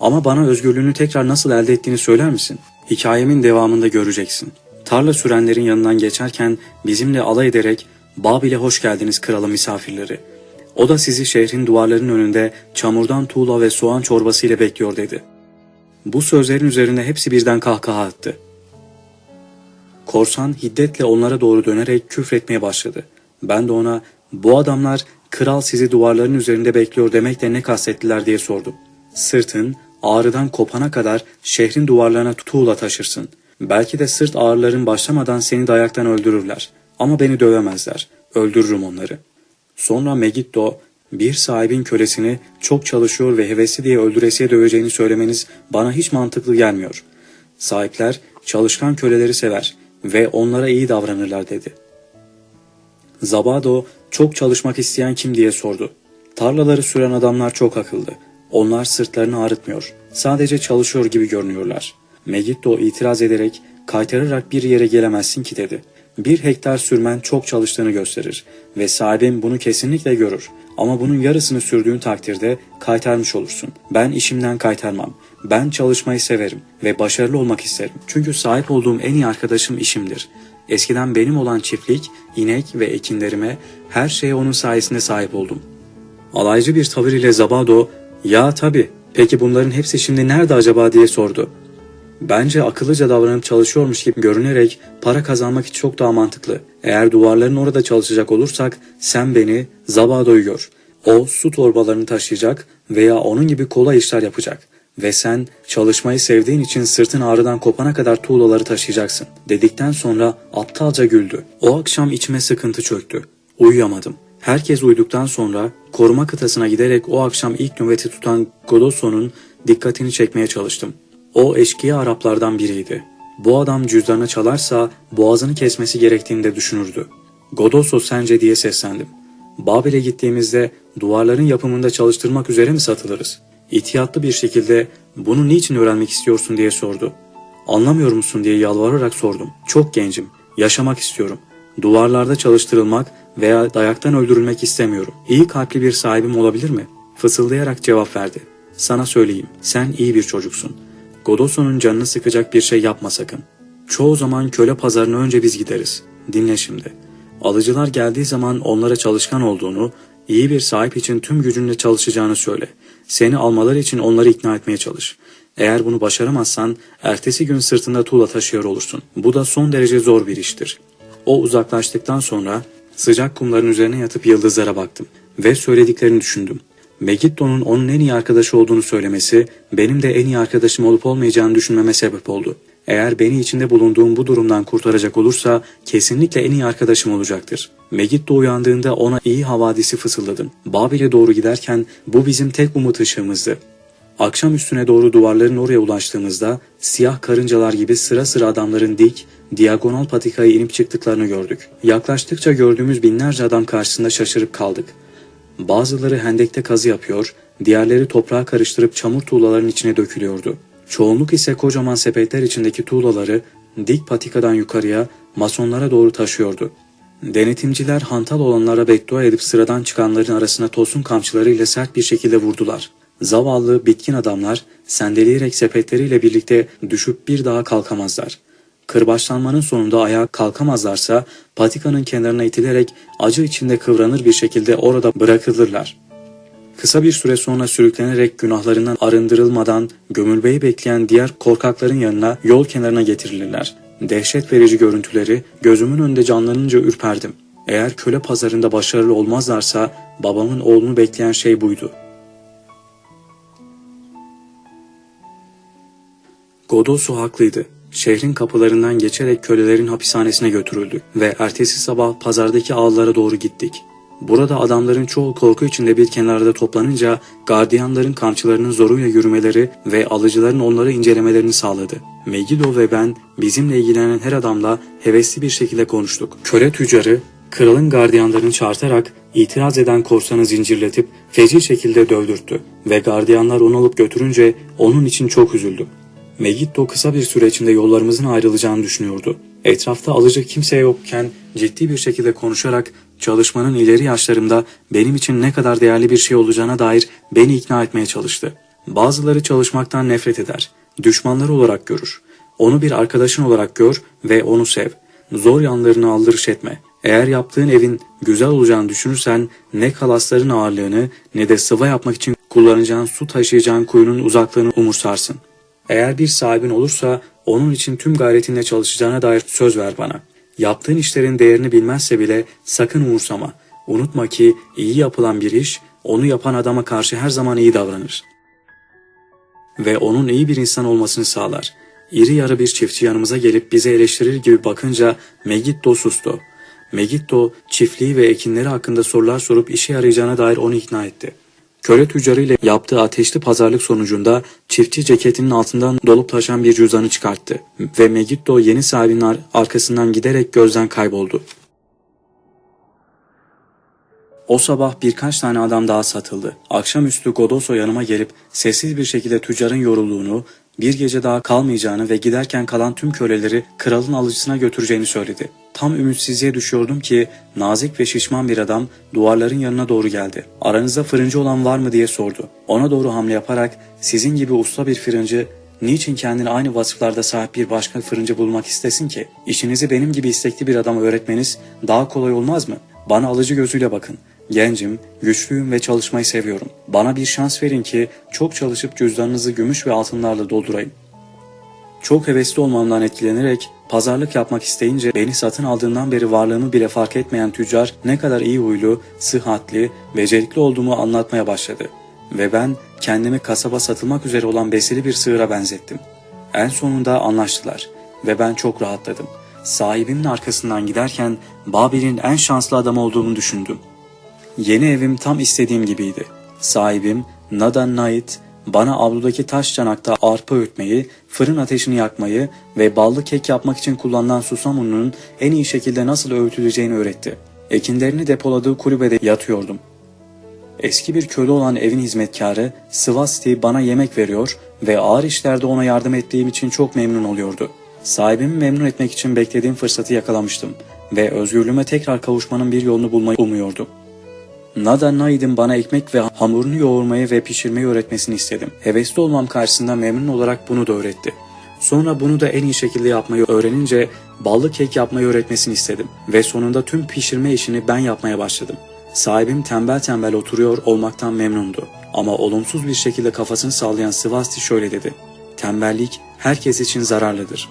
Ama bana özgürlüğünü tekrar nasıl elde ettiğini söyler misin? Hikayemin devamında göreceksin. Tarla sürenlerin yanından geçerken bizimle alay ederek Babil'e hoş geldiniz kralın misafirleri. O da sizi şehrin duvarlarının önünde çamurdan tuğla ve soğan çorbası ile bekliyor dedi. Bu sözlerin üzerine hepsi birden kahkaha attı. Korsan hiddetle onlara doğru dönerek küfretmeye başladı. Ben de ona bu adamlar kral sizi duvarların üzerinde bekliyor demekle ne kastettiler diye sordum. Sırtın ağrıdan kopana kadar şehrin duvarlarına tuğla taşırsın. Belki de sırt ağrıların başlamadan seni dayaktan öldürürler. Ama beni dövemezler. Öldürürüm onları. Sonra Megiddo bir sahibin kölesini çok çalışıyor ve hevesli diye öldüresiye döveceğini söylemeniz bana hiç mantıklı gelmiyor. Sahipler çalışkan köleleri sever ve onlara iyi davranırlar dedi. Zabado çok çalışmak isteyen kim diye sordu. Tarlaları süren adamlar çok akıllı. Onlar sırtlarını ağrıtmıyor. Sadece çalışıyor gibi görünüyorlar. Megiddo itiraz ederek kaytararak bir yere gelemezsin ki dedi. Bir hektar sürmen çok çalıştığını gösterir ve sahibin bunu kesinlikle görür. Ama bunun yarısını sürdüğün takdirde kaytarmış olursun. Ben işimden kaytarmam. Ben çalışmayı severim ve başarılı olmak isterim. Çünkü sahip olduğum en iyi arkadaşım işimdir. Eskiden benim olan çiftlik, inek ve ekinlerime her şeye onun sayesinde sahip oldum. Alaycı bir tavır ile Zabado, ''Ya tabi, peki bunların hepsi şimdi nerede acaba?'' diye sordu. Bence akıllıca davranıp çalışıyormuş gibi görünerek para kazanmak için çok daha mantıklı. Eğer duvarların orada çalışacak olursak sen beni, Zabado'yu gör. O su torbalarını taşıyacak veya onun gibi kolay işler yapacak. Ve sen çalışmayı sevdiğin için sırtın ağrıdan kopana kadar tuğlaları taşıyacaksın. Dedikten sonra aptalca güldü. O akşam içime sıkıntı çöktü. Uyuyamadım. Herkes uyuduktan sonra koruma kıtasına giderek o akşam ilk nöbeti tutan Godosso'nun dikkatini çekmeye çalıştım. O eşkıya Araplardan biriydi. Bu adam cüzdanı çalarsa boğazını kesmesi gerektiğini de düşünürdü. Godoso sence diye seslendim. Babil'e gittiğimizde duvarların yapımında çalıştırmak üzere mi satılırız? İhtiyatlı bir şekilde bunu niçin öğrenmek istiyorsun diye sordu. Anlamıyor musun diye yalvararak sordum. Çok gencim, yaşamak istiyorum. Duvarlarda çalıştırılmak veya dayaktan öldürülmek istemiyorum. İyi kalpli bir sahibim olabilir mi? Fısıldayarak cevap verdi. Sana söyleyeyim, sen iyi bir çocuksun. Godosso'nun canını sıkacak bir şey yapma sakın. Çoğu zaman köle pazarına önce biz gideriz. Dinle şimdi. Alıcılar geldiği zaman onlara çalışkan olduğunu, iyi bir sahip için tüm gücünle çalışacağını söyle. Seni almaları için onları ikna etmeye çalış. Eğer bunu başaramazsan ertesi gün sırtında tuğla taşıyor olursun. Bu da son derece zor bir iştir. O uzaklaştıktan sonra sıcak kumların üzerine yatıp yıldızlara baktım ve söylediklerini düşündüm. Megiddo'nun onun en iyi arkadaşı olduğunu söylemesi benim de en iyi arkadaşım olup olmayacağını düşünmeme sebep oldu. Eğer beni içinde bulunduğum bu durumdan kurtaracak olursa kesinlikle en iyi arkadaşım olacaktır. Megiddo uyandığında ona iyi havadisi fısıldadım. Babil'e doğru giderken bu bizim tek umut ışığımızdı. Akşam üstüne doğru duvarların oraya ulaştığımızda siyah karıncalar gibi sıra sıra adamların dik, diagonal patikaya inip çıktıklarını gördük. Yaklaştıkça gördüğümüz binlerce adam karşısında şaşırıp kaldık. Bazıları hendekte kazı yapıyor, diğerleri toprağa karıştırıp çamur tuğlaların içine dökülüyordu. Çoğunluk ise kocaman sepetler içindeki tuğlaları dik patikadan yukarıya masonlara doğru taşıyordu. Denetimciler hantal olanlara beddua edip sıradan çıkanların arasına tosun kamçılarıyla sert bir şekilde vurdular. Zavallı, bitkin adamlar sendeleyerek sepetleriyle birlikte düşüp bir daha kalkamazlar. Kırbaçlanmanın sonunda ayağa kalkamazlarsa patikanın kenarına itilerek acı içinde kıvranır bir şekilde orada bırakılırlar. Kısa bir süre sonra sürüklenerek günahlarından arındırılmadan gömülmeyi bekleyen diğer korkakların yanına yol kenarına getirilirler. Dehşet verici görüntüleri gözümün önünde canlanınca ürperdim. Eğer köle pazarında başarılı olmazlarsa babamın oğlunu bekleyen şey buydu. Godosu haklıydı. Şehrin kapılarından geçerek kölelerin hapishanesine götürüldü ve ertesi sabah pazardaki ağlara doğru gittik. Burada adamların çoğu korku içinde bir kenarda toplanınca gardiyanların kamçılarının zoruyla yürümeleri ve alıcıların onları incelemelerini sağladı. Megiddo ve ben bizimle ilgilenen her adamla hevesli bir şekilde konuştuk. Köle tüccarı kralın gardiyanlarını çağırtarak itiraz eden korsanı zincirletip feci şekilde dövdürttü ve gardiyanlar onu alıp götürünce onun için çok üzüldü. Megiddo kısa bir süre içinde yollarımızın ayrılacağını düşünüyordu. Etrafta alıcı kimse yokken ciddi bir şekilde konuşarak çalışmanın ileri yaşlarımda benim için ne kadar değerli bir şey olacağına dair beni ikna etmeye çalıştı. Bazıları çalışmaktan nefret eder, düşmanları olarak görür. Onu bir arkadaşın olarak gör ve onu sev. Zor yanlarını aldırış etme. Eğer yaptığın evin güzel olacağını düşünürsen ne kalasların ağırlığını ne de sıva yapmak için kullanacağın su taşıyacağın kuyunun uzaklığını umursarsın. Eğer bir sahibin olursa onun için tüm gayretinle çalışacağına dair söz ver bana. Yaptığın işlerin değerini bilmezse bile sakın umursama. Unutma ki iyi yapılan bir iş onu yapan adama karşı her zaman iyi davranır. Ve onun iyi bir insan olmasını sağlar. İri yarı bir çiftçi yanımıza gelip bize eleştirir gibi bakınca Megiddo sustu. Megiddo çiftliği ve ekinleri hakkında sorular sorup işe yarayacağına dair onu ikna etti. Köle tüccarı ile yaptığı ateşli pazarlık sonucunda çiftçi ceketinin altından dolup taşan bir cüzdanı çıkarttı ve Megiddo yeni sahibinin ar- arkasından giderek gözden kayboldu. O sabah birkaç tane adam daha satıldı. Akşamüstü Godoso yanıma gelip sessiz bir şekilde tüccarın yorulduğunu, bir gece daha kalmayacağını ve giderken kalan tüm köleleri kralın alıcısına götüreceğini söyledi. Tam ümitsizliğe düşüyordum ki nazik ve şişman bir adam duvarların yanına doğru geldi. Aranızda fırıncı olan var mı diye sordu. Ona doğru hamle yaparak sizin gibi usta bir fırıncı niçin kendine aynı vasıflarda sahip bir başka fırıncı bulmak istesin ki? İşinizi benim gibi istekli bir adama öğretmeniz daha kolay olmaz mı? Bana alıcı gözüyle bakın. Gencim, güçlüyüm ve çalışmayı seviyorum. Bana bir şans verin ki çok çalışıp cüzdanınızı gümüş ve altınlarla doldurayım. Çok hevesli olmamdan etkilenerek pazarlık yapmak isteyince beni satın aldığından beri varlığımı bile fark etmeyen tüccar ne kadar iyi huylu, sıhhatli, becerikli olduğumu anlatmaya başladı. Ve ben kendimi kasaba satılmak üzere olan besili bir sığıra benzettim. En sonunda anlaştılar ve ben çok rahatladım. Sahibimin arkasından giderken Babil'in en şanslı adam olduğumu düşündüm. Yeni evim tam istediğim gibiydi. Sahibim Nada Nait bana avludaki taş çanakta arpa öğütmeyi, fırın ateşini yakmayı ve ballı kek yapmak için kullanılan susam ununun en iyi şekilde nasıl öğütüleceğini öğretti. Ekinlerini depoladığı kulübede yatıyordum. Eski bir köle olan evin hizmetkarı Svasti bana yemek veriyor ve ağır işlerde ona yardım ettiğim için çok memnun oluyordu. Sahibimi memnun etmek için beklediğim fırsatı yakalamıştım ve özgürlüğüme tekrar kavuşmanın bir yolunu bulmayı umuyordum. Nada Naid'in bana ekmek ve hamurunu yoğurmayı ve pişirmeyi öğretmesini istedim. Hevesli olmam karşısında memnun olarak bunu da öğretti. Sonra bunu da en iyi şekilde yapmayı öğrenince ballı kek yapmayı öğretmesini istedim. Ve sonunda tüm pişirme işini ben yapmaya başladım. Sahibim tembel tembel oturuyor olmaktan memnundu. Ama olumsuz bir şekilde kafasını sallayan Svasti şöyle dedi. Tembellik herkes için zararlıdır.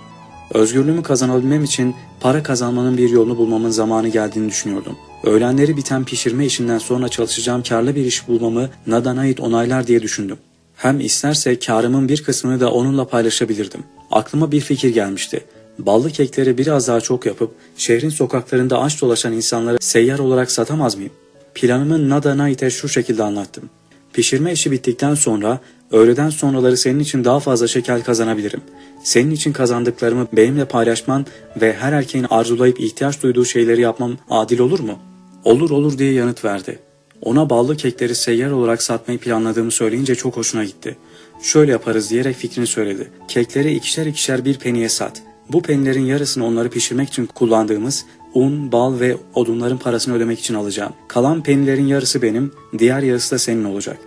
Özgürlüğümü kazanabilmem için para kazanmanın bir yolunu bulmamın zamanı geldiğini düşünüyordum. Öğlenleri biten pişirme işinden sonra çalışacağım karlı bir iş bulmamı Nadan'a ait onaylar diye düşündüm. Hem isterse karımın bir kısmını da onunla paylaşabilirdim. Aklıma bir fikir gelmişti. Ballı kekleri biraz daha çok yapıp şehrin sokaklarında aç dolaşan insanlara seyyar olarak satamaz mıyım? Planımı Nada Nait'e şu şekilde anlattım. Pişirme işi bittikten sonra öğleden sonraları senin için daha fazla şeker kazanabilirim. Senin için kazandıklarımı benimle paylaşman ve her erkeğin arzulayıp ihtiyaç duyduğu şeyleri yapmam adil olur mu? Olur olur diye yanıt verdi. Ona ballı kekleri seyyar olarak satmayı planladığımı söyleyince çok hoşuna gitti. Şöyle yaparız diyerek fikrini söyledi. Kekleri ikişer ikişer bir peniye sat. Bu penilerin yarısını onları pişirmek için kullandığımız un, bal ve odunların parasını ödemek için alacağım. Kalan penilerin yarısı benim, diğer yarısı da senin olacak.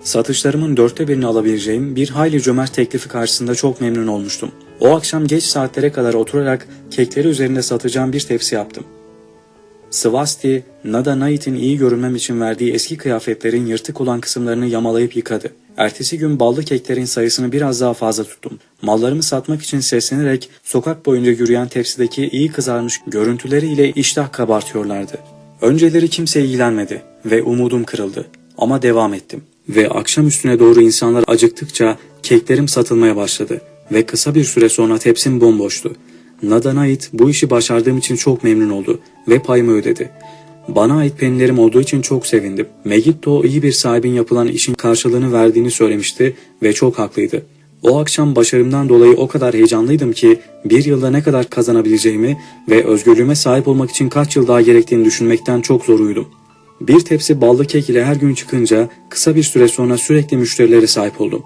Satışlarımın dörtte birini alabileceğim bir hayli cömert teklifi karşısında çok memnun olmuştum. O akşam geç saatlere kadar oturarak kekleri üzerinde satacağım bir tepsi yaptım. Svasti, Nada Nait'in iyi görünmem için verdiği eski kıyafetlerin yırtık olan kısımlarını yamalayıp yıkadı. Ertesi gün ballı keklerin sayısını biraz daha fazla tuttum. Mallarımı satmak için seslenerek sokak boyunca yürüyen tepsideki iyi kızarmış görüntüleriyle iştah kabartıyorlardı. Önceleri kimse ilgilenmedi ve umudum kırıldı. Ama devam ettim. Ve akşam üstüne doğru insanlar acıktıkça keklerim satılmaya başladı. Ve kısa bir süre sonra tepsim bomboştu. Nadan'a ait bu işi başardığım için çok memnun oldu ve payımı ödedi. Bana ait penilerim olduğu için çok sevindim. Megiddo iyi bir sahibin yapılan işin karşılığını verdiğini söylemişti ve çok haklıydı. O akşam başarımdan dolayı o kadar heyecanlıydım ki bir yılda ne kadar kazanabileceğimi ve özgürlüğüme sahip olmak için kaç yıl daha gerektiğini düşünmekten çok zor uyudum. Bir tepsi ballı kek ile her gün çıkınca kısa bir süre sonra sürekli müşterilere sahip oldum.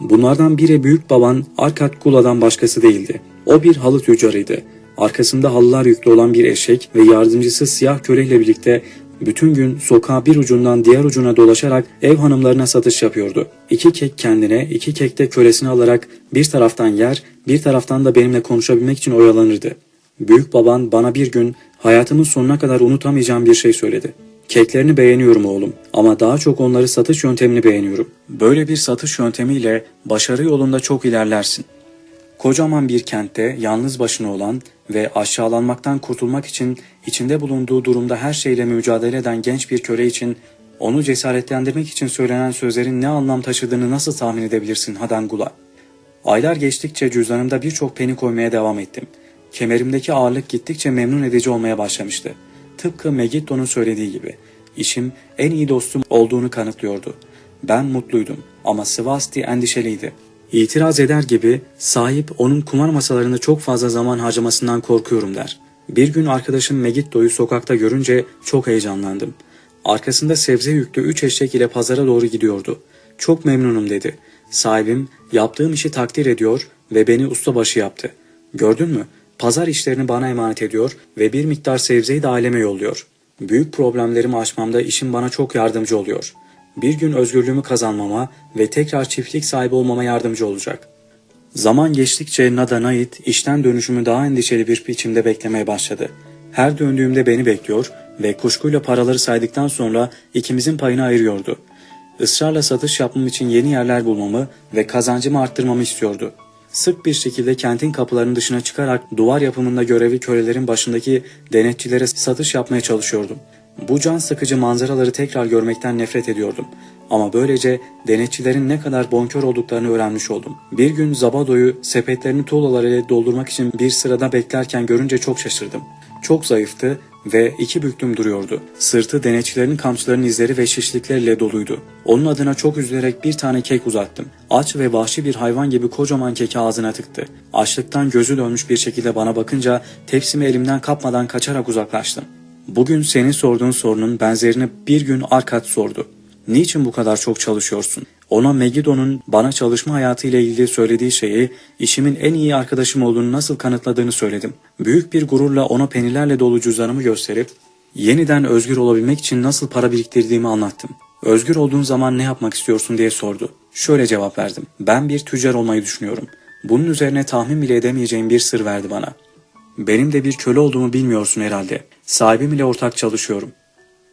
Bunlardan biri büyük baban Arkat Gula'dan başkası değildi. O bir halı tüccarıydı. Arkasında halılar yüklü olan bir eşek ve yardımcısı siyah köleyle birlikte bütün gün sokağa bir ucundan diğer ucuna dolaşarak ev hanımlarına satış yapıyordu. İki kek kendine, iki kek de kölesini alarak bir taraftan yer, bir taraftan da benimle konuşabilmek için oyalanırdı. Büyük baban bana bir gün hayatımın sonuna kadar unutamayacağım bir şey söyledi. Keklerini beğeniyorum oğlum ama daha çok onları satış yöntemini beğeniyorum. Böyle bir satış yöntemiyle başarı yolunda çok ilerlersin. Kocaman bir kentte yalnız başına olan ve aşağılanmaktan kurtulmak için içinde bulunduğu durumda her şeyle mücadele eden genç bir köle için onu cesaretlendirmek için söylenen sözlerin ne anlam taşıdığını nasıl tahmin edebilirsin Hadangula? Aylar geçtikçe cüzdanımda birçok peni koymaya devam ettim. Kemerimdeki ağırlık gittikçe memnun edici olmaya başlamıştı. Tıpkı Megiddo'nun söylediği gibi. İşim en iyi dostum olduğunu kanıtlıyordu. Ben mutluydum ama Svasti endişeliydi. İtiraz eder gibi sahip onun kumar masalarında çok fazla zaman harcamasından korkuyorum der. Bir gün arkadaşım Megiddo'yu sokakta görünce çok heyecanlandım. Arkasında sebze yüklü üç eşek ile pazara doğru gidiyordu. Çok memnunum dedi. Sahibim yaptığım işi takdir ediyor ve beni ustabaşı yaptı. Gördün mü? Pazar işlerini bana emanet ediyor ve bir miktar sebzeyi de aileme yolluyor. Büyük problemlerimi aşmamda işim bana çok yardımcı oluyor. Bir gün özgürlüğümü kazanmama ve tekrar çiftlik sahibi olmama yardımcı olacak. Zaman geçtikçe Nada Nait işten dönüşümü daha endişeli bir biçimde beklemeye başladı. Her döndüğümde beni bekliyor ve kuşkuyla paraları saydıktan sonra ikimizin payını ayırıyordu. Israrla satış yapmam için yeni yerler bulmamı ve kazancımı arttırmamı istiyordu sık bir şekilde kentin kapılarının dışına çıkarak duvar yapımında görevli kölelerin başındaki denetçilere satış yapmaya çalışıyordum. Bu can sıkıcı manzaraları tekrar görmekten nefret ediyordum. Ama böylece denetçilerin ne kadar bonkör olduklarını öğrenmiş oldum. Bir gün Zabado'yu sepetlerini tuğlalarıyla doldurmak için bir sırada beklerken görünce çok şaşırdım. Çok zayıftı ve iki büklüm duruyordu. Sırtı denetçilerin kamçılarının izleri ve şişliklerle doluydu. Onun adına çok üzülerek bir tane kek uzattım. Aç ve vahşi bir hayvan gibi kocaman keki ağzına tıktı. Açlıktan gözü dönmüş bir şekilde bana bakınca tepsimi elimden kapmadan kaçarak uzaklaştım. Bugün senin sorduğun sorunun benzerini bir gün Arkat sordu. Niçin bu kadar çok çalışıyorsun? Ona Megiddo'nun bana çalışma hayatı ile ilgili söylediği şeyi, işimin en iyi arkadaşım olduğunu nasıl kanıtladığını söyledim. Büyük bir gururla ona penilerle dolu cüzdanımı gösterip, yeniden özgür olabilmek için nasıl para biriktirdiğimi anlattım. Özgür olduğun zaman ne yapmak istiyorsun diye sordu. Şöyle cevap verdim. Ben bir tüccar olmayı düşünüyorum. Bunun üzerine tahmin bile edemeyeceğim bir sır verdi bana. Benim de bir köle olduğumu bilmiyorsun herhalde. Sahibim ile ortak çalışıyorum.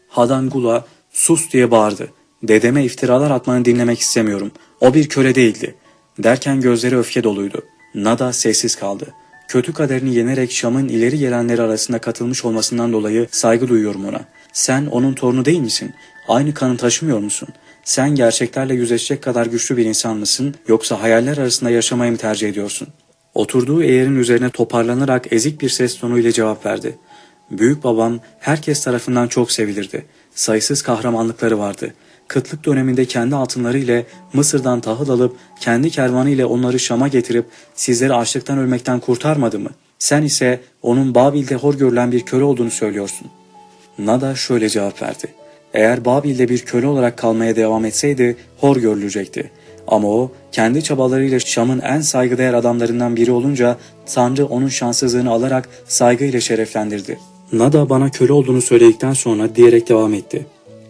Hadangula sus diye bağırdı. Dedeme iftiralar atmanı dinlemek istemiyorum. O bir köle değildi. Derken gözleri öfke doluydu. Nada sessiz kaldı. Kötü kaderini yenerek Şam'ın ileri gelenleri arasında katılmış olmasından dolayı saygı duyuyorum ona. Sen onun torunu değil misin? Aynı kanı taşımıyor musun? Sen gerçeklerle yüzleşecek kadar güçlü bir insan mısın yoksa hayaller arasında yaşamayı mı tercih ediyorsun? Oturduğu eğerin üzerine toparlanarak ezik bir ses tonuyla cevap verdi. Büyük babam herkes tarafından çok sevilirdi. Sayısız kahramanlıkları vardı kıtlık döneminde kendi altınları ile Mısır'dan tahıl alıp kendi kervanı ile onları Şam'a getirip sizleri açlıktan ölmekten kurtarmadı mı? Sen ise onun Babil'de hor görülen bir köle olduğunu söylüyorsun. Nada şöyle cevap verdi. Eğer Babil'de bir köle olarak kalmaya devam etseydi hor görülecekti. Ama o kendi çabalarıyla Şam'ın en saygıdeğer adamlarından biri olunca Tanrı onun şanssızlığını alarak saygıyla şereflendirdi. Nada bana köle olduğunu söyledikten sonra diyerek devam etti.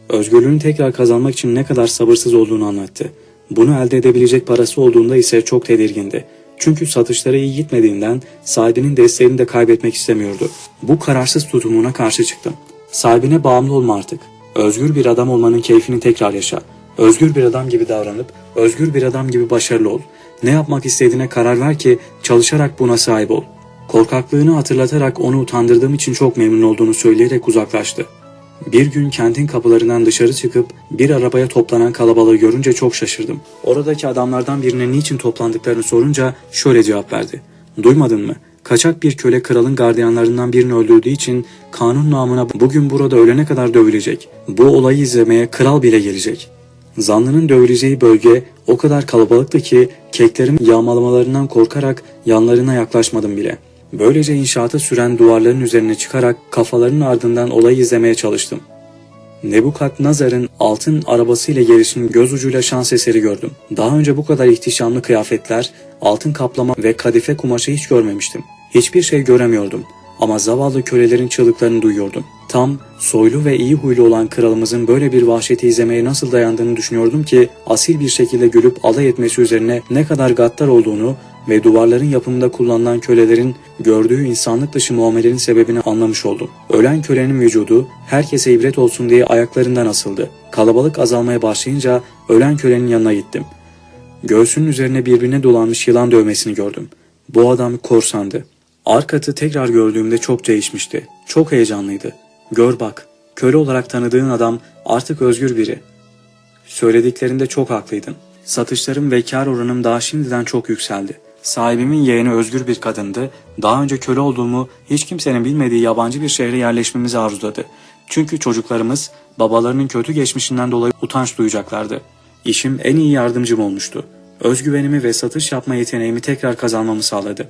Özgürlüğünü tekrar kazanmak için ne kadar sabırsız olduğunu anlattı. Bunu elde edebilecek parası olduğunda ise çok tedirgindi. Çünkü satışları iyi gitmediğinden sahibinin desteğini de kaybetmek istemiyordu. Bu kararsız tutumuna karşı çıktım. Sahibine bağımlı olma artık. Özgür bir adam olmanın keyfini tekrar yaşa. Özgür bir adam gibi davranıp, özgür bir adam gibi başarılı ol. Ne yapmak istediğine karar ver ki çalışarak buna sahip ol. Korkaklığını hatırlatarak onu utandırdığım için çok memnun olduğunu söyleyerek uzaklaştı. Bir gün kentin kapılarından dışarı çıkıp bir arabaya toplanan kalabalığı görünce çok şaşırdım. Oradaki adamlardan birine niçin toplandıklarını sorunca şöyle cevap verdi. Duymadın mı? Kaçak bir köle kralın gardiyanlarından birini öldürdüğü için kanun namına bugün burada ölene kadar dövülecek. Bu olayı izlemeye kral bile gelecek. Zanlının dövüleceği bölge o kadar kalabalıktı ki keklerin yağmalamalarından korkarak yanlarına yaklaşmadım bile. Böylece inşaatı süren duvarların üzerine çıkarak kafalarının ardından olayı izlemeye çalıştım. Nebukadnezar'ın altın arabasıyla gelişini göz ucuyla şans eseri gördüm. Daha önce bu kadar ihtişamlı kıyafetler, altın kaplama ve kadife kumaşı hiç görmemiştim. Hiçbir şey göremiyordum ama zavallı kölelerin çığlıklarını duyuyordum. Tam, soylu ve iyi huylu olan kralımızın böyle bir vahşeti izlemeye nasıl dayandığını düşünüyordum ki asil bir şekilde gülüp alay etmesi üzerine ne kadar gaddar olduğunu ve duvarların yapımında kullanılan kölelerin gördüğü insanlık dışı muamelenin sebebini anlamış oldum. Ölen kölenin vücudu herkese ibret olsun diye ayaklarından asıldı. Kalabalık azalmaya başlayınca ölen kölenin yanına gittim. Göğsünün üzerine birbirine dolanmış yılan dövmesini gördüm. Bu adam korsandı. Arkat'ı tekrar gördüğümde çok değişmişti. Çok heyecanlıydı. Gör bak, köle olarak tanıdığın adam artık özgür biri. Söylediklerinde çok haklıydın. Satışlarım ve kar oranım daha şimdiden çok yükseldi. Sahibimin yeğeni özgür bir kadındı. Daha önce köle olduğumu hiç kimsenin bilmediği yabancı bir şehre yerleşmemizi arzuladı. Çünkü çocuklarımız babalarının kötü geçmişinden dolayı utanç duyacaklardı. İşim en iyi yardımcım olmuştu. Özgüvenimi ve satış yapma yeteneğimi tekrar kazanmamı sağladı.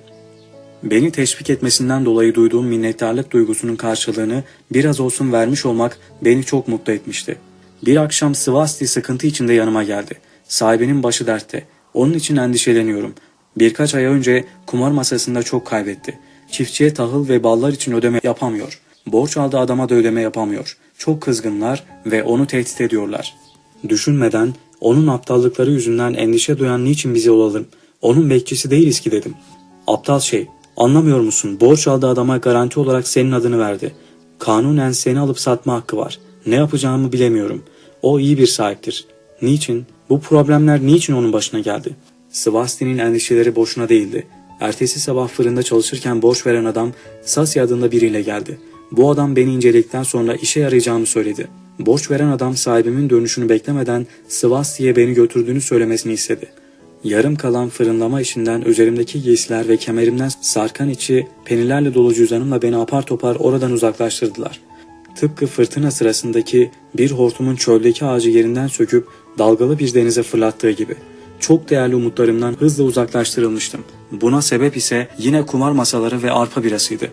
Beni teşvik etmesinden dolayı duyduğum minnettarlık duygusunun karşılığını biraz olsun vermiş olmak beni çok mutlu etmişti. Bir akşam Svasti sıkıntı içinde yanıma geldi. Sahibinin başı dertte. Onun için endişeleniyorum. Birkaç ay önce kumar masasında çok kaybetti. Çiftçiye tahıl ve ballar için ödeme yapamıyor. Borç aldığı adama da ödeme yapamıyor. Çok kızgınlar ve onu tehdit ediyorlar. Düşünmeden onun aptallıkları yüzünden endişe duyan niçin bizi olalım? Onun bekçisi değiliz ki dedim. Aptal şey, anlamıyor musun? Borç aldığı adama garanti olarak senin adını verdi. Kanunen seni alıp satma hakkı var. Ne yapacağımı bilemiyorum. O iyi bir sahiptir. Niçin? Bu problemler niçin onun başına geldi? Svasti'nin endişeleri boşuna değildi. Ertesi sabah fırında çalışırken borç veren adam Sasi adında biriyle geldi. Bu adam beni inceledikten sonra işe yarayacağımı söyledi. Borç veren adam sahibimin dönüşünü beklemeden Svasti'ye beni götürdüğünü söylemesini istedi. Yarım kalan fırınlama işinden üzerimdeki giysiler ve kemerimden sarkan içi penilerle dolu cüzdanımla beni apar topar oradan uzaklaştırdılar. Tıpkı fırtına sırasındaki bir hortumun çöldeki ağacı yerinden söküp dalgalı bir denize fırlattığı gibi. Çok değerli umutlarımdan hızla uzaklaştırılmıştım. Buna sebep ise yine kumar masaları ve arpa birasıydı.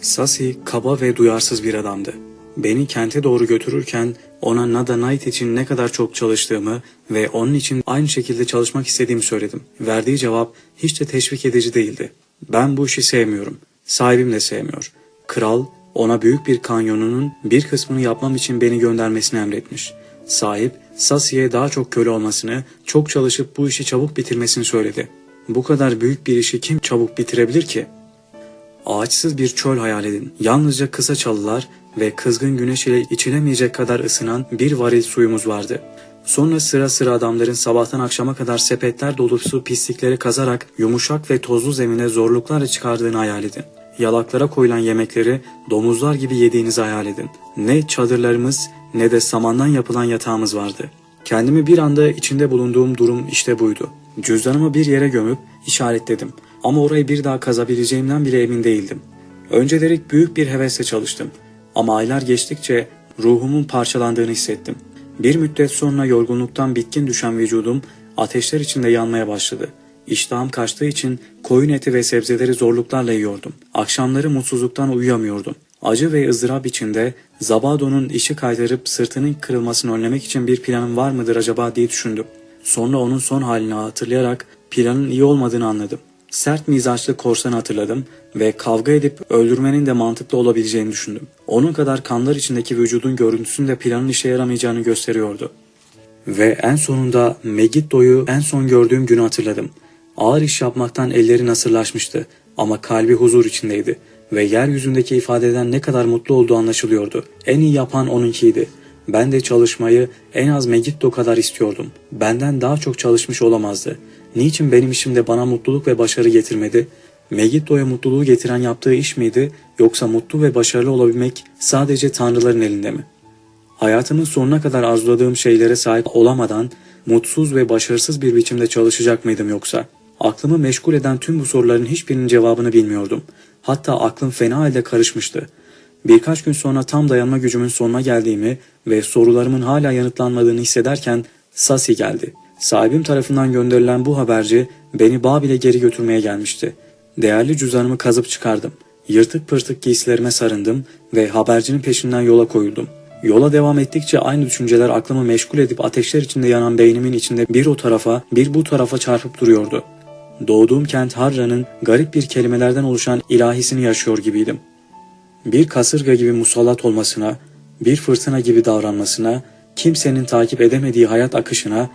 Sasi kaba ve duyarsız bir adamdı. Beni kente doğru götürürken ona Nada Knight için ne kadar çok çalıştığımı ve onun için aynı şekilde çalışmak istediğimi söyledim. Verdiği cevap hiç de teşvik edici değildi. Ben bu işi sevmiyorum. Sahibim de sevmiyor. Kral ona büyük bir kanyonunun bir kısmını yapmam için beni göndermesini emretmiş. Sahip Sasi'ye daha çok köle olmasını, çok çalışıp bu işi çabuk bitirmesini söyledi. Bu kadar büyük bir işi kim çabuk bitirebilir ki? Ağaçsız bir çöl hayal edin. Yalnızca kısa çalılar ve kızgın güneş ile içilemeyecek kadar ısınan bir varil suyumuz vardı. Sonra sıra sıra adamların sabahtan akşama kadar sepetler dolusu pislikleri kazarak yumuşak ve tozlu zemine zorluklarla çıkardığını hayal edin. Yalaklara koyulan yemekleri domuzlar gibi yediğinizi hayal edin. Ne çadırlarımız ne de samandan yapılan yatağımız vardı. Kendimi bir anda içinde bulunduğum durum işte buydu. Cüzdanımı bir yere gömüp işaretledim ama orayı bir daha kazabileceğimden bile emin değildim. Önceleri büyük bir hevesle çalıştım ama aylar geçtikçe ruhumun parçalandığını hissettim. Bir müddet sonra yorgunluktan bitkin düşen vücudum ateşler içinde yanmaya başladı. İştahım kaçtığı için koyun eti ve sebzeleri zorluklarla yiyordum. Akşamları mutsuzluktan uyuyamıyordum. Acı ve ızdırap içinde Zabado'nun işi kaydırıp sırtının kırılmasını önlemek için bir planım var mıdır acaba diye düşündüm. Sonra onun son halini hatırlayarak planın iyi olmadığını anladım. Sert mizaçlı korsanı hatırladım ve kavga edip öldürmenin de mantıklı olabileceğini düşündüm. Onun kadar kanlar içindeki vücudun görüntüsünde planın işe yaramayacağını gösteriyordu. Ve en sonunda Megiddo'yu en son gördüğüm günü hatırladım. Ağır iş yapmaktan elleri nasırlaşmıştı ama kalbi huzur içindeydi ve yeryüzündeki ifadeden ne kadar mutlu olduğu anlaşılıyordu. En iyi yapan onunkiydi. Ben de çalışmayı en az Megiddo kadar istiyordum. Benden daha çok çalışmış olamazdı. Niçin benim işimde bana mutluluk ve başarı getirmedi? Megiddo'ya mutluluğu getiren yaptığı iş miydi yoksa mutlu ve başarılı olabilmek sadece tanrıların elinde mi? Hayatımın sonuna kadar arzuladığım şeylere sahip olamadan mutsuz ve başarısız bir biçimde çalışacak mıydım yoksa? Aklımı meşgul eden tüm bu soruların hiçbirinin cevabını bilmiyordum. Hatta aklım fena halde karışmıştı. Birkaç gün sonra tam dayanma gücümün sonuna geldiğimi ve sorularımın hala yanıtlanmadığını hissederken Sasi geldi. Sahibim tarafından gönderilen bu haberci beni Babil'e geri götürmeye gelmişti. Değerli cüzdanımı kazıp çıkardım. Yırtık pırtık giysilerime sarındım ve habercinin peşinden yola koyuldum. Yola devam ettikçe aynı düşünceler aklımı meşgul edip ateşler içinde yanan beynimin içinde bir o tarafa bir bu tarafa çarpıp duruyordu. Doğduğum kent Harra'nın garip bir kelimelerden oluşan ilahisini yaşıyor gibiydim. Bir kasırga gibi musallat olmasına, bir fırtına gibi davranmasına, kimsenin takip edemediği hayat akışına,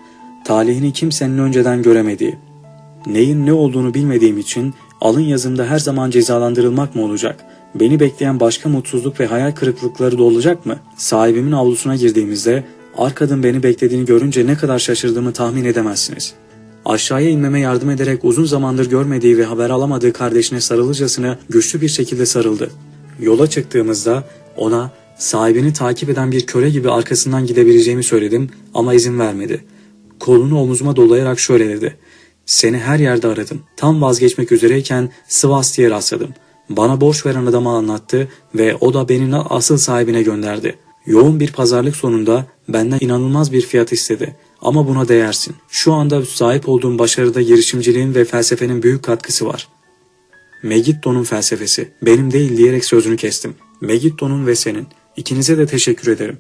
talihini kimsenin önceden göremediği, neyin ne olduğunu bilmediğim için alın yazımda her zaman cezalandırılmak mı olacak? Beni bekleyen başka mutsuzluk ve hayal kırıklıkları da olacak mı? Sahibimin avlusuna girdiğimizde arkadın beni beklediğini görünce ne kadar şaşırdığımı tahmin edemezsiniz. Aşağıya inmeme yardım ederek uzun zamandır görmediği ve haber alamadığı kardeşine sarılıcasına güçlü bir şekilde sarıldı. Yola çıktığımızda ona sahibini takip eden bir köle gibi arkasından gidebileceğimi söyledim ama izin vermedi. Kolunu omuzuma dolayarak şöyle dedi. Seni her yerde aradım. Tam vazgeçmek üzereyken Sivas'tiye rastladım. Bana borç veren adamı anlattı ve o da beni asıl sahibine gönderdi. Yoğun bir pazarlık sonunda benden inanılmaz bir fiyat istedi. Ama buna değersin. Şu anda sahip olduğum başarıda girişimciliğin ve felsefenin büyük katkısı var. Megiddo'nun felsefesi. Benim değil diyerek sözünü kestim. Megiddo'nun ve senin. İkinize de teşekkür ederim.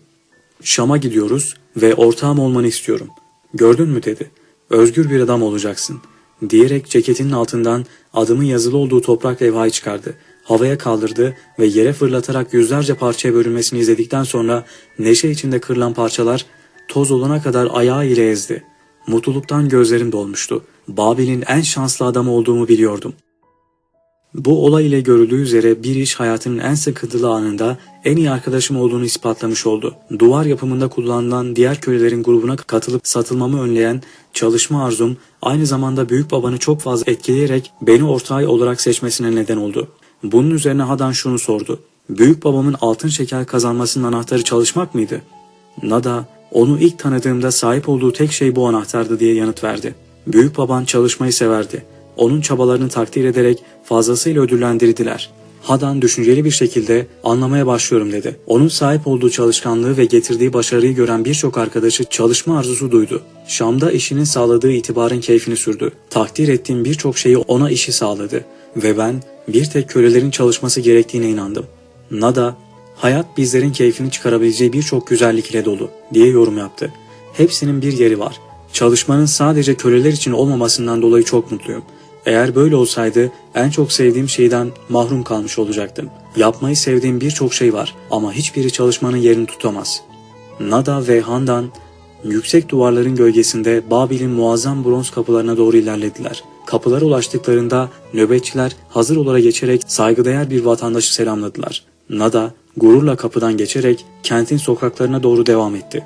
Şam'a gidiyoruz ve ortağım olmanı istiyorum. Gördün mü dedi. Özgür bir adam olacaksın. Diyerek ceketinin altından adımın yazılı olduğu toprak levhayı çıkardı. Havaya kaldırdı ve yere fırlatarak yüzlerce parçaya bölünmesini izledikten sonra neşe içinde kırılan parçalar toz olana kadar ayağı ile ezdi. Mutluluktan gözlerim dolmuştu. Babil'in en şanslı adamı olduğumu biliyordum. Bu olay ile görüldüğü üzere bir iş hayatının en sıkıntılı anında en iyi arkadaşım olduğunu ispatlamış oldu. Duvar yapımında kullanılan diğer kölelerin grubuna katılıp satılmamı önleyen çalışma arzum aynı zamanda büyük babanı çok fazla etkileyerek beni ortağı olarak seçmesine neden oldu. Bunun üzerine Hadan şunu sordu. Büyük babamın altın şeker kazanmasının anahtarı çalışmak mıydı? Nada onu ilk tanıdığımda sahip olduğu tek şey bu anahtardı diye yanıt verdi. Büyük baban çalışmayı severdi. Onun çabalarını takdir ederek fazlasıyla ödüllendirdiler. Hadan düşünceli bir şekilde anlamaya başlıyorum dedi. Onun sahip olduğu çalışkanlığı ve getirdiği başarıyı gören birçok arkadaşı çalışma arzusu duydu. Şam'da işinin sağladığı itibarın keyfini sürdü. Takdir ettiğim birçok şeyi ona işi sağladı. Ve ben bir tek kölelerin çalışması gerektiğine inandım. Nada, hayat bizlerin keyfini çıkarabileceği birçok güzellik ile dolu diye yorum yaptı. Hepsinin bir yeri var. Çalışmanın sadece köleler için olmamasından dolayı çok mutluyum. Eğer böyle olsaydı en çok sevdiğim şeyden mahrum kalmış olacaktım. Yapmayı sevdiğim birçok şey var ama hiçbiri çalışmanın yerini tutamaz. Nada ve Handan yüksek duvarların gölgesinde Babil'in muazzam bronz kapılarına doğru ilerlediler. Kapılara ulaştıklarında nöbetçiler hazır olarak geçerek saygıdeğer bir vatandaşı selamladılar. Nada gururla kapıdan geçerek kentin sokaklarına doğru devam etti.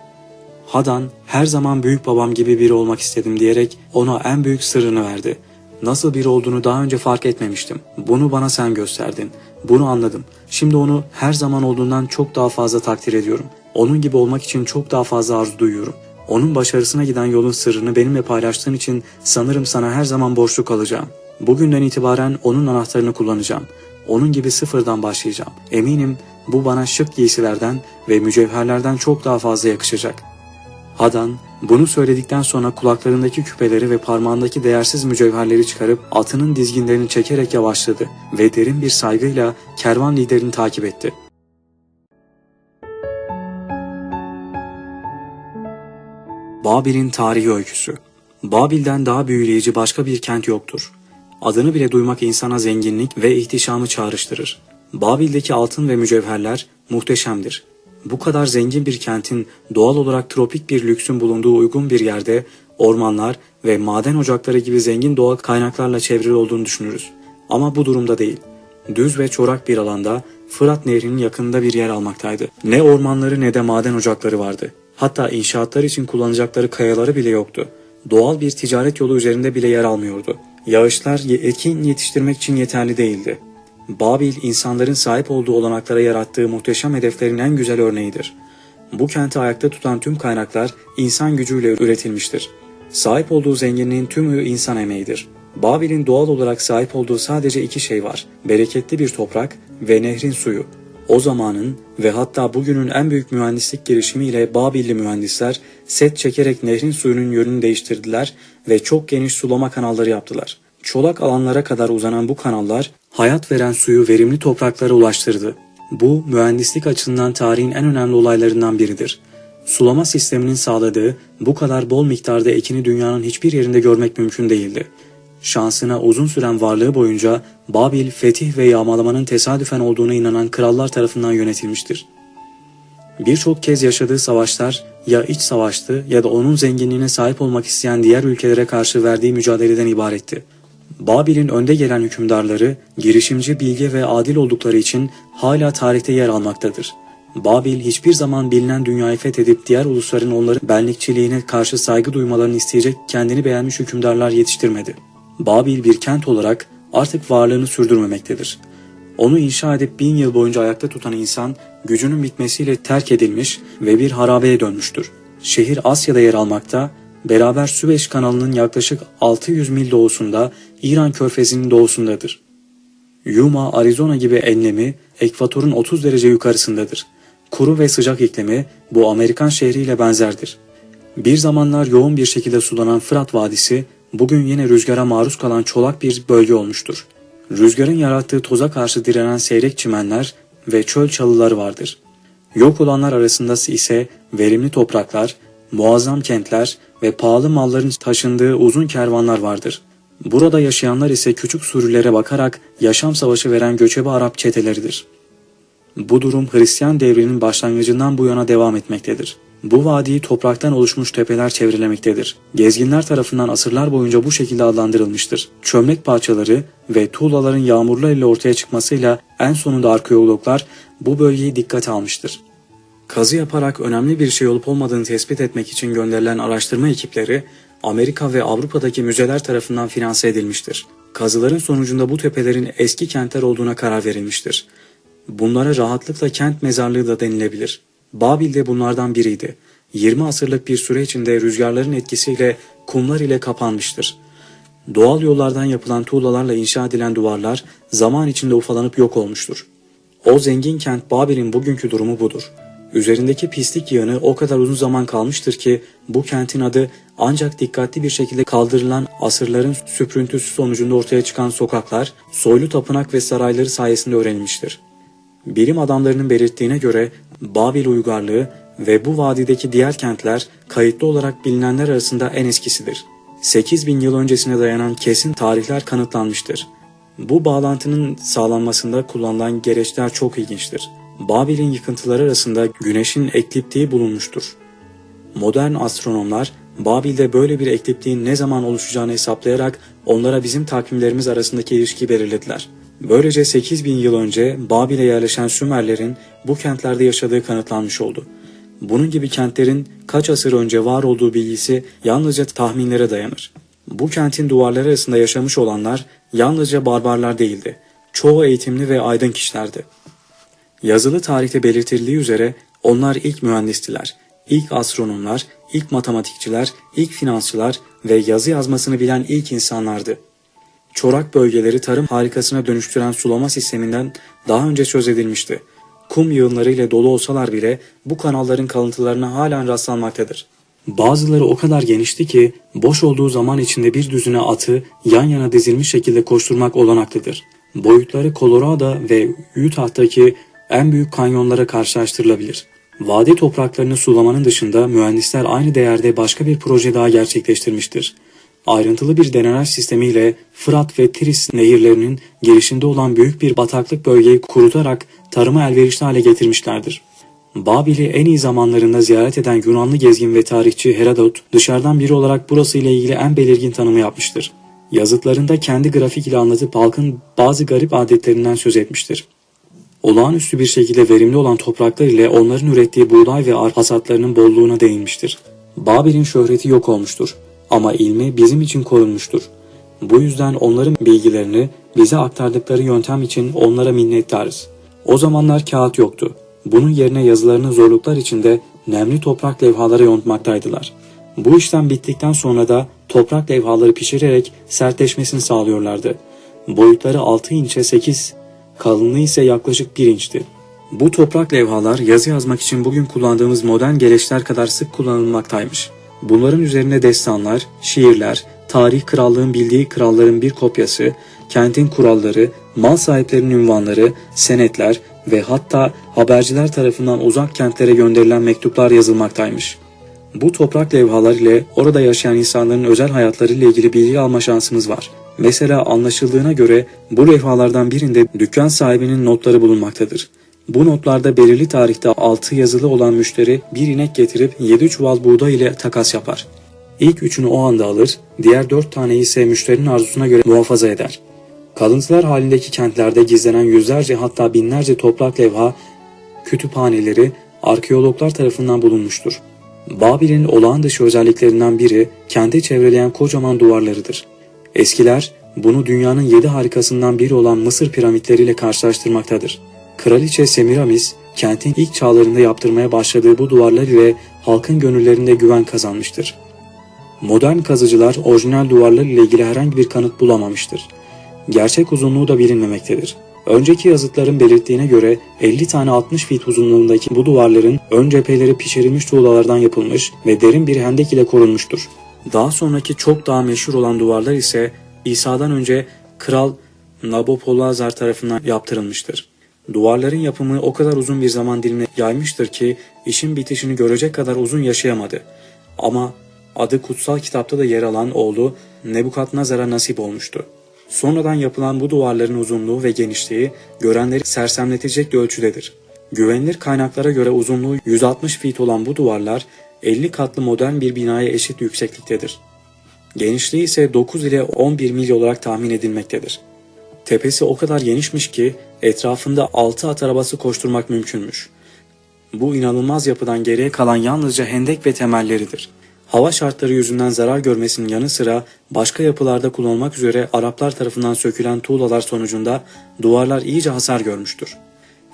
Hadan her zaman büyük babam gibi biri olmak istedim diyerek ona en büyük sırrını verdi. Nasıl biri olduğunu daha önce fark etmemiştim. Bunu bana sen gösterdin. Bunu anladım. Şimdi onu her zaman olduğundan çok daha fazla takdir ediyorum. Onun gibi olmak için çok daha fazla arzu duyuyorum. Onun başarısına giden yolun sırrını benimle paylaştığın için sanırım sana her zaman borçlu kalacağım. Bugünden itibaren onun anahtarını kullanacağım. Onun gibi sıfırdan başlayacağım. Eminim bu bana şık giysilerden ve mücevherlerden çok daha fazla yakışacak. Hadan bunu söyledikten sonra kulaklarındaki küpeleri ve parmağındaki değersiz mücevherleri çıkarıp atının dizginlerini çekerek yavaşladı ve derin bir saygıyla kervan liderini takip etti. Babil'in tarihi öyküsü Babil'den daha büyüleyici başka bir kent yoktur. Adını bile duymak insana zenginlik ve ihtişamı çağrıştırır. Babil'deki altın ve mücevherler muhteşemdir. Bu kadar zengin bir kentin doğal olarak tropik bir lüksün bulunduğu uygun bir yerde ormanlar ve maden ocakları gibi zengin doğal kaynaklarla çevrili olduğunu düşünürüz. Ama bu durumda değil. Düz ve çorak bir alanda Fırat Nehri'nin yakınında bir yer almaktaydı. Ne ormanları ne de maden ocakları vardı. Hatta inşaatlar için kullanacakları kayaları bile yoktu. Doğal bir ticaret yolu üzerinde bile yer almıyordu. Yağışlar ekin yetiştirmek için yeterli değildi. Babil insanların sahip olduğu olanaklara yarattığı muhteşem hedeflerin en güzel örneğidir. Bu kenti ayakta tutan tüm kaynaklar insan gücüyle üretilmiştir. Sahip olduğu zenginliğin tümü insan emeğidir. Babil'in doğal olarak sahip olduğu sadece iki şey var. Bereketli bir toprak ve nehrin suyu. O zamanın ve hatta bugünün en büyük mühendislik girişimiyle Babilli mühendisler set çekerek nehrin suyunun yönünü değiştirdiler ve çok geniş sulama kanalları yaptılar. Çolak alanlara kadar uzanan bu kanallar hayat veren suyu verimli topraklara ulaştırdı. Bu mühendislik açısından tarihin en önemli olaylarından biridir. Sulama sisteminin sağladığı bu kadar bol miktarda ekini dünyanın hiçbir yerinde görmek mümkün değildi. Şansına uzun süren varlığı boyunca Babil fetih ve yağmalamanın tesadüfen olduğuna inanan krallar tarafından yönetilmiştir. Birçok kez yaşadığı savaşlar ya iç savaştı ya da onun zenginliğine sahip olmak isteyen diğer ülkelere karşı verdiği mücadeleden ibaretti. Babil'in önde gelen hükümdarları girişimci, bilge ve adil oldukları için hala tarihte yer almaktadır. Babil hiçbir zaman bilinen dünyayı fethedip diğer ulusların onların benlikçiliğine karşı saygı duymalarını isteyecek kendini beğenmiş hükümdarlar yetiştirmedi. Babil bir kent olarak artık varlığını sürdürmemektedir. Onu inşa edip bin yıl boyunca ayakta tutan insan gücünün bitmesiyle terk edilmiş ve bir harabeye dönmüştür. Şehir Asya'da yer almakta, beraber Süveyş kanalının yaklaşık 600 mil doğusunda İran körfezinin doğusundadır. Yuma, Arizona gibi enlemi ekvatorun 30 derece yukarısındadır. Kuru ve sıcak iklimi bu Amerikan şehriyle benzerdir. Bir zamanlar yoğun bir şekilde sulanan Fırat Vadisi bugün yine rüzgara maruz kalan çolak bir bölge olmuştur. Rüzgarın yarattığı toza karşı direnen seyrek çimenler ve çöl çalıları vardır. Yok olanlar arasında ise verimli topraklar, muazzam kentler ve pahalı malların taşındığı uzun kervanlar vardır. Burada yaşayanlar ise küçük sürülere bakarak yaşam savaşı veren göçebe Arap çeteleridir. Bu durum Hristiyan devrinin başlangıcından bu yana devam etmektedir. Bu vadiyi topraktan oluşmuş tepeler çevrelemektedir. Gezginler tarafından asırlar boyunca bu şekilde adlandırılmıştır. Çömlek parçaları ve tuğlaların yağmurlar ile ortaya çıkmasıyla en sonunda arkeologlar bu bölgeyi dikkate almıştır. Kazı yaparak önemli bir şey olup olmadığını tespit etmek için gönderilen araştırma ekipleri Amerika ve Avrupa'daki müzeler tarafından finanse edilmiştir. Kazıların sonucunda bu tepelerin eski kentler olduğuna karar verilmiştir. Bunlara rahatlıkla kent mezarlığı da denilebilir. Babil de bunlardan biriydi. 20 asırlık bir süre içinde rüzgarların etkisiyle kumlar ile kapanmıştır. Doğal yollardan yapılan tuğlalarla inşa edilen duvarlar zaman içinde ufalanıp yok olmuştur. O zengin kent Babil'in bugünkü durumu budur. Üzerindeki pislik yığını o kadar uzun zaman kalmıştır ki bu kentin adı ancak dikkatli bir şekilde kaldırılan asırların süprüntüsü sonucunda ortaya çıkan sokaklar, soylu tapınak ve sarayları sayesinde öğrenilmiştir. Bilim adamlarının belirttiğine göre Babil uygarlığı ve bu vadideki diğer kentler kayıtlı olarak bilinenler arasında en eskisidir. 8000 yıl öncesine dayanan kesin tarihler kanıtlanmıştır. Bu bağlantının sağlanmasında kullanılan gereçler çok ilginçtir. Babil'in yıkıntıları arasında güneşin ekliptiği bulunmuştur. Modern astronomlar Babil'de böyle bir ekliptiğin ne zaman oluşacağını hesaplayarak onlara bizim takvimlerimiz arasındaki ilişkiyi belirlediler. Böylece 8000 yıl önce Babil'e yerleşen Sümerlerin bu kentlerde yaşadığı kanıtlanmış oldu. Bunun gibi kentlerin kaç asır önce var olduğu bilgisi yalnızca tahminlere dayanır. Bu kentin duvarları arasında yaşamış olanlar yalnızca barbarlar değildi. Çoğu eğitimli ve aydın kişilerdi. Yazılı tarihte belirtildiği üzere onlar ilk mühendistiler, ilk astronomlar, ilk matematikçiler, ilk finansçılar ve yazı yazmasını bilen ilk insanlardı. Çorak bölgeleri tarım harikasına dönüştüren sulama sisteminden daha önce söz edilmişti. Kum yığınları ile dolu olsalar bile bu kanalların kalıntılarına halen rastlanmaktadır. Bazıları o kadar genişti ki boş olduğu zaman içinde bir düzine atı yan yana dizilmiş şekilde koşturmak olanaklıdır. Boyutları Colorado ve Utah'taki en büyük kanyonlara karşılaştırılabilir. Vadi topraklarını sulamanın dışında mühendisler aynı değerde başka bir proje daha gerçekleştirmiştir. Ayrıntılı bir denenaj sistemiyle Fırat ve Tiris nehirlerinin gelişinde olan büyük bir bataklık bölgeyi kurutarak tarıma elverişli hale getirmişlerdir. Babil'i en iyi zamanlarında ziyaret eden Yunanlı gezgin ve tarihçi Herodot dışarıdan biri olarak burası ile ilgili en belirgin tanımı yapmıştır. Yazıtlarında kendi grafik ile anlatıp halkın bazı garip adetlerinden söz etmiştir olağanüstü bir şekilde verimli olan topraklar ile onların ürettiği buğday ve arpa hasatlarının bolluğuna değinmiştir. Babil'in şöhreti yok olmuştur ama ilmi bizim için korunmuştur. Bu yüzden onların bilgilerini bize aktardıkları yöntem için onlara minnettarız. O zamanlar kağıt yoktu. Bunun yerine yazılarını zorluklar içinde nemli toprak levhalara yontmaktaydılar. Bu işlem bittikten sonra da toprak levhaları pişirerek sertleşmesini sağlıyorlardı. Boyutları 6 inçe 8 Kalınlığı ise yaklaşık bir inçti. Bu toprak levhalar yazı yazmak için bugün kullandığımız modern geleçler kadar sık kullanılmaktaymış. Bunların üzerine destanlar, şiirler, tarih krallığın bildiği kralların bir kopyası, kentin kuralları, mal sahiplerinin ünvanları, senetler ve hatta haberciler tarafından uzak kentlere gönderilen mektuplar yazılmaktaymış. Bu toprak levhalar ile orada yaşayan insanların özel hayatları ile ilgili bilgi alma şansımız var. Mesela anlaşıldığına göre bu levhalardan birinde dükkan sahibinin notları bulunmaktadır. Bu notlarda belirli tarihte altı yazılı olan müşteri bir inek getirip 7 çuval buğday ile takas yapar. İlk üçünü o anda alır, diğer dört taneyi ise müşterinin arzusuna göre muhafaza eder. Kalıntılar halindeki kentlerde gizlenen yüzlerce hatta binlerce toprak levha kütüphaneleri arkeologlar tarafından bulunmuştur. Babil'in olağan dışı özelliklerinden biri kendi çevreleyen kocaman duvarlarıdır. Eskiler bunu dünyanın yedi harikasından biri olan Mısır piramitleriyle karşılaştırmaktadır. Kraliçe Semiramis, kentin ilk çağlarında yaptırmaya başladığı bu duvarlar ile halkın gönüllerinde güven kazanmıştır. Modern kazıcılar orijinal duvarlar ile ilgili herhangi bir kanıt bulamamıştır. Gerçek uzunluğu da bilinmemektedir. Önceki yazıtların belirttiğine göre 50 tane 60 feet uzunluğundaki bu duvarların ön cepheleri pişirilmiş tuğlalardan yapılmış ve derin bir hendek ile korunmuştur. Daha sonraki çok daha meşhur olan duvarlar ise İsa'dan önce Kral Nabopolassar tarafından yaptırılmıştır. Duvarların yapımı o kadar uzun bir zaman dilimine yaymıştır ki işin bitişini görecek kadar uzun yaşayamadı. Ama adı kutsal kitapta da yer alan oğlu Nebukadnezar'a nasip olmuştu. Sonradan yapılan bu duvarların uzunluğu ve genişliği görenleri sersemletecek ölçüdedir. Güvenilir kaynaklara göre uzunluğu 160 feet olan bu duvarlar 50 katlı modern bir binaya eşit yüksekliktedir. Genişliği ise 9 ile 11 mil olarak tahmin edilmektedir. Tepesi o kadar genişmiş ki etrafında 6 at arabası koşturmak mümkünmüş. Bu inanılmaz yapıdan geriye kalan yalnızca hendek ve temelleridir. Hava şartları yüzünden zarar görmesinin yanı sıra başka yapılarda kullanılmak üzere Araplar tarafından sökülen tuğlalar sonucunda duvarlar iyice hasar görmüştür.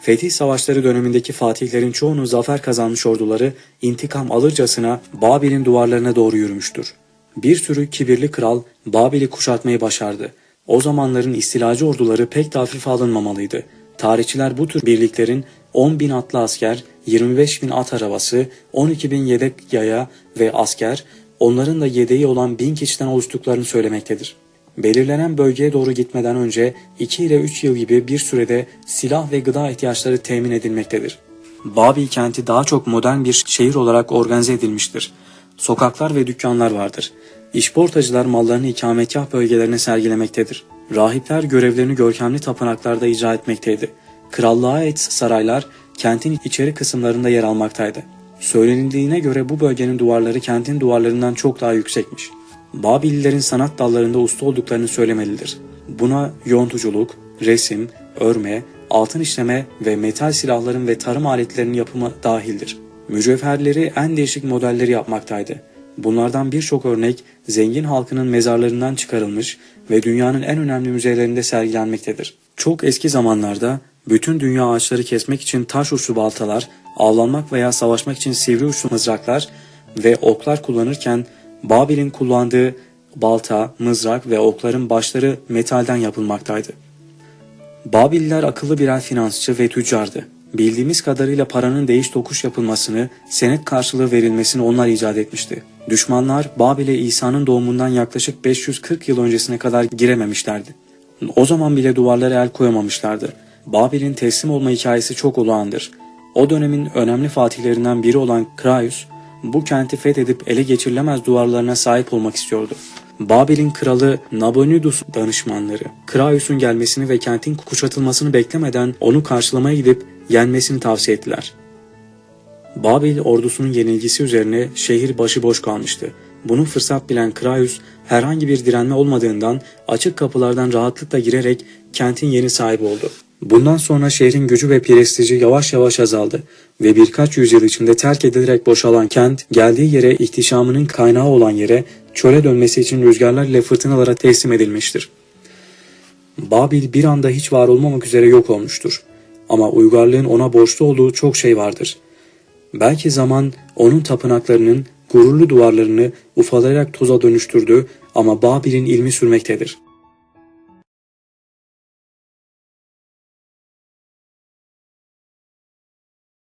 Fetih savaşları dönemindeki fatihlerin çoğunu zafer kazanmış orduları intikam alırcasına Babil'in duvarlarına doğru yürümüştür. Bir sürü kibirli kral Babil'i kuşatmayı başardı. O zamanların istilacı orduları pek de hafife alınmamalıydı. Tarihçiler bu tür birliklerin 10 bin atlı asker, 25 bin at arabası, 12 bin yedek yaya ve asker, onların da yedeği olan bin kişiden oluştuklarını söylemektedir. Belirlenen bölgeye doğru gitmeden önce 2 ile 3 yıl gibi bir sürede silah ve gıda ihtiyaçları temin edilmektedir. Babil kenti daha çok modern bir şehir olarak organize edilmiştir. Sokaklar ve dükkanlar vardır. İşportacılar mallarını ikametgah bölgelerine sergilemektedir. Rahipler görevlerini görkemli tapınaklarda icra etmekteydi. Krallığa ait saraylar kentin içeri kısımlarında yer almaktaydı. Söylenildiğine göre bu bölgenin duvarları kentin duvarlarından çok daha yüksekmiş. Babililerin sanat dallarında usta olduklarını söylemelidir. Buna yontuculuk, resim, örme, altın işleme ve metal silahların ve tarım aletlerinin yapımı dahildir. Mücevherleri en değişik modelleri yapmaktaydı. Bunlardan birçok örnek zengin halkının mezarlarından çıkarılmış ve dünyanın en önemli müzelerinde sergilenmektedir. Çok eski zamanlarda bütün dünya ağaçları kesmek için taş uçlu baltalar, avlanmak veya savaşmak için sivri uçlu mızraklar ve oklar kullanırken Babil'in kullandığı balta, mızrak ve okların başları metalden yapılmaktaydı. Babiller akıllı birer finansçı ve tüccardı. Bildiğimiz kadarıyla paranın değiş tokuş yapılmasını, senet karşılığı verilmesini onlar icat etmişti. Düşmanlar Babil'e İsa'nın doğumundan yaklaşık 540 yıl öncesine kadar girememişlerdi. O zaman bile duvarlara el koyamamışlardı. Babil'in teslim olma hikayesi çok olağandır. O dönemin önemli fatihlerinden biri olan Kraius, bu kenti fethedip ele geçirilemez duvarlarına sahip olmak istiyordu. Babil'in kralı Nabonidus danışmanları, Kraius'un gelmesini ve kentin kuşatılmasını beklemeden onu karşılamaya gidip yenmesini tavsiye ettiler. Babil ordusunun yenilgisi üzerine şehir başıboş kalmıştı. Bunu fırsat bilen Kraius herhangi bir direnme olmadığından açık kapılardan rahatlıkla girerek kentin yeni sahibi oldu. Bundan sonra şehrin gücü ve prestiji yavaş yavaş azaldı ve birkaç yüzyıl içinde terk edilerek boşalan kent geldiği yere ihtişamının kaynağı olan yere çöle dönmesi için rüzgarlar ile fırtınalara teslim edilmiştir. Babil bir anda hiç var olmamak üzere yok olmuştur. Ama uygarlığın ona borçlu olduğu çok şey vardır. Belki zaman onun tapınaklarının gururlu duvarlarını ufalayarak toza dönüştürdü ama Babil'in ilmi sürmektedir.''